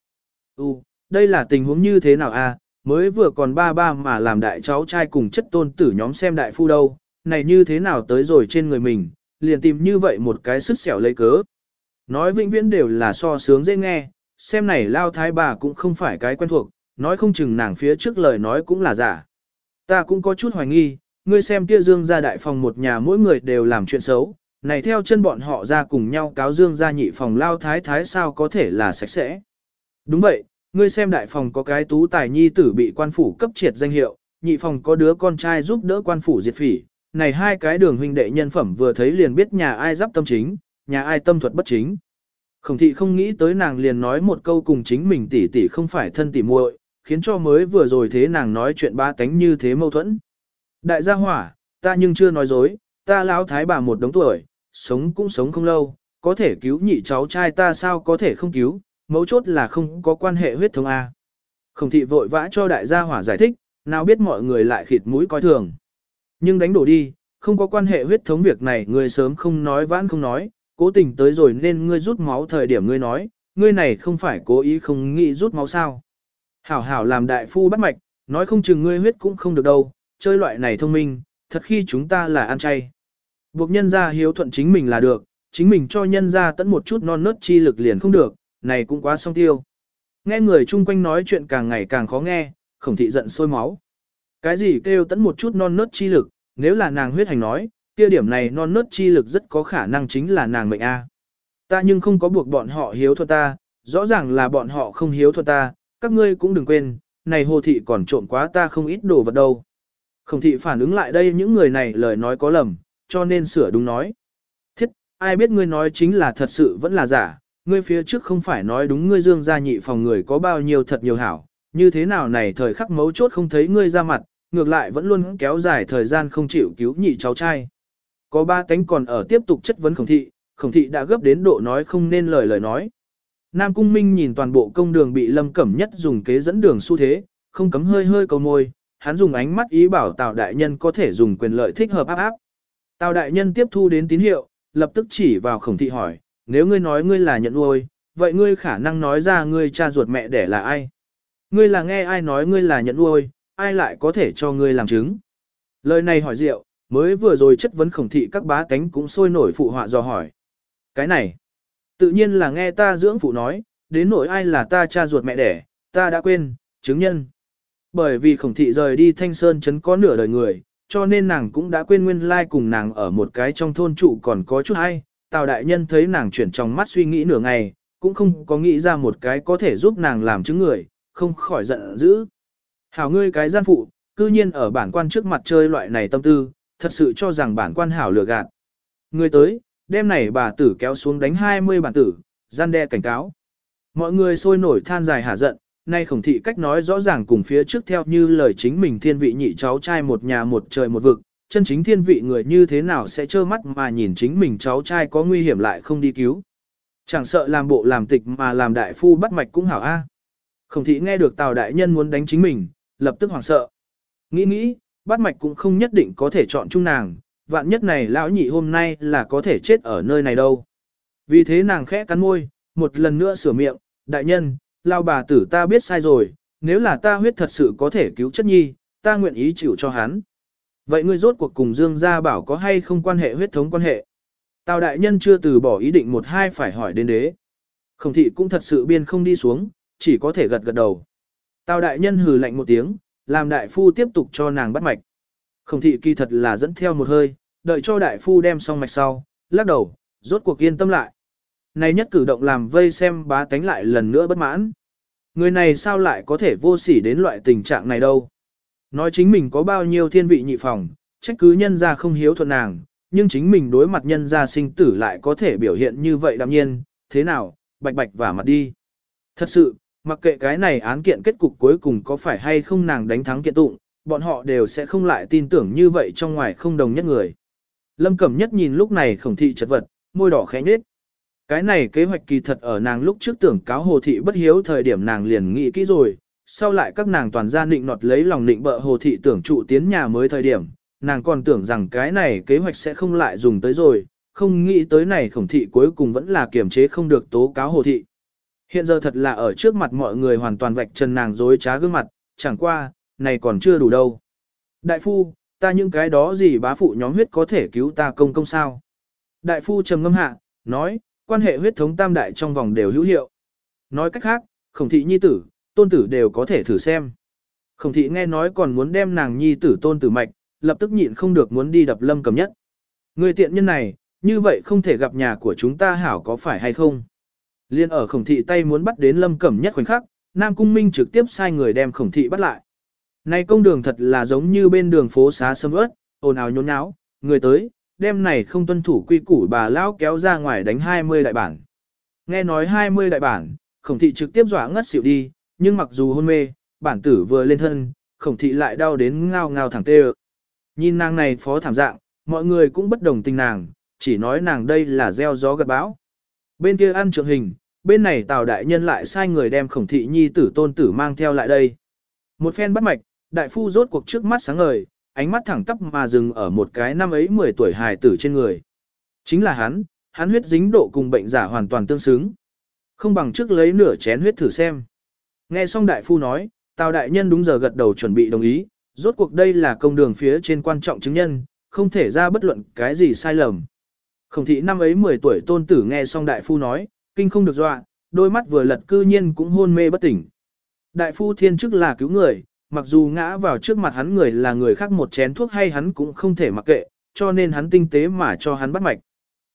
Ừ, đây là tình huống như thế nào à, mới vừa còn ba ba mà làm đại cháu trai cùng chất tôn tử nhóm xem đại phu đâu, này như thế nào tới rồi trên người mình, liền tìm như vậy một cái sức xẻo lấy cớ. Nói vĩnh viễn đều là so sướng dễ nghe, xem này lao thái bà cũng không phải cái quen thuộc, nói không chừng nàng phía trước lời nói cũng là giả. Ta cũng có chút hoài nghi, ngươi xem kia dương gia đại phòng một nhà mỗi người đều làm chuyện xấu, này theo chân bọn họ ra cùng nhau cáo dương gia nhị phòng lao thái thái sao có thể là sạch sẽ. Đúng vậy, ngươi xem đại phòng có cái tú tài nhi tử bị quan phủ cấp triệt danh hiệu, nhị phòng có đứa con trai giúp đỡ quan phủ diệt phỉ, này hai cái đường huynh đệ nhân phẩm vừa thấy liền biết nhà ai giáp tâm chính, nhà ai tâm thuật bất chính. Khổng thị không nghĩ tới nàng liền nói một câu cùng chính mình tỷ tỷ không phải thân tỷ muội, khiến cho mới vừa rồi thế nàng nói chuyện ba tánh như thế mâu thuẫn. Đại gia hỏa, ta nhưng chưa nói dối, ta lão thái bà một đống tuổi, sống cũng sống không lâu, có thể cứu nhị cháu trai ta sao có thể không cứu, mấu chốt là không có quan hệ huyết thống A. Khổng thị vội vã cho đại gia hỏa giải thích, nào biết mọi người lại khịt mũi coi thường. Nhưng đánh đổ đi, không có quan hệ huyết thống việc này ngươi sớm không nói vãn không nói, cố tình tới rồi nên ngươi rút máu thời điểm ngươi nói, ngươi này không phải cố ý không nghĩ rút máu sao. Hảo hảo làm đại phu bắt mạch, nói không chừng ngươi huyết cũng không được đâu, chơi loại này thông minh, thật khi chúng ta là ăn chay. Buộc nhân ra hiếu thuận chính mình là được, chính mình cho nhân ra tận một chút non nớt chi lực liền không được, này cũng quá song tiêu. Nghe người chung quanh nói chuyện càng ngày càng khó nghe, khổng thị giận sôi máu. Cái gì kêu tận một chút non nớt chi lực, nếu là nàng huyết hành nói, kia điểm này non nớt chi lực rất có khả năng chính là nàng mệnh A. Ta nhưng không có buộc bọn họ hiếu thuận ta, rõ ràng là bọn họ không hiếu thuận ta, các ngươi cũng đừng quên, này hồ thị còn trộn quá ta không ít đồ vật đâu. Khổng thị phản ứng lại đây những người này lời nói có lầm, cho nên sửa đúng nói. Thiết, ai biết ngươi nói chính là thật sự vẫn là giả, ngươi phía trước không phải nói đúng ngươi dương gia nhị phòng người có bao nhiêu thật nhiều hảo, như thế nào này thời khắc mấu chốt không thấy ngươi ra mặt, ngược lại vẫn luôn kéo dài thời gian không chịu cứu nhị cháu trai. Có ba cánh còn ở tiếp tục chất vấn khổng thị, khổng thị đã gấp đến độ nói không nên lời lời nói. Nam Cung Minh nhìn toàn bộ công đường bị Lâm Cẩm Nhất dùng kế dẫn đường xu thế, không cấm hơi hơi cầu môi, hắn dùng ánh mắt ý bảo Tào Đại Nhân có thể dùng quyền lợi thích hợp áp áp. Tào Đại Nhân tiếp thu đến tín hiệu, lập tức chỉ vào khổng thị hỏi, nếu ngươi nói ngươi là nhận nuôi, vậy ngươi khả năng nói ra ngươi cha ruột mẹ đẻ là ai? Ngươi là nghe ai nói ngươi là nhận nuôi, ai lại có thể cho ngươi làm chứng? Lời này hỏi rượu, mới vừa rồi chất vấn khổng thị các bá cánh cũng sôi nổi phụ họa dò hỏi. Cái này, tự nhiên là nghe ta dưỡng phụ nói, đến nỗi ai là ta cha ruột mẹ đẻ, ta đã quên, chứng nhân. Bởi vì khổng thị rời đi thanh sơn chấn có nửa đời người, cho nên nàng cũng đã quên nguyên lai cùng nàng ở một cái trong thôn trụ còn có chút hay. Tào đại nhân thấy nàng chuyển trong mắt suy nghĩ nửa ngày, cũng không có nghĩ ra một cái có thể giúp nàng làm chứng người, không khỏi giận dữ. Hảo ngươi cái gian phụ, cư nhiên ở bản quan trước mặt chơi loại này tâm tư, thật sự cho rằng bản quan hảo lừa gạt. Người tới, đêm này bà tử kéo xuống đánh 20 bản tử, gian đe cảnh cáo. Mọi người sôi nổi than dài hả giận, nay khổng thị cách nói rõ ràng cùng phía trước theo như lời chính mình thiên vị nhị cháu trai một nhà một trời một vực, chân chính thiên vị người như thế nào sẽ trơ mắt mà nhìn chính mình cháu trai có nguy hiểm lại không đi cứu. Chẳng sợ làm bộ làm tịch mà làm đại phu bắt mạch cũng hảo a. À. Khổng thị nghe được Tào đại nhân muốn đánh chính mình, lập tức hoảng sợ. Nghĩ nghĩ, bắt mạch cũng không nhất định có thể chọn chung nàng, vạn nhất này lão nhị hôm nay là có thể chết ở nơi này đâu. Vì thế nàng khẽ cắn môi, một lần nữa sửa miệng, đại nhân, lao bà tử ta biết sai rồi, nếu là ta huyết thật sự có thể cứu chất nhi, ta nguyện ý chịu cho hắn. Vậy ngươi rốt cuộc cùng Dương Gia bảo có hay không quan hệ huyết thống quan hệ? Tào đại nhân chưa từ bỏ ý định một hai phải hỏi đến đế. Khổng thị cũng thật sự biên không đi xuống, chỉ có thể gật gật đầu. Tào đại nhân hừ lạnh một tiếng, làm đại phu tiếp tục cho nàng bắt mạch. Khổng thị kỳ thật là dẫn theo một hơi, đợi cho đại phu đem xong mạch sau, lắc đầu, rốt cuộc yên tâm lại. Này nhất cử động làm vây xem bá tánh lại lần nữa bất mãn. Người này sao lại có thể vô sỉ đến loại tình trạng này đâu. Nói chính mình có bao nhiêu thiên vị nhị phòng, trách cứ nhân ra không hiếu thuận nàng, nhưng chính mình đối mặt nhân ra sinh tử lại có thể biểu hiện như vậy đạm nhiên, thế nào, bạch bạch và mặt đi. Thật sự, mặc kệ cái này án kiện kết cục cuối cùng có phải hay không nàng đánh thắng kiện tụng, bọn họ đều sẽ không lại tin tưởng như vậy trong ngoài không đồng nhất người. Lâm Cẩm Nhất nhìn lúc này khổng thị chật vật, môi đỏ khẽ nhếch. Cái này kế hoạch kỳ thật ở nàng lúc trước tưởng cáo hồ thị bất hiếu thời điểm nàng liền nghĩ kỹ rồi, sau lại các nàng toàn gia định nọt lấy lòng định bợ hồ thị tưởng trụ tiến nhà mới thời điểm, nàng còn tưởng rằng cái này kế hoạch sẽ không lại dùng tới rồi, không nghĩ tới này khổng thị cuối cùng vẫn là kiềm chế không được tố cáo hồ thị. Hiện giờ thật là ở trước mặt mọi người hoàn toàn vạch trần nàng dối trá gương mặt, chẳng qua, này còn chưa đủ đâu. Đại phu, ta những cái đó gì bá phụ nhóm huyết có thể cứu ta công công sao? Đại phu trầm ngâm hạ, nói, quan hệ huyết thống tam đại trong vòng đều hữu hiệu. Nói cách khác, khổng thị nhi tử, tôn tử đều có thể thử xem. Khổng thị nghe nói còn muốn đem nàng nhi tử tôn tử mạch, lập tức nhịn không được muốn đi đập lâm cầm nhất. Người tiện nhân này, như vậy không thể gặp nhà của chúng ta hảo có phải hay không? Liên ở khổng thị tay muốn bắt đến lâm cẩm nhất khoảnh khắc, Nam Cung Minh trực tiếp sai người đem khổng thị bắt lại. Này công đường thật là giống như bên đường phố xá sâm ớt, ồn ào nhốn nháo, người tới, đêm này không tuân thủ quy củ bà lão kéo ra ngoài đánh 20 đại bản. Nghe nói 20 đại bản, khổng thị trực tiếp dọa ngất xỉu đi, nhưng mặc dù hôn mê, bản tử vừa lên thân, khổng thị lại đau đến ngao ngao thẳng tê Nhìn nàng này phó thảm dạng, mọi người cũng bất đồng tình nàng, chỉ nói nàng đây là gieo gió gật bão. Bên kia ăn trượng hình, bên này Tào đại nhân lại sai người đem Khổng thị nhi tử tôn tử mang theo lại đây. Một phen bắt mạch, đại phu rốt cuộc trước mắt sáng ngời, ánh mắt thẳng tắp mà dừng ở một cái năm ấy 10 tuổi hài tử trên người. Chính là hắn, hắn huyết dính độ cùng bệnh giả hoàn toàn tương xứng. Không bằng trước lấy nửa chén huyết thử xem. Nghe xong đại phu nói, Tào đại nhân đúng giờ gật đầu chuẩn bị đồng ý, rốt cuộc đây là công đường phía trên quan trọng chứng nhân, không thể ra bất luận cái gì sai lầm. Khổng thị năm ấy 10 tuổi tôn tử nghe xong đại phu nói, kinh không được dọa, đôi mắt vừa lật cư nhiên cũng hôn mê bất tỉnh. Đại phu thiên chức là cứu người, mặc dù ngã vào trước mặt hắn người là người khác một chén thuốc hay hắn cũng không thể mặc kệ, cho nên hắn tinh tế mà cho hắn bắt mạch.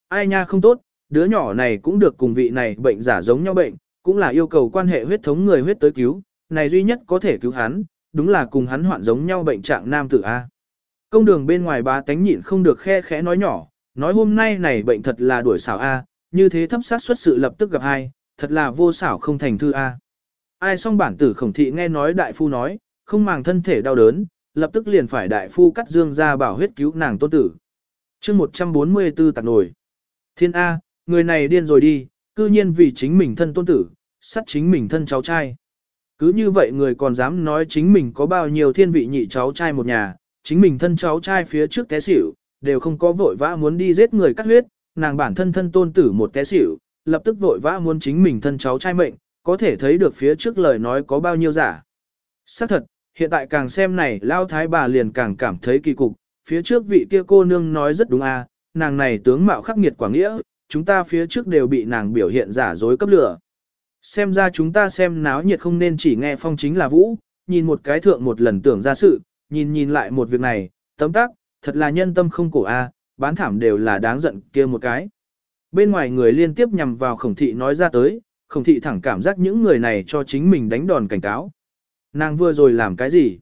Ai nha không tốt, đứa nhỏ này cũng được cùng vị này bệnh giả giống nhau bệnh, cũng là yêu cầu quan hệ huyết thống người huyết tới cứu, này duy nhất có thể cứu hắn, đúng là cùng hắn hoạn giống nhau bệnh trạng nam tử A. Công đường bên ngoài ba tánh nhịn không được khe khẽ nói nhỏ, nói hôm nay này bệnh thật là đuổi xảo A, như thế thấp sát xuất sự lập tức gặp hai, thật là vô xảo không thành thư A. Ai xong bản tử khổng thị nghe nói đại phu nói, không màng thân thể đau đớn, lập tức liền phải đại phu cắt dương ra bảo huyết cứu nàng tôn tử. chương 144 tạc nổi. Thiên A, người này điên rồi đi, cư nhiên vì chính mình thân tôn tử, sát chính mình thân cháu trai. Cứ như vậy người còn dám nói chính mình có bao nhiêu thiên vị nhị cháu trai một nhà, chính mình thân cháu trai phía trước té xỉu, đều không có vội vã muốn đi giết người cắt huyết, nàng bản thân thân tôn tử một té xỉu, lập tức vội vã muốn chính mình thân cháu trai mệnh, có thể thấy được phía trước lời nói có bao nhiêu giả. Xác thật, hiện tại càng xem này lao thái bà liền càng cảm thấy kỳ cục, phía trước vị kia cô nương nói rất đúng à, nàng này tướng mạo khắc nghiệt quả nghĩa, chúng ta phía trước đều bị nàng biểu hiện giả dối cấp lửa. Xem ra chúng ta xem náo nhiệt không nên chỉ nghe phong chính là vũ, nhìn một cái thượng một lần tưởng ra sự, nhìn nhìn lại một việc này, tấm tác, thật là nhân tâm không cổ a, bán thảm đều là đáng giận kia một cái. Bên ngoài người liên tiếp nhằm vào khổng thị nói ra tới, khổng thị thẳng cảm giác những người này cho chính mình đánh đòn cảnh cáo. Nàng vừa rồi làm cái gì?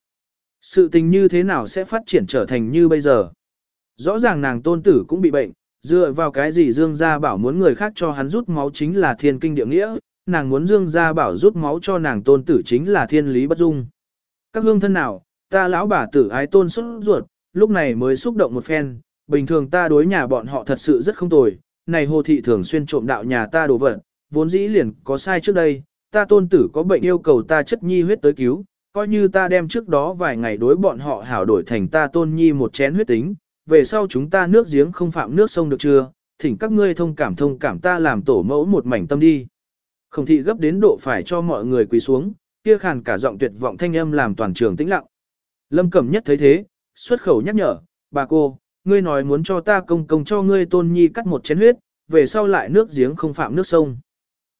Sự tình như thế nào sẽ phát triển trở thành như bây giờ? Rõ ràng nàng tôn tử cũng bị bệnh, dựa vào cái gì Dương Gia Bảo muốn người khác cho hắn rút máu chính là thiên kinh địa nghĩa, nàng muốn Dương Gia Bảo rút máu cho nàng tôn tử chính là thiên lý bất dung. Các hương thân nào, ta lão bà tử ái tôn xuất ruột, lúc này mới xúc động một phen, bình thường ta đối nhà bọn họ thật sự rất không tồi, này hồ thị thường xuyên trộm đạo nhà ta đồ vật, vốn dĩ liền có sai trước đây, ta tôn tử có bệnh yêu cầu ta chất nhi huyết tới cứu, coi như ta đem trước đó vài ngày đối bọn họ hảo đổi thành ta tôn nhi một chén huyết tính, về sau chúng ta nước giếng không phạm nước sông được chưa, thỉnh các ngươi thông cảm thông cảm ta làm tổ mẫu một mảnh tâm đi. Khổng thị gấp đến độ phải cho mọi người quỳ xuống, kia khàn cả giọng tuyệt vọng thanh âm làm toàn trường tĩnh lặng. Lâm Cẩm Nhất thấy thế, xuất khẩu nhắc nhở, bà cô, ngươi nói muốn cho ta công công cho ngươi tôn nhi cắt một chén huyết, về sau lại nước giếng không phạm nước sông.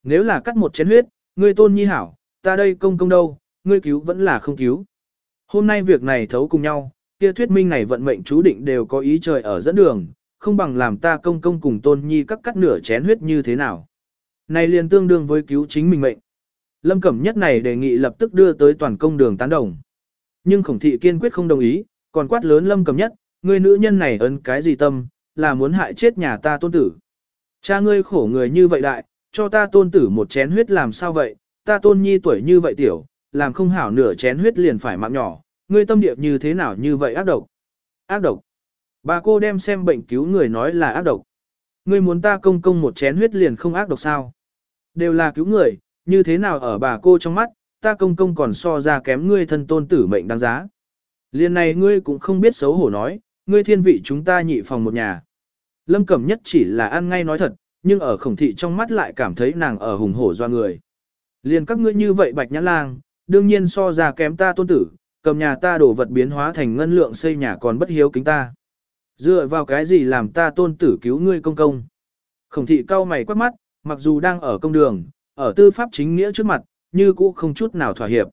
Nếu là cắt một chén huyết, ngươi tôn nhi hảo, ta đây công công đâu, ngươi cứu vẫn là không cứu. Hôm nay việc này thấu cùng nhau, kia thuyết minh này vận mệnh chú định đều có ý trời ở dẫn đường, không bằng làm ta công công cùng tôn nhi cắt cắt nửa chén huyết như thế nào. Này liền tương đương với cứu chính mình mệnh. Lâm Cẩm Nhất này đề nghị lập tức đưa tới toàn công đường tán đồng. Nhưng khổng thị kiên quyết không đồng ý, còn quát lớn Lâm Cẩm Nhất, người nữ nhân này ấn cái gì tâm, là muốn hại chết nhà ta tôn tử. Cha ngươi khổ người như vậy đại, cho ta tôn tử một chén huyết làm sao vậy, ta tôn nhi tuổi như vậy tiểu, làm không hảo nửa chén huyết liền phải mạng nhỏ, ngươi tâm địa như thế nào như vậy ác độc. Ác độc. Bà cô đem xem bệnh cứu người nói là ác độc. Ngươi muốn ta công công một chén huyết liền không ác độc sao. Đều là cứu người, như thế nào ở bà cô trong mắt, ta công công còn so ra kém ngươi thân tôn tử mệnh đáng giá. Liên này ngươi cũng không biết xấu hổ nói, ngươi thiên vị chúng ta nhị phòng một nhà. Lâm Cẩm Nhất chỉ là ăn ngay nói thật, nhưng ở khổng thị trong mắt lại cảm thấy nàng ở hùng hổ do người. liền các ngươi như vậy bạch nhã lang, đương nhiên so ra kém ta tôn tử, cầm nhà ta đổ vật biến hóa thành ngân lượng xây nhà còn bất hiếu kính ta. Dựa vào cái gì làm ta tôn tử cứu ngươi công công. Khổng thị cao mày quát mắt, mặc dù đang ở công đường, ở tư pháp chính nghĩa trước mặt, như cũ không chút nào thỏa hiệp.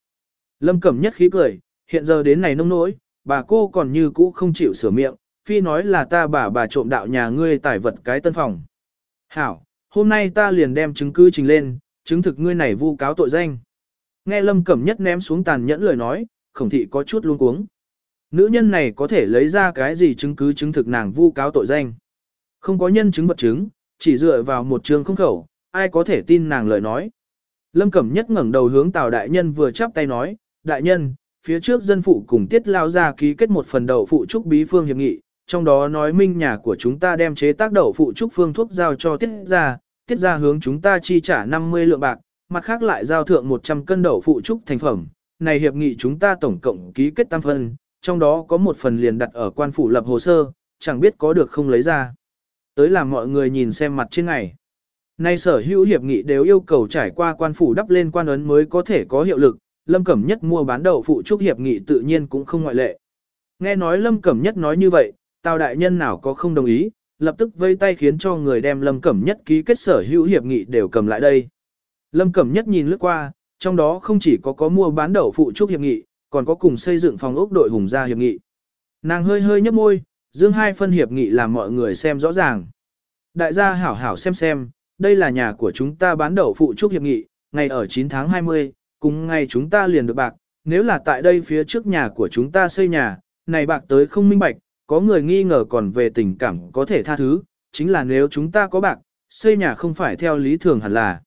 Lâm Cẩm nhất khí cười, hiện giờ đến này nông nỗi, bà cô còn như cũ không chịu sửa miệng, phi nói là ta bà bà trộm đạo nhà ngươi tải vật cái tân phòng. Hảo, hôm nay ta liền đem chứng cứ trình lên, chứng thực ngươi này vu cáo tội danh. Nghe Lâm Cẩm nhất ném xuống tàn nhẫn lời nói, khổng thị có chút luống cuống. Nữ nhân này có thể lấy ra cái gì chứng cứ chứng thực nàng vu cáo tội danh. Không có nhân chứng vật chứng, chỉ dựa vào một trường không khẩu, ai có thể tin nàng lời nói. Lâm Cẩm Nhất ngẩng đầu hướng Tào Đại Nhân vừa chắp tay nói, Đại Nhân, phía trước dân phụ cùng tiết lao ra ký kết một phần đầu phụ trúc bí phương hiệp nghị, trong đó nói minh nhà của chúng ta đem chế tác đậu phụ trúc phương thuốc giao cho tiết ra, tiết ra hướng chúng ta chi trả 50 lượng bạc, mặt khác lại giao thượng 100 cân đậu phụ trúc thành phẩm. Này hiệp nghị chúng ta tổng cộng ký kết tam phần, trong đó có một phần liền đặt ở quan phủ lập hồ sơ, chẳng biết có được không lấy ra. Tới làm mọi người nhìn xem mặt trên ngày. Nay sở hữu hiệp nghị đều yêu cầu trải qua quan phủ đắp lên quan ấn mới có thể có hiệu lực, Lâm Cẩm Nhất mua bán đậu phụ trúc hiệp nghị tự nhiên cũng không ngoại lệ. Nghe nói Lâm Cẩm Nhất nói như vậy, Tào đại nhân nào có không đồng ý, lập tức vây tay khiến cho người đem Lâm Cẩm Nhất ký kết sở hữu hiệp nghị đều cầm lại đây. Lâm Cẩm Nhất nhìn lướt qua, trong đó không chỉ có có mua bán đậu phụ trúc hiệp nghị, còn có cùng xây dựng phòng ốc đội hùng gia hiệp nghị. Nàng hơi hơi nhấp môi, dương hai phân hiệp nghị làm mọi người xem rõ ràng. Đại gia hảo hảo xem xem, đây là nhà của chúng ta bán đậu phụ trúc hiệp nghị, ngày ở 9 tháng 20, cùng ngày chúng ta liền được bạc, nếu là tại đây phía trước nhà của chúng ta xây nhà, này bạc tới không minh bạch, có người nghi ngờ còn về tình cảm có thể tha thứ, chính là nếu chúng ta có bạc, xây nhà không phải theo lý thường hẳn là.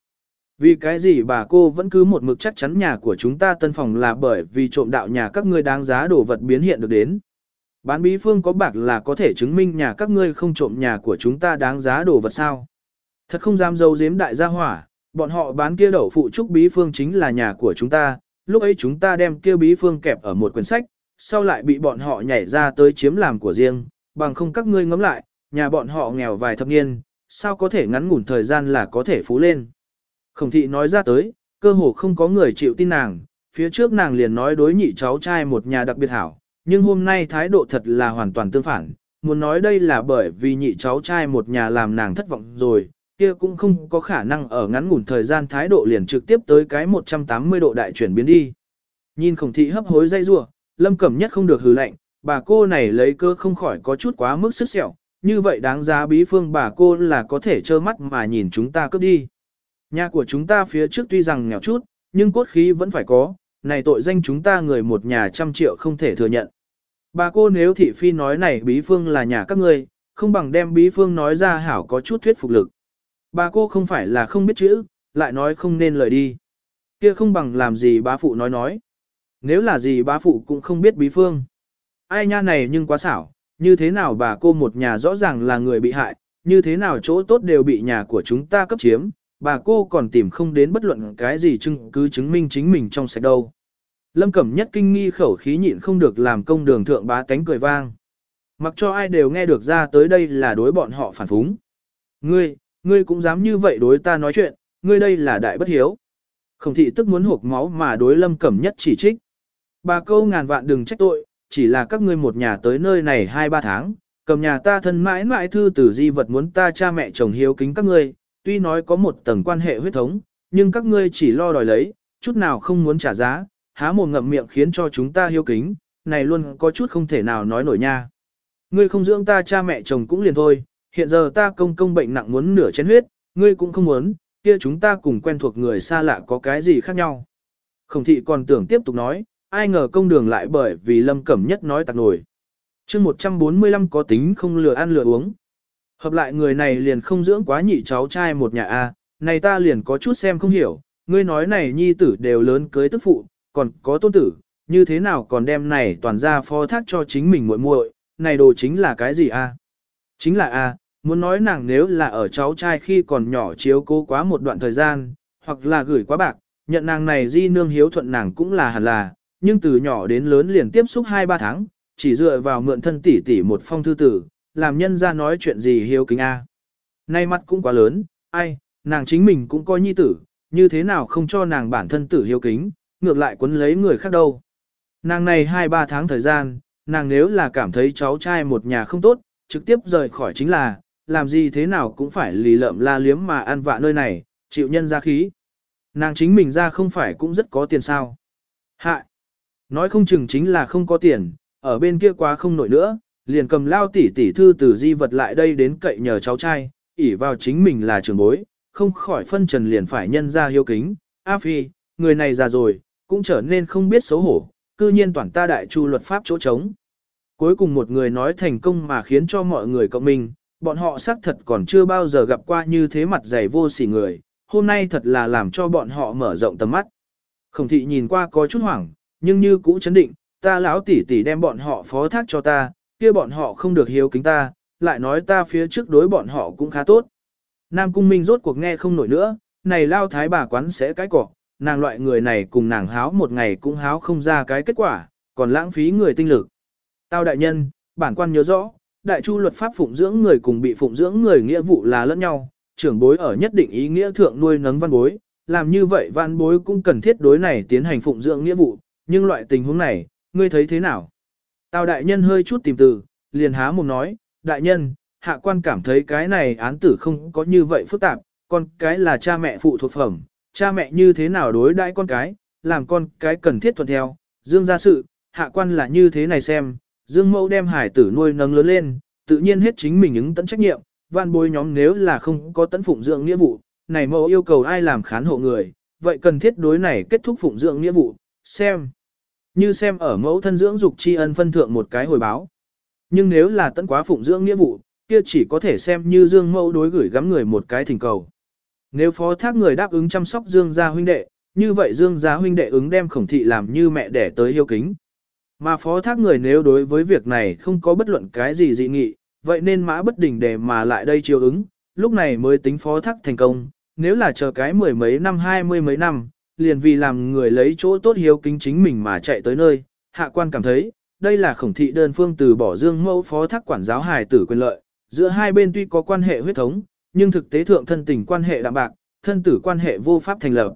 Vì cái gì bà cô vẫn cứ một mực chắc chắn nhà của chúng ta tân phòng là bởi vì trộm đạo nhà các ngươi đáng giá đồ vật biến hiện được đến. Bán bí phương có bạc là có thể chứng minh nhà các ngươi không trộm nhà của chúng ta đáng giá đồ vật sao. Thật không dám dâu giếm đại gia hỏa, bọn họ bán kia đậu phụ trúc bí phương chính là nhà của chúng ta, lúc ấy chúng ta đem kia bí phương kẹp ở một quyển sách, sau lại bị bọn họ nhảy ra tới chiếm làm của riêng, bằng không các ngươi ngẫm lại, nhà bọn họ nghèo vài thập niên, sao có thể ngắn ngủn thời gian là có thể phú lên. Khổng thị nói ra tới, cơ hồ không có người chịu tin nàng, phía trước nàng liền nói đối nhị cháu trai một nhà đặc biệt hảo, nhưng hôm nay thái độ thật là hoàn toàn tương phản, muốn nói đây là bởi vì nhị cháu trai một nhà làm nàng thất vọng rồi, kia cũng không có khả năng ở ngắn ngủn thời gian thái độ liền trực tiếp tới cái 180 độ đại chuyển biến đi. Nhìn khổng thị hấp hối dây rua, lâm cẩm nhất không được hừ lạnh, bà cô này lấy cơ không khỏi có chút quá mức sức sẹo, như vậy đáng giá bí phương bà cô là có thể trơ mắt mà nhìn chúng ta cướp đi. Nhà của chúng ta phía trước tuy rằng nghèo chút, nhưng cốt khí vẫn phải có, này tội danh chúng ta người một nhà trăm triệu không thể thừa nhận. Bà cô nếu thị phi nói này bí phương là nhà các ngươi, không bằng đem bí phương nói ra hảo có chút thuyết phục lực. Bà cô không phải là không biết chữ, lại nói không nên lời đi. Kia không bằng làm gì bá phụ nói nói. Nếu là gì bá phụ cũng không biết bí phương. Ai nha này nhưng quá xảo, như thế nào bà cô một nhà rõ ràng là người bị hại, như thế nào chỗ tốt đều bị nhà của chúng ta cấp chiếm, bà cô còn tìm không đến bất luận cái gì chứng cứ chứng minh chính mình trong sạch đâu. Lâm Cẩm nhất kinh nghi khẩu khí nhịn không được làm công đường thượng bá tánh cười vang. Mặc cho ai đều nghe được ra tới đây là đối bọn họ phản phúng. Ngươi, ngươi cũng dám như vậy đối ta nói chuyện, ngươi đây là đại bất hiếu. Khổng thị tức muốn hộp máu mà đối lâm cẩm nhất chỉ trích. Bà câu ngàn vạn đừng trách tội, chỉ là các ngươi một nhà tới nơi này hai ba tháng, cầm nhà ta thân mãi mãi thư từ di vật muốn ta cha mẹ chồng hiếu kính các ngươi, tuy nói có một tầng quan hệ huyết thống, nhưng các ngươi chỉ lo đòi lấy, chút nào không muốn trả giá, há mồm ngậm miệng khiến cho chúng ta hiếu kính, này luôn có chút không thể nào nói nổi nha. Ngươi không dưỡng ta cha mẹ chồng cũng liền thôi, hiện giờ ta công công bệnh nặng muốn nửa chén huyết, ngươi cũng không muốn, kia chúng ta cùng quen thuộc người xa lạ có cái gì khác nhau. Khổng thị còn tưởng tiếp tục nói, ai ngờ công đường lại bởi vì lâm cẩm nhất nói tạc nổi. chương 145 có tính không lừa ăn lừa uống. Hợp lại người này liền không dưỡng quá nhị cháu trai một nhà A, này ta liền có chút xem không hiểu, ngươi nói này nhi tử đều lớn cưới tức phụ, còn có tôn tử, như thế nào còn đem này toàn ra phó thác cho chính mình muội muội, này đồ chính là cái gì A? Chính là A, muốn nói nàng nếu là ở cháu trai khi còn nhỏ chiếu cố quá một đoạn thời gian, hoặc là gửi quá bạc, nhận nàng này di nương hiếu thuận nàng cũng là hẳn là, nhưng từ nhỏ đến lớn liền tiếp xúc 2-3 tháng, chỉ dựa vào mượn thân tỷ tỷ một phong thư tử, làm nhân ra nói chuyện gì hiếu kính a. Nay mặt cũng quá lớn, ai, nàng chính mình cũng coi nhi tử, như thế nào không cho nàng bản thân tử hiếu kính, ngược lại quấn lấy người khác đâu. Nàng này 2-3 tháng thời gian, nàng nếu là cảm thấy cháu trai một nhà không tốt, trực tiếp rời khỏi chính là, làm gì thế nào cũng phải lì lợm la liếm mà ăn vạ nơi này, chịu nhân ra khí. Nàng chính mình ra không phải cũng rất có tiền sao. Hạ! Nói không chừng chính là không có tiền, ở bên kia quá không nổi nữa, liền cầm lao tỉ tỉ thư từ di vật lại đây đến cậy nhờ cháu trai, ỉ vào chính mình là trường bối, không khỏi phân trần liền phải nhân ra hiếu kính. A phi, người này già rồi, cũng trở nên không biết xấu hổ, cư nhiên toàn ta đại chu luật pháp chỗ trống. Cuối cùng một người nói thành công mà khiến cho mọi người cộng mình, bọn họ xác thật còn chưa bao giờ gặp qua như thế mặt dày vô sỉ người, hôm nay thật là làm cho bọn họ mở rộng tầm mắt. Khổng thị nhìn qua có chút hoảng, nhưng như cũ chấn định, ta lão tỷ tỷ đem bọn họ phó thác cho ta, kia bọn họ không được hiếu kính ta, lại nói ta phía trước đối bọn họ cũng khá tốt. Nam Cung Minh rốt cuộc nghe không nổi nữa, này lao thái bà quán sẽ cái cỏ, nàng loại người này cùng nàng háo một ngày cũng háo không ra cái kết quả, còn lãng phí người tinh lực. Tao đại nhân, bản quan nhớ rõ, đại chu luật pháp phụng dưỡng người cùng bị phụng dưỡng người nghĩa vụ là lẫn nhau, trưởng bối ở nhất định ý nghĩa thượng nuôi nấng văn bối, làm như vậy văn bối cũng cần thiết đối này tiến hành phụng dưỡng nghĩa vụ, nhưng loại tình huống này, ngươi thấy thế nào? Tào đại nhân hơi chút tìm từ, liền há mồm nói, đại nhân, hạ quan cảm thấy cái này án tử không có như vậy phức tạp, con cái là cha mẹ phụ thuộc phẩm, cha mẹ như thế nào đối đãi con cái, làm con cái cần thiết thuận theo, dương gia sự, hạ quan là như thế này xem, dương mẫu đem hải tử nuôi nâng lớn lên, tự nhiên hết chính mình ứng tận trách nhiệm, van bối nhóm nếu là không có tận phụng dưỡng nghĩa vụ, này mẫu yêu cầu ai làm khán hộ người, vậy cần thiết đối này kết thúc phụng dưỡng nghĩa vụ, xem. Như xem ở mẫu thân dưỡng dục tri ân phân thượng một cái hồi báo. Nhưng nếu là tận quá phụng dưỡng nghĩa vụ, kia chỉ có thể xem như dương mẫu đối gửi gắm người một cái thỉnh cầu. Nếu phó thác người đáp ứng chăm sóc dương gia huynh đệ, như vậy dương gia huynh đệ ứng đem khổng thị làm như mẹ đẻ tới yêu kính. Mà phó thác người nếu đối với việc này không có bất luận cái gì dị nghị, vậy nên mã bất đình để mà lại đây chiều ứng, lúc này mới tính phó thác thành công, nếu là chờ cái mười mấy năm hai mươi mấy năm, liền vì làm người lấy chỗ tốt hiếu kính chính mình mà chạy tới nơi, hạ quan cảm thấy, đây là khổng thị đơn phương từ bỏ dương mẫu phó thác quản giáo hài tử quyền lợi, giữa hai bên tuy có quan hệ huyết thống, nhưng thực tế thượng thân tình quan hệ đạm bạc, thân tử quan hệ vô pháp thành lập.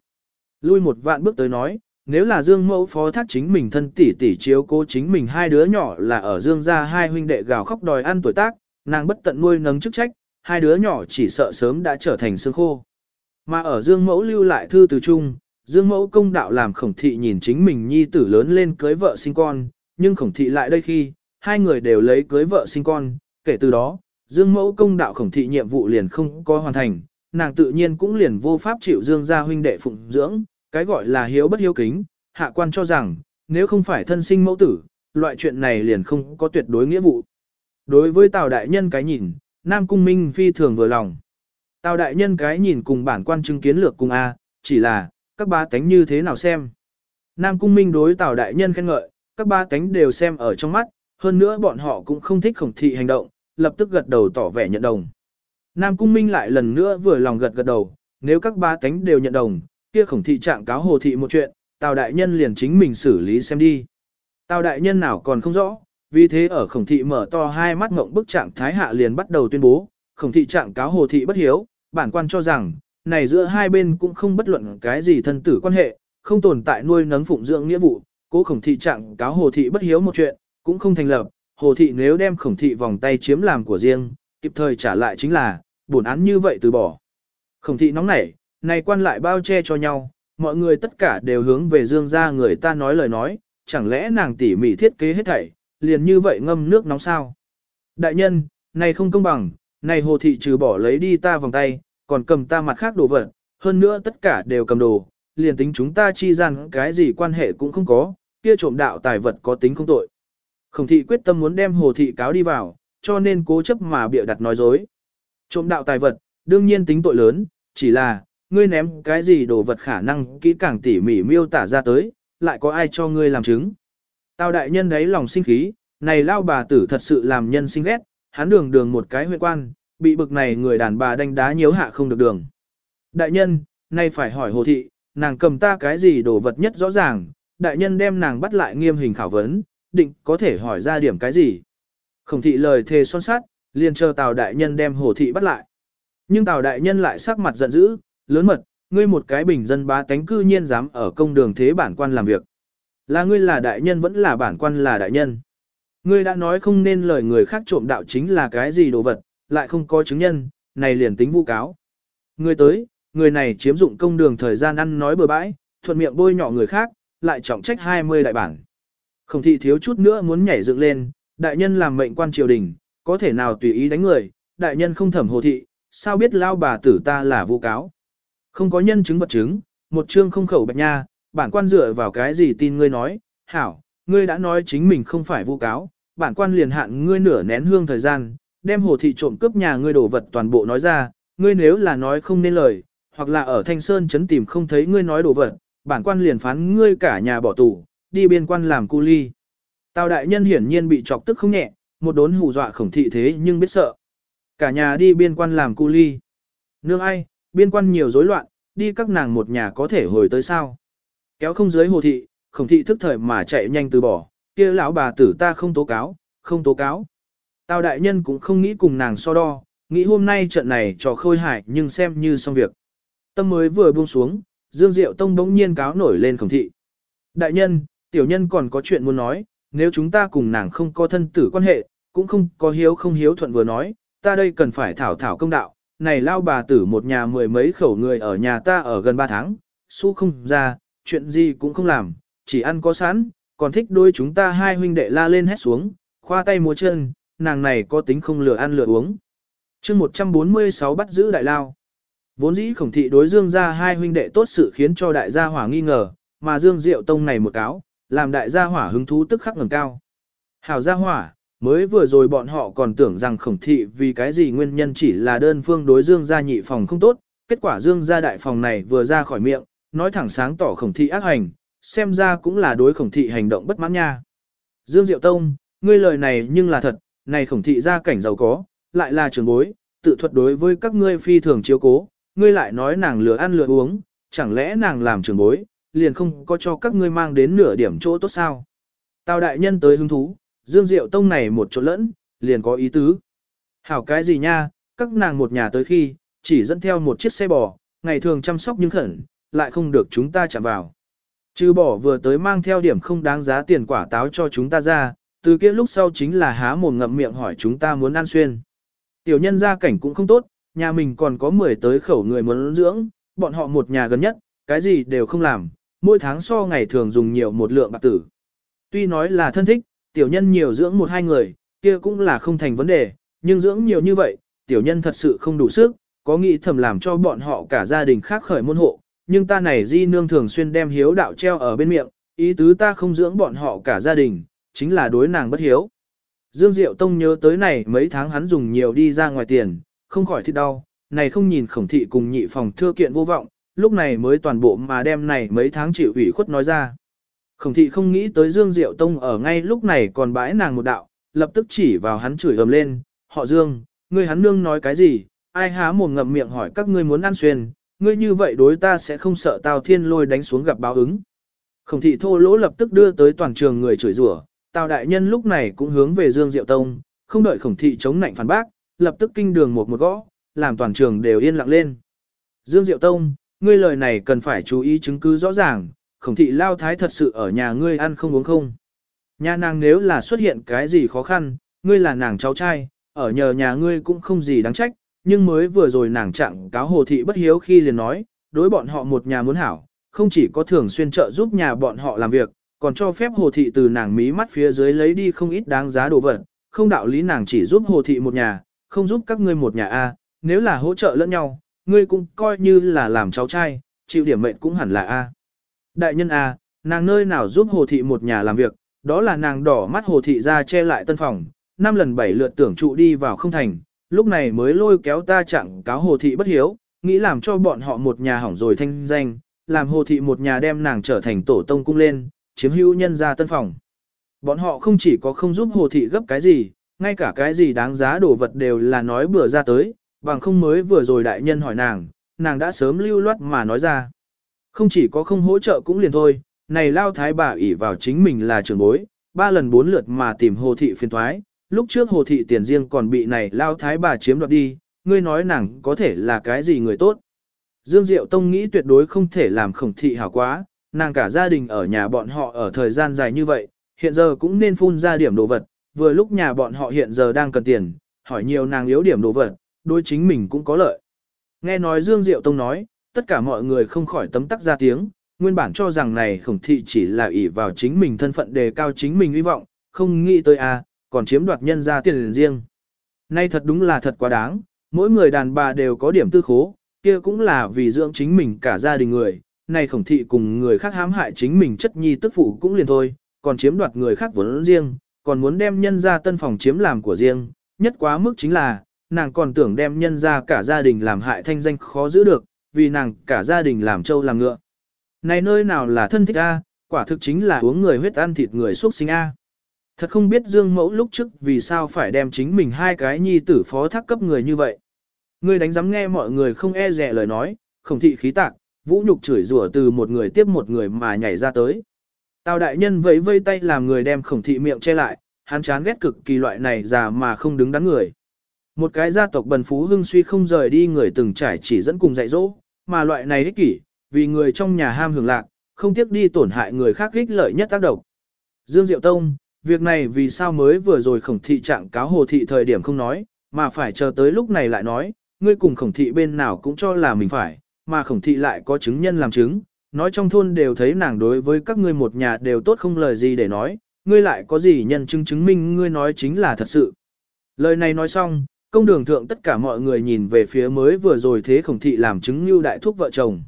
Lui một vạn bước tới nói, nếu là Dương mẫu phó thác chính mình thân tỷ tỷ chiếu cố chính mình hai đứa nhỏ là ở Dương gia hai huynh đệ gào khóc đòi ăn tuổi tác, nàng bất tận nuôi nấng chức trách, hai đứa nhỏ chỉ sợ sớm đã trở thành xương khô. Mà ở Dương mẫu lưu lại thư từ chung, Dương mẫu công đạo làm khổng thị nhìn chính mình nhi tử lớn lên cưới vợ sinh con, nhưng khổng thị lại đây khi, hai người đều lấy cưới vợ sinh con, kể từ đó, Dương mẫu công đạo khổng thị nhiệm vụ liền không có hoàn thành, nàng tự nhiên cũng liền vô pháp chịu Dương gia huynh đệ phụng dưỡng, cái gọi là hiếu bất hiếu kính, hạ quan cho rằng, nếu không phải thân sinh mẫu tử, loại chuyện này liền không có tuyệt đối nghĩa vụ. Đối với Tào Đại Nhân cái nhìn, Nam Cung Minh phi thường vừa lòng. Tào Đại Nhân cái nhìn cùng bản quan chứng kiến lược cùng A, chỉ là, các ba tánh như thế nào xem. Nam Cung Minh đối Tào Đại Nhân khen ngợi, các ba tánh đều xem ở trong mắt, hơn nữa bọn họ cũng không thích khổng thị hành động, lập tức gật đầu tỏ vẻ nhận đồng. Nam Cung Minh lại lần nữa vừa lòng gật gật đầu, nếu các ba tánh đều nhận đồng, kia khổng thị trạng cáo hồ thị một chuyện, Tào đại nhân liền chính mình xử lý xem đi. Tào đại nhân nào còn không rõ, vì thế ở khổng thị mở to hai mắt ngộng bức trạng thái hạ liền bắt đầu tuyên bố, khổng thị trạng cáo hồ thị bất hiếu, bản quan cho rằng, này giữa hai bên cũng không bất luận cái gì thân tử quan hệ, không tồn tại nuôi nấng phụng dưỡng nghĩa vụ, cố khổng thị trạng cáo hồ thị bất hiếu một chuyện, cũng không thành lập, hồ thị nếu đem khổng thị vòng tay chiếm làm của riêng, kịp thời trả lại chính là, bổn án như vậy từ bỏ. Khổng thị nóng nảy, này quan lại bao che cho nhau, mọi người tất cả đều hướng về dương ra người ta nói lời nói, chẳng lẽ nàng tỉ mỉ thiết kế hết thảy, liền như vậy ngâm nước nóng sao. Đại nhân, này không công bằng, này hồ thị trừ bỏ lấy đi ta vòng tay, còn cầm ta mặt khác đồ vật, hơn nữa tất cả đều cầm đồ, liền tính chúng ta chi rằng cái gì quan hệ cũng không có, kia trộm đạo tài vật có tính không tội. Khổng thị quyết tâm muốn đem hồ thị cáo đi vào, cho nên cố chấp mà bịa đặt nói dối. Trộm đạo tài vật, đương nhiên tính tội lớn, chỉ là, ngươi ném cái gì đồ vật khả năng kỹ càng tỉ mỉ miêu tả ra tới, lại có ai cho ngươi làm chứng. Tào đại nhân đấy lòng sinh khí, này lao bà tử thật sự làm nhân sinh ghét, hắn đường đường một cái huyện quan, bị bực này người đàn bà đánh đá nhiễu hạ không được đường. Đại nhân, nay phải hỏi hồ thị, nàng cầm ta cái gì đồ vật nhất rõ ràng, đại nhân đem nàng bắt lại nghiêm hình khảo vấn, định có thể hỏi ra điểm cái gì. Khổng thị lời thề son sát, liền chờ Tào đại nhân đem hồ thị bắt lại. Nhưng Tào đại nhân lại sắc mặt giận dữ, lớn mật, ngươi một cái bình dân bá tánh cư nhiên dám ở công đường thế bản quan làm việc. Là ngươi là đại nhân vẫn là bản quan là đại nhân. Ngươi đã nói không nên lời người khác trộm đạo chính là cái gì đồ vật, lại không có chứng nhân, này liền tính vu cáo. người tới, người này chiếm dụng công đường thời gian ăn nói bừa bãi, thuận miệng bôi nhọ người khác, lại trọng trách 20 đại bản. Khổng thị thiếu chút nữa muốn nhảy dựng lên, đại nhân làm mệnh quan triều đình, có thể nào tùy ý đánh người, đại nhân không thẩm hồ thị, sao biết lao bà tử ta là vu cáo. Không có nhân chứng vật chứng, một chương không khẩu bạch nha, bản quan dựa vào cái gì tin ngươi nói, hảo, ngươi đã nói chính mình không phải vu cáo, bản quan liền hạn ngươi nửa nén hương thời gian, đem hồ thị trộm cướp nhà ngươi đổ vật toàn bộ nói ra, ngươi nếu là nói không nên lời, hoặc là ở Thanh Sơn chấn tìm không thấy ngươi nói đồ vật, bản quan liền phán ngươi cả nhà bỏ tù, đi biên quan làm cu ly. Tào đại nhân hiển nhiên bị chọc tức không nhẹ, một đốn hù dọa khổng thị thế nhưng biết sợ. Cả nhà đi biên quan làm cu ly. nương ai, biên quan nhiều rối loạn, đi các nàng một nhà có thể hồi tới sao. Kéo không dưới hồ thị, khổng thị thức thời mà chạy nhanh từ bỏ, kia lão bà tử ta không tố cáo, không tố cáo. Tào đại nhân cũng không nghĩ cùng nàng so đo, nghĩ hôm nay trận này cho khôi hại nhưng xem như xong việc. Tâm mới vừa buông xuống, Dương Diệu Tông bỗng nhiên cáo nổi lên khổng thị. Đại nhân, tiểu nhân còn có chuyện muốn nói, nếu chúng ta cùng nàng không có thân tử quan hệ, cũng không có hiếu không hiếu thuận vừa nói, ta đây cần phải thảo thảo công đạo, này lao bà tử một nhà mười mấy khẩu người ở nhà ta ở gần ba tháng, su không ra, chuyện gì cũng không làm, chỉ ăn có sẵn, còn thích đôi chúng ta hai huynh đệ la lên hét xuống, khoa tay múa chân, nàng này có tính không lừa ăn lừa uống. chương 146 bắt giữ đại lao. Vốn dĩ khổng thị đối dương gia hai huynh đệ tốt sự khiến cho đại gia hỏa nghi ngờ, mà dương diệu tông này một cáo, làm đại gia hỏa hứng thú tức khắc ngẩng cao. Hảo gia hỏa, mới vừa rồi bọn họ còn tưởng rằng khổng thị vì cái gì nguyên nhân chỉ là đơn phương đối dương gia nhị phòng không tốt, kết quả dương gia đại phòng này vừa ra khỏi miệng, nói thẳng sáng tỏ khổng thị ác hành, xem ra cũng là đối khổng thị hành động bất mãn nha. Dương Diệu Tông, ngươi lời này nhưng là thật, này khổng thị gia cảnh giàu có, lại là trường bối, tự thuật đối với các ngươi phi thường chiếu cố, ngươi lại nói nàng lừa ăn lừa uống, chẳng lẽ nàng làm trường bối, liền không có cho các ngươi mang đến nửa điểm chỗ tốt sao. Tào đại nhân tới hứng thú, Dương Diệu Tông này một chỗ lẫn, liền có ý tứ. Hảo cái gì nha, các nàng một nhà tới khi, chỉ dẫn theo một chiếc xe bò, ngày thường chăm sóc nhưng khẩn, lại không được chúng ta chạm vào. Trừ bỏ vừa tới mang theo điểm không đáng giá tiền quả táo cho chúng ta ra, từ kia lúc sau chính là há mồm ngậm miệng hỏi chúng ta muốn ăn xuyên. Tiểu nhân gia cảnh cũng không tốt, nhà mình còn có 10 tới khẩu người muốn dưỡng, bọn họ một nhà gần nhất, cái gì đều không làm, mỗi tháng so ngày thường dùng nhiều một lượng bạc tử. Tuy nói là thân thích, tiểu nhân nhiều dưỡng một hai người, kia cũng là không thành vấn đề, nhưng dưỡng nhiều như vậy, tiểu nhân thật sự không đủ sức, có nghĩ thầm làm cho bọn họ cả gia đình khác khởi môn hộ, nhưng ta này di nương thường xuyên đem hiếu đạo treo ở bên miệng, ý tứ ta không dưỡng bọn họ cả gia đình, chính là đối nàng bất hiếu. Dương Diệu Tông nhớ tới này mấy tháng hắn dùng nhiều đi ra ngoài tiền, không khỏi thích đau, này không nhìn khổng thị cùng nhị phòng thưa kiện vô vọng, lúc này mới toàn bộ mà đem này mấy tháng chịu ủy khuất nói ra. Khổng thị không nghĩ tới Dương Diệu Tông ở ngay lúc này còn bãi nàng một đạo, lập tức chỉ vào hắn chửi ầm lên, họ Dương, ngươi hắn nương nói cái gì, ai há mồm ngậm miệng hỏi các ngươi muốn ăn xuyên, ngươi như vậy đối ta sẽ không sợ tào thiên lôi đánh xuống gặp báo ứng. Khổng thị thô lỗ lập tức đưa tới toàn trường người chửi rủa, tào đại nhân lúc này cũng hướng về Dương Diệu Tông, không đợi khổng thị chống nạnh phản bác, lập tức kinh đường một một gõ, làm toàn trường đều yên lặng lên. Dương Diệu Tông, ngươi lời này cần phải chú ý chứng cứ rõ ràng, khổng thị lao thái thật sự ở nhà ngươi ăn không uống không. Nhà nàng nếu là xuất hiện cái gì khó khăn, ngươi là nàng cháu trai, ở nhờ nhà ngươi cũng không gì đáng trách, nhưng mới vừa rồi nàng trạng cáo hồ thị bất hiếu khi liền nói, đối bọn họ một nhà muốn hảo, không chỉ có thường xuyên trợ giúp nhà bọn họ làm việc, còn cho phép hồ thị từ nàng mí mắt phía dưới lấy đi không ít đáng giá đồ vật, không đạo lý nàng chỉ giúp hồ thị một nhà, không giúp các ngươi một nhà A, nếu là hỗ trợ lẫn nhau, ngươi cũng coi như là làm cháu trai, chịu điểm mệnh cũng hẳn là A. Đại nhân A, nàng nơi nào giúp hồ thị một nhà làm việc, đó là nàng đỏ mắt hồ thị ra che lại tân phòng, năm lần bảy lượt tưởng trụ đi vào không thành, lúc này mới lôi kéo ta chẳng cáo hồ thị bất hiếu, nghĩ làm cho bọn họ một nhà hỏng rồi thanh danh, làm hồ thị một nhà đem nàng trở thành tổ tông cung lên, chiếm hữu nhân gia tân phòng. Bọn họ không chỉ có không giúp hồ thị gấp cái gì, ngay cả cái gì đáng giá đồ vật đều là nói bừa ra tới, bằng không mới vừa rồi đại nhân hỏi nàng, nàng đã sớm lưu loát mà nói ra. Không chỉ có không hỗ trợ cũng liền thôi, này lao thái bà ỷ vào chính mình là trưởng bối, ba lần bốn lượt mà tìm hồ thị phiền thoái, lúc trước hồ thị tiền riêng còn bị này lao thái bà chiếm đoạt đi, ngươi nói nàng có thể là cái gì người tốt. Dương Diệu Tông nghĩ tuyệt đối không thể làm khổng thị hảo quá, nàng cả gia đình ở nhà bọn họ ở thời gian dài như vậy, hiện giờ cũng nên phun ra điểm đồ vật, vừa lúc nhà bọn họ hiện giờ đang cần tiền, hỏi nhiều nàng yếu điểm đồ vật, đối chính mình cũng có lợi. Nghe nói Dương Diệu Tông nói, tất cả mọi người không khỏi tấm tắc ra tiếng, nguyên bản cho rằng này khổng thị chỉ là ỷ vào chính mình thân phận đề cao chính mình hy vọng, không nghĩ tới a còn chiếm đoạt nhân ra tiền riêng. Nay thật đúng là thật quá đáng, mỗi người đàn bà đều có điểm tư khố, kia cũng là vì dưỡng chính mình cả gia đình người, nay khổng thị cùng người khác hãm hại chính mình chất nhi tức phụ cũng liền thôi, còn chiếm đoạt người khác vốn riêng, còn muốn đem nhân ra tân phòng chiếm làm của riêng, nhất quá mức chính là, nàng còn tưởng đem nhân ra cả gia đình làm hại thanh danh khó giữ được, vì nàng cả gia đình làm trâu làm ngựa. Này nơi nào là thân thích A, quả thực chính là uống người huyết ăn thịt người xuất sinh A. Thật không biết Dương Mẫu lúc trước vì sao phải đem chính mình hai cái nhi tử phó thác cấp người như vậy. Ngươi đánh giám nghe mọi người không e rẻ lời nói, khổng thị khí tạc, vũ nhục chửi rủa từ một người tiếp một người mà nhảy ra tới. Tào đại nhân vẫy vây tay làm người đem khổng thị miệng che lại, hắn chán ghét cực kỳ loại này già mà không đứng đắn người. Một cái gia tộc bần phú hưng suy không rời đi người từng trải chỉ dẫn cùng dạy dỗ, mà loại này ích kỷ, vì người trong nhà ham hưởng lạc, không tiếc đi tổn hại người khác ích lợi nhất tác động. Dương Diệu Tông, việc này vì sao mới vừa rồi khổng thị trạng cáo hồ thị thời điểm không nói, mà phải chờ tới lúc này lại nói, ngươi cùng khổng thị bên nào cũng cho là mình phải, mà khổng thị lại có chứng nhân làm chứng, nói trong thôn đều thấy nàng đối với các ngươi một nhà đều tốt không lời gì để nói, ngươi lại có gì nhân chứng chứng minh ngươi nói chính là thật sự. Lời này nói xong, công đường thượng tất cả mọi người nhìn về phía mới vừa rồi thế khổng thị làm chứng như đại thúc vợ chồng.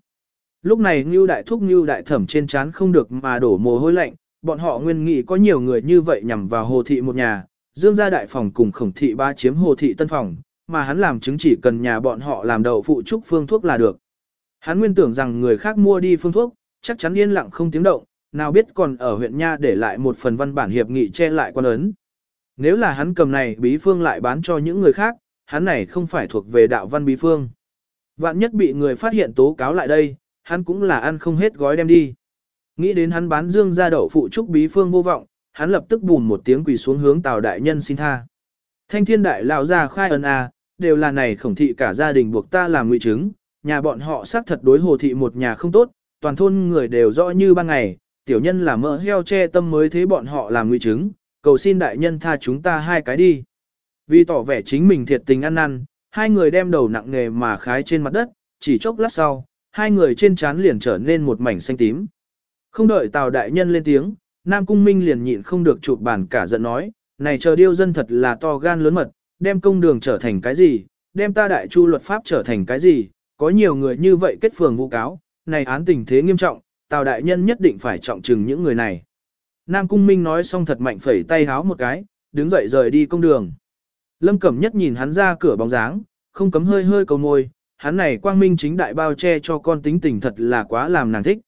Lúc này như Đại Thúc như Đại Thẩm trên chán không được mà đổ mồ hôi lạnh, bọn họ nguyên nghĩ có nhiều người như vậy nhằm vào Hồ Thị một nhà, Dương gia đại phòng cùng Khổng Thị ba chiếm Hồ Thị tân phòng, mà hắn làm chứng chỉ cần nhà bọn họ làm đầu phụ trúc phương thuốc là được. Hắn nguyên tưởng rằng người khác mua đi phương thuốc, chắc chắn yên lặng không tiếng động, nào biết còn ở huyện Nha để lại một phần văn bản hiệp nghị che lại quan ấn. Nếu là hắn cầm này bí phương lại bán cho những người khác, hắn này không phải thuộc về đạo văn bí phương. Vạn nhất bị người phát hiện tố cáo lại đây, hắn cũng là ăn không hết gói đem đi. Nghĩ đến hắn bán dương ra đậu phụ trúc bí phương vô vọng, hắn lập tức bùn một tiếng quỳ xuống hướng tào đại nhân xin tha. Thanh thiên đại lão ra khai ân a, đều là này khổng thị cả gia đình buộc ta làm ngụy chứng, nhà bọn họ xác thật đối hồ thị một nhà không tốt, toàn thôn người đều rõ như ban ngày, tiểu nhân là mỡ heo che tâm mới thế bọn họ làm nguy chứng, cầu xin đại nhân tha chúng ta hai cái đi. Vì tỏ vẻ chính mình thiệt tình ăn năn, hai người đem đầu nặng nghề mà khái trên mặt đất, chỉ chốc lát sau, hai người trên trán liền trở nên một mảnh xanh tím. Không đợi Tào đại nhân lên tiếng, Nam Cung Minh liền nhịn không được chụp bàn cả giận nói, này chờ điêu dân thật là to gan lớn mật, đem công đường trở thành cái gì, đem ta đại chu luật pháp trở thành cái gì, có nhiều người như vậy kết phường vụ cáo, này án tình thế nghiêm trọng, Tào đại nhân nhất định phải trọng trừng những người này. Nam Cung Minh nói xong thật mạnh phẩy tay háo một cái, đứng dậy rời đi công đường. Lâm Cẩm Nhất nhìn hắn ra cửa bóng dáng, không cấm hơi hơi cầu môi, hắn này quang minh chính đại bao che cho con tính tình thật là quá làm nàng thích.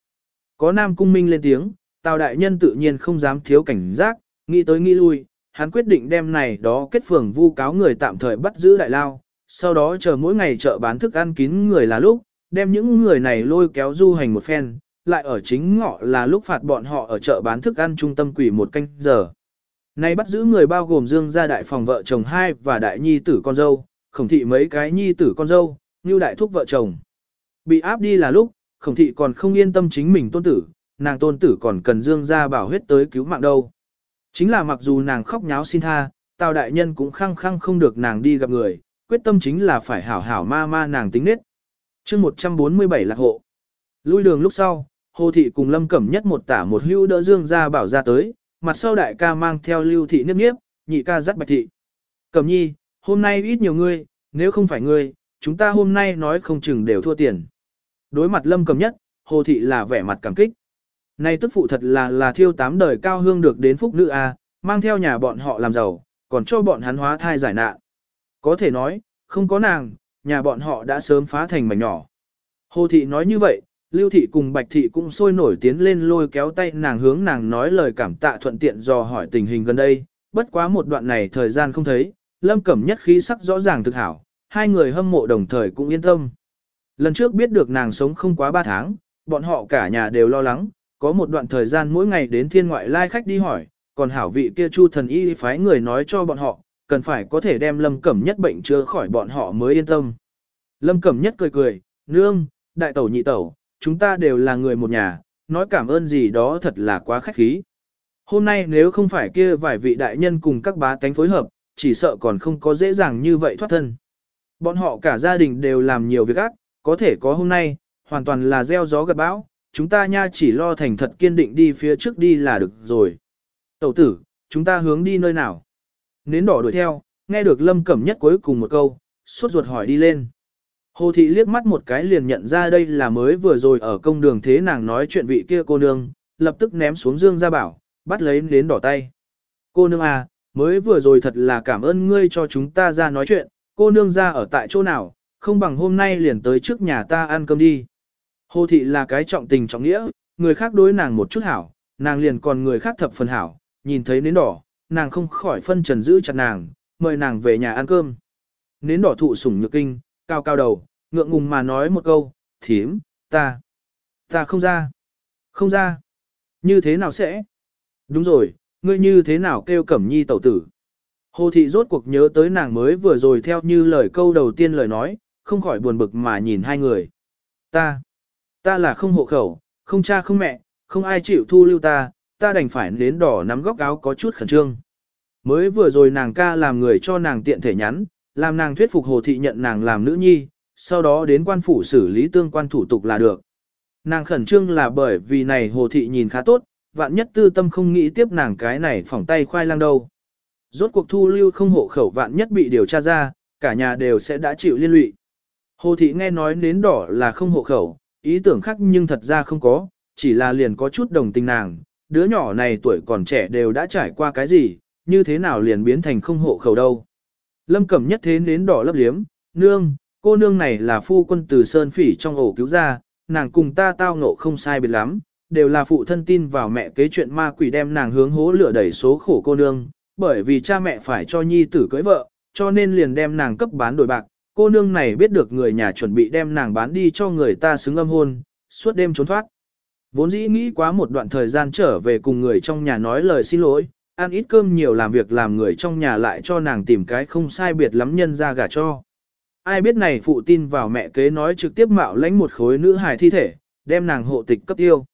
Có nam cung minh lên tiếng, tào đại nhân tự nhiên không dám thiếu cảnh giác, nghĩ tới nghĩ lui, hắn quyết định đem này đó kết phường vu cáo người tạm thời bắt giữ đại lao, sau đó chờ mỗi ngày chợ bán thức ăn kín người là lúc, đem những người này lôi kéo du hành một phen, lại ở chính ngọ là lúc phạt bọn họ ở chợ bán thức ăn trung tâm quỷ một canh giờ. Này bắt giữ người bao gồm Dương gia đại phòng vợ chồng hai và đại nhi tử con dâu, khổng thị mấy cái nhi tử con dâu, như đại thúc vợ chồng. Bị áp đi là lúc, khổng thị còn không yên tâm chính mình tôn tử, nàng tôn tử còn cần dương gia bảo huyết tới cứu mạng đâu. Chính là mặc dù nàng khóc nháo xin tha, tào đại nhân cũng khăng khăng không được nàng đi gặp người, quyết tâm chính là phải hảo hảo ma ma nàng tính nết. chương 147 lạc hộ. Lui đường lúc sau, hồ thị cùng lâm cẩm nhất một tả một hưu đỡ dương ra bảo ra tới, mặt sau đại ca mang theo lưu thị niếp niếp, nhị ca dắt bạch thị. Cẩm nhi, hôm nay ít nhiều ngươi, nếu không phải ngươi, chúng ta hôm nay nói không chừng đều thua tiền. Đối mặt lâm cẩm nhất, hồ thị là vẻ mặt cảm kích. Này tức phụ thật là là thiêu tám đời cao hương được đến phúc nữ A, mang theo nhà bọn họ làm giàu, còn cho bọn hắn hóa thai giải nạn. Có thể nói, không có nàng, nhà bọn họ đã sớm phá thành mảnh nhỏ. Hồ thị nói như vậy, Lưu thị cùng Bạch thị cũng sôi nổi tiến lên lôi kéo tay nàng hướng nàng nói lời cảm tạ thuận tiện dò hỏi tình hình gần đây, bất quá một đoạn này thời gian không thấy, Lâm Cẩm nhất khí sắc rõ ràng thực hảo, hai người hâm mộ đồng thời cũng yên tâm. Lần trước biết được nàng sống không quá 3 tháng, bọn họ cả nhà đều lo lắng, có một đoạn thời gian mỗi ngày đến thiên ngoại lai khách đi hỏi, còn hảo vị kia chu thần y phái người nói cho bọn họ, cần phải có thể đem lâm cẩm nhất bệnh chữa khỏi bọn họ mới yên tâm. Lâm cẩm nhất cười cười, nương, đại tẩu nhị tẩu, chúng ta đều là người một nhà, nói cảm ơn gì đó thật là quá khách khí. Hôm nay nếu không phải kia vài vị đại nhân cùng các bá tánh phối hợp, chỉ sợ còn không có dễ dàng như vậy thoát thân. Bọn họ cả gia đình đều làm nhiều việc ác, có thể có hôm nay, hoàn toàn là gieo gió gặt bão, chúng ta nha chỉ lo thành thật kiên định đi phía trước đi là được rồi. Tẩu tử, chúng ta hướng đi nơi nào? Nến đỏ đuổi theo, nghe được lâm cẩm nhất cuối cùng một câu, suốt ruột hỏi đi lên. Hồ thị liếc mắt một cái liền nhận ra đây là mới vừa rồi ở công đường thế nàng nói chuyện vị kia cô nương, lập tức ném xuống dương ra bảo, bắt lấy nến đỏ tay. Cô nương à, mới vừa rồi thật là cảm ơn ngươi cho chúng ta ra nói chuyện, cô nương ra ở tại chỗ nào, không bằng hôm nay liền tới trước nhà ta ăn cơm đi. Hồ thị là cái trọng tình trọng nghĩa, người khác đối nàng một chút hảo, nàng liền còn người khác thập phần hảo, nhìn thấy nến đỏ, nàng không khỏi phân trần giữ chặt nàng, mời nàng về nhà ăn cơm. Nến đỏ thụ sủng nhược kinh, cao cao đầu, ngượng ngùng mà nói một câu, thiếm, ta, ta không ra, không ra, như thế nào sẽ? Đúng rồi, ngươi như thế nào kêu cẩm nhi tẩu tử? Hồ thị rốt cuộc nhớ tới nàng mới vừa rồi theo như lời câu đầu tiên lời nói, không khỏi buồn bực mà nhìn hai người. Ta, ta là không hộ khẩu, không cha không mẹ, không ai chịu thu lưu ta, ta đành phải đến đỏ nắm góc áo có chút khẩn trương. Mới vừa rồi nàng ca làm người cho nàng tiện thể nhắn, làm nàng thuyết phục hồ thị nhận nàng làm nữ nhi, sau đó đến quan phủ xử lý tương quan thủ tục là được. Nàng khẩn trương là bởi vì này hồ thị nhìn khá tốt, vạn nhất tư tâm không nghĩ tiếp nàng cái này phỏng tay khoai lang đâu. Rốt cuộc thu lưu không hộ khẩu vạn nhất bị điều tra ra, cả nhà đều sẽ đã chịu liên lụy. Hồ thị nghe nói nến đỏ là không hộ khẩu, ý tưởng khác nhưng thật ra không có, chỉ là liền có chút đồng tình nàng, đứa nhỏ này tuổi còn trẻ đều đã trải qua cái gì, như thế nào liền biến thành không hộ khẩu đâu. Lâm cẩm nhất thế nến đỏ lấp liếm, nương, cô nương này là phu quân từ Sơn Phỉ trong ổ cứu ra, nàng cùng ta tao ngộ không sai biệt lắm, đều là phụ thân tin vào mẹ kế chuyện ma quỷ đem nàng hướng hố lửa đẩy số khổ cô nương, bởi vì cha mẹ phải cho nhi tử cưới vợ, cho nên liền đem nàng cấp bán đổi bạc. Cô nương này biết được người nhà chuẩn bị đem nàng bán đi cho người ta xứng âm hôn, suốt đêm trốn thoát. Vốn dĩ nghĩ quá một đoạn thời gian trở về cùng người trong nhà nói lời xin lỗi, ăn ít cơm nhiều làm việc làm người trong nhà lại cho nàng tìm cái không sai biệt lắm nhân ra gả cho. Ai biết này phụ tin vào mẹ kế nói trực tiếp mạo lãnh một khối nữ hài thi thể, đem nàng hộ tịch cấp tiêu.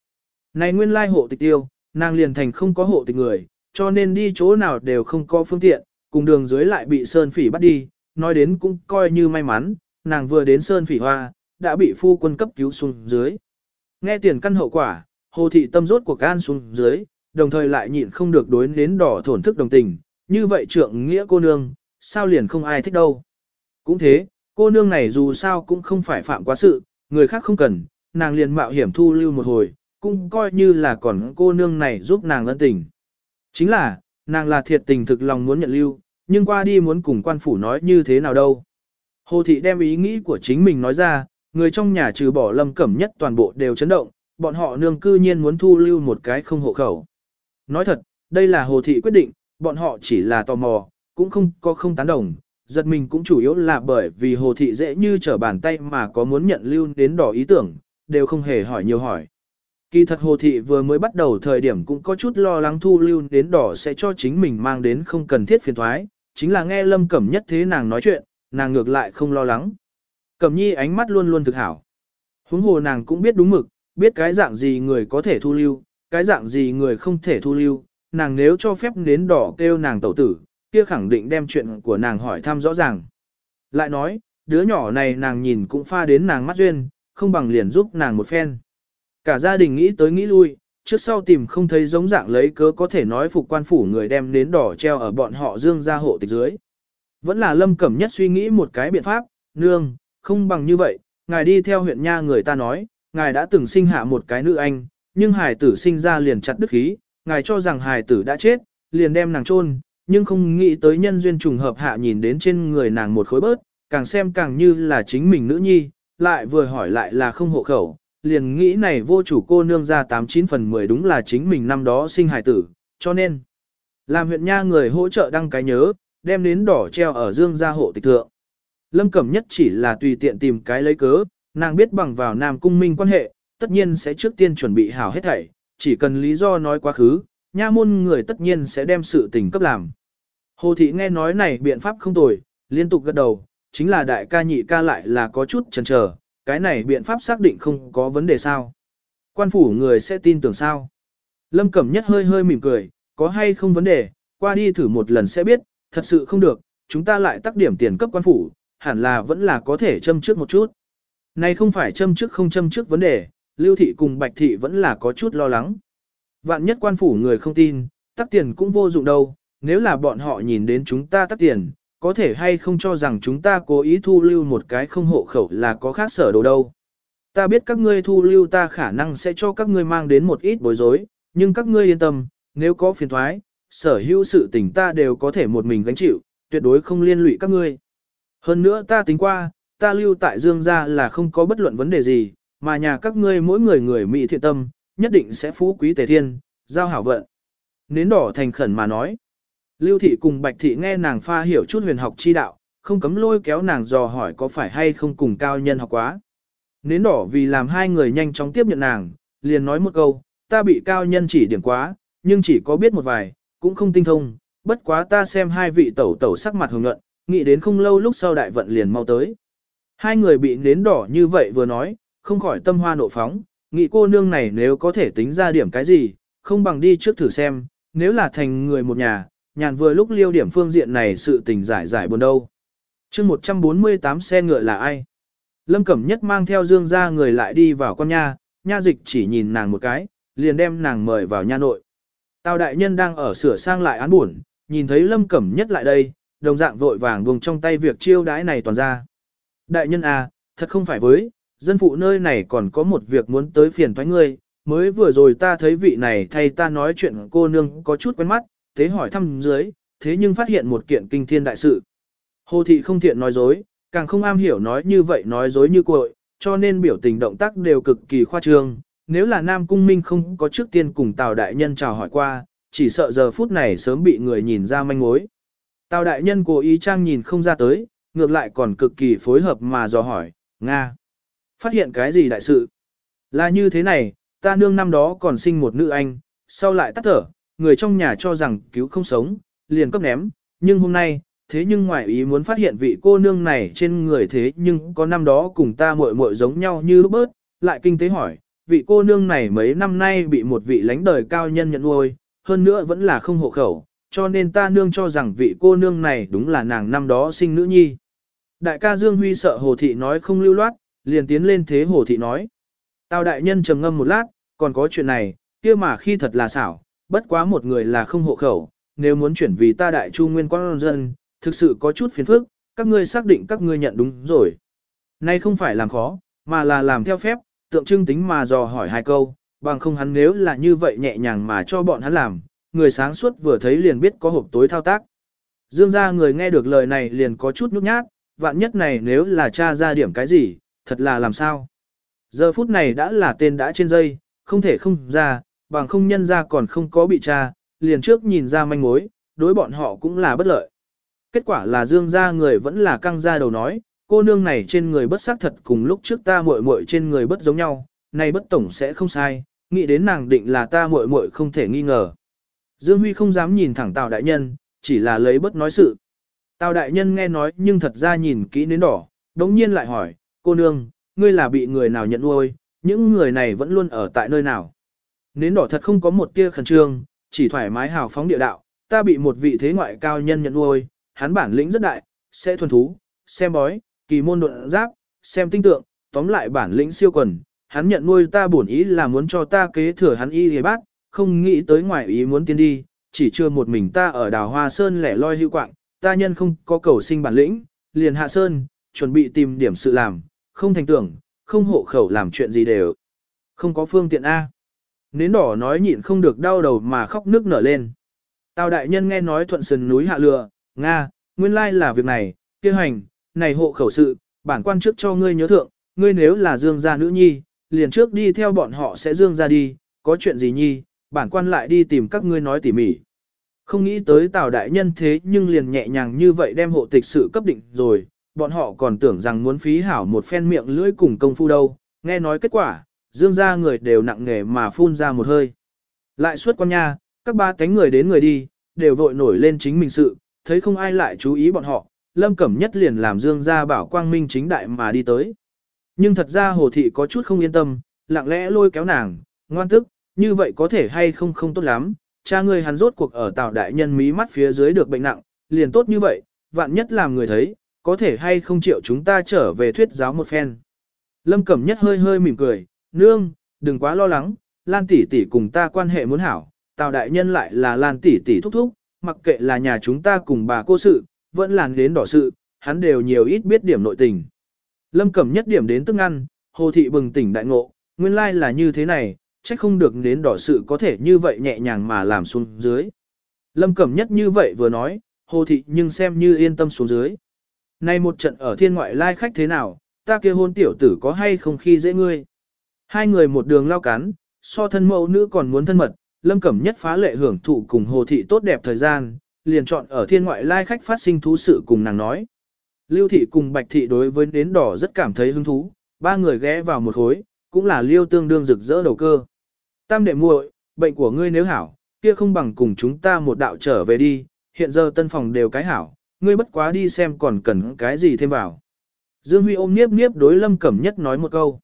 Này nguyên lai hộ tịch tiêu, nàng liền thành không có hộ tịch người, cho nên đi chỗ nào đều không có phương tiện, cùng đường dưới lại bị Sơn Phỉ bắt đi, nói đến cũng coi như may mắn, nàng vừa đến Sơn Phỉ Hoa, đã bị phu quân cấp cứu xuống dưới. Nghe tiền căn hậu quả, hồ thị tâm rốt của can xuống dưới, đồng thời lại nhịn không được đối đến đỏ thổn thức đồng tình, như vậy trượng nghĩa cô nương, sao liền không ai thích đâu. Cũng thế, cô nương này dù sao cũng không phải phạm quá sự, người khác không cần, nàng liền mạo hiểm thu lưu một hồi, cũng coi như là còn cô nương này giúp nàng ân tình. Chính là, nàng là thiệt tình thực lòng muốn nhận lưu, nhưng qua đi muốn cùng quan phủ nói như thế nào đâu. Hồ thị đem ý nghĩ của chính mình nói ra, người trong nhà trừ bỏ lâm cẩm nhất toàn bộ đều chấn động, bọn họ nương cư nhiên muốn thu lưu một cái không hộ khẩu. Nói thật, đây là hồ thị quyết định, bọn họ chỉ là tò mò, cũng không có không tán đồng, giật mình cũng chủ yếu là bởi vì hồ thị dễ như trở bàn tay mà có muốn nhận lưu đến đỏ ý tưởng, đều không hề hỏi nhiều hỏi. Kỳ thật hồ thị vừa mới bắt đầu thời điểm cũng có chút lo lắng thu lưu đến đỏ sẽ cho chính mình mang đến không cần thiết phiền thoái, chính là nghe lâm cẩm nhất thế nàng nói chuyện, nàng ngược lại không lo lắng. Cẩm nhi ánh mắt luôn luôn thực hảo. Huống hồ nàng cũng biết đúng mực, biết cái dạng gì người có thể thu lưu, cái dạng gì người không thể thu lưu, nàng nếu cho phép nến đỏ kêu nàng tẩu tử, kia khẳng định đem chuyện của nàng hỏi thăm rõ ràng. Lại nói, đứa nhỏ này nàng nhìn cũng pha đến nàng mắt duyên, không bằng liền giúp nàng một phen. Cả gia đình nghĩ tới nghĩ lui, trước sau tìm không thấy giống dạng lấy cớ có thể nói phục quan phủ người đem nến đỏ treo ở bọn họ dương gia hộ tịch dưới. Vẫn là lâm cẩm nhất suy nghĩ một cái biện pháp, nương, không bằng như vậy, ngài đi theo huyện nha người ta nói, ngài đã từng sinh hạ một cái nữ anh, nhưng hài tử sinh ra liền chặt đứt khí, ngài cho rằng hài tử đã chết, liền đem nàng chôn, nhưng không nghĩ tới nhân duyên trùng hợp hạ nhìn đến trên người nàng một khối bớt, càng xem càng như là chính mình nữ nhi, lại vừa hỏi lại là không hộ khẩu, liền nghĩ này vô chủ cô nương ra 89 phần 10 đúng là chính mình năm đó sinh hài tử, cho nên làm huyện nha người hỗ trợ đăng cái nhớ, đem đến đỏ treo ở dương gia hộ tịch thượng. Lâm Cẩm Nhất chỉ là tùy tiện tìm cái lấy cớ, nàng biết bằng vào Nam Cung Minh quan hệ, tất nhiên sẽ trước tiên chuẩn bị hảo hết thảy, chỉ cần lý do nói quá khứ, nha môn người tất nhiên sẽ đem sự tình cấp làm. Hồ thị nghe nói này biện pháp không tồi, liên tục gật đầu, chính là đại ca nhị ca lại là có chút chần chờ, cái này biện pháp xác định không có vấn đề sao. Quan phủ người sẽ tin tưởng sao. Lâm Cẩm Nhất hơi hơi mỉm cười, có hay không vấn đề, qua đi thử một lần sẽ biết, thật sự không được, chúng ta lại tắc điểm tiền cấp quan phủ, hẳn là vẫn là có thể châm trước một chút. Này không phải châm trước không châm trước vấn đề, Lưu Thị cùng Bạch Thị vẫn là có chút lo lắng. Vạn nhất quan phủ người không tin, tắc tiền cũng vô dụng đâu, nếu là bọn họ nhìn đến chúng ta tắc tiền, có thể hay không cho rằng chúng ta cố ý thu lưu một cái không hộ khẩu là có khác sở đồ đâu. Ta biết các ngươi thu lưu ta khả năng sẽ cho các ngươi mang đến một ít bối rối, nhưng các ngươi yên tâm, nếu có phiền thoái, sở hữu sự tình ta đều có thể một mình gánh chịu, tuyệt đối không liên lụy các ngươi. Hơn nữa ta tính qua, ta lưu tại Dương gia là không có bất luận vấn đề gì, mà nhà các ngươi mỗi người người mỹ thiện tâm, nhất định sẽ phú quý tề thiên, giao hảo vận. Nến đỏ thành khẩn mà nói. Lưu thị cùng bạch thị nghe nàng pha hiểu chút huyền học chi đạo, không cấm lôi kéo nàng dò hỏi có phải hay không cùng cao nhân học quá. Nến đỏ vì làm hai người nhanh chóng tiếp nhận nàng, liền nói một câu, ta bị cao nhân chỉ điểm quá, nhưng chỉ có biết một vài, cũng không tinh thông, bất quá ta xem hai vị tẩu tẩu sắc mặt hồng nhuận, nghĩ đến không lâu lúc sau đại vận liền mau tới. Hai người bị nến đỏ như vậy vừa nói, không khỏi tâm hoa nộ phóng, nghĩ cô nương này nếu có thể tính ra điểm cái gì, không bằng đi trước thử xem, nếu là thành người một nhà, nhàn vừa lúc liêu điểm phương diện này sự tình giải giải buồn đâu. chương 148 xe ngựa là ai? Lâm Cẩm Nhất mang theo Dương ra người lại đi vào con nha, nha dịch chỉ nhìn nàng một cái, liền đem nàng mời vào nha nội. Tào đại nhân đang ở sửa sang lại án buồn, nhìn thấy Lâm Cẩm Nhất lại đây, đồng dạng vội vàng buông trong tay việc chiêu đãi này toàn ra. Đại nhân à, thật không phải với, dân phụ nơi này còn có một việc muốn tới phiền thoái ngươi, mới vừa rồi ta thấy vị này thay ta nói chuyện cô nương có chút quen mắt, thế hỏi thăm dưới, thế nhưng phát hiện một kiện kinh thiên đại sự. Hồ thị không thiện nói dối, càng không am hiểu nói như vậy nói dối như cội, cho nên biểu tình động tác đều cực kỳ khoa trương. Nếu là Nam Cung Minh không có trước tiên cùng Tào Đại Nhân chào hỏi qua, chỉ sợ giờ phút này sớm bị người nhìn ra manh mối. Tào Đại Nhân cố ý trang nhìn không ra tới, ngược lại còn cực kỳ phối hợp mà dò hỏi, Nga. Phát hiện cái gì đại sự? Là như thế này, ta nương năm đó còn sinh một nữ anh, sau lại tắt thở, người trong nhà cho rằng cứu không sống, liền cấp ném, nhưng hôm nay, thế nhưng ngoại ý muốn phát hiện vị cô nương này trên người thế nhưng có năm đó cùng ta muội muội giống nhau như lúc bớt, lại kinh tế hỏi, vị cô nương này mấy năm nay bị một vị lãnh đời cao nhân nhận nuôi, hơn nữa vẫn là không hộ khẩu, cho nên ta nương cho rằng vị cô nương này đúng là nàng năm đó sinh nữ nhi. Đại ca Dương Huy sợ Hồ Thị nói không lưu loát, liền tiến lên thế Hồ Thị nói. Tào đại nhân trầm ngâm một lát, còn có chuyện này, kia mà khi thật là xảo, bất quá một người là không hộ khẩu, nếu muốn chuyển vì ta đại chu nguyên quan dân, thực sự có chút phiền phức, các ngươi xác định các ngươi nhận đúng rồi. Nay không phải làm khó, mà là làm theo phép, tượng trưng tính mà dò hỏi hai câu, bằng không hắn nếu là như vậy nhẹ nhàng mà cho bọn hắn làm, người sáng suốt vừa thấy liền biết có hộp tối thao tác. Dương gia người nghe được lời này liền có chút nhút nhát, vạn nhất này nếu là cha ra điểm cái gì, thật là làm sao. Giờ phút này đã là tên đã trên dây, không thể không ra, bằng không nhân ra còn không có bị tra, liền trước nhìn ra manh mối, đối bọn họ cũng là bất lợi. Kết quả là dương gia người vẫn là căng ra đầu nói, cô nương này trên người bất xác thật cùng lúc trước ta muội muội trên người bất giống nhau, này bất tổng sẽ không sai, nghĩ đến nàng định là ta muội muội không thể nghi ngờ. Dương Huy không dám nhìn thẳng Tào đại nhân, chỉ là lấy bất nói sự. Tào đại nhân nghe nói nhưng thật ra nhìn kỹ đến đỏ, đống nhiên lại hỏi, cô nương, ngươi là bị người nào nhận nuôi, những người này vẫn luôn ở tại nơi nào. Nến đỏ thật không có một tia khẩn trương, chỉ thoải mái hào phóng địa đạo, ta bị một vị thế ngoại cao nhân nhận nuôi, hắn bản lĩnh rất đại, sẽ thuần thú, xem bói, kỳ môn độn giáp, xem tinh tượng, tóm lại bản lĩnh siêu quần, hắn nhận nuôi ta bổn ý là muốn cho ta kế thừa hắn y hề bác, không nghĩ tới ngoài ý muốn tiến đi, chỉ chưa một mình ta ở đào hoa sơn lẻ loi hưu quạng, ta nhân không có cầu sinh bản lĩnh, liền hạ sơn, chuẩn bị tìm điểm sự làm, không thành tưởng, không hộ khẩu làm chuyện gì đều. Không có phương tiện A. Nến đỏ nói nhịn không được đau đầu mà khóc nước nở lên. Tào đại nhân nghe nói thuận sườn núi hạ lừa, Nga, nguyên lai là việc này, kia hành, này hộ khẩu sự, bản quan trước cho ngươi nhớ thượng, ngươi nếu là dương gia nữ nhi, liền trước đi theo bọn họ sẽ dương ra đi, có chuyện gì nhi, bản quan lại đi tìm các ngươi nói tỉ mỉ. Không nghĩ tới Tào đại nhân thế nhưng liền nhẹ nhàng như vậy đem hộ tịch sự cấp định rồi, bọn họ còn tưởng rằng muốn phí hảo một phen miệng lưỡi cùng công phu đâu, nghe nói kết quả, dương ra người đều nặng nghề mà phun ra một hơi. Lại suốt con nha, các ba cánh người đến người đi, đều vội nổi lên chính mình sự, thấy không ai lại chú ý bọn họ, lâm cẩm nhất liền làm dương ra bảo quang minh chính đại mà đi tới. Nhưng thật ra hồ thị có chút không yên tâm, lặng lẽ lôi kéo nàng, ngoan tức, như vậy có thể hay không không tốt lắm, cha ngươi hắn rốt cuộc ở Tào đại nhân mí mắt phía dưới được bệnh nặng, liền tốt như vậy, vạn nhất làm người thấy, có thể hay không chịu chúng ta trở về thuyết giáo một phen. Lâm Cẩm Nhất hơi hơi mỉm cười, nương, đừng quá lo lắng, Lan tỷ tỷ cùng ta quan hệ muốn hảo, Tào đại nhân lại là Lan tỷ tỷ thúc thúc, mặc kệ là nhà chúng ta cùng bà cô sự, vẫn làn đến đỏ sự, hắn đều nhiều ít biết điểm nội tình. Lâm Cẩm Nhất điểm đến tức ăn, Hồ thị bừng tỉnh đại ngộ, nguyên lai là như thế này, chắc không được đến đỏ sự có thể như vậy nhẹ nhàng mà làm xuống dưới. Lâm Cẩm Nhất như vậy vừa nói, Hồ thị nhưng xem như yên tâm xuống dưới. Nay một trận ở thiên ngoại lai khách thế nào, ta kia hôn tiểu tử có hay không khi dễ ngươi. Hai người một đường lao cắn, so thân mẫu nữ còn muốn thân mật, lâm cẩm nhất phá lệ hưởng thụ cùng hồ thị tốt đẹp thời gian, liền chọn ở thiên ngoại lai khách phát sinh thú sự cùng nàng nói. Lưu thị cùng Bạch thị đối với nến đỏ rất cảm thấy hứng thú, ba người ghé vào một khối, cũng là liêu tương đương rực rỡ đầu cơ. Tam đệ muội, bệnh của ngươi nếu hảo, kia không bằng cùng chúng ta một đạo trở về đi, hiện giờ tân phòng đều cái hảo, ngươi bất quá đi xem còn cần cái gì thêm vào. Dương Huy ôm niếp niếp đối Lâm Cẩm Nhất nói một câu.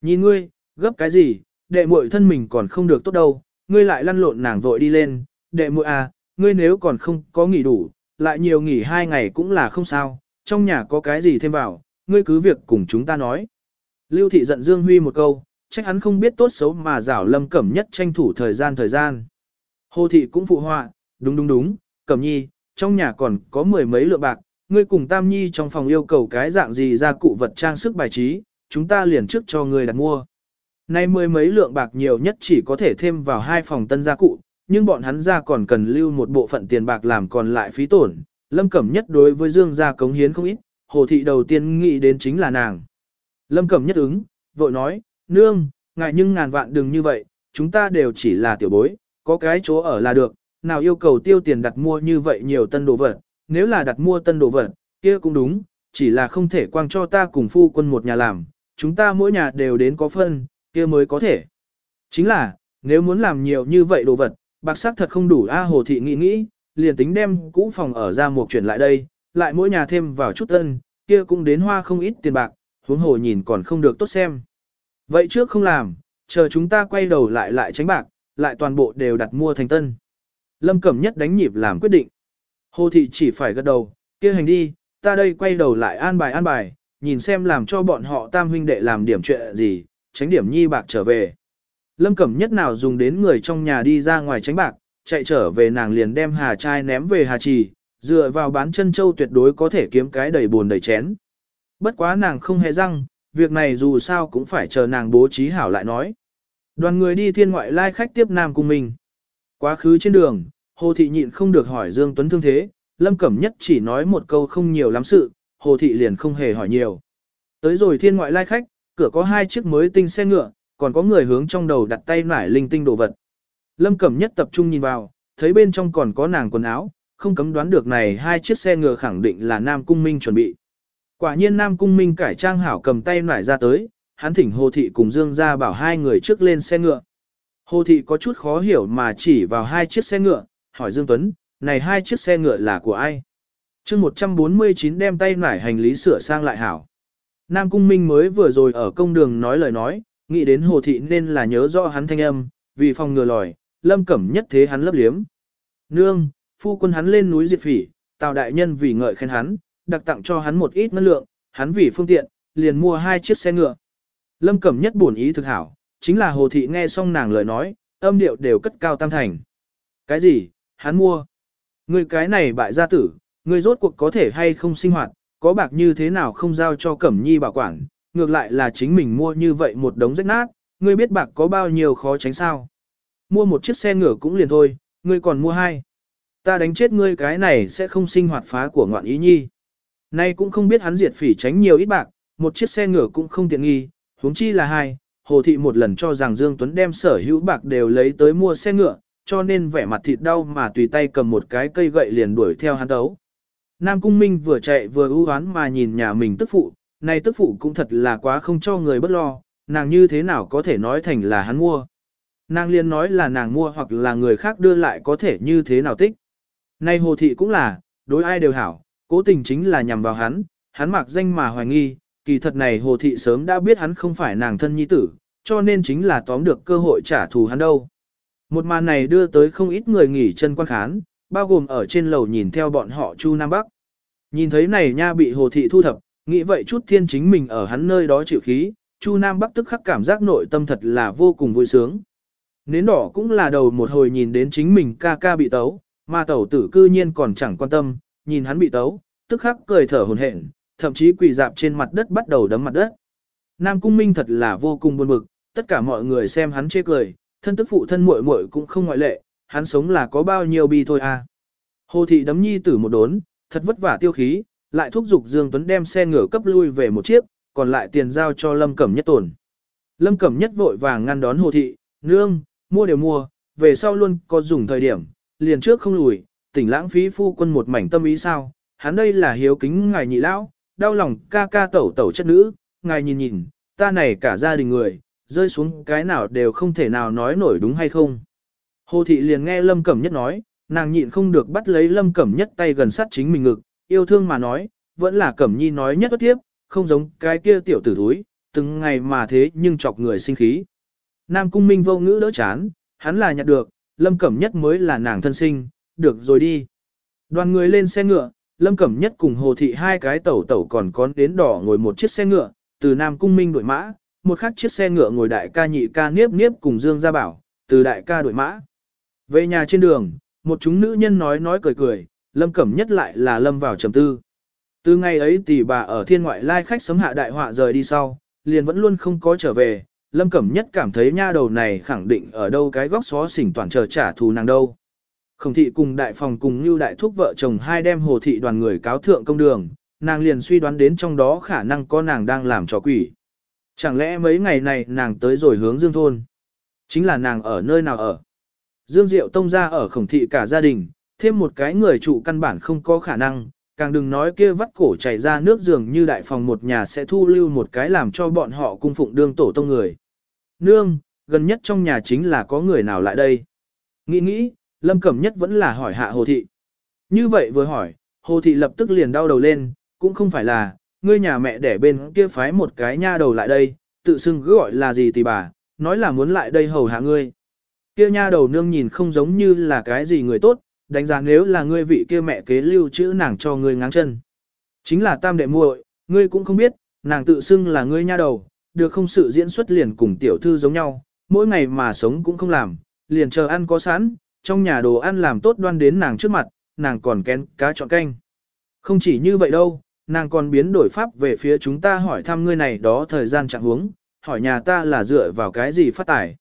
Nhìn ngươi, gấp cái gì, đệ muội thân mình còn không được tốt đâu, ngươi lại lăn lộn nàng vội đi lên, đệ muội à, ngươi nếu còn không có nghỉ đủ, lại nhiều nghỉ hai ngày cũng là không sao, trong nhà có cái gì thêm vào, ngươi cứ việc cùng chúng ta nói. Lưu thị giận Dương Huy một câu, trách hắn không biết tốt xấu mà rảo Lâm Cẩm Nhất tranh thủ thời gian thời gian. Hồ thị cũng phụ họa, đúng đúng đúng, Cẩm Nhi, trong nhà còn có mười mấy lượng bạc, ngươi cùng Tam Nhi trong phòng yêu cầu cái dạng gì ra cụ vật trang sức bài trí, chúng ta liền trước cho ngươi đặt mua. Nay mười mấy lượng bạc nhiều nhất chỉ có thể thêm vào hai phòng tân gia cụ, nhưng bọn hắn ra còn cần lưu một bộ phận tiền bạc làm còn lại phí tổn. Lâm Cẩm Nhất đối với Dương gia cống hiến không ít, Hồ Thị đầu tiên nghĩ đến chính là nàng. Lâm Cẩm Nhất ứng, vội nói, nương, ngại nhưng ngàn vạn đừng như vậy, chúng ta đều chỉ là tiểu bối, có cái chỗ ở là được, nào yêu cầu tiêu tiền đặt mua như vậy nhiều tân đồ vật, nếu là đặt mua tân đồ vật, kia cũng đúng, chỉ là không thể quang cho ta cùng phu quân một nhà làm, chúng ta mỗi nhà đều đến có phân, kia mới có thể. Chính là, nếu muốn làm nhiều như vậy đồ vật, bạc sắc thật không đủ A Hồ Thị nghĩ nghĩ, liền tính đem cũ phòng ở ra một chuyển lại đây, lại mỗi nhà thêm vào chút tân, kia cũng đến hoa không ít tiền bạc, huống hồ nhìn còn không được tốt xem. Vậy trước không làm, chờ chúng ta quay đầu lại lại tránh bạc, lại toàn bộ đều đặt mua thành tân. Lâm Cẩm Nhất đánh nhịp làm quyết định. Hồ Thị chỉ phải gật đầu, kia hành đi, ta đây quay đầu lại an bài an bài, nhìn xem làm cho bọn họ tam huynh đệ làm điểm chuyện gì, tránh điểm nhi bạc trở về. Lâm Cẩm Nhất nào dùng đến người trong nhà đi ra ngoài tránh bạc, chạy trở về nàng liền đem hà trai ném về hà trì, dựa vào bán chân châu tuyệt đối có thể kiếm cái đầy buồn đầy chén. Bất quá nàng không hề răng, việc này dù sao cũng phải chờ nàng bố trí hảo lại nói. Đoàn người đi thiên ngoại lai khách tiếp Nam cùng mình. Quá khứ trên đường, Hồ Thị nhịn không được hỏi Dương Tuấn thương thế, Lâm Cẩm Nhất chỉ nói một câu không nhiều lắm sự, Hồ Thị liền không hề hỏi nhiều. Tới rồi thiên ngoại lai khách, cửa có hai chiếc mới tinh xe ngựa, còn có người hướng trong đầu đặt tay nải linh tinh đồ vật. Lâm Cẩm Nhất tập trung nhìn vào, thấy bên trong còn có nàng quần áo, không cấm đoán được này hai chiếc xe ngựa khẳng định là Nam Cung Minh chuẩn bị. Quả nhiên Nam Cung Minh cải trang hảo cầm tay nải ra tới, hắn thỉnh Hồ Thị cùng Dương ra bảo hai người trước lên xe ngựa. Hồ Thị có chút khó hiểu mà chỉ vào hai chiếc xe ngựa, hỏi Dương Tuấn, này hai chiếc xe ngựa là của ai? chương 149 đem tay nải hành lý sửa sang lại hảo. Nam Cung Minh mới vừa rồi ở công đường nói lời nói, nghĩ đến Hồ Thị nên là nhớ rõ hắn thanh âm, vì phòng ngừa lòi, lâm cẩm nhất thế hắn lấp liếm. Nương, phu quân hắn lên núi diệt phỉ, tào đại nhân vì ngợi khen hắn, đặc tặng cho hắn một ít năng lượng, hắn vì phương tiện, liền mua hai chiếc xe ngựa. Lâm cẩm nhất buồn ý thực hảo, chính là Hồ Thị nghe xong nàng lời nói, âm điệu đều cất cao tam thành. Cái gì, hắn mua? Người cái này bại gia tử, người rốt cuộc có thể hay không sinh hoạt, có bạc như thế nào không giao cho Cẩm Nhi bảo quản, ngược lại là chính mình mua như vậy một đống rách nát, ngươi biết bạc có bao nhiêu khó tránh sao. Mua một chiếc xe ngựa cũng liền thôi, ngươi còn mua hai. Ta đánh chết ngươi cái này sẽ không sinh hoạt phá của ngoạn ý nhi. Nay cũng không biết hắn diệt phỉ tránh nhiều ít bạc, một chiếc xe ngựa cũng không tiện nghi, huống chi là hai. Hồ thị một lần cho rằng Dương Tuấn đem sở hữu bạc đều lấy tới mua xe ngựa, cho nên vẻ mặt thịt đau mà tùy tay cầm một cái cây gậy liền đuổi theo hắn đấu. Nam Cung Minh vừa chạy vừa ưu oán mà nhìn nhà mình tức phụ, này tức phụ cũng thật là quá không cho người bất lo, nàng như thế nào có thể nói thành là hắn mua. Nàng liên nói là nàng mua hoặc là người khác đưa lại có thể như thế nào tích. Này hồ thị cũng là, đối ai đều hảo, cố tình chính là nhằm vào hắn, hắn mặc danh mà hoài nghi, kỳ thật này hồ thị sớm đã biết hắn không phải nàng thân nhi tử, cho nên chính là tóm được cơ hội trả thù hắn đâu. Một màn này đưa tới không ít người nghỉ chân quan khán, bao gồm ở trên lầu nhìn theo bọn họ Chu Nam Bắc. Nhìn thấy này nha bị hồ thị thu thập, nghĩ vậy chút thiên chính mình ở hắn nơi đó chịu khí, Chu Nam Bắc tức khắc cảm giác nội tâm thật là vô cùng vui sướng. Nến đỏ cũng là đầu một hồi nhìn đến chính mình ca ca bị tấu, mà tẩu tử cư nhiên còn chẳng quan tâm, nhìn hắn bị tấu, tức khắc cười thở hồn hển, thậm chí quỳ dạp trên mặt đất bắt đầu đấm mặt đất. Nam Cung Minh thật là vô cùng buồn bực, tất cả mọi người xem hắn chê cười, thân tức phụ thân muội muội cũng không ngoại lệ, hắn sống là có bao nhiêu bi thôi à. Hồ thị đấm nhi tử một đốn, thật vất vả tiêu khí, lại thúc giục Dương Tuấn đem xe ngựa cấp lui về một chiếc, còn lại tiền giao cho Lâm Cẩm Nhất tổn. Lâm Cẩm Nhất vội vàng ngăn đón Hồ thị, nương, mua đều mua, về sau luôn có dùng thời điểm, liền trước không lùi, tỉnh lãng phí phu quân một mảnh tâm ý sao, hắn đây là hiếu kính ngài nhị lão, đau lòng ca ca tẩu tẩu chất nữ, ngài nhìn nhìn, ta này cả gia đình người, rơi xuống cái nào đều không thể nào nói nổi đúng hay không. Hồ thị liền nghe Lâm Cẩm Nhất nói, nàng nhịn không được bắt lấy Lâm Cẩm Nhất tay gần sát chính mình ngực, yêu thương mà nói, vẫn là Cẩm Nhi nói nhất tiếp, không giống cái kia tiểu tử thúi, từng ngày mà thế nhưng chọc người sinh khí. Nam Cung Minh vô ngữ đỡ chán, hắn là nhặt được, Lâm Cẩm Nhất mới là nàng thân sinh, được rồi đi. Đoàn người lên xe ngựa, Lâm Cẩm Nhất cùng Hồ Thị hai cái tẩu tẩu còn có đến đỏ ngồi một chiếc xe ngựa, từ Nam Cung Minh đổi mã, một khác chiếc xe ngựa ngồi đại ca nhị ca niếp niếp cùng Dương Gia Bảo, từ đại ca đổi mã. Về nhà trên đường, một chúng nữ nhân nói nói cười cười, Lâm Cẩm Nhất lại là lâm vào trầm tư. Từ ngày ấy tỷ bà ở thiên ngoại lai khách sấm hạ đại họa rời đi sau, liền vẫn luôn không có trở về, Lâm Cẩm Nhất cảm thấy nha đầu này khẳng định ở đâu cái góc xó xỉnh toàn chờ trả thù nàng đâu. Khổng thị cùng đại phòng cùng như đại thúc vợ chồng hai đem hồ thị đoàn người cáo thượng công đường, nàng liền suy đoán đến trong đó khả năng có nàng đang làm trò quỷ. Chẳng lẽ mấy ngày này nàng tới rồi hướng dương thôn? Chính là nàng ở nơi nào ở? Dương Diệu tông ra ở khổng thị cả gia đình, thêm một cái người trụ căn bản không có khả năng, càng đừng nói kia vắt cổ chảy ra nước giường như đại phòng một nhà sẽ thu lưu một cái làm cho bọn họ cung phụng đương tổ tông người. Nương, gần nhất trong nhà chính là có người nào lại đây? Nghĩ nghĩ, Lâm Cẩm Nhất vẫn là hỏi hạ Hồ Thị. Như vậy vừa hỏi, Hồ Thị lập tức liền đau đầu lên, cũng không phải là, ngươi nhà mẹ để bên kia phái một cái nha đầu lại đây, tự xưng cứ gọi là gì thì bà, nói là muốn lại đây hầu hạ ngươi. Kia nha đầu nương nhìn không giống như là cái gì người tốt, đánh giá nếu là ngươi vị kia mẹ kế lưu chữ nàng cho ngươi ngáng chân. Chính là tam đệ muội, ngươi cũng không biết, nàng tự xưng là ngươi nha đầu, được không sự diễn xuất liền cùng tiểu thư giống nhau, mỗi ngày mà sống cũng không làm, liền chờ ăn có sẵn, trong nhà đồ ăn làm tốt đoan đến nàng trước mặt, nàng còn kén cá chọn canh. Không chỉ như vậy đâu, nàng còn biến đổi pháp về phía chúng ta hỏi thăm ngươi này đó thời gian trạng huống, hỏi nhà ta là dựa vào cái gì phát tải.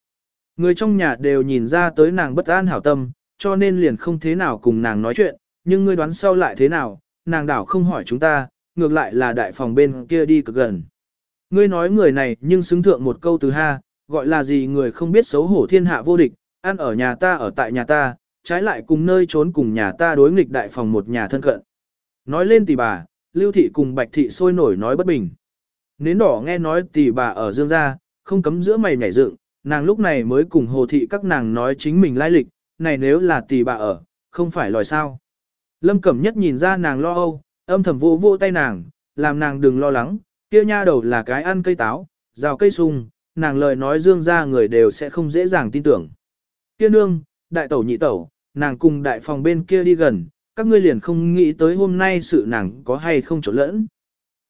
Người trong nhà đều nhìn ra tới nàng bất an hảo tâm, cho nên liền không thế nào cùng nàng nói chuyện, nhưng ngươi đoán sau lại thế nào, nàng đảo không hỏi chúng ta, ngược lại là đại phòng bên kia đi cực gần. Ngươi nói người này nhưng xứng thượng một câu từ ha, gọi là gì người không biết xấu hổ thiên hạ vô địch, ăn ở nhà ta ở tại nhà ta, trái lại cùng nơi trốn cùng nhà ta đối nghịch đại phòng một nhà thân cận. Nói lên tỷ bà, lưu thị cùng bạch thị sôi nổi nói bất bình. Nến đỏ nghe nói tỷ bà ở dương gia, không cấm giữa mày nhảy dựng, nàng lúc này mới cùng hồ thị các nàng nói chính mình lai lịch, này nếu là tỷ bà ở, không phải lòi sao. Lâm Cẩm Nhất nhìn ra nàng lo âu, âm thầm vô vô tay nàng, làm nàng đừng lo lắng, kia nha đầu là cái ăn cây táo, rào cây sung, nàng lời nói dương ra người đều sẽ không dễ dàng tin tưởng. Kia nương, đại tẩu nhị tẩu, nàng cùng đại phòng bên kia đi gần, các ngươi liền không nghĩ tới hôm nay sự nàng có hay không trộn lẫn.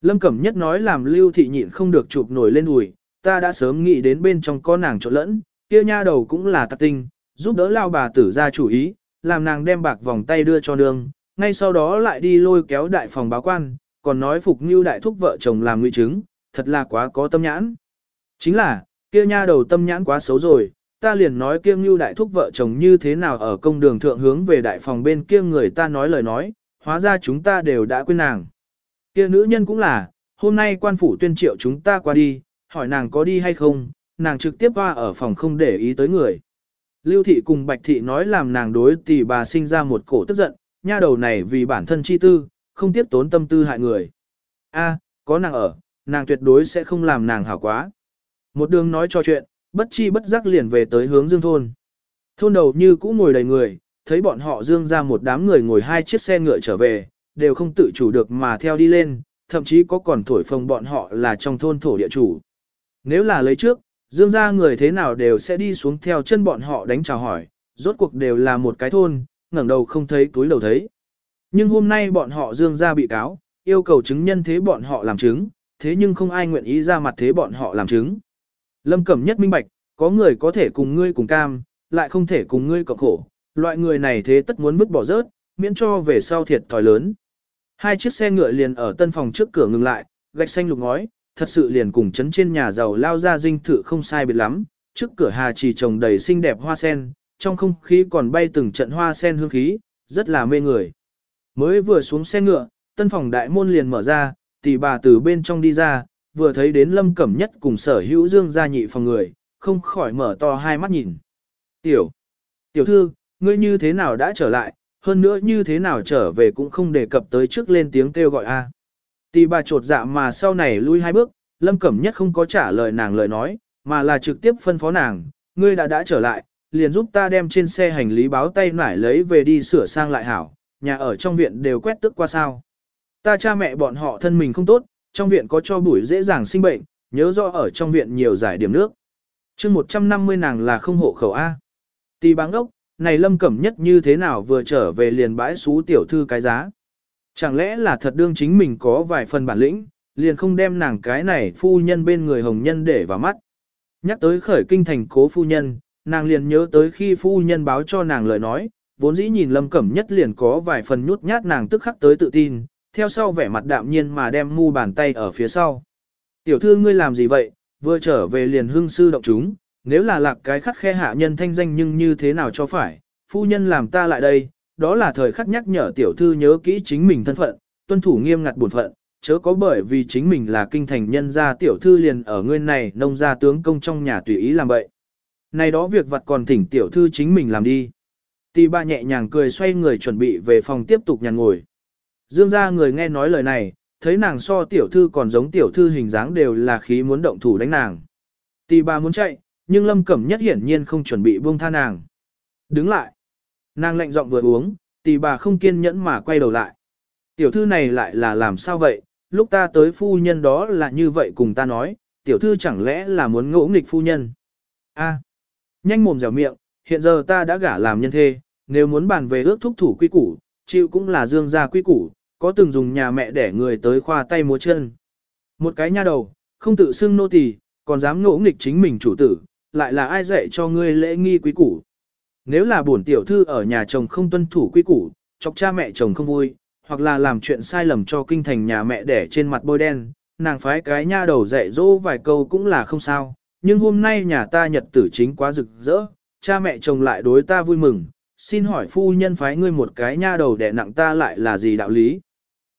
Lâm Cẩm Nhất nói làm lưu thị nhịn không được chụp nổi lên ủi, ta đã sớm nghĩ đến bên trong có nàng trộn lẫn, kia nha đầu cũng là tạc tinh, giúp đỡ lao bà tử ra chủ ý, làm nàng đem bạc vòng tay đưa cho nương, ngay sau đó lại đi lôi kéo đại phòng báo quan, còn nói phục như đại thúc vợ chồng làm nguy chứng, thật là quá có tâm nhãn. Chính là, kia nha đầu tâm nhãn quá xấu rồi, ta liền nói kia Ngưu đại thúc vợ chồng như thế nào ở công đường thượng hướng về đại phòng bên kia người ta nói lời nói, hóa ra chúng ta đều đã quên nàng. Kia nữ nhân cũng là, hôm nay quan phủ tuyên triệu chúng ta qua đi, hỏi nàng có đi hay không, nàng trực tiếp qua ở phòng không để ý tới người. Lưu thị cùng bạch thị nói làm nàng đối tỷ bà sinh ra một cổ tức giận, nha đầu này vì bản thân chi tư, không tiếp tốn tâm tư hại người. A, có nàng ở, nàng tuyệt đối sẽ không làm nàng hảo quá. Một đường nói cho chuyện, bất chi bất giác liền về tới hướng dương thôn. Thôn đầu như cũ ngồi đầy người, thấy bọn họ dương ra một đám người ngồi hai chiếc xe ngựa trở về, đều không tự chủ được mà theo đi lên, thậm chí có còn thổi phồng bọn họ là trong thôn thổ địa chủ. Nếu là lấy trước, dương ra người thế nào đều sẽ đi xuống theo chân bọn họ đánh chào hỏi, rốt cuộc đều là một cái thôn, ngẩng đầu không thấy túi đầu thấy. Nhưng hôm nay bọn họ dương ra bị cáo, yêu cầu chứng nhân thế bọn họ làm chứng, thế nhưng không ai nguyện ý ra mặt thế bọn họ làm chứng. Lâm Cẩm nhất minh bạch, có người có thể cùng ngươi cùng cam, lại không thể cùng ngươi cộng khổ, loại người này thế tất muốn vứt bỏ rớt, miễn cho về sau thiệt thòi lớn. Hai chiếc xe ngựa liền ở tân phòng trước cửa ngừng lại, gạch xanh lục ngói, thật sự liền cùng chấn trên nhà giàu lao ra dinh thự không sai biệt lắm, trước cửa hà chỉ trồng đầy xinh đẹp hoa sen, trong không khí còn bay từng trận hoa sen hương khí, rất là mê người. Mới vừa xuống xe ngựa, tân phòng đại môn liền mở ra, tỷ bà từ bên trong đi ra, vừa thấy đến lâm cẩm nhất cùng sở hữu dương gia nhị phòng người, không khỏi mở to hai mắt nhìn. Tiểu, tiểu thư, ngươi như thế nào đã trở lại, hơn nữa như thế nào trở về cũng không đề cập tới trước lên tiếng kêu gọi a. Tì bà trột dạ mà sau này lui hai bước, Lâm Cẩm Nhất không có trả lời nàng lời nói, mà là trực tiếp phân phó nàng, ngươi đã đã trở lại, liền giúp ta đem trên xe hành lý báo tay nải lấy về đi sửa sang lại hảo, nhà ở trong viện đều quét tức qua sao. Ta cha mẹ bọn họ thân mình không tốt, trong viện có cho bụi dễ dàng sinh bệnh, nhớ rõ ở trong viện nhiều giải điểm nước. chương 150 nàng là không hộ khẩu A. Tì báng ốc, này lâm cẩm nhất như thế nào vừa trở về liền bãi xú tiểu thư cái giá. Chẳng lẽ là thật đương chính mình có vài phần bản lĩnh, liền không đem nàng cái này phu nhân bên người hồng nhân để vào mắt. Nhắc tới khởi kinh thành cố phu nhân, nàng liền nhớ tới khi phu nhân báo cho nàng lời nói, vốn dĩ nhìn lâm cẩm nhất liền có vài phần nhút nhát nàng tức khắc tới tự tin, theo sau vẻ mặt đạm nhiên mà đem mu bàn tay ở phía sau. Tiểu thư ngươi làm gì vậy, vừa trở về liền hương sư động chúng, nếu là lạc cái khắc khe hạ nhân thanh danh nhưng như thế nào cho phải, phu nhân làm ta lại đây, đó là thời khắc nhắc nhở tiểu thư nhớ kỹ chính mình thân phận, tuân thủ nghiêm ngặt bổn phận, chớ có bởi vì chính mình là kinh thành nhân gia tiểu thư liền ở ngươi này nông gia tướng công trong nhà tùy ý làm vậy. Này đó việc vặt còn thỉnh tiểu thư chính mình làm đi. Tì ba nhẹ nhàng cười xoay người chuẩn bị về phòng tiếp tục nhàn ngồi. Dương gia người nghe nói lời này, thấy nàng so tiểu thư còn giống tiểu thư hình dáng đều là khí muốn động thủ đánh nàng. Tì bà muốn chạy, nhưng lâm cẩm nhất hiển nhiên không chuẩn bị buông tha nàng. Đứng lại. Nàng lạnh giọng vừa uống, tì bà không kiên nhẫn mà quay đầu lại. Tiểu thư này lại là làm sao vậy, lúc ta tới phu nhân đó là như vậy cùng ta nói, tiểu thư chẳng lẽ là muốn ngỗ nghịch phu nhân. a nhanh mồm dẻo miệng, hiện giờ ta đã gả làm nhân thê, nếu muốn bàn về ước thúc thủ quy củ, chịu cũng là dương gia quy củ, có từng dùng nhà mẹ để người tới khoa tay múa chân. Một cái nha đầu, không tự xưng nô tỳ, còn dám ngỗ nghịch chính mình chủ tử, lại là ai dạy cho ngươi lễ nghi quý củ. Nếu là bổn tiểu thư ở nhà chồng không tuân thủ quý củ, chọc cha mẹ chồng không vui, hoặc là làm chuyện sai lầm cho kinh thành nhà mẹ đẻ trên mặt bôi đen, nàng phái cái nha đầu dạy dỗ vài câu cũng là không sao, nhưng hôm nay nhà ta nhật tử chính quá rực rỡ, cha mẹ chồng lại đối ta vui mừng, xin hỏi phu nhân phái ngươi một cái nha đầu đẻ nặng ta lại là gì đạo lý?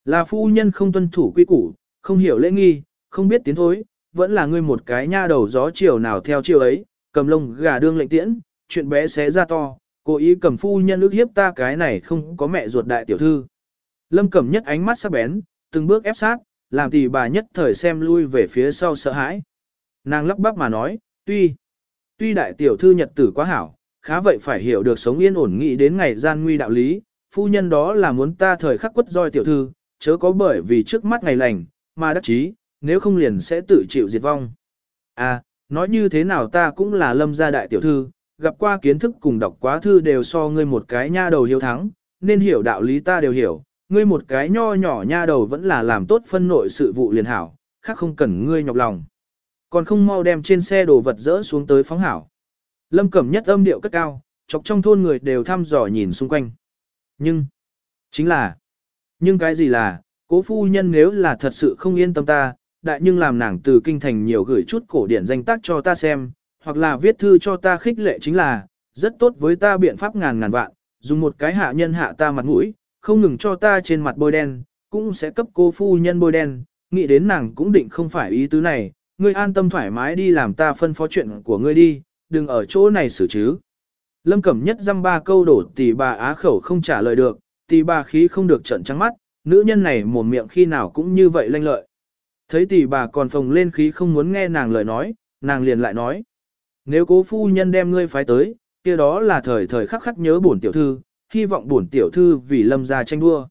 Là phu nhân không tuân thủ quy củ, không hiểu lễ nghi, không biết tiến thối, vẫn là ngươi một cái nha đầu gió chiều nào theo chiều ấy, cầm lông gà đương lệnh tiễn, chuyện bé xé ra to, cố ý cầm phu nhân ước hiếp ta cái này không có mẹ ruột đại tiểu thư. Lâm cẩm nhất ánh mắt sắc bén, từng bước ép sát, làm tỷ bà nhất thời xem lui về phía sau sợ hãi. Nàng lắp bắp mà nói, tuy, tuy đại tiểu thư nhật tử quá hảo, khá vậy phải hiểu được sống yên ổn nghị đến ngày gian nguy đạo lý, phu nhân đó là muốn ta thời khắc quất roi tiểu thư, chớ có bởi vì trước mắt ngày lành, mà đắc chí, nếu không liền sẽ tự chịu diệt vong. À, nói như thế nào ta cũng là lâm gia đại tiểu thư, gặp qua kiến thức cùng đọc quá thư đều so ngươi một cái nha đầu hiếu thắng, nên hiểu đạo lý ta đều hiểu, ngươi một cái nho nhỏ nha đầu vẫn là làm tốt phân nội sự vụ liền hảo, khác không cần ngươi nhọc lòng. Còn không mau đem trên xe đồ vật dỡ xuống tới phóng hảo. Lâm Cẩm nhất âm điệu cất cao, chọc trong thôn người đều thăm dò nhìn xung quanh. Nhưng, chính là, nhưng cái gì là, cố phu nhân nếu là thật sự không yên tâm ta, đại nhưng làm nàng từ kinh thành nhiều gửi chút cổ điển danh tác cho ta xem, hoặc là viết thư cho ta khích lệ chính là, rất tốt với ta biện pháp ngàn ngàn vạn, dùng một cái hạ nhân hạ ta mặt mũi, không ngừng cho ta trên mặt bôi đen, cũng sẽ cấp cô phu nhân bôi đen, nghĩ đến nàng cũng định không phải ý tứ này, ngươi an tâm thoải mái đi làm ta phân phó chuyện của ngươi đi, đừng ở chỗ này xử chứ. Lâm Cẩm nhất dăm ba câu đổ tỷ bà á khẩu không trả lời được, tỷ bà khí không được trận trắng mắt, nữ nhân này mồm miệng khi nào cũng như vậy lanh lợi. Thấy tỷ bà còn phồng lên khí không muốn nghe nàng lời nói, nàng liền lại nói. Nếu cố phu nhân đem ngươi phái tới, kia đó là thời thời khắc khắc nhớ bổn tiểu thư, hy vọng bổn tiểu thư vì lâm gia tranh đua.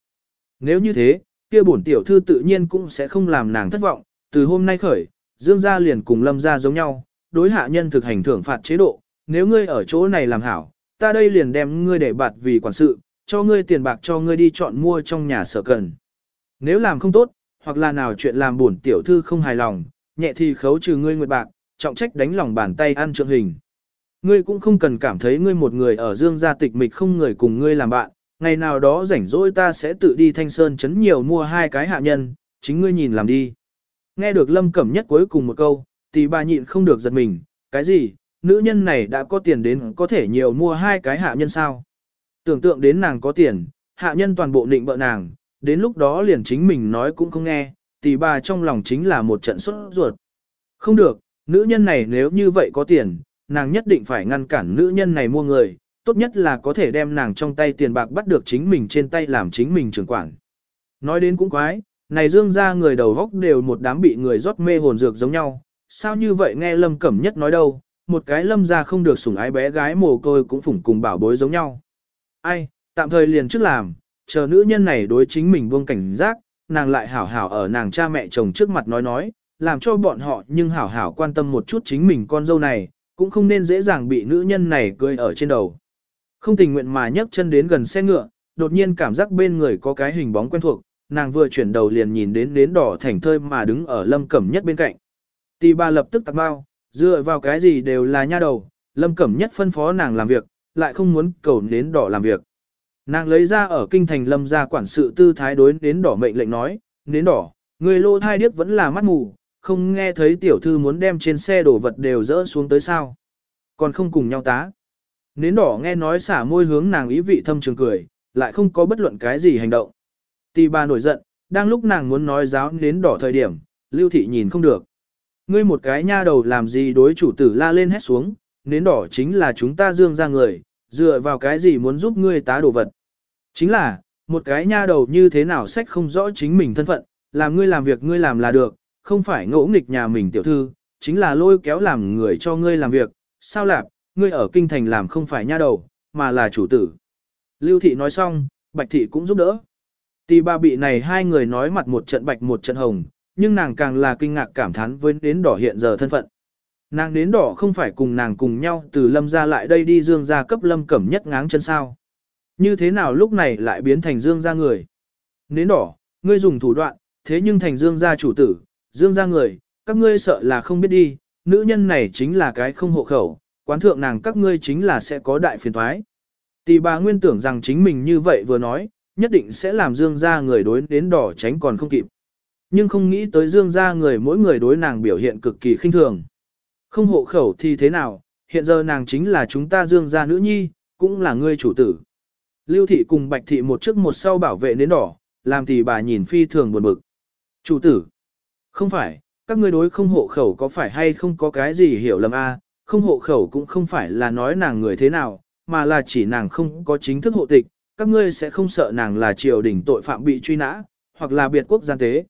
Nếu như thế, kia bổn tiểu thư tự nhiên cũng sẽ không làm nàng thất vọng, từ hôm nay khởi, dương gia liền cùng lâm gia giống nhau, đối hạ nhân thực hành thưởng phạt chế độ, nếu ngươi ở chỗ này làm hảo, ta đây liền đem ngươi để bạt vì quản sự, cho ngươi tiền bạc cho ngươi đi chọn mua trong nhà sở cần. Nếu làm không tốt, hoặc là nào chuyện làm buồn tiểu thư không hài lòng, nhẹ thì khấu trừ ngươi nguyệt bạc, trọng trách đánh lòng bàn tay ăn trượng hình. Ngươi cũng không cần cảm thấy ngươi một người ở dương gia tịch mịch không người cùng ngươi làm bạn, ngày nào đó rảnh rỗi ta sẽ tự đi thanh sơn chấn nhiều mua hai cái hạ nhân, chính ngươi nhìn làm đi. Nghe được lâm cẩm nhất cuối cùng một câu, thì bà nhịn không được giật mình, cái gì, nữ nhân này đã có tiền đến có thể nhiều mua hai cái hạ nhân sao. Tưởng tượng đến nàng có tiền, hạ nhân toàn bộ định bợ nàng, đến lúc đó liền chính mình nói cũng không nghe, tỷ bà trong lòng chính là một trận sốt ruột. Không được, nữ nhân này nếu như vậy có tiền, nàng nhất định phải ngăn cản nữ nhân này mua người, tốt nhất là có thể đem nàng trong tay tiền bạc bắt được chính mình trên tay làm chính mình trưởng quản. Nói đến cũng quái, Này dương ra người đầu góc đều một đám bị người rót mê hồn dược giống nhau, sao như vậy nghe lâm cẩm nhất nói đâu, một cái lâm ra không được sủng ái bé gái mồ côi cũng phủng cùng bảo bối giống nhau. Ai, tạm thời liền trước làm, chờ nữ nhân này đối chính mình buông cảnh giác, nàng lại hảo hảo ở nàng cha mẹ chồng trước mặt nói nói, làm cho bọn họ nhưng hảo hảo quan tâm một chút chính mình con dâu này, cũng không nên dễ dàng bị nữ nhân này cười ở trên đầu. Không tình nguyện mà nhấc chân đến gần xe ngựa, đột nhiên cảm giác bên người có cái hình bóng quen thuộc, nàng vừa chuyển đầu liền nhìn đến đến đỏ thành thơi mà đứng ở lâm cẩm nhất bên cạnh. Tì bà lập tức tạc bao, dựa vào cái gì đều là nha đầu, lâm cẩm nhất phân phó nàng làm việc, lại không muốn cầu nến đỏ làm việc. Nàng lấy ra ở kinh thành lâm ra quản sự tư thái đối nến đỏ mệnh lệnh nói, nến đỏ, người lô thai điếc vẫn là mắt mù, không nghe thấy tiểu thư muốn đem trên xe đổ vật đều dỡ xuống tới sao. Còn không cùng nhau tá. Nến đỏ nghe nói xả môi hướng nàng ý vị thâm trường cười, lại không có bất luận cái gì hành động. Tì bà nổi giận, đang lúc nàng muốn nói giáo nến đỏ thời điểm, lưu thị nhìn không được. Ngươi một cái nha đầu làm gì đối chủ tử la lên hét xuống, nến đỏ chính là chúng ta dương ra người, dựa vào cái gì muốn giúp ngươi tá đồ vật. Chính là, một cái nha đầu như thế nào sách không rõ chính mình thân phận, làm ngươi làm việc ngươi làm là được, không phải ngỗ nghịch nhà mình tiểu thư, chính là lôi kéo làm người cho ngươi làm việc, sao lạp, ngươi ở kinh thành làm không phải nha đầu, mà là chủ tử. Lưu thị nói xong, bạch thị cũng giúp đỡ. Tì ba bị này hai người nói mặt một trận bạch một trận hồng, nhưng nàng càng là kinh ngạc cảm thán với đến đỏ hiện giờ thân phận. Nàng đến đỏ không phải cùng nàng cùng nhau từ lâm ra lại đây đi dương ra cấp lâm cẩm nhất ngáng chân sao. Như thế nào lúc này lại biến thành dương ra người? Nến đỏ, ngươi dùng thủ đoạn, thế nhưng thành dương gia chủ tử, dương gia người, các ngươi sợ là không biết đi, nữ nhân này chính là cái không hộ khẩu, quán thượng nàng các ngươi chính là sẽ có đại phiền thoái. Tỷ bà nguyên tưởng rằng chính mình như vậy vừa nói, nhất định sẽ làm dương gia người đối đến đỏ tránh còn không kịp. Nhưng không nghĩ tới dương gia người mỗi người đối nàng biểu hiện cực kỳ khinh thường. Không hộ khẩu thì thế nào, hiện giờ nàng chính là chúng ta dương gia nữ nhi, cũng là ngươi chủ tử. Lưu thị cùng bạch thị một trước một sau bảo vệ nến đỏ, làm thì bà nhìn phi thường buồn bực. Chủ tử, không phải, các ngươi đối không hộ khẩu có phải hay không có cái gì hiểu lầm a? không hộ khẩu cũng không phải là nói nàng người thế nào, mà là chỉ nàng không có chính thức hộ tịch, các ngươi sẽ không sợ nàng là triều đình tội phạm bị truy nã, hoặc là biệt quốc gian tế.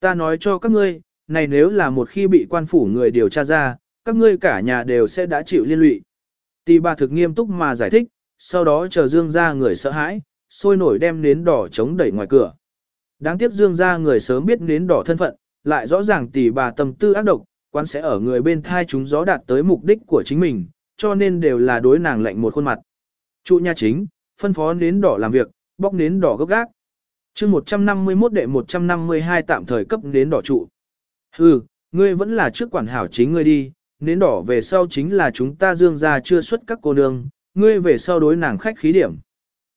Ta nói cho các ngươi, này nếu là một khi bị quan phủ người điều tra ra, các ngươi cả nhà đều sẽ đã chịu liên lụy. Tỷ bà thực nghiêm túc mà giải thích, sau đó chờ dương ra người sợ hãi, sôi nổi đem nến đỏ chống đẩy ngoài cửa. Đáng tiếc dương ra người sớm biết nến đỏ thân phận, lại rõ ràng tỷ bà tâm tư ác độc, quan sẽ ở người bên thai chúng gió đạt tới mục đích của chính mình, cho nên đều là đối nàng lệnh một khuôn mặt. Trụ nhà chính, phân phó nến đỏ làm việc, bóc nến đỏ gấp gác. chương 151 đệ 152 tạm thời cấp nến đỏ trụ. Hừ, ngươi vẫn là trước quản hảo chính ngươi đi, nến đỏ về sau chính là chúng ta dương gia chưa xuất các cô nương, ngươi về sau đối nàng khách khí điểm.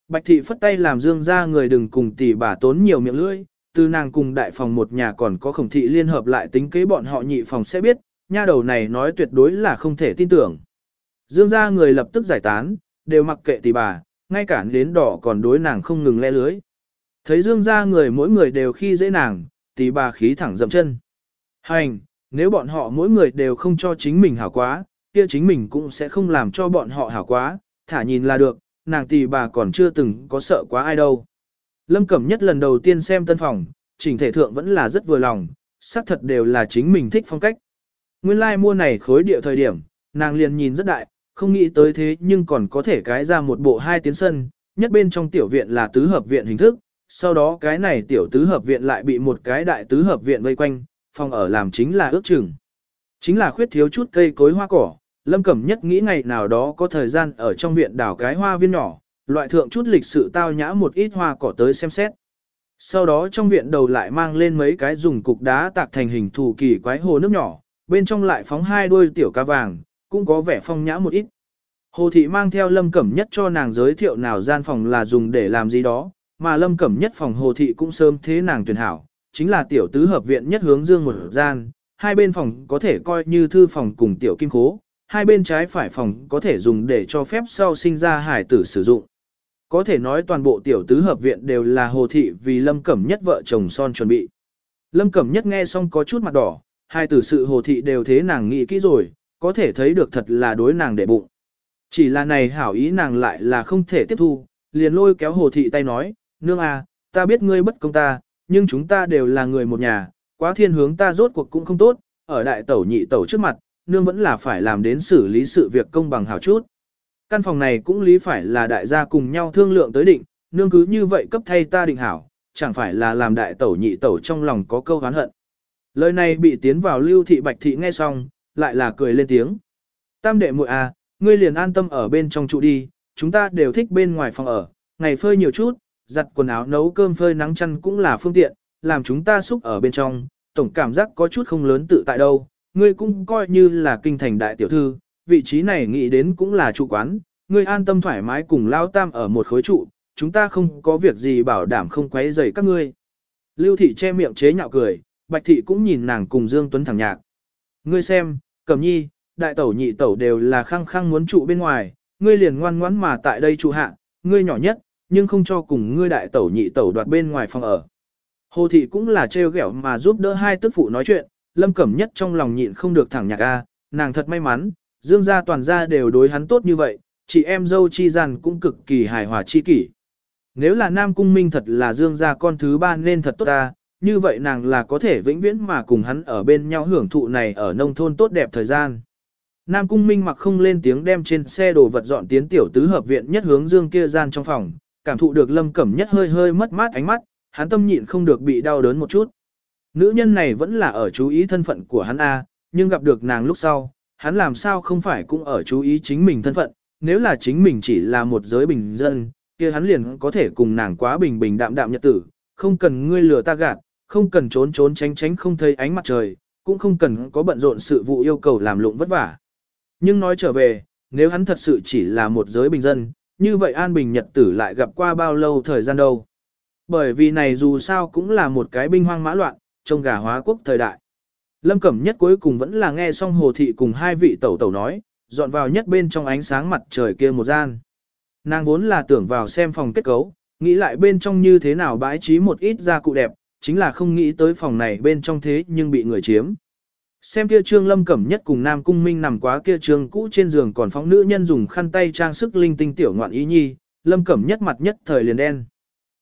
Bạch thị phất tay làm dương gia người đừng cùng tỷ bà tốn nhiều miệng lưỡi, từ nàng cùng đại phòng một nhà còn có khổng thị liên hợp lại tính kế bọn họ nhị phòng sẽ biết, nha đầu này nói tuyệt đối là không thể tin tưởng. Dương gia người lập tức giải tán, đều mặc kệ tỷ bà, ngay cả đến đỏ còn đối nàng không ngừng le lưới. Thấy dương gia người mỗi người đều khi dễ nàng, tỷ bà khí thẳng dậm chân. Hành, nếu bọn họ mỗi người đều không cho chính mình hảo quá, kia chính mình cũng sẽ không làm cho bọn họ hảo quá, thả nhìn là được, nàng tỷ bà còn chưa từng có sợ quá ai đâu. Lâm Cẩm nhất lần đầu tiên xem tân phòng, chỉnh thể thượng vẫn là rất vừa lòng, xác thật đều là chính mình thích phong cách. Nguyên lai like mua này khối địa thời điểm, nàng liền nhìn rất đại, không nghĩ tới thế nhưng còn có thể cái ra một bộ hai tiến sân, nhất bên trong tiểu viện là tứ hợp viện hình thức, sau đó cái này tiểu tứ hợp viện lại bị một cái đại tứ hợp viện vây quanh, phòng ở làm chính là ước chừng. Chính là khuyết thiếu chút cây cối hoa cỏ, Lâm Cẩm Nhất nghĩ ngày nào đó có thời gian ở trong viện đảo cái hoa viên nhỏ, loại thượng chút lịch sự tao nhã một ít hoa cỏ tới xem xét. Sau đó trong viện đầu lại mang lên mấy cái dùng cục đá tạc thành hình thù kỳ quái hồ nước nhỏ, bên trong lại phóng hai đuôi tiểu cá vàng, cũng có vẻ phong nhã một ít. Hồ thị mang theo Lâm Cẩm Nhất cho nàng giới thiệu nào gian phòng là dùng để làm gì đó, mà Lâm Cẩm Nhất phòng Hồ thị cũng sớm thế nàng tuyển hảo, chính là tiểu tứ hợp viện nhất hướng dương một gian, hai bên phòng có thể coi như thư phòng cùng tiểu kim khố, hai bên trái phải phòng có thể dùng để cho phép sau sinh ra hải tử sử dụng. Có thể nói toàn bộ tiểu tứ hợp viện đều là hồ thị vì Lâm Cẩm Nhất vợ chồng son chuẩn bị. Lâm Cẩm Nhất nghe xong có chút mặt đỏ, hai tử sự hồ thị đều thế nàng nghĩ kỹ rồi, có thể thấy được thật là đối nàng để bụng. Chỉ là này hảo ý nàng lại là không thể tiếp thu, liền lôi kéo hồ thị tay nói, nương à, ta biết ngươi bất công ta, nhưng chúng ta đều là người một nhà, quá thiên hướng ta rốt cuộc cũng không tốt, ở đại tẩu nhị tẩu trước mặt, nương vẫn là phải làm đến xử lý sự việc công bằng hảo chút. Căn phòng này cũng lý phải là đại gia cùng nhau thương lượng tới định, nương cứ như vậy cấp thay ta định hảo, chẳng phải là làm đại tẩu nhị tẩu trong lòng có câu hán hận. Lời này bị tiến vào lưu thị bạch thị nghe xong, lại là cười lên tiếng. Tam đệ muội à, ngươi liền an tâm ở bên trong trụ đi, chúng ta đều thích bên ngoài phòng ở, ngày phơi nhiều chút, giặt quần áo nấu cơm phơi nắng chăn cũng là phương tiện, làm chúng ta xúc ở bên trong, tổng cảm giác có chút không lớn tự tại đâu, ngươi cũng coi như là kinh thành đại tiểu thư, vị trí này nghĩ đến cũng là trụ quán, ngươi an tâm thoải mái cùng lao tam ở một khối trụ, chúng ta không có việc gì bảo đảm không quấy rầy các ngươi. Lưu thị che miệng chế nhạo cười, bạch thị cũng nhìn nàng cùng Dương Tuấn thẳng nhạc. Ngươi xem, cẩm nhi, đại tẩu nhị tẩu đều là khăng khăng muốn trụ bên ngoài, ngươi liền ngoan ngoãn mà tại đây trụ hạ, ngươi nhỏ nhất, nhưng không cho cùng ngươi đại tẩu nhị tẩu đoạt bên ngoài phòng ở. Hồ thị cũng là trêu ghẹo mà giúp đỡ hai tức phụ nói chuyện, lâm cẩm nhất trong lòng nhịn không được thẳng nhạc a, nàng thật may mắn, dương gia toàn gia đều đối hắn tốt như vậy, chị em dâu chi gian cũng cực kỳ hài hòa chi kỷ. Nếu là Nam Cung Minh thật là dương gia con thứ ba nên thật tốt ta, như vậy nàng là có thể vĩnh viễn mà cùng hắn ở bên nhau hưởng thụ này ở nông thôn tốt đẹp thời gian. Nam Cung Minh mặc không lên tiếng đem trên xe đồ vật dọn tiến tiểu tứ hợp viện nhất hướng dương kia gian trong phòng, cảm thụ được lâm cẩm nhất hơi hơi mất mát ánh mắt, hắn tâm nhịn không được bị đau đớn một chút. Nữ nhân này vẫn là ở chú ý thân phận của hắn A, nhưng gặp được nàng lúc sau, hắn làm sao không phải cũng ở chú ý chính mình thân phận, nếu là chính mình chỉ là một giới bình dân, kia hắn liền có thể cùng nàng quá bình bình đạm đạm nhật tử, không cần ngươi lừa ta gạt, không cần trốn trốn tránh tránh không thấy ánh mặt trời, cũng không cần có bận rộn sự vụ yêu cầu làm lụng vất vả. Nhưng nói trở về, nếu hắn thật sự chỉ là một giới bình dân, như vậy an bình nhật tử lại gặp qua bao lâu thời gian đâu. Bởi vì này dù sao cũng là một cái binh hoang mã loạn, trong gà hóa quốc thời đại. Lâm Cẩm Nhất cuối cùng vẫn là nghe xong Hồ Thị cùng hai vị tẩu tẩu nói, dọn vào nhất bên trong ánh sáng mặt trời kia một gian. Nàng vốn là tưởng vào xem phòng kết cấu, nghĩ lại bên trong như thế nào bãi trí một ít gia cụ đẹp, chính là không nghĩ tới phòng này bên trong thế nhưng bị người chiếm. Xem kia trương lâm cẩm nhất cùng nam cung minh nằm quá kia trương cũ trên giường còn phóng nữ nhân dùng khăn tay trang sức linh tinh tiểu ngoạn ý nhi, lâm cẩm nhất mặt nhất thời liền đen.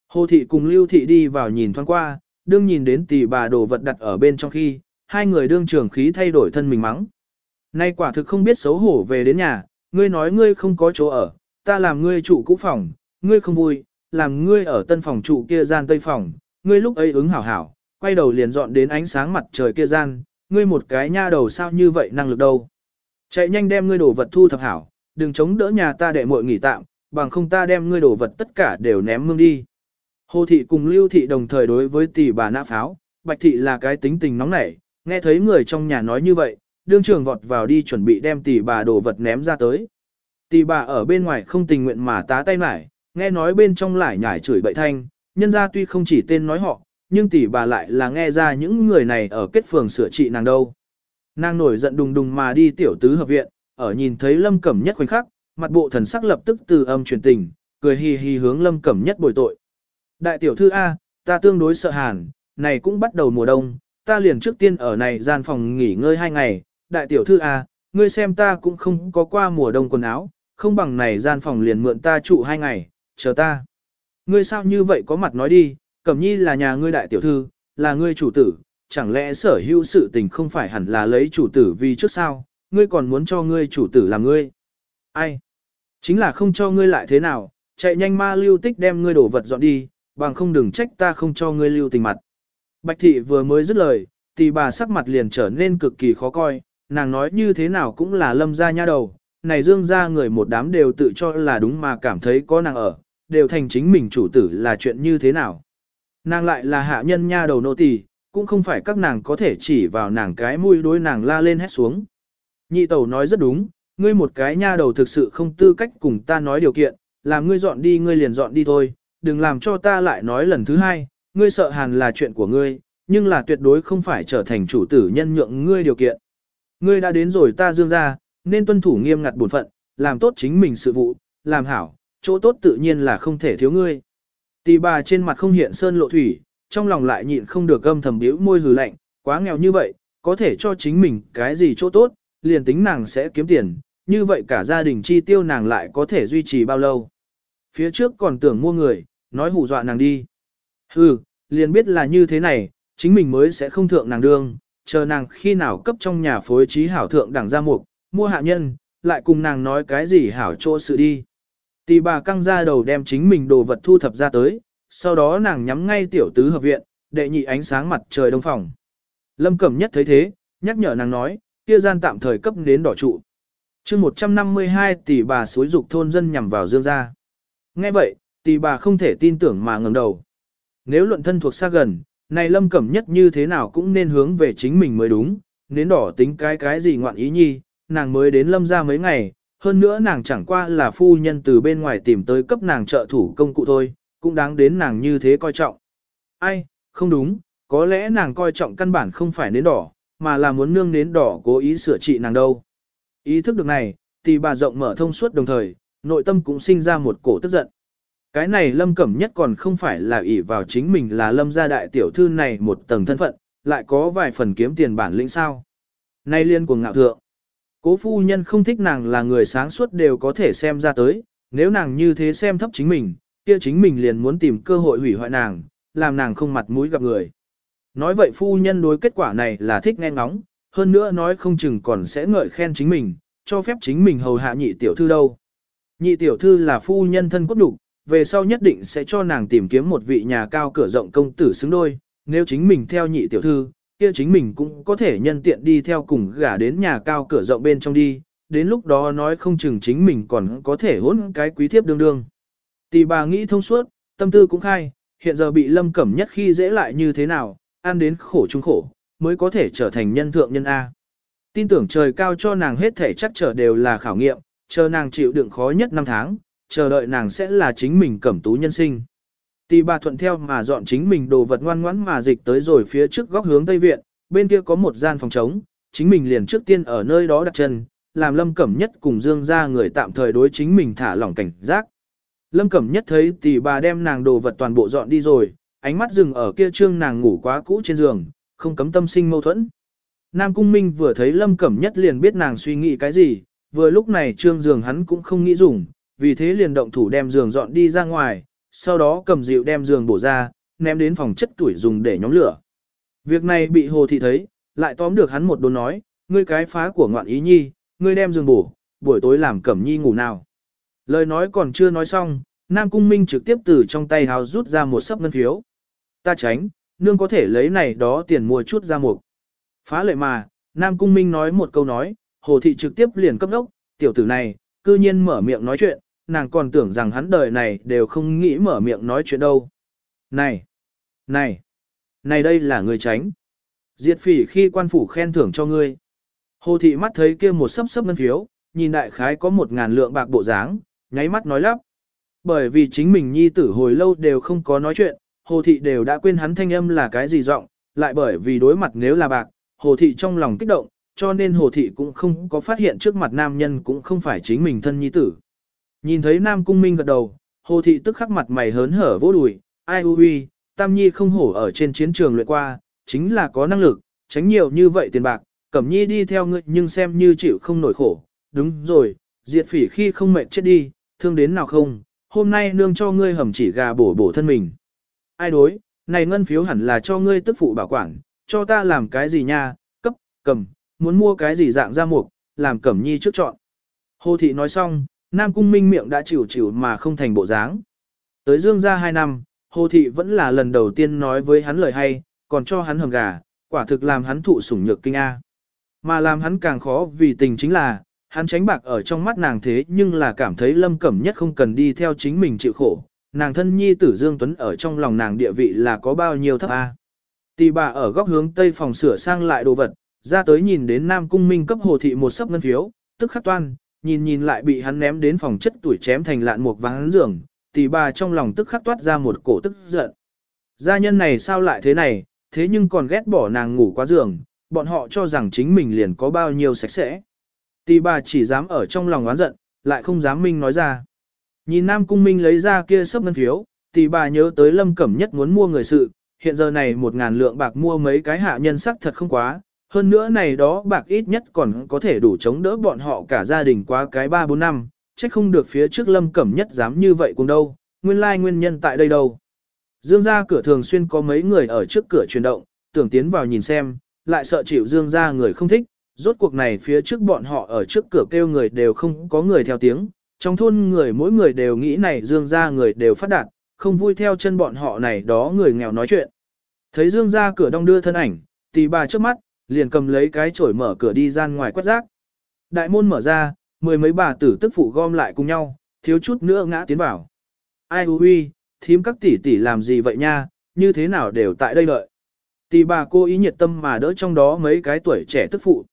Hồ thị cùng lưu thị đi vào nhìn thoáng qua, đương nhìn đến tỷ bà đồ vật đặt ở bên trong khi, hai người đương trường khí thay đổi thân mình mắng. Nay quả thực không biết xấu hổ về đến nhà, ngươi nói ngươi không có chỗ ở, ta làm ngươi trụ cũ phòng, ngươi không vui, làm ngươi ở tân phòng trụ kia gian tây phòng, ngươi lúc ấy ứng hảo hảo, quay đầu liền dọn đến ánh sáng mặt trời kia gian, ngươi một cái nha đầu sao như vậy năng lực đâu. Chạy nhanh đem ngươi đồ vật thu thập hảo, đừng chống đỡ nhà ta để muội nghỉ tạm, bằng không ta đem ngươi đồ vật tất cả đều ném mương đi. Hồ thị cùng lưu thị đồng thời đối với tỷ bà nã pháo, bạch thị là cái tính tình nóng nảy, nghe thấy người trong nhà nói như vậy, đương trường vọt vào đi chuẩn bị đem tỷ bà đồ vật ném ra tới. Tỷ bà ở bên ngoài không tình nguyện mà tá tay mải, nghe nói bên trong lại nhải chửi bậy thanh, nhân ra tuy không chỉ tên nói họ, nhưng tỷ bà lại là nghe ra những người này ở kết phường sửa trị nàng đâu. Nàng nổi giận đùng đùng mà đi tiểu tứ hợp viện, ở nhìn thấy lâm cẩm nhất khoảnh khắc, mặt bộ thần sắc lập tức từ âm chuyển tình, cười hì hì hướng lâm cẩm nhất bồi tội. Đại tiểu thư A, ta tương đối sợ hàn, này cũng bắt đầu mùa đông, ta liền trước tiên ở này gian phòng nghỉ ngơi hai ngày, đại tiểu thư A, ngươi xem ta cũng không có qua mùa đông quần áo, không bằng này gian phòng liền mượn ta trụ hai ngày, chờ ta. Ngươi sao như vậy có mặt nói đi, Cẩm Nhi là nhà ngươi đại tiểu thư, là ngươi chủ tử, chẳng lẽ sở hữu sự tình không phải hẳn là lấy chủ tử vì trước sao, ngươi còn muốn cho ngươi chủ tử làm ngươi. Ai? Chính là không cho ngươi lại thế nào, chạy nhanh ma lưu tích đem ngươi đổ vật dọn đi, bằng không đừng trách ta không cho ngươi lưu tình mặt. Bạch thị vừa mới dứt lời, thì bà sắc mặt liền trở nên cực kỳ khó coi, nàng nói như thế nào cũng là lâm ra nha đầu, này dương ra người một đám đều tự cho là đúng mà cảm thấy có nàng ở, đều thành chính mình chủ tử là chuyện như thế nào. Nàng lại là hạ nhân nha đầu nô tỳ, cũng không phải các nàng có thể chỉ vào nàng cái mũi đối nàng la lên hét xuống. Nhị tẩu nói rất đúng, ngươi một cái nha đầu thực sự không tư cách cùng ta nói điều kiện, làm ngươi dọn đi ngươi liền dọn đi thôi, đừng làm cho ta lại nói lần thứ hai, ngươi sợ hàn là chuyện của ngươi, nhưng là tuyệt đối không phải trở thành chủ tử nhân nhượng ngươi điều kiện. Ngươi đã đến rồi ta dương ra, nên tuân thủ nghiêm ngặt bổn phận, làm tốt chính mình sự vụ, làm hảo, chỗ tốt tự nhiên là không thể thiếu ngươi. Tỷ bà trên mặt không hiện sơn lộ thủy, trong lòng lại nhịn không được gâm thầm điếu môi hừ lạnh, quá nghèo như vậy, có thể cho chính mình cái gì chỗ tốt, liền tính nàng sẽ kiếm tiền, như vậy cả gia đình chi tiêu nàng lại có thể duy trì bao lâu. Phía trước còn tưởng mua người, nói hù dọa nàng đi. Hừ, liền biết là như thế này, chính mình mới sẽ không thượng nàng đương, chờ nàng khi nào cấp trong nhà phối trí hảo thượng đẳng gia mục, mua hạ nhân, lại cùng nàng nói cái gì hảo chỗ sự đi. Tỷ bà căng ra đầu đem chính mình đồ vật thu thập ra tới, sau đó nàng nhắm ngay tiểu tứ hợp viện, đệ nhị ánh sáng mặt trời đông phòng. Lâm Cẩm Nhất thấy thế, nhắc nhở nàng nói, kia gian tạm thời cấp đến đỏ trụ. chương 152 tỷ bà xối dục thôn dân nhằm vào dương gia. Nghe vậy, tỷ bà không thể tin tưởng mà ngẩng đầu. Nếu luận thân thuộc xa gần, này Lâm Cẩm Nhất như thế nào cũng nên hướng về chính mình mới đúng, nến đỏ tính cái cái gì ngoạn ý nhi, nàng mới đến Lâm ra mấy ngày, hơn nữa nàng chẳng qua là phu nhân từ bên ngoài tìm tới cấp nàng trợ thủ công cụ thôi, cũng đáng đến nàng như thế coi trọng. Ai, không đúng, có lẽ nàng coi trọng căn bản không phải nến đỏ, mà là muốn nương nến đỏ cố ý sửa trị nàng đâu. Ý thức được này, thì bà rộng mở thông suốt đồng thời, nội tâm cũng sinh ra một cổ tức giận. Cái này lâm cẩm nhất còn không phải là ỷ vào chính mình là lâm gia đại tiểu thư này một tầng thân phận, lại có vài phần kiếm tiền bản lĩnh sao. Nay liên của ngạo thượng. Cố phu nhân không thích nàng là người sáng suốt đều có thể xem ra tới, nếu nàng như thế xem thấp chính mình, kia chính mình liền muốn tìm cơ hội hủy hoại nàng, làm nàng không mặt mũi gặp người. Nói vậy phu nhân đối kết quả này là thích nghe ngóng, hơn nữa nói không chừng còn sẽ ngợi khen chính mình, cho phép chính mình hầu hạ nhị tiểu thư đâu. Nhị tiểu thư là phu nhân thân cốt đủ, về sau nhất định sẽ cho nàng tìm kiếm một vị nhà cao cửa rộng công tử xứng đôi, nếu chính mình theo nhị tiểu thư, kia chính mình cũng có thể nhân tiện đi theo cùng gả đến nhà cao cửa rộng bên trong đi, đến lúc đó nói không chừng chính mình còn có thể hỗn cái quý thiếp đương đương. Tỷ bà nghĩ thông suốt, tâm tư cũng khai, hiện giờ bị lâm cẩm nhất khi dễ lại như thế nào, ăn đến khổ chung khổ, mới có thể trở thành nhân thượng nhân A. Tin tưởng trời cao cho nàng hết thể chắc trở đều là khảo nghiệm, chờ nàng chịu đựng khó nhất năm tháng, chờ đợi nàng sẽ là chính mình cẩm tú nhân sinh. Tỷ bà thuận theo mà dọn chính mình đồ vật ngoan ngoãn mà dịch tới rồi phía trước góc hướng Tây Viện, bên kia có một gian phòng trống, chính mình liền trước tiên ở nơi đó đặt chân, làm Lâm Cẩm Nhất cùng Dương ra người tạm thời đối chính mình thả lỏng cảnh giác. Lâm Cẩm Nhất thấy tỷ bà đem nàng đồ vật toàn bộ dọn đi rồi, ánh mắt dừng ở kia trương nàng ngủ quá cũ trên giường, không cấm tâm sinh mâu thuẫn. Nam Cung Minh vừa thấy Lâm Cẩm Nhất liền biết nàng suy nghĩ cái gì, vừa lúc này trương giường hắn cũng không nghĩ dùng, vì thế liền động thủ đem giường dọn đi ra ngoài, sau đó cầm dịu đem giường bổ ra, ném đến phòng chất tuổi dùng để nhóm lửa. Việc này bị Hồ Thị thấy, lại tóm được hắn một đồn nói, ngươi cái phá của ngoạn ý nhi, ngươi đem giường bổ, buổi tối làm cẩm nhi ngủ nào. Lời nói còn chưa nói xong, Nam Cung Minh trực tiếp từ trong tay hào rút ra một sấp ngân phiếu. Ta tránh, nương có thể lấy này đó tiền mua chút ra mục. Phá lệ mà, Nam Cung Minh nói một câu nói, Hồ Thị trực tiếp liền cấp đốc, tiểu tử này, cư nhiên mở miệng nói chuyện, nàng còn tưởng rằng hắn đời này đều không nghĩ mở miệng nói chuyện đâu. Này! Này! Này đây là người tránh. Diệt phỉ khi quan phủ khen thưởng cho ngươi. Hồ thị mắt thấy kia một sấp sấp ngân phiếu, nhìn đại khái có một ngàn lượng bạc bộ dáng, nháy mắt nói lắp. Bởi vì chính mình nhi tử hồi lâu đều không có nói chuyện, hồ thị đều đã quên hắn thanh âm là cái gì giọng, lại bởi vì đối mặt nếu là bạc, hồ thị trong lòng kích động, cho nên hồ thị cũng không có phát hiện trước mặt nam nhân cũng không phải chính mình thân nhi tử. Nhìn thấy Nam Cung Minh gật đầu, Hồ Thị tức khắc mặt mày hớn hở vỗ đùi, ai u huy, Tam Nhi không hổ ở trên chiến trường luyện qua, chính là có năng lực, tránh nhiều như vậy tiền bạc, Cẩm Nhi đi theo ngươi nhưng xem như chịu không nổi khổ, đúng rồi, diệt phỉ khi không mệt chết đi, thương đến nào không, hôm nay nương cho ngươi hầm chỉ gà bổ bổ thân mình. Ai đối, này ngân phiếu hẳn là cho ngươi tức phụ bảo quản, cho ta làm cái gì nha, cấp, cầm, muốn mua cái gì dạng ra mục, làm Cẩm Nhi trước chọn. Hồ Thị nói xong, Nam Cung Minh miệng đã chịu chịu mà không thành bộ dáng. Tới Dương gia 2 năm, Hồ Thị vẫn là lần đầu tiên nói với hắn lời hay, còn cho hắn hầm gà, quả thực làm hắn thụ sủng nhược kinh A. Mà làm hắn càng khó vì tình chính là, hắn tránh bạc ở trong mắt nàng thế nhưng là cảm thấy lâm cẩm nhất không cần đi theo chính mình chịu khổ. Nàng thân nhi tử Dương Tuấn ở trong lòng nàng địa vị là có bao nhiêu thấp A. Tỷ bà ở góc hướng tây phòng sửa sang lại đồ vật, ra tới nhìn đến Nam Cung Minh cấp Hồ Thị một sấp ngân phiếu, tức khắc toan, nhìn nhìn lại bị hắn ném đến phòng chất tuổi chém thành lạn mục vắng giường, tỷ bà trong lòng tức khắc toát ra một cổ tức giận. Gia nhân này sao lại thế này, thế nhưng còn ghét bỏ nàng ngủ qua giường, bọn họ cho rằng chính mình liền có bao nhiêu sạch sẽ. Tỷ bà chỉ dám ở trong lòng oán giận, lại không dám minh nói ra. Nhìn Nam Cung Minh lấy ra kia sấp ngân phiếu, tỷ bà nhớ tới Lâm Cẩm Nhất muốn mua người sự, hiện giờ này một ngàn lượng bạc mua mấy cái hạ nhân sắc thật không quá, hơn nữa này đó bạc ít nhất còn có thể đủ chống đỡ bọn họ cả gia đình qua cái 3-4 năm, chắc không được phía trước lâm cẩm nhất dám như vậy cùng đâu, nguyên lai nguyên nhân tại đây đâu. Dương ra cửa thường xuyên có mấy người ở trước cửa chuyển động, tưởng tiến vào nhìn xem, lại sợ chịu Dương ra người không thích, rốt cuộc này phía trước bọn họ ở trước cửa kêu người đều không có người theo tiếng, trong thôn người mỗi người đều nghĩ này Dương ra người đều phát đạt, không vui theo chân bọn họ này đó người nghèo nói chuyện. Thấy Dương ra cửa đông đưa thân ảnh, tỷ bà trước mắt, liền cầm lấy cái chổi mở cửa đi ra ngoài quét rác. Đại môn mở ra, mười mấy bà tử tức phụ gom lại cùng nhau, thiếu chút nữa ngã tiến vào. Ai hư huy, thím các tỷ tỷ làm gì vậy nha, như thế nào đều tại đây đợi. Tỷ bà cô ý nhiệt tâm mà đỡ trong đó mấy cái tuổi trẻ tức phụ.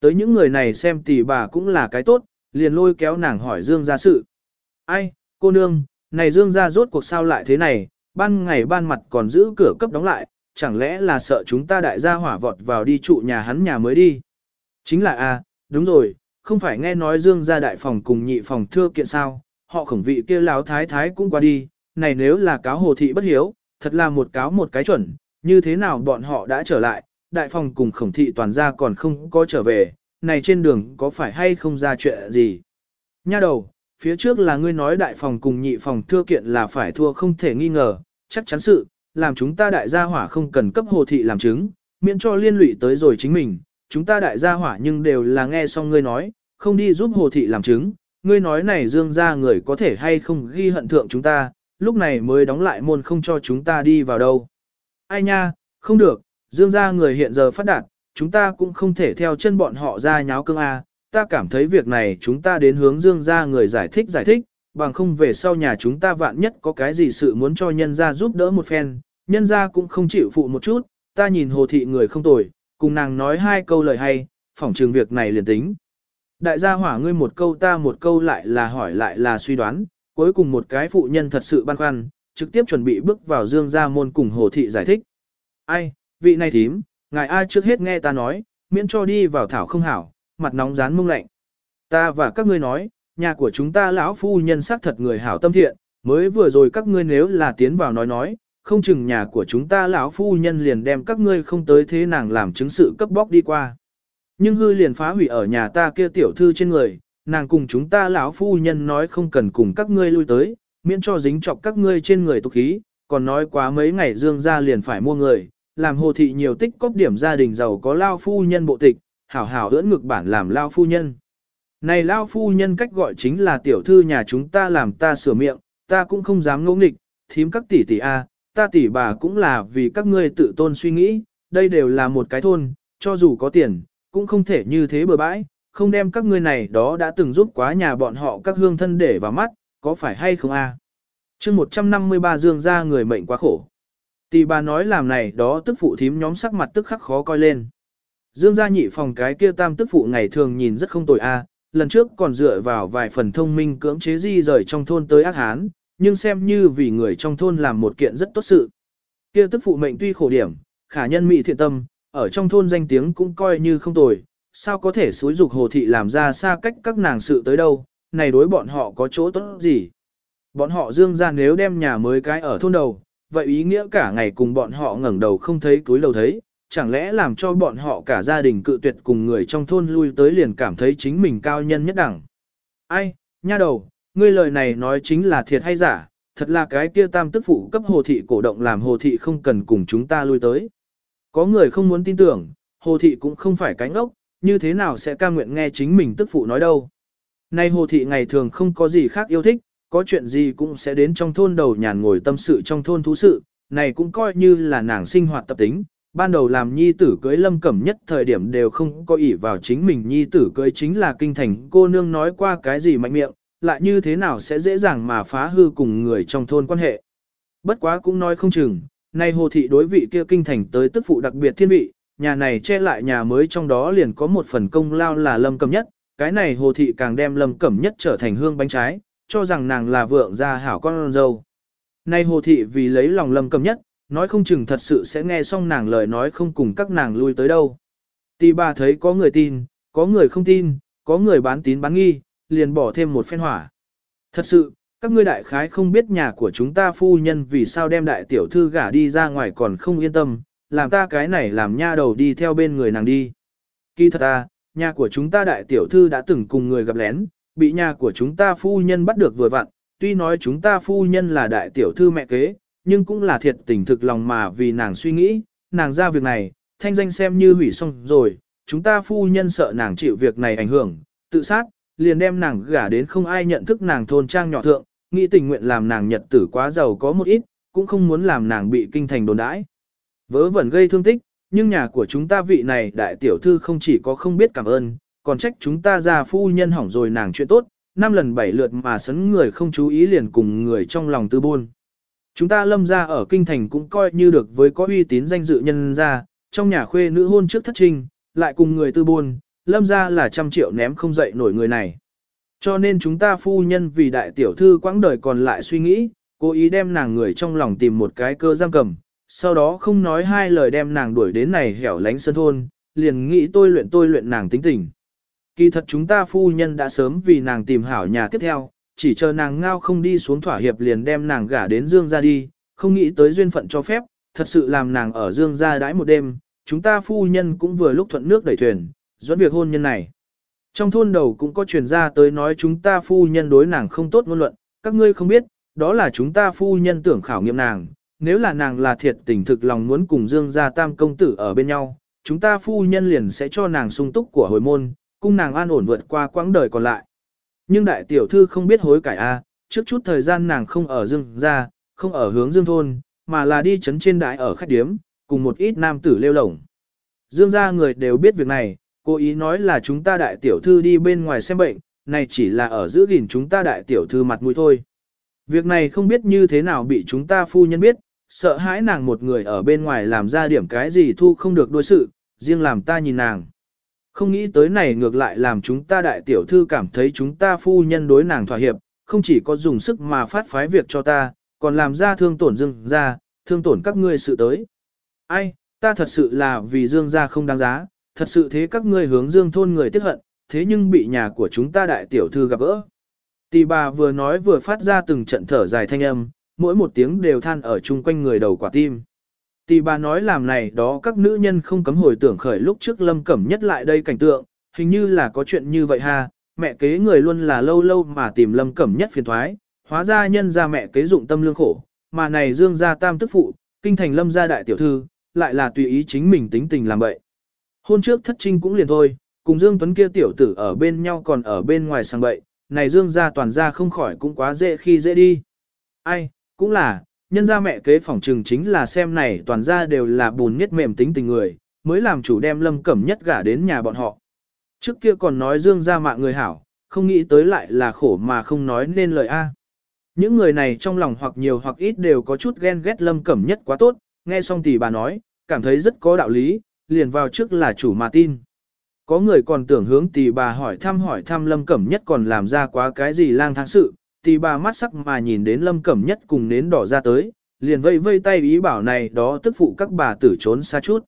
Tới những người này xem tỷ bà cũng là cái tốt, liền lôi kéo nàng hỏi Dương gia sự. Ai, cô nương, này Dương gia rốt cuộc sao lại thế này, ban ngày ban mặt còn giữ cửa cấp đóng lại, chẳng lẽ là sợ chúng ta đại gia hỏa vọt vào đi trụ nhà hắn nhà mới đi. Chính là a, đúng rồi, không phải nghe nói Dương gia đại phòng cùng nhị phòng thưa kiện sao, họ khổng vị kia láo thái thái cũng qua đi, này nếu là cáo hồ thị bất hiếu, thật là một cáo một cái chuẩn, như thế nào bọn họ đã trở lại, đại phòng cùng khổng thị toàn gia còn không có trở về, này trên đường có phải hay không ra chuyện gì. Nha đầu, phía trước là ngươi nói đại phòng cùng nhị phòng thưa kiện là phải thua không thể nghi ngờ, chắc chắn sự, làm chúng ta đại gia hỏa không cần cấp hồ thị làm chứng, miễn cho liên lụy tới rồi chính mình, chúng ta đại gia hỏa nhưng đều là nghe xong ngươi nói, không đi giúp hồ thị làm chứng, ngươi nói này dương ra người có thể hay không ghi hận thượng chúng ta, lúc này mới đóng lại môn không cho chúng ta đi vào đâu. Ai nha, không được, dương ra người hiện giờ phát đạt, chúng ta cũng không thể theo chân bọn họ ra nháo cương A, ta cảm thấy việc này chúng ta đến hướng dương ra người giải thích giải thích, bằng không về sau nhà chúng ta vạn nhất có cái gì sự muốn cho nhân ra giúp đỡ một phen, nhân ra cũng không chịu phụ một chút, ta nhìn hồ thị người không tồi, cùng nàng nói hai câu lời hay, phỏng trường việc này liền tính. Đại gia hỏa ngươi một câu ta một câu lại là hỏi lại là suy đoán, cuối cùng một cái phụ nhân thật sự băn khoăn, trực tiếp chuẩn bị bước vào dương gia môn cùng hồ thị giải thích. Ai, vị này thím, ngài ai trước hết nghe ta nói, miễn cho đi vào thảo không hảo, mặt nóng rán mông lạnh. Ta và các ngươi nói, nhà của chúng ta lão phu nhân xác thật người hảo tâm thiện, mới vừa rồi các ngươi nếu là tiến vào nói nói, không chừng nhà của chúng ta lão phu nhân liền đem các ngươi không tới thế nàng làm chứng sự cấp bóc đi qua. Nhưng hư liền phá hủy ở nhà ta kia tiểu thư trên người, nàng cùng chúng ta lão phu nhân nói không cần cùng các ngươi lui tới, miễn cho dính chọc các ngươi trên người tục khí, còn nói quá mấy ngày dương ra liền phải mua người, làm hồ thị nhiều tích cóp điểm gia đình giàu có lao phu nhân bộ tịch, hảo hảo ưỡn ngực bản làm lao phu nhân. Này lao phu nhân cách gọi chính là tiểu thư nhà chúng ta làm ta sửa miệng, ta cũng không dám ngỗ nghịch, thím các tỷ tỷ a, ta tỷ bà cũng là vì các ngươi tự tôn suy nghĩ, đây đều là một cái thôn, cho dù có tiền, cũng không thể như thế bừa bãi, không đem các ngươi này đó đã từng giúp quá nhà bọn họ các hương thân để vào mắt, có phải hay không a? À? Chương 153 dương ra người mệnh quá khổ. Tỷ bà nói làm này đó tức phụ thím nhóm sắc mặt tức khắc khó coi lên. Dương gia nhị phòng cái kia tam tức phụ ngày thường nhìn rất không tồi a, lần trước còn dựa vào vài phần thông minh cưỡng chế di rời trong thôn tới ác hán, nhưng xem như vì người trong thôn làm một kiện rất tốt sự. Kia tức phụ mệnh tuy khổ điểm, khả nhân mỹ thiện tâm, ở trong thôn danh tiếng cũng coi như không tồi, sao có thể xúi dục hồ thị làm ra xa cách các nàng sự tới đâu, này đối bọn họ có chỗ tốt gì. Bọn họ dương ra nếu đem nhà mới cái ở thôn đầu, vậy ý nghĩa cả ngày cùng bọn họ ngẩng đầu không thấy túi đầu thấy, chẳng lẽ làm cho bọn họ cả gia đình cự tuyệt cùng người trong thôn lui tới liền cảm thấy chính mình cao nhân nhất đẳng. Ai, nha đầu, ngươi lời này nói chính là thiệt hay giả, thật là cái kia tam tức phụ cấp hồ thị cổ động làm hồ thị không cần cùng chúng ta lui tới. Có người không muốn tin tưởng, hồ thị cũng không phải cánh ốc, như thế nào sẽ ca nguyện nghe chính mình tức phụ nói đâu. Nay hồ thị ngày thường không có gì khác yêu thích, có chuyện gì cũng sẽ đến trong thôn đầu nhàn ngồi tâm sự trong thôn thú sự, này cũng coi như là nàng sinh hoạt tập tính. Ban đầu làm nhi tử cưới lâm cẩm nhất thời điểm đều không có ỷ vào chính mình nhi tử cưới chính là kinh thành cô nương nói qua cái gì mạnh miệng, lại như thế nào sẽ dễ dàng mà phá hư cùng người trong thôn quan hệ. Bất quá cũng nói không chừng, nay hồ thị đối vị kia kinh thành tới tức phụ đặc biệt thiên vị, nhà này che lại nhà mới trong đó liền có một phần công lao là lâm cầm nhất, cái này hồ thị càng đem lâm cẩm nhất trở thành hương bánh trái, cho rằng nàng là vượng gia hảo con dâu. Nay hồ thị vì lấy lòng lâm cẩm nhất, nói không chừng thật sự sẽ nghe xong nàng lời nói không cùng các nàng lui tới đâu. Tỷ bà thấy có người tin, có người không tin, có người bán tín bán nghi, liền bỏ thêm một phen hỏa. Thật sự, các ngươi đại khái không biết nhà của chúng ta phu nhân vì sao đem đại tiểu thư gả đi ra ngoài còn không yên tâm, làm ta cái này làm nha đầu đi theo bên người nàng đi. Kỳ thật ta, nhà của chúng ta đại tiểu thư đã từng cùng người gặp lén, bị nhà của chúng ta phu nhân bắt được vừa vặn, tuy nói chúng ta phu nhân là đại tiểu thư mẹ kế, nhưng cũng là thiệt tình thực lòng mà vì nàng suy nghĩ, nàng ra việc này, thanh danh xem như hủy xong rồi, chúng ta phu nhân sợ nàng chịu việc này ảnh hưởng, tự sát, liền đem nàng gả đến không ai nhận thức nàng thôn trang nhỏ thượng, nghĩ tình nguyện làm nàng nhật tử quá giàu có một ít, cũng không muốn làm nàng bị kinh thành đồn đãi. Vớ vẩn gây thương tích, nhưng nhà của chúng ta vị này đại tiểu thư không chỉ có không biết cảm ơn, còn trách chúng ta ra phu nhân hỏng rồi nàng chuyện tốt, năm lần bảy lượt mà sấn người không chú ý liền cùng người trong lòng tư buôn. Chúng ta lâm ra ở kinh thành cũng coi như được với có uy tín danh dự nhân ra, trong nhà khuê nữ hôn trước thất trinh, lại cùng người tư buôn, lâm ra là trăm triệu ném không dậy nổi người này. Cho nên chúng ta phu nhân vì đại tiểu thư quãng đời còn lại suy nghĩ, cố ý đem nàng người trong lòng tìm một cái cơ giam cầm, sau đó không nói hai lời đem nàng đuổi đến này hẻo lánh sân thôn, liền nghĩ tôi luyện tôi luyện nàng tính tình. Kỳ thật chúng ta phu nhân đã sớm vì nàng tìm hảo nhà tiếp theo, chỉ chờ nàng ngao không đi xuống thỏa hiệp liền đem nàng gả đến Dương ra đi, không nghĩ tới duyên phận cho phép, thật sự làm nàng ở Dương ra đãi một đêm, chúng ta phu nhân cũng vừa lúc thuận nước đẩy thuyền, dẫn việc hôn nhân này. Trong thôn đầu cũng có truyền ra tới nói chúng ta phu nhân đối nàng không tốt ngôn luận, các ngươi không biết, đó là chúng ta phu nhân tưởng khảo nghiệm nàng, nếu là nàng là thiệt tình thực lòng muốn cùng Dương gia tam công tử ở bên nhau, chúng ta phu nhân liền sẽ cho nàng sung túc của hồi môn, cung nàng an ổn vượt qua quãng đời còn lại. Nhưng đại tiểu thư không biết hối cải a, trước chút thời gian nàng không ở Dương gia, không ở hướng Dương thôn, mà là đi chấn trên đại ở khách điếm, cùng một ít nam tử lêu lổng. Dương gia người đều biết việc này, cố ý nói là chúng ta đại tiểu thư đi bên ngoài xem bệnh, này chỉ là ở giữ gìn chúng ta đại tiểu thư mặt mũi thôi. Việc này không biết như thế nào bị chúng ta phu nhân biết, sợ hãi nàng một người ở bên ngoài làm ra điểm cái gì thu không được đối sự, riêng làm ta nhìn nàng. Không nghĩ tới này ngược lại làm chúng ta đại tiểu thư cảm thấy chúng ta phu nhân đối nàng thỏa hiệp, không chỉ có dùng sức mà phát phái việc cho ta, còn làm ra thương tổn dương ra, thương tổn các ngươi sự tới. Ai, ta thật sự là vì dương ra không đáng giá, thật sự thế các ngươi hướng dương thôn người tiếc hận, thế nhưng bị nhà của chúng ta đại tiểu thư gặp gỡ. Tì bà vừa nói vừa phát ra từng trận thở dài thanh âm, mỗi một tiếng đều than ở chung quanh người đầu quả tim. Tì bà nói làm này đó các nữ nhân không cấm hồi tưởng khởi lúc trước lâm cẩm nhất lại đây cảnh tượng, hình như là có chuyện như vậy ha, mẹ kế người luôn là lâu lâu mà tìm lâm cẩm nhất phiền thoái, hóa ra nhân ra mẹ kế dụng tâm lương khổ, mà này dương gia tam tức phụ, kinh thành lâm gia đại tiểu thư, lại là tùy ý chính mình tính tình làm vậy Hôn trước thất trinh cũng liền thôi, cùng Dương Tuấn kia tiểu tử ở bên nhau còn ở bên ngoài sang bậy, này Dương gia toàn gia không khỏi cũng quá dễ khi dễ đi. Ai, cũng là, nhân gia mẹ kế phỏng trừng chính là xem này toàn gia đều là bùn nhất mềm tính tình người, mới làm chủ đem lâm cẩm nhất gả đến nhà bọn họ. Trước kia còn nói Dương gia mạng người hảo, không nghĩ tới lại là khổ mà không nói nên lời A. Những người này trong lòng hoặc nhiều hoặc ít đều có chút ghen ghét lâm cẩm nhất quá tốt, nghe xong thì bà nói, cảm thấy rất có đạo lý, liền vào trước là chủ mà tin. Có người còn tưởng hướng tỷ bà hỏi thăm hỏi thăm lâm cẩm nhất còn làm ra quá cái gì lang thang sự, tỷ bà mắt sắc mà nhìn đến lâm cẩm nhất cùng nến đỏ ra tới, liền vây vây tay ý bảo này đó tức phụ các bà tử trốn xa chút.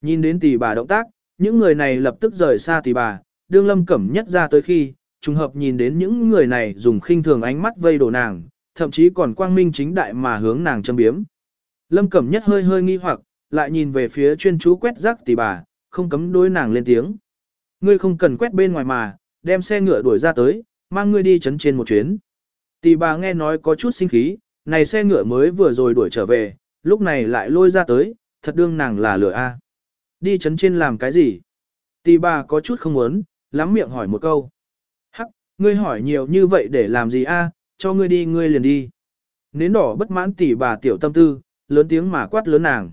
Nhìn đến tỷ bà động tác, những người này lập tức rời xa tỷ bà, đương lâm cẩm nhất ra tới khi, trùng hợp nhìn đến những người này dùng khinh thường ánh mắt vây đổ nàng, thậm chí còn quang minh chính đại mà hướng nàng châm biếm. Lâm cẩm nhất hơi hơi nghi hoặc, lại nhìn về phía chuyên chú quét rác tỷ bà, không cấm đối nàng lên tiếng. Ngươi không cần quét bên ngoài mà, đem xe ngựa đuổi ra tới, mang ngươi đi chấn trên một chuyến. Tỷ bà nghe nói có chút sinh khí, này xe ngựa mới vừa rồi đuổi trở về, lúc này lại lôi ra tới, thật đương nàng là lửa a. Đi chấn trên làm cái gì? Tỷ bà có chút không muốn, lắm miệng hỏi một câu. Hắc, ngươi hỏi nhiều như vậy để làm gì a? cho ngươi đi ngươi liền đi. Nến đỏ bất mãn tỷ bà tiểu tâm tư, lớn tiếng mà quát lớn nàng.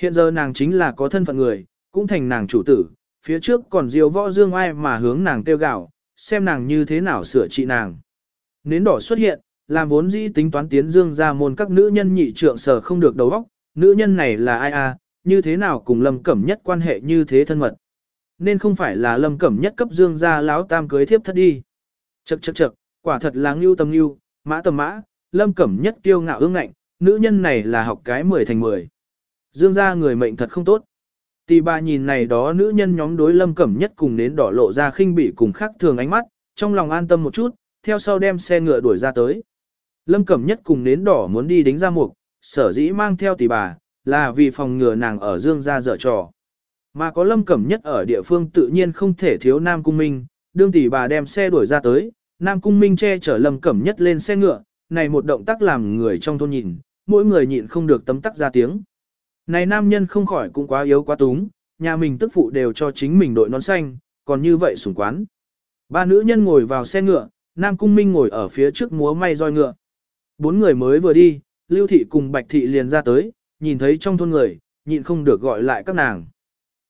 Hiện giờ nàng chính là có thân phận người, cũng thành nàng chủ tử, phía trước còn diều võ dương ai mà hướng nàng tiêu gạo, xem nàng như thế nào sửa trị nàng. Nến đỏ xuất hiện, làm vốn dĩ tính toán tiến dương ra môn các nữ nhân nhị trượng sở không được đầu óc, nữ nhân này là ai a, như thế nào cùng lâm cẩm nhất quan hệ như thế thân mật. Nên không phải là lâm cẩm nhất cấp dương ra láo tam cưới thiếp thất đi. Chậc chậc chậc, quả thật là ngưu tầm ngưu, mã tầm mã, lâm cẩm nhất kiêu ngạo ương ngạnh, nữ nhân này là học cái 10 thành 10. Dương ra người mệnh thật không tốt. Tỷ bà nhìn này đó nữ nhân nhóm đối lâm cẩm nhất cùng đến đỏ lộ ra khinh bỉ cùng khác thường ánh mắt, trong lòng an tâm một chút, theo sau đem xe ngựa đuổi ra tới. Lâm cẩm nhất cùng đến đỏ muốn đi đính ra mục, sở dĩ mang theo tỷ bà, là vì phòng ngừa nàng ở dương ra dở trò. Mà có lâm cẩm nhất ở địa phương tự nhiên không thể thiếu Nam Cung Minh, đương tỷ bà đem xe đuổi ra tới, Nam Cung Minh che chở lâm cẩm nhất lên xe ngựa, này một động tác làm người trong thôn nhìn, mỗi người nhịn không được tấm tắc ra tiếng. Này nam nhân không khỏi cũng quá yếu quá túng, nhà mình tức phụ đều cho chính mình đội nón xanh, còn như vậy sủng quán. Ba nữ nhân ngồi vào xe ngựa, Nam Cung Minh ngồi ở phía trước múa may roi ngựa. Bốn người mới vừa đi, Lưu Thị cùng Bạch Thị liền ra tới, nhìn thấy trong thôn người, nhịn không được gọi lại các nàng.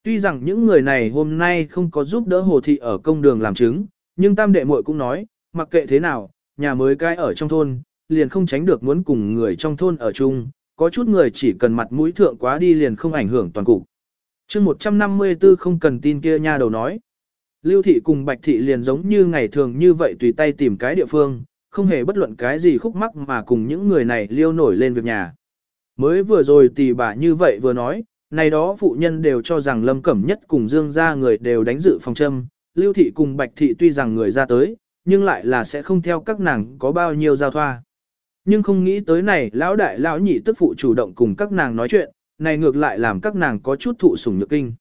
Tuy rằng những người này hôm nay không có giúp đỡ Hồ Thị ở công đường làm chứng, nhưng Tam Đệ muội cũng nói, mặc kệ thế nào, nhà mới cái ở trong thôn, liền không tránh được muốn cùng người trong thôn ở chung, có chút người chỉ cần mặt mũi thượng quá đi liền không ảnh hưởng toàn cục. chương 154 không cần tin kia nha đầu nói. Lưu thị cùng Bạch thị liền giống như ngày thường như vậy tùy tay tìm cái địa phương, không hề bất luận cái gì khúc mắc mà cùng những người này liêu nổi lên việc nhà. Mới vừa rồi tỷ bà như vậy vừa nói, này đó phụ nhân đều cho rằng Lâm Cẩm Nhất cùng Dương gia người đều đánh dự phòng châm, Lưu thị cùng Bạch thị tuy rằng người ra tới, nhưng lại là sẽ không theo các nàng có bao nhiêu giao thoa. Nhưng không nghĩ tới này lão đại lão nhị tức phụ chủ động cùng các nàng nói chuyện, này ngược lại làm các nàng có chút thụ sủng nhược kinh.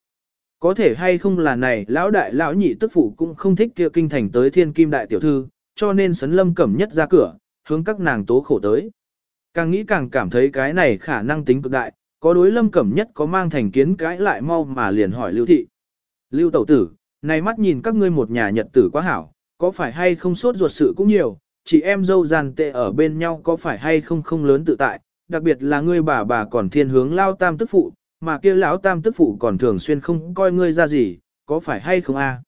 Có thể hay không là này lão đại lão nhị tức phụ cũng không thích kia kinh thành tới thiên kim đại tiểu thư, cho nên sấn lâm cẩm nhất ra cửa, hướng các nàng tố khổ tới. Càng nghĩ càng cảm thấy cái này khả năng tính cực đại, có đối lâm cẩm nhất có mang thành kiến cãi lại mau mà liền hỏi lưu thị. Lưu tẩu tử, này mắt nhìn các ngươi một nhà nhật tử quá hảo, có phải hay không sốt ruột sự cũng nhiều, chị em dâu giàn tệ ở bên nhau có phải hay không không lớn tự tại, đặc biệt là ngươi bà bà còn thiên hướng lao tam tức phụ, mà kia lão tam tức phụ còn thường xuyên không coi ngươi ra gì, có phải hay không a?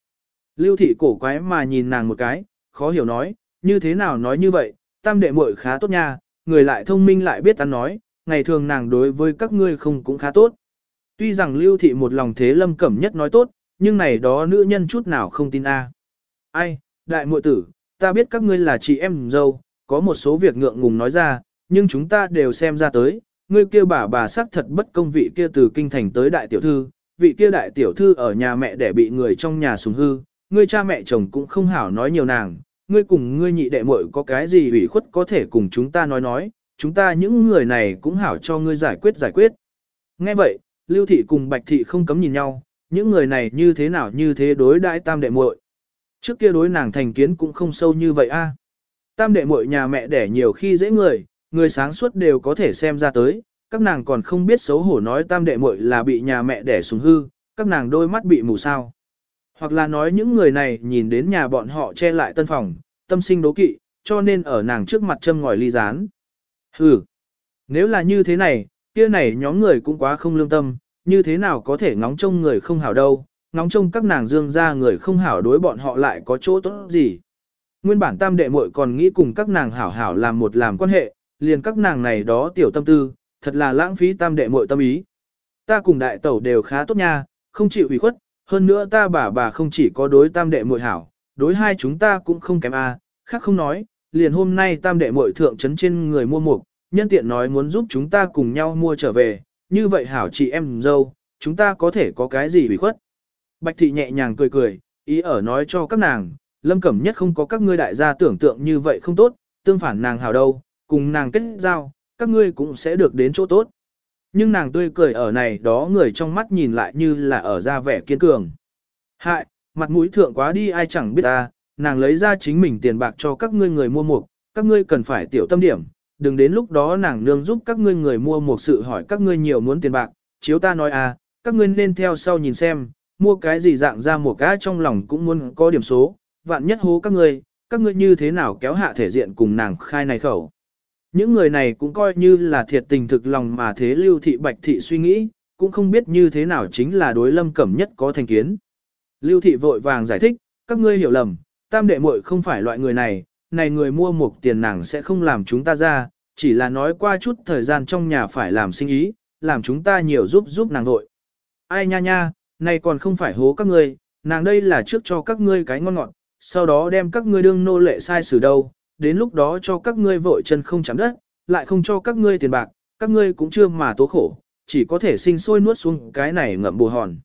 Lưu thị cổ quái mà nhìn nàng một cái, khó hiểu nói, như thế nào nói như vậy, tam đệ muội khá tốt nha, người lại thông minh lại biết ăn nói, ngày thường nàng đối với các ngươi không cũng khá tốt. Tuy rằng lưu thị một lòng thế lâm cẩm nhất nói tốt, nhưng này đó nữ nhân chút nào không tin a. Ai, đại muội tử, ta biết các ngươi là chị em dâu, có một số việc ngượng ngùng nói ra, nhưng chúng ta đều xem ra tới, ngươi kia bà bà xác thật bất công vị kia từ kinh thành tới đại tiểu thư, vị kia đại tiểu thư ở nhà mẹ để bị người trong nhà sùng hư, ngươi cha mẹ chồng cũng không hảo nói nhiều nàng, ngươi cùng ngươi nhị đệ muội có cái gì ủy khuất có thể cùng chúng ta nói nói, chúng ta những người này cũng hảo cho ngươi giải quyết giải quyết. Nghe vậy, Lưu thị cùng Bạch thị không cấm nhìn nhau, những người này như thế nào như thế đối đãi tam đệ muội. Trước kia đối nàng thành kiến cũng không sâu như vậy a. Tam đệ muội nhà mẹ đẻ nhiều khi dễ người, người sáng suốt đều có thể xem ra tới, các nàng còn không biết xấu hổ nói tam đệ muội là bị nhà mẹ đẻ xuống hư, các nàng đôi mắt bị mù sao. Hoặc là nói những người này nhìn đến nhà bọn họ che lại tân phòng, tâm sinh đố kỵ, cho nên ở nàng trước mặt châm ngòi ly rán. Hừ, nếu là như thế này, kia này nhóm người cũng quá không lương tâm, như thế nào có thể ngóng trông người không hảo đâu, ngóng trông các nàng dương ra người không hảo đối bọn họ lại có chỗ tốt gì. Nguyên bản tam đệ muội còn nghĩ cùng các nàng hảo hảo làm một làm quan hệ, liền các nàng này đó tiểu tâm tư, thật là lãng phí tam đệ muội tâm ý. Ta cùng đại tẩu đều khá tốt nha, không chịu ủy khuất, hơn nữa ta bà bà không chỉ có đối tam đệ muội hảo, đối hai chúng ta cũng không kém a, khác không nói, liền hôm nay tam đệ muội thượng trấn trên người mua mục, nhân tiện nói muốn giúp chúng ta cùng nhau mua trở về, như vậy hảo chị em dâu, chúng ta có thể có cái gì ủy khuất. Bạch thị nhẹ nhàng cười cười, ý ở nói cho các nàng, lâm cẩm nhất không có các ngươi đại gia tưởng tượng như vậy không tốt, tương phản nàng hảo đâu, cùng nàng kết giao, các ngươi cũng sẽ được đến chỗ tốt. Nhưng nàng tươi cười ở này đó người trong mắt nhìn lại như là ở ra vẻ kiên cường. Hại, mặt mũi thượng quá đi ai chẳng biết ta, nàng lấy ra chính mình tiền bạc cho các ngươi người mua mục, các ngươi cần phải tiểu tâm điểm, đừng đến lúc đó nàng nương giúp các ngươi người mua một sự hỏi các ngươi nhiều muốn tiền bạc, chiếu ta nói à, các ngươi nên theo sau nhìn xem, mua cái gì dạng ra một cái trong lòng cũng muốn có điểm số, vạn nhất hố các ngươi, các ngươi như thế nào kéo hạ thể diện cùng nàng khai này khẩu. Những người này cũng coi như là thiệt tình thực lòng mà thế lưu thị bạch thị suy nghĩ, cũng không biết như thế nào chính là đối lâm cẩm nhất có thành kiến. Lưu thị vội vàng giải thích, các ngươi hiểu lầm, tam đệ muội không phải loại người này, này người mua một tiền nàng sẽ không làm chúng ta ra, chỉ là nói qua chút thời gian trong nhà phải làm sinh ý, làm chúng ta nhiều giúp giúp nàng vội. Ai nha nha, này còn không phải hố các ngươi, nàng đây là trước cho các ngươi cái ngon ngọt, sau đó đem các ngươi đương nô lệ sai xử đâu, đến lúc đó cho các ngươi vội chân không chạm đất, lại không cho các ngươi tiền bạc, các ngươi cũng chưa mà tố khổ, chỉ có thể sinh sôi nuốt xuống cái này ngậm bù hòn.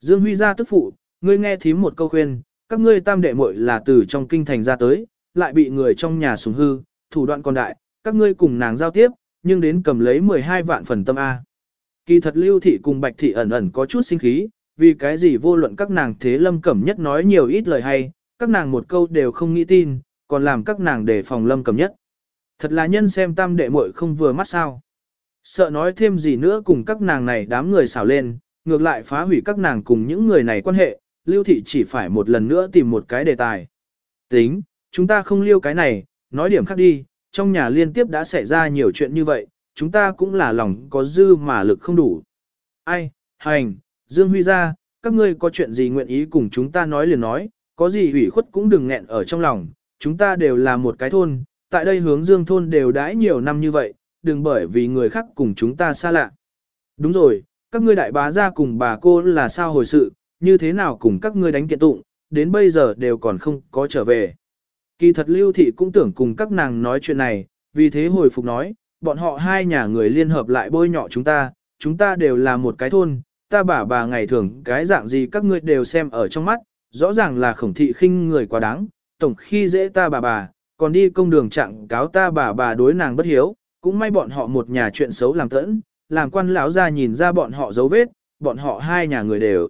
Dương Huy ra tức phụ, ngươi nghe thím một câu khuyên, các ngươi tam đệ muội là từ trong kinh thành ra tới, lại bị người trong nhà sủng hư, thủ đoạn còn đại, các ngươi cùng nàng giao tiếp, nhưng đến cầm lấy 12 vạn phần tâm A. Kỳ thật lưu thị cùng bạch thị ẩn ẩn có chút sinh khí, vì cái gì vô luận các nàng thế lâm cẩm nhất nói nhiều ít lời hay, các nàng một câu đều không nghĩ tin, còn làm các nàng để phòng lâm cẩm nhất. Thật là nhân xem tam đệ muội không vừa mắt sao. Sợ nói thêm gì nữa cùng các nàng này đám người xảo lên, ngược lại phá hủy các nàng cùng những người này quan hệ, lưu thị chỉ phải một lần nữa tìm một cái đề tài. Tính, chúng ta không liêu cái này, nói điểm khác đi, trong nhà liên tiếp đã xảy ra nhiều chuyện như vậy, chúng ta cũng là lòng có dư mà lực không đủ. Ai, hành, Dương Huy ra, các ngươi có chuyện gì nguyện ý cùng chúng ta nói liền nói, có gì ủy khuất cũng đừng nghẹn ở trong lòng, chúng ta đều là một cái thôn, tại đây hướng Dương thôn đều đãi nhiều năm như vậy, đừng bởi vì người khác cùng chúng ta xa lạ. Đúng rồi, các ngươi đại bá ra cùng bà cô là sao hồi sự, như thế nào cùng các ngươi đánh kiện tụng, đến bây giờ đều còn không có trở về. Kỳ thật lưu thị cũng tưởng cùng các nàng nói chuyện này, vì thế hồi phục nói, bọn họ hai nhà người liên hợp lại bôi nhọ chúng ta, chúng ta đều là một cái thôn, ta bà bà ngày thường cái dạng gì các ngươi đều xem ở trong mắt, rõ ràng là khổng thị khinh người quá đáng, tổng khi dễ ta bà bà, còn đi công đường trạng cáo ta bà bà đối nàng bất hiếu, cũng may bọn họ một nhà chuyện xấu làm tẫn, làm quan lão ra nhìn ra bọn họ dấu vết, bọn họ hai nhà người đều.